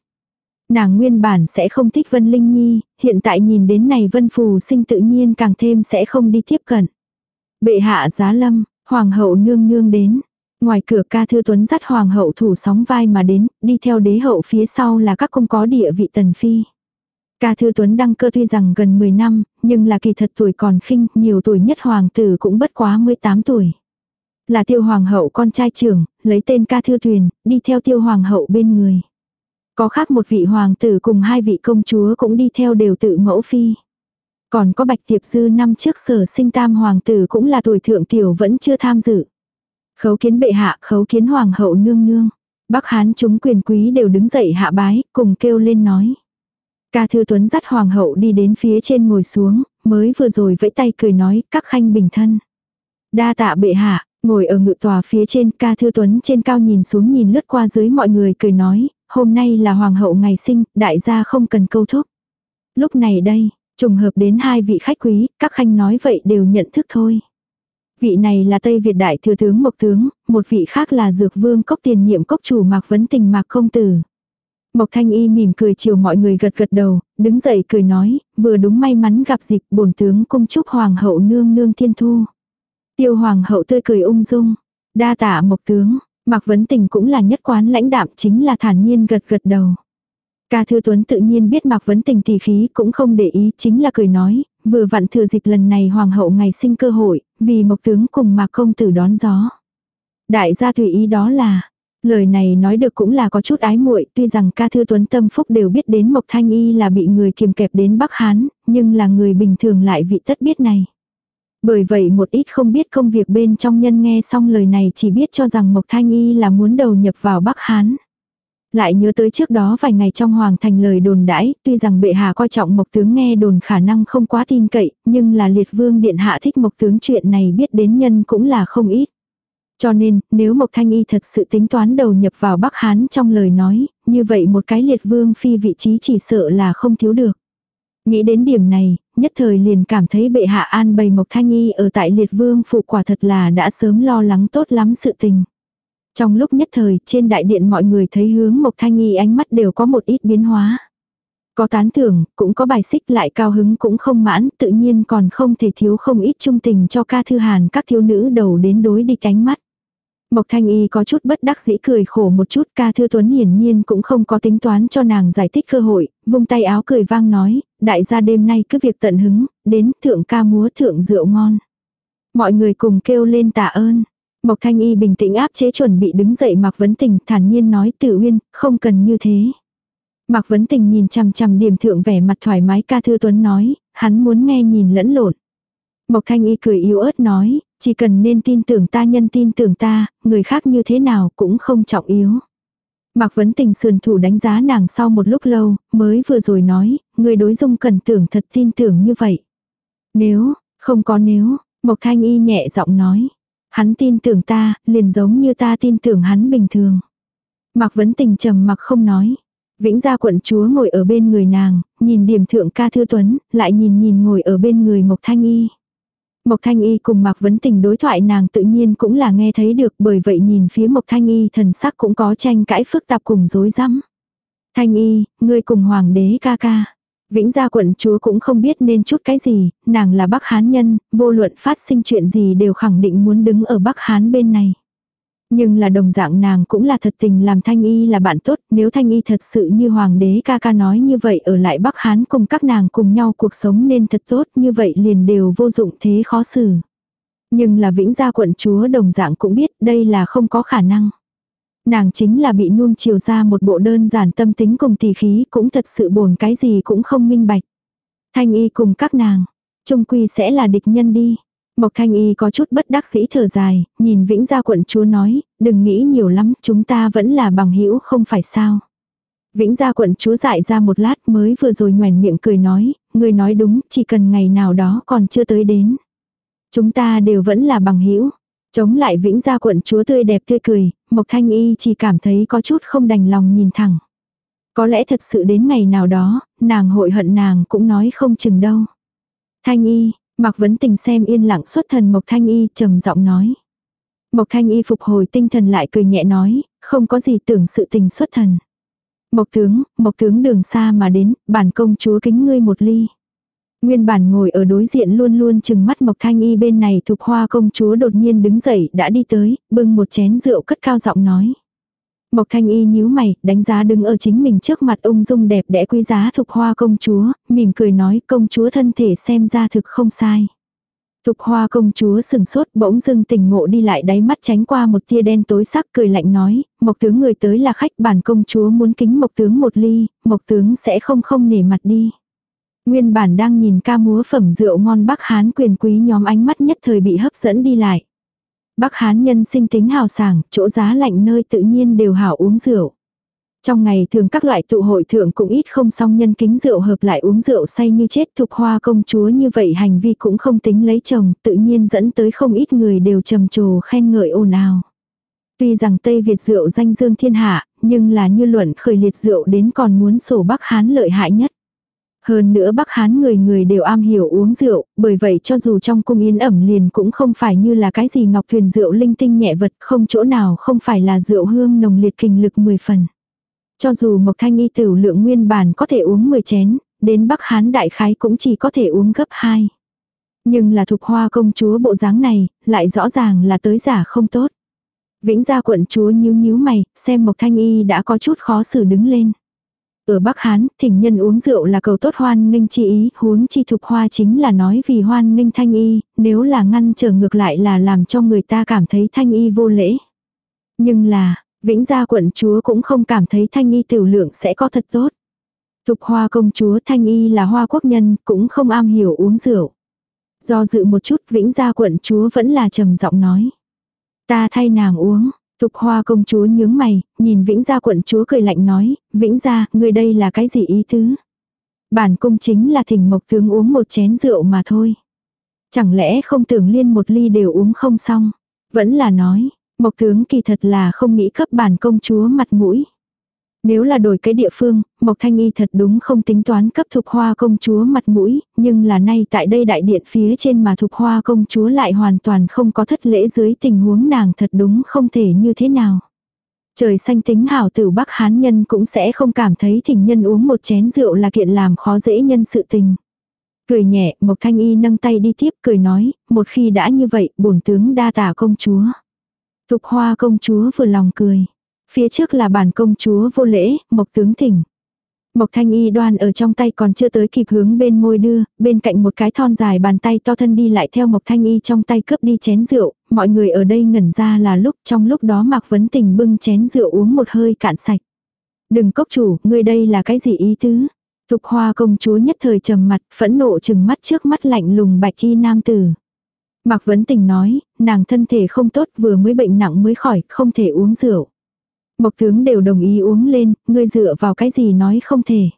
Nàng nguyên bản sẽ không thích Vân Linh Nhi, hiện tại nhìn đến này Vân Phù sinh tự nhiên càng thêm sẽ không đi tiếp cận. Bệ hạ giá lâm, Hoàng hậu nương nương đến. Ngoài cửa ca thư tuấn dắt hoàng hậu thủ sóng vai mà đến, đi theo đế hậu phía sau là các công có địa vị tần phi. Ca thư tuấn đăng cơ tuy rằng gần 10 năm, nhưng là kỳ thật tuổi còn khinh, nhiều tuổi nhất hoàng tử cũng bất quá 18 tuổi. Là tiêu hoàng hậu con trai trưởng, lấy tên ca thư tuyền, đi theo tiêu hoàng hậu bên người. Có khác một vị hoàng tử cùng hai vị công chúa cũng đi theo đều tự mẫu phi. Còn có Bạch Tiệp Dư năm trước sở sinh tam hoàng tử cũng là tuổi thượng tiểu vẫn chưa tham dự. Khấu kiến bệ hạ, khấu kiến hoàng hậu nương nương. Bắc Hán chúng quyền quý đều đứng dậy hạ bái, cùng kêu lên nói. Ca Thư Tuấn dắt hoàng hậu đi đến phía trên ngồi xuống, mới vừa rồi vẫy tay cười nói các khanh bình thân. Đa tạ bệ hạ, ngồi ở ngự tòa phía trên ca thư tuấn trên cao nhìn xuống nhìn lướt qua dưới mọi người cười nói, hôm nay là hoàng hậu ngày sinh, đại gia không cần câu thúc. Lúc này đây, trùng hợp đến hai vị khách quý, các khanh nói vậy đều nhận thức thôi. Vị này là Tây Việt đại thừa tướng Mộc Tướng, một vị khác là Dược Vương Cốc tiền nhiệm cốc chủ Mạc Vấn Tình Mạc Công Tử. Mộc Thanh Y mỉm cười chiều mọi người gật gật đầu, đứng dậy cười nói, vừa đúng may mắn gặp dịp bổn tướng cung chúc hoàng hậu nương nương thiên thu. Tiêu hoàng hậu tươi cười ung dung, đa tạ Mộc tướng, Mạc Vấn Tình cũng là nhất quán lãnh đạm chính là thản nhiên gật gật đầu. Ca Thư Tuấn tự nhiên biết Mạc Vấn Tình tỷ khí cũng không để ý chính là cười nói, vừa vặn thừa dịp lần này hoàng hậu ngày sinh cơ hội, vì Mộc tướng cùng Mạc công tử đón gió. Đại gia tùy ý đó là, Lời này nói được cũng là có chút ái muội, tuy rằng ca thư tuấn tâm phúc đều biết đến Mộc Thanh Y là bị người kiềm kẹp đến Bắc Hán, nhưng là người bình thường lại vị tất biết này. Bởi vậy một ít không biết công việc bên trong nhân nghe xong lời này chỉ biết cho rằng Mộc Thanh Y là muốn đầu nhập vào Bắc Hán. Lại nhớ tới trước đó vài ngày trong hoàng thành lời đồn đãi, tuy rằng bệ hạ coi trọng Mộc tướng nghe đồn khả năng không quá tin cậy, nhưng là liệt vương điện hạ thích Mộc tướng chuyện này biết đến nhân cũng là không ít. Cho nên, nếu Mộc Thanh Y thật sự tính toán đầu nhập vào Bắc Hán trong lời nói, như vậy một cái liệt vương phi vị trí chỉ sợ là không thiếu được. Nghĩ đến điểm này, nhất thời liền cảm thấy bệ hạ an bày Mộc Thanh Y ở tại liệt vương phụ quả thật là đã sớm lo lắng tốt lắm sự tình. Trong lúc nhất thời, trên đại điện mọi người thấy hướng Mộc Thanh Y ánh mắt đều có một ít biến hóa. Có tán thưởng, cũng có bài xích lại cao hứng cũng không mãn, tự nhiên còn không thể thiếu không ít trung tình cho ca thư hàn các thiếu nữ đầu đến đối đi cánh mắt. Mộc Thanh Y có chút bất đắc dĩ cười khổ một chút ca thư tuấn hiển nhiên cũng không có tính toán cho nàng giải thích cơ hội, vung tay áo cười vang nói, đại gia đêm nay cứ việc tận hứng, đến thượng ca múa thượng rượu ngon. Mọi người cùng kêu lên tạ ơn. Mộc Thanh Y bình tĩnh áp chế chuẩn bị đứng dậy Mạc Vấn Tình thản nhiên nói tự uyên, không cần như thế. Mạc Vấn Tình nhìn chằm chằm điểm thượng vẻ mặt thoải mái ca thư tuấn nói, hắn muốn nghe nhìn lẫn lộn. Mộc Thanh Y cười yếu ớt nói, chỉ cần nên tin tưởng ta nhân tin tưởng ta, người khác như thế nào cũng không trọng yếu. Mạc Vấn Tình sườn thủ đánh giá nàng sau một lúc lâu, mới vừa rồi nói, người đối dung cần tưởng thật tin tưởng như vậy. Nếu, không có nếu, Mộc Thanh Y nhẹ giọng nói. Hắn tin tưởng ta, liền giống như ta tin tưởng hắn bình thường. Mạc Vấn Tình trầm mặc không nói. Vĩnh gia quận chúa ngồi ở bên người nàng, nhìn điểm thượng ca thư tuấn, lại nhìn nhìn ngồi ở bên người Mộc Thanh Y. Mộc Thanh Y cùng Mạc Vấn Tình đối thoại nàng tự nhiên cũng là nghe thấy được bởi vậy nhìn phía Mộc Thanh Y thần sắc cũng có tranh cãi phức tạp cùng rối rắm. Thanh Y, ngươi cùng Hoàng đế ca ca. Vĩnh gia quận chúa cũng không biết nên chút cái gì, nàng là Bắc Hán nhân, vô luận phát sinh chuyện gì đều khẳng định muốn đứng ở Bắc Hán bên này. Nhưng là đồng dạng nàng cũng là thật tình làm Thanh Y là bạn tốt, nếu Thanh Y thật sự như Hoàng đế ca ca nói như vậy ở lại Bắc Hán cùng các nàng cùng nhau cuộc sống nên thật tốt như vậy liền đều vô dụng thế khó xử. Nhưng là Vĩnh Gia quận chúa đồng dạng cũng biết đây là không có khả năng. Nàng chính là bị nuông chiều ra một bộ đơn giản tâm tính cùng tỷ khí cũng thật sự bồn cái gì cũng không minh bạch. Thanh Y cùng các nàng, trung quy sẽ là địch nhân đi. Mộc Thanh Y có chút bất đắc dĩ thở dài, nhìn Vĩnh Gia quận chúa nói, đừng nghĩ nhiều lắm, chúng ta vẫn là bằng hữu không phải sao. Vĩnh Gia quận chúa dại ra một lát mới vừa rồi nhoèn miệng cười nói, người nói đúng, chỉ cần ngày nào đó còn chưa tới đến. Chúng ta đều vẫn là bằng hữu Chống lại Vĩnh Gia quận chúa tươi đẹp tươi cười, Mộc Thanh Y chỉ cảm thấy có chút không đành lòng nhìn thẳng. Có lẽ thật sự đến ngày nào đó, nàng hội hận nàng cũng nói không chừng đâu. Thanh Y, Mạc Vấn Tình xem yên lặng xuất thần Mộc Thanh Y trầm giọng nói. Mộc Thanh Y phục hồi tinh thần lại cười nhẹ nói, không có gì tưởng sự tình xuất thần. Mộc tướng, Mộc tướng đường xa mà đến, bản công chúa kính ngươi một ly. Nguyên bản ngồi ở đối diện luôn luôn chừng mắt Mộc Thanh Y bên này thục hoa công chúa đột nhiên đứng dậy đã đi tới, bưng một chén rượu cất cao giọng nói. Mộc Thanh Y nhíu mày, đánh giá đứng ở chính mình trước mặt ung dung đẹp đẽ quý giá thục hoa công chúa, mỉm cười nói công chúa thân thể xem ra thực không sai. Thục hoa công chúa sừng sốt bỗng dưng tỉnh ngộ đi lại đáy mắt tránh qua một tia đen tối sắc cười lạnh nói, mộc tướng người tới là khách bản công chúa muốn kính mộc tướng một ly, mộc tướng sẽ không không nể mặt đi. Nguyên bản đang nhìn ca múa phẩm rượu ngon Bắc Hán quyền quý nhóm ánh mắt nhất thời bị hấp dẫn đi lại. Bắc Hán nhân sinh tính hào sảng, chỗ giá lạnh nơi tự nhiên đều hảo uống rượu. Trong ngày thường các loại tụ hội thượng cũng ít không song nhân kính rượu hợp lại uống rượu say như chết thục hoa công chúa như vậy hành vi cũng không tính lấy chồng, tự nhiên dẫn tới không ít người đều trầm trồ khen ngợi ồn ào. Tuy rằng Tây Việt rượu danh dương thiên hạ, nhưng là như luận khởi liệt rượu đến còn muốn sổ Bắc Hán lợi hại nhất. Hơn nữa Bắc Hán người người đều am hiểu uống rượu, bởi vậy cho dù trong cung yên ẩm liền cũng không phải như là cái gì ngọc thuyền rượu linh tinh nhẹ vật không chỗ nào không phải là rượu hương nồng liệt kinh lực 10 phần. Cho dù Mộc Thanh Y tử lượng nguyên bản có thể uống 10 chén, đến Bắc Hán đại khái cũng chỉ có thể uống gấp 2. Nhưng là thục hoa công chúa bộ dáng này, lại rõ ràng là tới giả không tốt. Vĩnh gia quận chúa nhíu nhíu mày, xem Mộc Thanh Y đã có chút khó xử đứng lên. Ở Bắc Hán, thỉnh nhân uống rượu là cầu tốt hoan nghênh chi ý, huống chi thục hoa chính là nói vì hoan nghênh Thanh Y, nếu là ngăn trở ngược lại là làm cho người ta cảm thấy Thanh Y vô lễ. Nhưng là, Vĩnh gia quận chúa cũng không cảm thấy Thanh Y tiểu lượng sẽ có thật tốt. Thục hoa công chúa Thanh Y là hoa quốc nhân, cũng không am hiểu uống rượu. Do dự một chút Vĩnh gia quận chúa vẫn là trầm giọng nói. Ta thay nàng uống. Thục hoa công chúa nhướng mày, nhìn Vĩnh gia quận chúa cười lạnh nói, Vĩnh gia, người đây là cái gì ý tứ? Bản cung chính là thỉnh mộc tướng uống một chén rượu mà thôi. Chẳng lẽ không tưởng liên một ly đều uống không xong? Vẫn là nói, mộc tướng kỳ thật là không nghĩ cấp bản công chúa mặt mũi. Nếu là đổi cái địa phương, Mộc Thanh Y thật đúng không tính toán cấp thục hoa công chúa mặt mũi, nhưng là nay tại đây đại điện phía trên mà thục hoa công chúa lại hoàn toàn không có thất lễ dưới tình huống nàng thật đúng không thể như thế nào. Trời xanh tính hảo tử Bắc Hán nhân cũng sẽ không cảm thấy thỉnh nhân uống một chén rượu là kiện làm khó dễ nhân sự tình. Cười nhẹ, Mộc Thanh Y nâng tay đi tiếp cười nói, một khi đã như vậy, bổn tướng đa tả công chúa. Thục hoa công chúa vừa lòng cười. Phía trước là bản công chúa vô lễ, mộc tướng thỉnh. Mộc thanh y đoan ở trong tay còn chưa tới kịp hướng bên môi đưa, bên cạnh một cái thon dài bàn tay to thân đi lại theo mộc thanh y trong tay cướp đi chén rượu, mọi người ở đây ngẩn ra là lúc trong lúc đó mạc vấn tình bưng chén rượu uống một hơi cạn sạch. Đừng cốc chủ, ngươi đây là cái gì ý tứ? Thục hoa công chúa nhất thời trầm mặt, phẫn nộ chừng mắt trước mắt lạnh lùng bạch y nam tử. Mạc vấn tình nói, nàng thân thể không tốt vừa mới bệnh nặng mới khỏi, không thể uống rượu. Mộc tướng đều đồng ý uống lên, ngươi dựa vào cái gì nói không thể.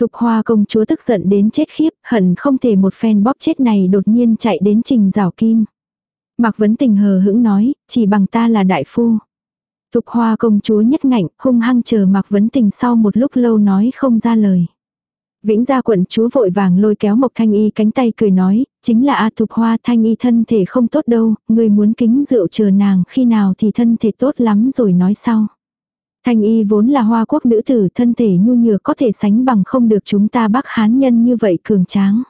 Thục hoa công chúa tức giận đến chết khiếp, hận không thể một phen bóp chết này đột nhiên chạy đến trình rào kim. Mạc vấn tình hờ hững nói, chỉ bằng ta là đại phu. Thục hoa công chúa nhất ngạnh, hung hăng chờ Mạc vấn tình sau một lúc lâu nói không ra lời. Vĩnh gia quận chúa vội vàng lôi kéo Mộc Thanh Y cánh tay cười nói, chính là A Thục Hoa Thanh Y thân thể không tốt đâu, người muốn kính rượu chờ nàng khi nào thì thân thể tốt lắm rồi nói sau. Thanh y vốn là hoa quốc nữ tử thân thể nhu nhược có thể sánh bằng không được chúng ta bắc hán nhân như vậy cường tráng.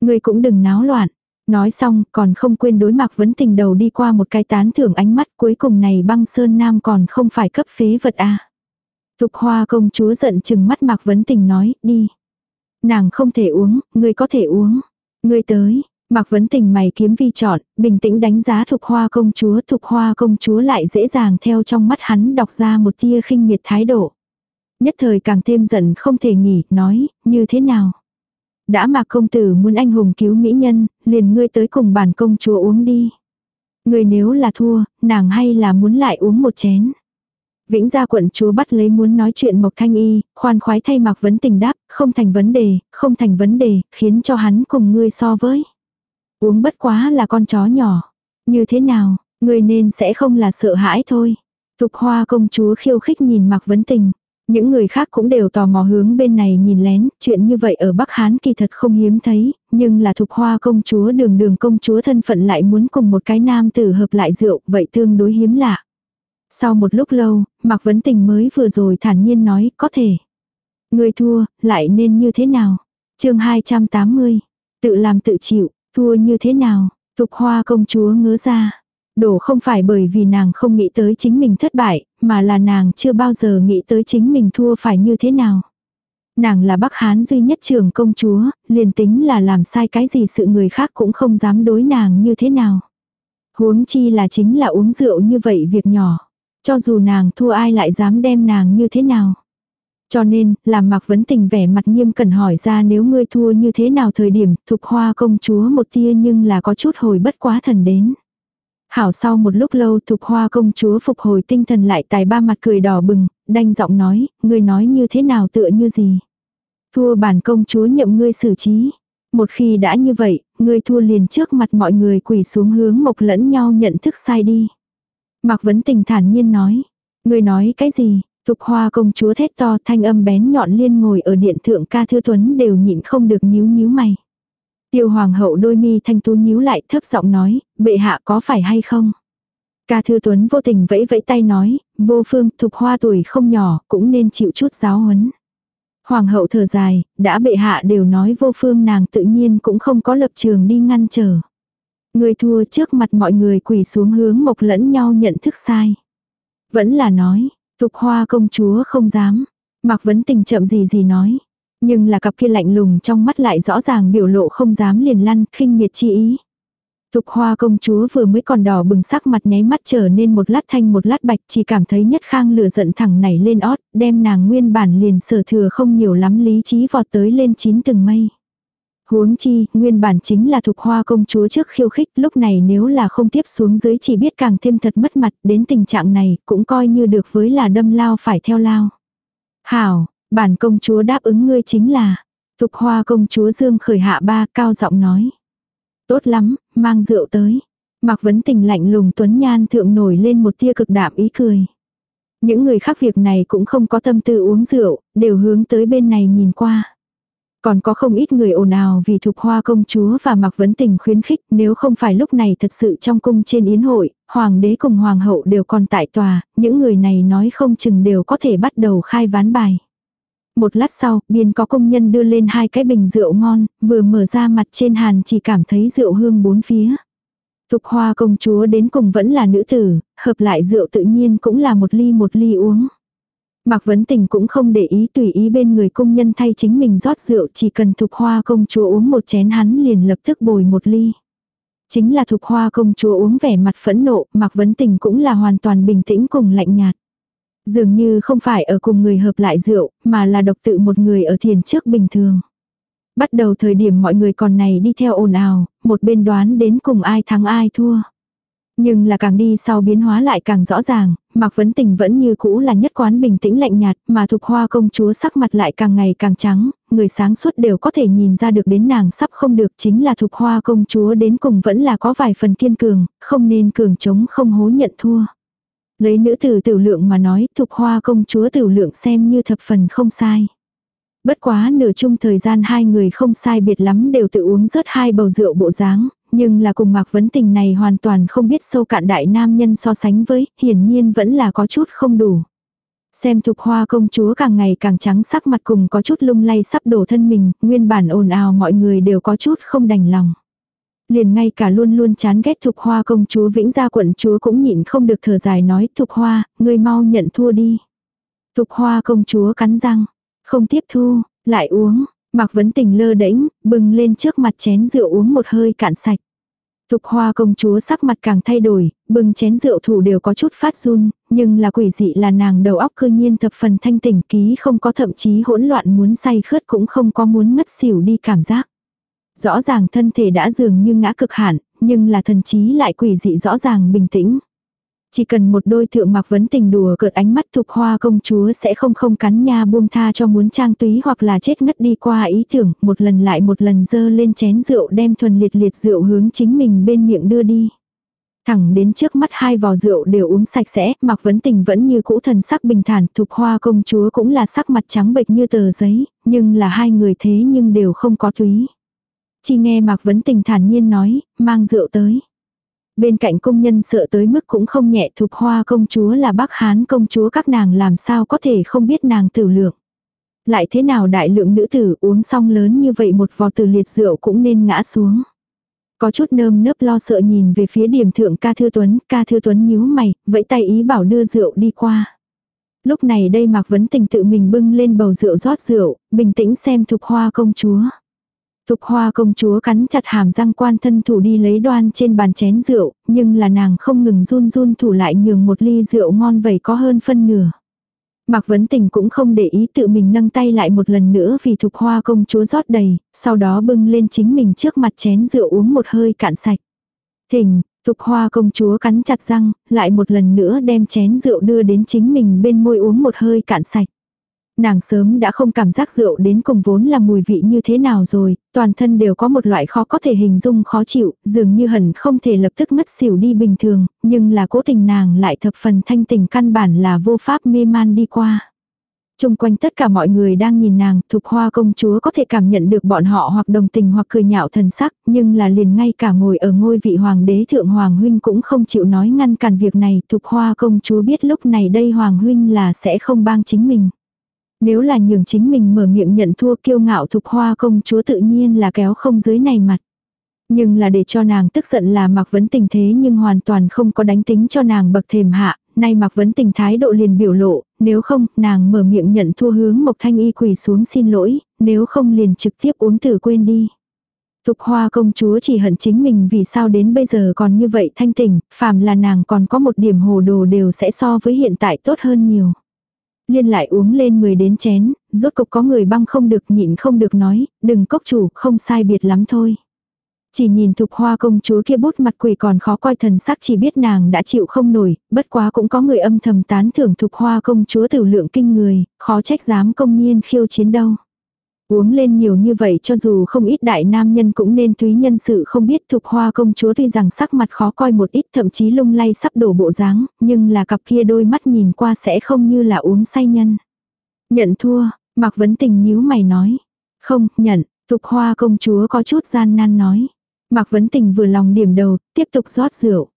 Người cũng đừng náo loạn. Nói xong còn không quên đối mặt vấn tình đầu đi qua một cái tán thưởng ánh mắt cuối cùng này băng sơn nam còn không phải cấp phế vật a à. Thục hoa công chúa giận chừng mắt mạc vấn tình nói đi. Nàng không thể uống, người có thể uống. Người tới, Mạc Vấn Tình mày kiếm vi chọn, bình tĩnh đánh giá Thục Hoa công chúa, Thục Hoa công chúa lại dễ dàng theo trong mắt hắn đọc ra một tia khinh miệt thái độ. Nhất thời càng thêm giận không thể nghỉ, nói, như thế nào? Đã Mạc công tử muốn anh hùng cứu mỹ nhân, liền ngươi tới cùng bản công chúa uống đi. Ngươi nếu là thua, nàng hay là muốn lại uống một chén. Vĩnh gia quận chúa bắt lấy muốn nói chuyện Mộc Thanh Y, khoan khoái thay Mạc Vấn Tình đáp, không thành vấn đề, không thành vấn đề, khiến cho hắn cùng ngươi so với. Uống bất quá là con chó nhỏ. Như thế nào, người nên sẽ không là sợ hãi thôi. Thục hoa công chúa khiêu khích nhìn Mạc Vấn Tình. Những người khác cũng đều tò mò hướng bên này nhìn lén, chuyện như vậy ở Bắc Hán kỳ thật không hiếm thấy, nhưng là thục hoa công chúa đường đường công chúa thân phận lại muốn cùng một cái nam tử hợp lại rượu, vậy tương đối hiếm lạ. Sau một lúc lâu, Mạc Vấn Tình mới vừa rồi thản nhiên nói, có thể. Người thua, lại nên như thế nào? chương 280, tự làm tự chịu, Thua như thế nào? tục hoa công chúa ngớ ra. Đổ không phải bởi vì nàng không nghĩ tới chính mình thất bại, mà là nàng chưa bao giờ nghĩ tới chính mình thua phải như thế nào. Nàng là Bắc Hán duy nhất trường công chúa, liền tính là làm sai cái gì sự người khác cũng không dám đối nàng như thế nào. Huống chi là chính là uống rượu như vậy việc nhỏ. Cho dù nàng thua ai lại dám đem nàng như thế nào. Cho nên, làm Mạc Vấn Tình vẻ mặt nghiêm cẩn hỏi ra nếu ngươi thua như thế nào thời điểm, thục hoa công chúa một tia nhưng là có chút hồi bất quá thần đến. Hảo sau một lúc lâu thục hoa công chúa phục hồi tinh thần lại tài ba mặt cười đỏ bừng, đanh giọng nói, ngươi nói như thế nào tựa như gì. Thua bản công chúa nhậm ngươi xử trí. Một khi đã như vậy, ngươi thua liền trước mặt mọi người quỳ xuống hướng mộc lẫn nhau nhận thức sai đi. Mạc Vấn Tình thản nhiên nói. Ngươi nói cái gì? Thục hoa công chúa thét to thanh âm bén nhọn liên ngồi ở điện thượng ca thư tuấn đều nhịn không được nhíu nhíu mày. Tiêu hoàng hậu đôi mi thanh tú nhíu lại thấp giọng nói, bệ hạ có phải hay không? Ca thư tuấn vô tình vẫy vẫy tay nói, vô phương thục hoa tuổi không nhỏ cũng nên chịu chút giáo huấn. Hoàng hậu thở dài, đã bệ hạ đều nói vô phương nàng tự nhiên cũng không có lập trường đi ngăn trở. Người thua trước mặt mọi người quỳ xuống hướng mộc lẫn nhau nhận thức sai. Vẫn là nói, thục hoa công chúa không dám. Mạc Vấn Tình chậm gì gì nói. Nhưng là cặp kia lạnh lùng trong mắt lại rõ ràng biểu lộ không dám liền lăn, khinh miệt chi ý. thục hoa công chúa vừa mới còn đỏ bừng sắc mặt nháy mắt trở nên một lát thanh một lát bạch chỉ cảm thấy nhất khang lửa giận thẳng nảy lên ót, đem nàng nguyên bản liền sở thừa không nhiều lắm lý trí vọt tới lên chín từng mây. Huống chi, nguyên bản chính là thuộc hoa công chúa trước khiêu khích, lúc này nếu là không tiếp xuống dưới chỉ biết càng thêm thật mất mặt, đến tình trạng này, cũng coi như được với là đâm lao phải theo lao. Hảo, bản công chúa đáp ứng ngươi chính là, thục hoa công chúa dương khởi hạ ba cao giọng nói. Tốt lắm, mang rượu tới. Mạc Vấn Tình lạnh lùng tuấn nhan thượng nổi lên một tia cực đạm ý cười. Những người khác việc này cũng không có tâm tư uống rượu, đều hướng tới bên này nhìn qua. Còn có không ít người ồn ào vì thục hoa công chúa và mặc vấn tình khuyến khích nếu không phải lúc này thật sự trong cung trên yến hội, hoàng đế cùng hoàng hậu đều còn tại tòa, những người này nói không chừng đều có thể bắt đầu khai ván bài. Một lát sau, biên có công nhân đưa lên hai cái bình rượu ngon, vừa mở ra mặt trên hàn chỉ cảm thấy rượu hương bốn phía. Thục hoa công chúa đến cùng vẫn là nữ tử, hợp lại rượu tự nhiên cũng là một ly một ly uống. Mạc Vấn Tình cũng không để ý tùy ý bên người công nhân thay chính mình rót rượu chỉ cần thục hoa công chúa uống một chén hắn liền lập tức bồi một ly. Chính là thục hoa công chúa uống vẻ mặt phẫn nộ, Mạc Vấn Tình cũng là hoàn toàn bình tĩnh cùng lạnh nhạt. Dường như không phải ở cùng người hợp lại rượu, mà là độc tự một người ở thiền trước bình thường. Bắt đầu thời điểm mọi người còn này đi theo ồn ào, một bên đoán đến cùng ai thắng ai thua. Nhưng là càng đi sau biến hóa lại càng rõ ràng, Mạc Vấn Tình vẫn như cũ là nhất quán bình tĩnh lạnh nhạt, mà Thục Hoa công chúa sắc mặt lại càng ngày càng trắng, người sáng suốt đều có thể nhìn ra được đến nàng sắp không được chính là Thục Hoa công chúa đến cùng vẫn là có vài phần kiên cường, không nên cường chống không hố nhận thua. Lấy nữ tử tiểu lượng mà nói Thục Hoa công chúa tiểu lượng xem như thập phần không sai. Bất quá nửa chung thời gian hai người không sai biệt lắm đều tự uống rớt hai bầu rượu bộ dáng, nhưng là cùng Mạc Vấn Tình này hoàn toàn không biết sâu cạn đại nam nhân so sánh với, hiển nhiên vẫn là có chút không đủ. Xem thục hoa công chúa càng ngày càng trắng sắc mặt cùng có chút lung lay sắp đổ thân mình, nguyên bản ồn ào mọi người đều có chút không đành lòng. Liền ngay cả luôn luôn chán ghét thục hoa công chúa vĩnh gia quận chúa cũng nhịn không được thở dài nói thục hoa, ngươi mau nhận thua đi. Thục hoa công chúa cắn răng, không tiếp thu, lại uống, Mạc Vấn Tình lơ đễnh, bừng lên trước mặt chén rượu uống một hơi cạn sạch. Thục hoa công chúa sắc mặt càng thay đổi, bừng chén rượu thủ đều có chút phát run, nhưng là quỷ dị là nàng đầu óc cư nhiên thập phần thanh tỉnh ký không có thậm chí hỗn loạn muốn say khướt cũng không có muốn ngất xỉu đi cảm giác. Rõ ràng thân thể đã dường như ngã cực hạn, nhưng là thần trí lại quỷ dị rõ ràng bình tĩnh. Chỉ cần một đôi thượng mặc vấn tình đùa cợt ánh mắt thục hoa công chúa sẽ không không cắn nha buông tha cho muốn trang túy hoặc là chết ngất đi qua ý tưởng, một lần lại một lần dơ lên chén rượu đem thuần liệt liệt rượu hướng chính mình bên miệng đưa đi. Thẳng đến trước mắt hai vò rượu đều uống sạch sẽ, mặc vấn tình vẫn như cũ thần sắc bình thản, thục hoa công chúa cũng là sắc mặt trắng bệch như tờ giấy, nhưng là hai người thế nhưng đều không có túy. Chỉ nghe Mạc Vấn Tình thản nhiên nói, mang rượu tới. Bên cạnh công nhân sợ tới mức cũng không nhẹ thục hoa công chúa là bác hán công chúa các nàng làm sao có thể không biết nàng tử lượng. Lại thế nào đại lượng nữ tử uống xong lớn như vậy một vò từ liệt rượu cũng nên ngã xuống. Có chút nơm nớp lo sợ nhìn về phía điểm thượng ca thư tuấn, ca thư tuấn nhíu mày, vẫy tay ý bảo đưa rượu đi qua. Lúc này đây Mạc Vấn Tình tự mình bưng lên bầu rượu rót rượu, bình tĩnh xem thục hoa công chúa. Thục hoa công chúa cắn chặt hàm răng quan thân thủ đi lấy đoan trên bàn chén rượu, nhưng là nàng không ngừng run run thủ lại nhường một ly rượu ngon vậy có hơn phân nửa. Mạc Vấn Tình cũng không để ý tự mình nâng tay lại một lần nữa vì thục hoa công chúa rót đầy, sau đó bưng lên chính mình trước mặt chén rượu uống một hơi cạn sạch. Thình, Thục hoa công chúa cắn chặt răng, lại một lần nữa đem chén rượu đưa đến chính mình bên môi uống một hơi cạn sạch. Nàng sớm đã không cảm giác rượu đến cùng vốn là mùi vị như thế nào rồi, toàn thân đều có một loại khó có thể hình dung khó chịu, dường như hẳn không thể lập tức ngất xỉu đi bình thường, nhưng là cố tình nàng lại thập phần thanh tình căn bản là vô pháp mê man đi qua. Trung quanh tất cả mọi người đang nhìn nàng, thục hoa công chúa có thể cảm nhận được bọn họ hoặc đồng tình hoặc cười nhạo thần sắc, nhưng là liền ngay cả ngồi ở ngôi vị hoàng đế thượng hoàng huynh cũng không chịu nói ngăn cản việc này, thục hoa công chúa biết lúc này đây hoàng huynh là sẽ không bang chính mình. Nếu là nhường chính mình mở miệng nhận thua kiêu ngạo thục hoa công chúa tự nhiên là kéo không dưới này mặt. Nhưng là để cho nàng tức giận là mặc vấn tình thế nhưng hoàn toàn không có đánh tính cho nàng bậc thềm hạ, nay mặc vấn tình thái độ liền biểu lộ, nếu không, nàng mở miệng nhận thua hướng Mộc Thanh Y quỳ xuống xin lỗi, nếu không liền trực tiếp uống tử quên đi. Thục hoa công chúa chỉ hận chính mình vì sao đến bây giờ còn như vậy thanh tỉnh, phàm là nàng còn có một điểm hồ đồ đều sẽ so với hiện tại tốt hơn nhiều. Liên lại uống lên 10 đến chén, rốt cục có người băng không được nhịn không được nói, đừng cốc chủ, không sai biệt lắm thôi. Chỉ nhìn thục hoa công chúa kia bút mặt quỷ còn khó coi thần sắc chỉ biết nàng đã chịu không nổi, bất quá cũng có người âm thầm tán thưởng thục hoa công chúa tử lượng kinh người, khó trách dám công nhiên khiêu chiến đâu. Uống lên nhiều như vậy cho dù không ít đại nam nhân cũng nên túy nhân sự không biết thục hoa công chúa tuy rằng sắc mặt khó coi một ít thậm chí lung lay sắp đổ bộ dáng, nhưng là cặp kia đôi mắt nhìn qua sẽ không như là uống say nhân. Nhận thua, Mạc Vấn Tình nhíu mày nói. Không, nhận, thục hoa công chúa có chút gian nan nói. Mạc Vấn Tình vừa lòng điểm đầu, tiếp tục rót rượu.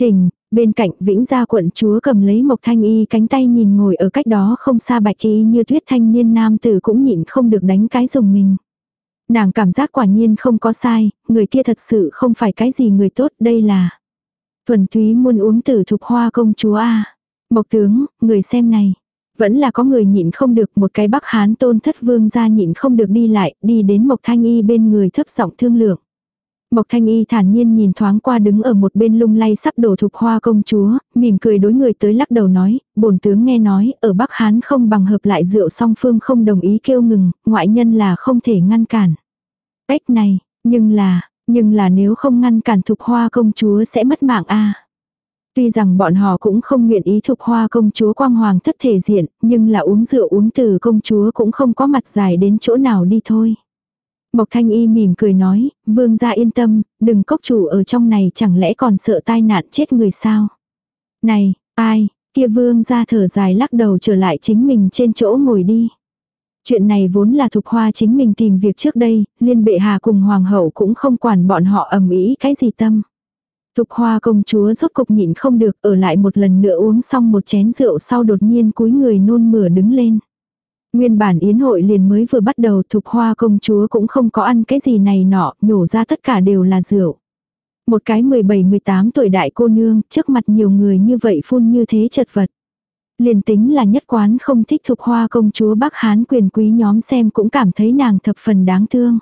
Thình, bên cạnh vĩnh gia quận chúa cầm lấy Mộc Thanh Y cánh tay nhìn ngồi ở cách đó không xa bạch y như tuyết thanh niên nam tử cũng nhịn không được đánh cái dùng mình. Nàng cảm giác quả nhiên không có sai, người kia thật sự không phải cái gì người tốt đây là. Thuần túy muôn uống tử thục hoa công chúa a Mộc tướng, người xem này. Vẫn là có người nhịn không được một cái bắc hán tôn thất vương ra nhịn không được đi lại, đi đến Mộc Thanh Y bên người thấp giọng thương lượng. Mộc Thanh Y thản nhiên nhìn thoáng qua đứng ở một bên lung lay sắp đổ thục hoa công chúa, mỉm cười đối người tới lắc đầu nói, bổn tướng nghe nói, ở Bắc Hán không bằng hợp lại rượu song phương không đồng ý kêu ngừng, ngoại nhân là không thể ngăn cản. Cách này, nhưng là, nhưng là nếu không ngăn cản thục hoa công chúa sẽ mất mạng a Tuy rằng bọn họ cũng không nguyện ý thục hoa công chúa quang hoàng thất thể diện, nhưng là uống rượu uống từ công chúa cũng không có mặt dài đến chỗ nào đi thôi. Mộc Thanh Y mỉm cười nói, vương gia yên tâm, đừng cốc chủ ở trong này chẳng lẽ còn sợ tai nạn chết người sao. Này, ai, kia vương gia thở dài lắc đầu trở lại chính mình trên chỗ ngồi đi. Chuyện này vốn là thục hoa chính mình tìm việc trước đây, liên bệ hà cùng hoàng hậu cũng không quản bọn họ ầm ý cái gì tâm. Thục hoa công chúa rốt cục nhịn không được ở lại một lần nữa uống xong một chén rượu sau đột nhiên cúi người nôn mửa đứng lên. Nguyên bản yến hội liền mới vừa bắt đầu thục hoa công chúa cũng không có ăn cái gì này nọ, nhổ ra tất cả đều là rượu. Một cái 17-18 tuổi đại cô nương, trước mặt nhiều người như vậy phun như thế chật vật. Liền tính là nhất quán không thích thục hoa công chúa Bắc Hán quyền quý nhóm xem cũng cảm thấy nàng thập phần đáng thương.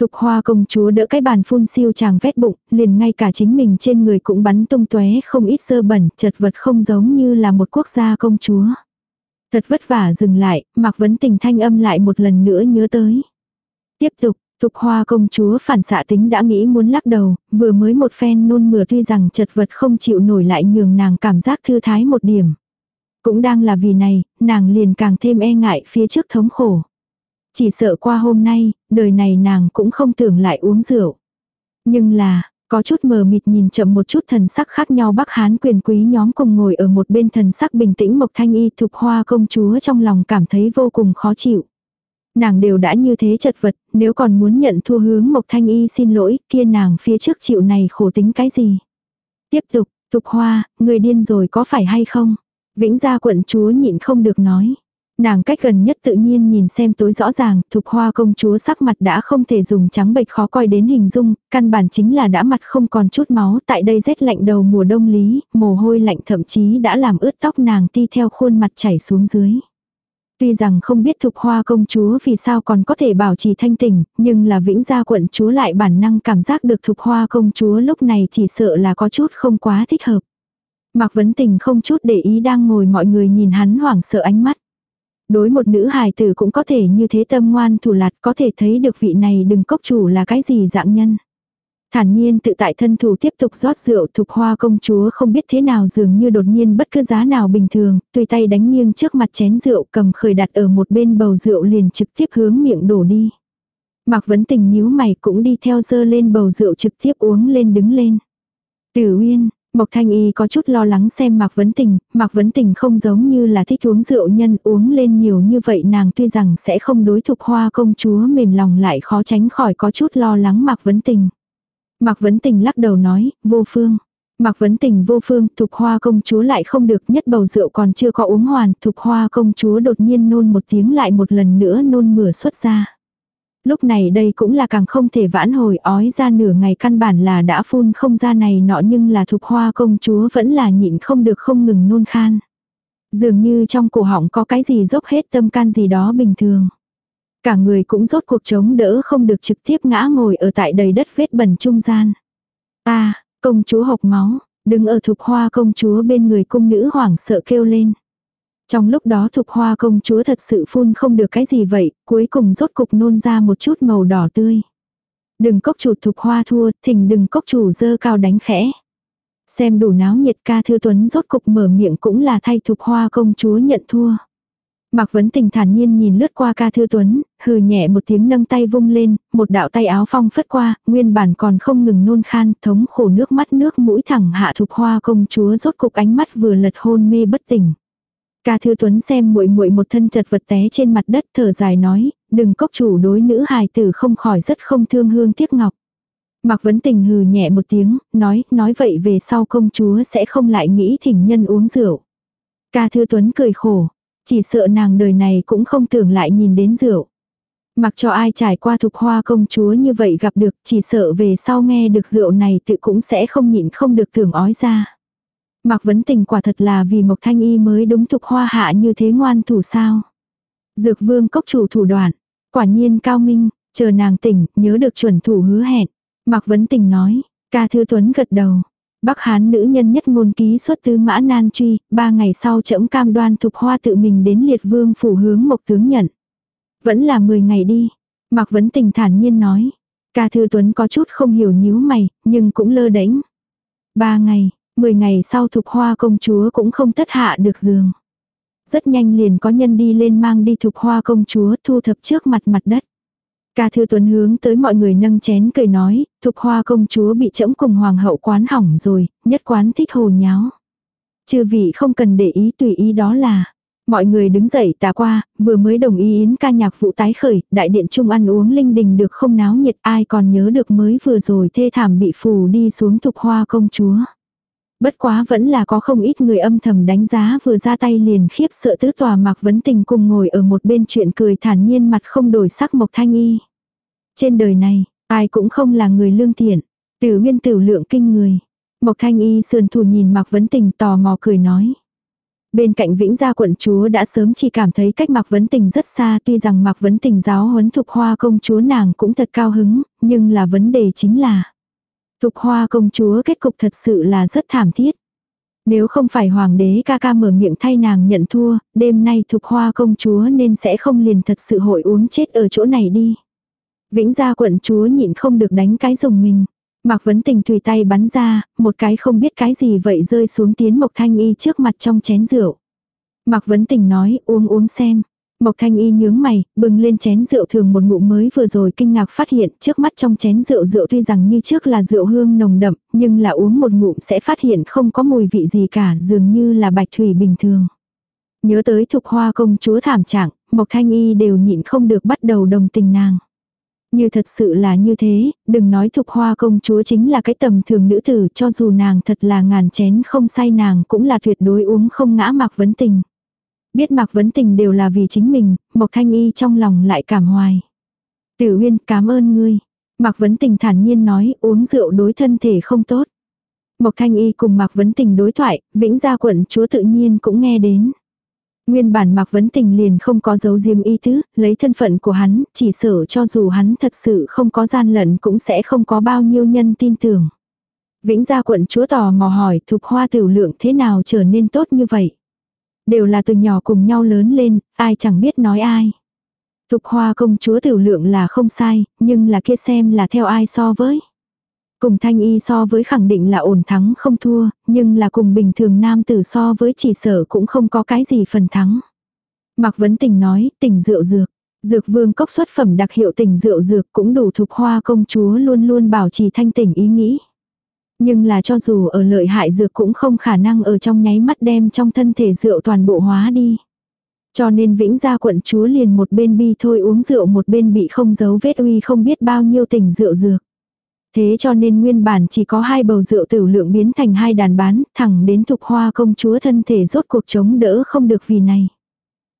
Thục hoa công chúa đỡ cái bàn phun siêu chàng vét bụng, liền ngay cả chính mình trên người cũng bắn tung tóe không ít sơ bẩn, chật vật không giống như là một quốc gia công chúa. Thật vất vả dừng lại, Mạc Vấn Tình thanh âm lại một lần nữa nhớ tới. Tiếp tục, Thục hoa công chúa phản xạ tính đã nghĩ muốn lắc đầu, vừa mới một phen nôn mửa tuy rằng chật vật không chịu nổi lại nhường nàng cảm giác thư thái một điểm. Cũng đang là vì này, nàng liền càng thêm e ngại phía trước thống khổ. Chỉ sợ qua hôm nay, đời này nàng cũng không tưởng lại uống rượu. Nhưng là, có chút mờ mịt nhìn chậm một chút thần sắc khác nhau Bắc Hán quyền quý nhóm cùng ngồi ở một bên thần sắc bình tĩnh Mộc Thanh Y thục hoa công chúa trong lòng cảm thấy vô cùng khó chịu. Nàng đều đã như thế chật vật, nếu còn muốn nhận thua hướng Mộc Thanh Y xin lỗi, kia nàng phía trước chịu này khổ tính cái gì. Tiếp tục, thục hoa, người điên rồi có phải hay không? Vĩnh gia quận chúa nhịn không được nói. Nàng cách gần nhất tự nhiên nhìn xem tối rõ ràng, thục hoa công chúa sắc mặt đã không thể dùng trắng bệch khó coi đến hình dung, căn bản chính là đã mặt không còn chút máu, tại đây rét lạnh đầu mùa đông lý, mồ hôi lạnh thậm chí đã làm ướt tóc nàng ti theo khuôn mặt chảy xuống dưới. Tuy rằng không biết thục hoa công chúa vì sao còn có thể bảo trì thanh tỉnh, nhưng là vĩnh gia quận chúa lại bản năng cảm giác được thục hoa công chúa lúc này chỉ sợ là có chút không quá thích hợp. Mạc Vấn Tình không chút để ý đang ngồi mọi người nhìn hắn hoảng sợ ánh mắt. Đối một nữ hài tử cũng có thể như thế tâm ngoan thủ lạt có thể thấy được vị này đừng cốc chủ là cái gì dạng nhân. Thản nhiên tự tại thân thủ tiếp tục rót rượu thục hoa công chúa không biết thế nào dường như đột nhiên bất cứ giá nào bình thường, tùy tay đánh nghiêng trước mặt chén rượu cầm khởi đặt ở một bên bầu rượu liền trực tiếp hướng miệng đổ đi. Mạc Vấn Tình nhíu mày cũng đi theo dơ lên bầu rượu trực tiếp uống lên đứng lên. Tử Uyên, Mộc Thanh Y có chút lo lắng xem Mạc Vấn Tình, Mạc Vấn Tình không giống như là thích uống rượu nhân uống lên nhiều như vậy nàng tuy rằng sẽ không đối thục hoa công chúa mềm lòng lại khó tránh khỏi có chút lo lắng Mạc Vấn Tình. Mạc Vấn Tình lắc đầu nói, vô phương. Mạc Vấn Tình vô phương, Thục Hoa công chúa lại không được nhất bầu rượu còn chưa có uống hoàn, Thục Hoa công chúa đột nhiên nôn một tiếng lại một lần nữa nôn mửa xuất ra. Lúc này đây cũng là càng không thể vãn hồi ói ra nửa ngày căn bản là đã phun không ra này nọ nhưng là Thục Hoa công chúa vẫn là nhịn không được không ngừng nôn khan. Dường như trong cổ họng có cái gì dốc hết tâm can gì đó bình thường. Cả người cũng rốt cuộc chống đỡ không được trực tiếp ngã ngồi ở tại đầy đất vết bẩn trung gian. Ta, công chúa hộc máu, đứng ở thục hoa công chúa bên người cung nữ hoảng sợ kêu lên. Trong lúc đó thục hoa công chúa thật sự phun không được cái gì vậy, cuối cùng rốt cục nôn ra một chút màu đỏ tươi. Đừng cốc chủ thục hoa thua, thỉnh đừng cốc chủ dơ cao đánh khẽ. Xem đủ náo nhiệt ca thư tuấn rốt cục mở miệng cũng là thay thục hoa công chúa nhận thua. Mạc Vấn Tình thản nhiên nhìn lướt qua ca thư tuấn, hừ nhẹ một tiếng nâng tay vung lên, một đạo tay áo phong phất qua, nguyên bản còn không ngừng nôn khan, thống khổ nước mắt nước mũi thẳng hạ thục hoa công chúa rốt cục ánh mắt vừa lật hôn mê bất tỉnh. Ca thư tuấn xem muội muội một thân chật vật té trên mặt đất thở dài nói, đừng cốc chủ đối nữ hài tử không khỏi rất không thương hương tiếc ngọc. Mạc Vấn Tình hừ nhẹ một tiếng, nói, nói vậy về sau công chúa sẽ không lại nghĩ thỉnh nhân uống rượu. Ca Thư Tuấn cười khổ, chỉ sợ nàng đời này cũng không tưởng lại nhìn đến rượu. Mặc cho ai trải qua thục hoa công chúa như vậy gặp được, chỉ sợ về sau nghe được rượu này tự cũng sẽ không nhịn không được tưởng ói ra. Mạc vấn tình quả thật là vì Mộc Thanh Y mới đúng thục hoa hạ như thế ngoan thủ sao. Dược vương cốc chủ thủ đoạn, quả nhiên cao minh, chờ nàng tỉnh, nhớ được chuẩn thủ hứa hẹn. Mạc vấn tình nói, ca thư tuấn gật đầu. Bắc Hán nữ nhân nhất ngôn ký xuất tứ mã nan truy, ba ngày sau trẫm cam đoan thục hoa tự mình đến liệt vương phủ hướng mộc tướng nhận. Vẫn là 10 ngày đi. Mạc Vấn Tình thản nhiên nói. Ca Thư Tuấn có chút không hiểu nhíu mày, nhưng cũng lơ đánh. Ba ngày, 10 ngày sau thục hoa công chúa cũng không tất hạ được giường. Rất nhanh liền có nhân đi lên mang đi thục hoa công chúa thu thập trước mặt mặt đất. Ca Thư Tuấn hướng tới mọi người nâng chén cười nói, Thục Hoa công chúa bị trẫm cùng hoàng hậu quán hỏng rồi, nhất quán thích hồ nháo. Chư vị không cần để ý tùy ý đó là. Mọi người đứng dậy tà qua, vừa mới đồng ý yến ca nhạc vụ tái khởi, đại điện chung ăn uống linh đình được không náo nhiệt ai còn nhớ được mới vừa rồi thê thảm bị phù đi xuống Thục Hoa công chúa. Bất quá vẫn là có không ít người âm thầm đánh giá vừa ra tay liền khiếp sợ tứ tòa mặc vấn tình cùng ngồi ở một bên chuyện cười thản nhiên mặt không đổi sắc mộc thanh y. Trên đời này, ai cũng không là người lương thiện. Tử nguyên tử lượng kinh người. Mộc thanh y sườn thủ nhìn mặc vấn tình tò mò cười nói. Bên cạnh vĩnh gia quận chúa đã sớm chỉ cảm thấy cách mặc vấn tình rất xa tuy rằng mặc vấn tình giáo huấn thục hoa công chúa nàng cũng thật cao hứng, nhưng là vấn đề chính là Tục hoa công chúa kết cục thật sự là rất thảm thiết. Nếu không phải hoàng đế ca ca mở miệng thay nàng nhận thua, đêm nay thục hoa công chúa nên sẽ không liền thật sự hội uống chết ở chỗ này đi. Vĩnh gia quận chúa nhịn không được đánh cái dùng mình. Mạc Vấn Tình tùy tay bắn ra, một cái không biết cái gì vậy rơi xuống tiến Mộc Thanh Y trước mặt trong chén rượu. Mạc Vấn Tình nói uống uống xem. Mộc Thanh Y nhướng mày, bừng lên chén rượu thường một ngụm mới vừa rồi kinh ngạc phát hiện trước mắt trong chén rượu rượu tuy rằng như trước là rượu hương nồng đậm, nhưng là uống một ngụm sẽ phát hiện không có mùi vị gì cả dường như là bạch thủy bình thường. Nhớ tới thục hoa công chúa thảm trạng, Mộc Thanh Y đều nhịn không được bắt đầu đồng tình nàng. Như thật sự là như thế, đừng nói thục hoa công chúa chính là cái tầm thường nữ tử cho dù nàng thật là ngàn chén không say nàng cũng là tuyệt đối uống không ngã mạc vấn tình. Biết mạc vấn tình đều là vì chính mình, Mộc Thanh Y trong lòng lại cảm hoài. Tử Uyên cảm ơn ngươi. Mạc Vấn Tình thản nhiên nói uống rượu đối thân thể không tốt. Mộc Thanh Y cùng Mạc Vấn Tình đối thoại, Vĩnh Gia quận chúa tự nhiên cũng nghe đến. Nguyên bản Mạc Vấn Tình liền không có dấu diêm y tứ, lấy thân phận của hắn, chỉ sợ cho dù hắn thật sự không có gian lận cũng sẽ không có bao nhiêu nhân tin tưởng. Vĩnh Gia quận chúa tò mò hỏi thục hoa tiểu lượng thế nào trở nên tốt như vậy. Đều là từ nhỏ cùng nhau lớn lên, ai chẳng biết nói ai. Thục hoa công chúa tiểu lượng là không sai, nhưng là kia xem là theo ai so với. Cùng thanh y so với khẳng định là ổn thắng không thua, nhưng là cùng bình thường nam tử so với chỉ sở cũng không có cái gì phần thắng. Mạc Vấn Tình nói, tình rượu dược. Dược vương cốc xuất phẩm đặc hiệu tình rượu dược cũng đủ thục hoa công chúa luôn luôn bảo trì thanh tỉnh ý nghĩ. Nhưng là cho dù ở lợi hại dược cũng không khả năng ở trong nháy mắt đem trong thân thể rượu toàn bộ hóa đi. Cho nên vĩnh gia quận chúa liền một bên bi thôi uống rượu một bên bị không giấu vết uy không biết bao nhiêu tỉnh rượu dược. Thế cho nên nguyên bản chỉ có hai bầu rượu tử lượng biến thành hai đàn bán, thẳng đến thục hoa công chúa thân thể rốt cuộc chống đỡ không được vì này.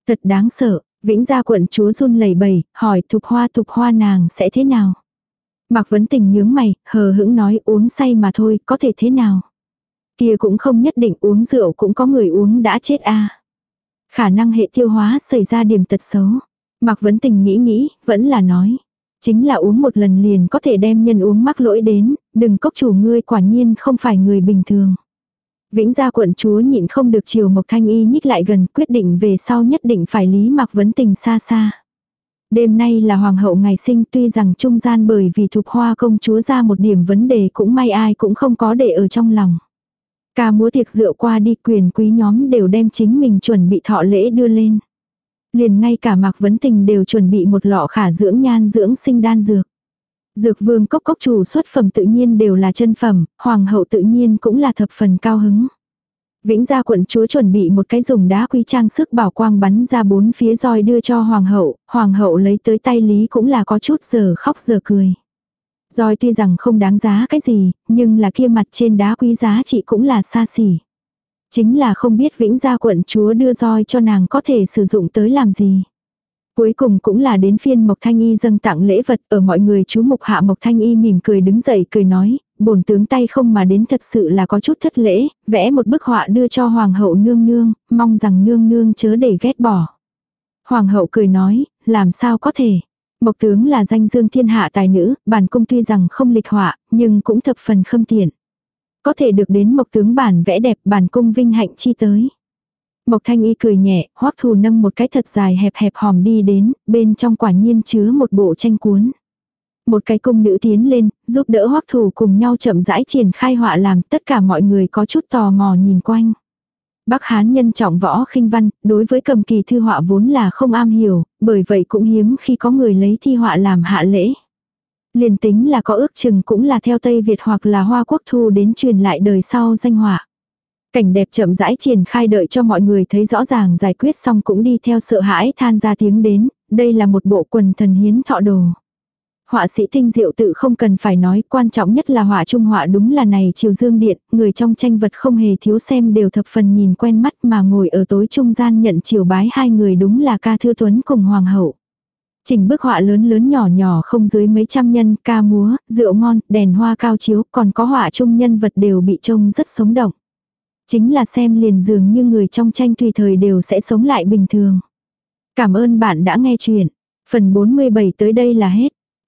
Thật đáng sợ, vĩnh gia quận chúa run lẩy bẩy, hỏi thục hoa thục hoa nàng sẽ thế nào? Mạc Vấn Tình nhướng mày, hờ hững nói uống say mà thôi, có thể thế nào? Kia cũng không nhất định uống rượu cũng có người uống đã chết a Khả năng hệ tiêu hóa xảy ra điểm tật xấu. Mạc Vấn Tình nghĩ nghĩ, vẫn là nói. Chính là uống một lần liền có thể đem nhân uống mắc lỗi đến, đừng cốc chủ ngươi quả nhiên không phải người bình thường. Vĩnh gia quận chúa nhịn không được chiều Mộc Thanh Y nhích lại gần quyết định về sau nhất định phải lý Mạc Vấn Tình xa xa. Đêm nay là hoàng hậu ngày sinh tuy rằng trung gian bởi vì thục hoa công chúa ra một điểm vấn đề cũng may ai cũng không có để ở trong lòng. Ca múa tiệc rượu qua đi quyền quý nhóm đều đem chính mình chuẩn bị thọ lễ đưa lên. Liền ngay cả Mạc Vấn Tình đều chuẩn bị một lọ khả dưỡng nhan dưỡng sinh đan dược. Dược vương cốc cốc chủ xuất phẩm tự nhiên đều là chân phẩm, hoàng hậu tự nhiên cũng là thập phần cao hứng. Vĩnh gia quận chúa chuẩn bị một cái dùng đá quý trang sức bảo quang bắn ra bốn phía roi đưa cho hoàng hậu, hoàng hậu lấy tới tay lý cũng là có chút giờ khóc giờ cười. Roi tuy rằng không đáng giá cái gì, nhưng là kia mặt trên đá quý giá trị cũng là xa xỉ. Chính là không biết vĩnh gia quận chúa đưa roi cho nàng có thể sử dụng tới làm gì. Cuối cùng cũng là đến phiên Mộc Thanh Y dâng tặng lễ vật ở mọi người chú Mục Hạ Mộc Thanh Y mỉm cười đứng dậy cười nói, bổn tướng tay không mà đến thật sự là có chút thất lễ, vẽ một bức họa đưa cho Hoàng hậu nương nương, mong rằng nương nương chớ để ghét bỏ. Hoàng hậu cười nói, làm sao có thể. Mộc tướng là danh dương thiên hạ tài nữ, bản cung tuy rằng không lịch họa, nhưng cũng thập phần khâm tiện. Có thể được đến mộc tướng bản vẽ đẹp bản cung vinh hạnh chi tới. Mộc thanh y cười nhẹ, hoắc thù nâng một cái thật dài hẹp hẹp hòm đi đến, bên trong quả nhiên chứa một bộ tranh cuốn. Một cái cung nữ tiến lên, giúp đỡ hoắc thủ cùng nhau chậm rãi triển khai họa làm tất cả mọi người có chút tò mò nhìn quanh. Bắc Hán nhân trọng võ khinh văn, đối với cầm kỳ thư họa vốn là không am hiểu, bởi vậy cũng hiếm khi có người lấy thi họa làm hạ lễ. Liền tính là có ước chừng cũng là theo Tây Việt hoặc là Hoa Quốc thu đến truyền lại đời sau danh họa. Cảnh đẹp chậm rãi triển khai đợi cho mọi người thấy rõ ràng giải quyết xong cũng đi theo sợ hãi than ra tiếng đến, đây là một bộ quần thần hiến thọ đồ. Họa sĩ tinh diệu tự không cần phải nói, quan trọng nhất là họa trung họa đúng là này chiều dương điện, người trong tranh vật không hề thiếu xem đều thập phần nhìn quen mắt mà ngồi ở tối trung gian nhận chiều bái hai người đúng là ca thư tuấn cùng hoàng hậu. chỉnh bức họa lớn lớn nhỏ nhỏ không dưới mấy trăm nhân, ca múa, rượu ngon, đèn hoa cao chiếu, còn có họa trung nhân vật đều bị trông rất sống động. Chính là xem liền dường như người trong tranh tùy thời đều sẽ sống lại bình thường. Cảm ơn bạn đã nghe chuyện. Phần 47 tới đây là hết.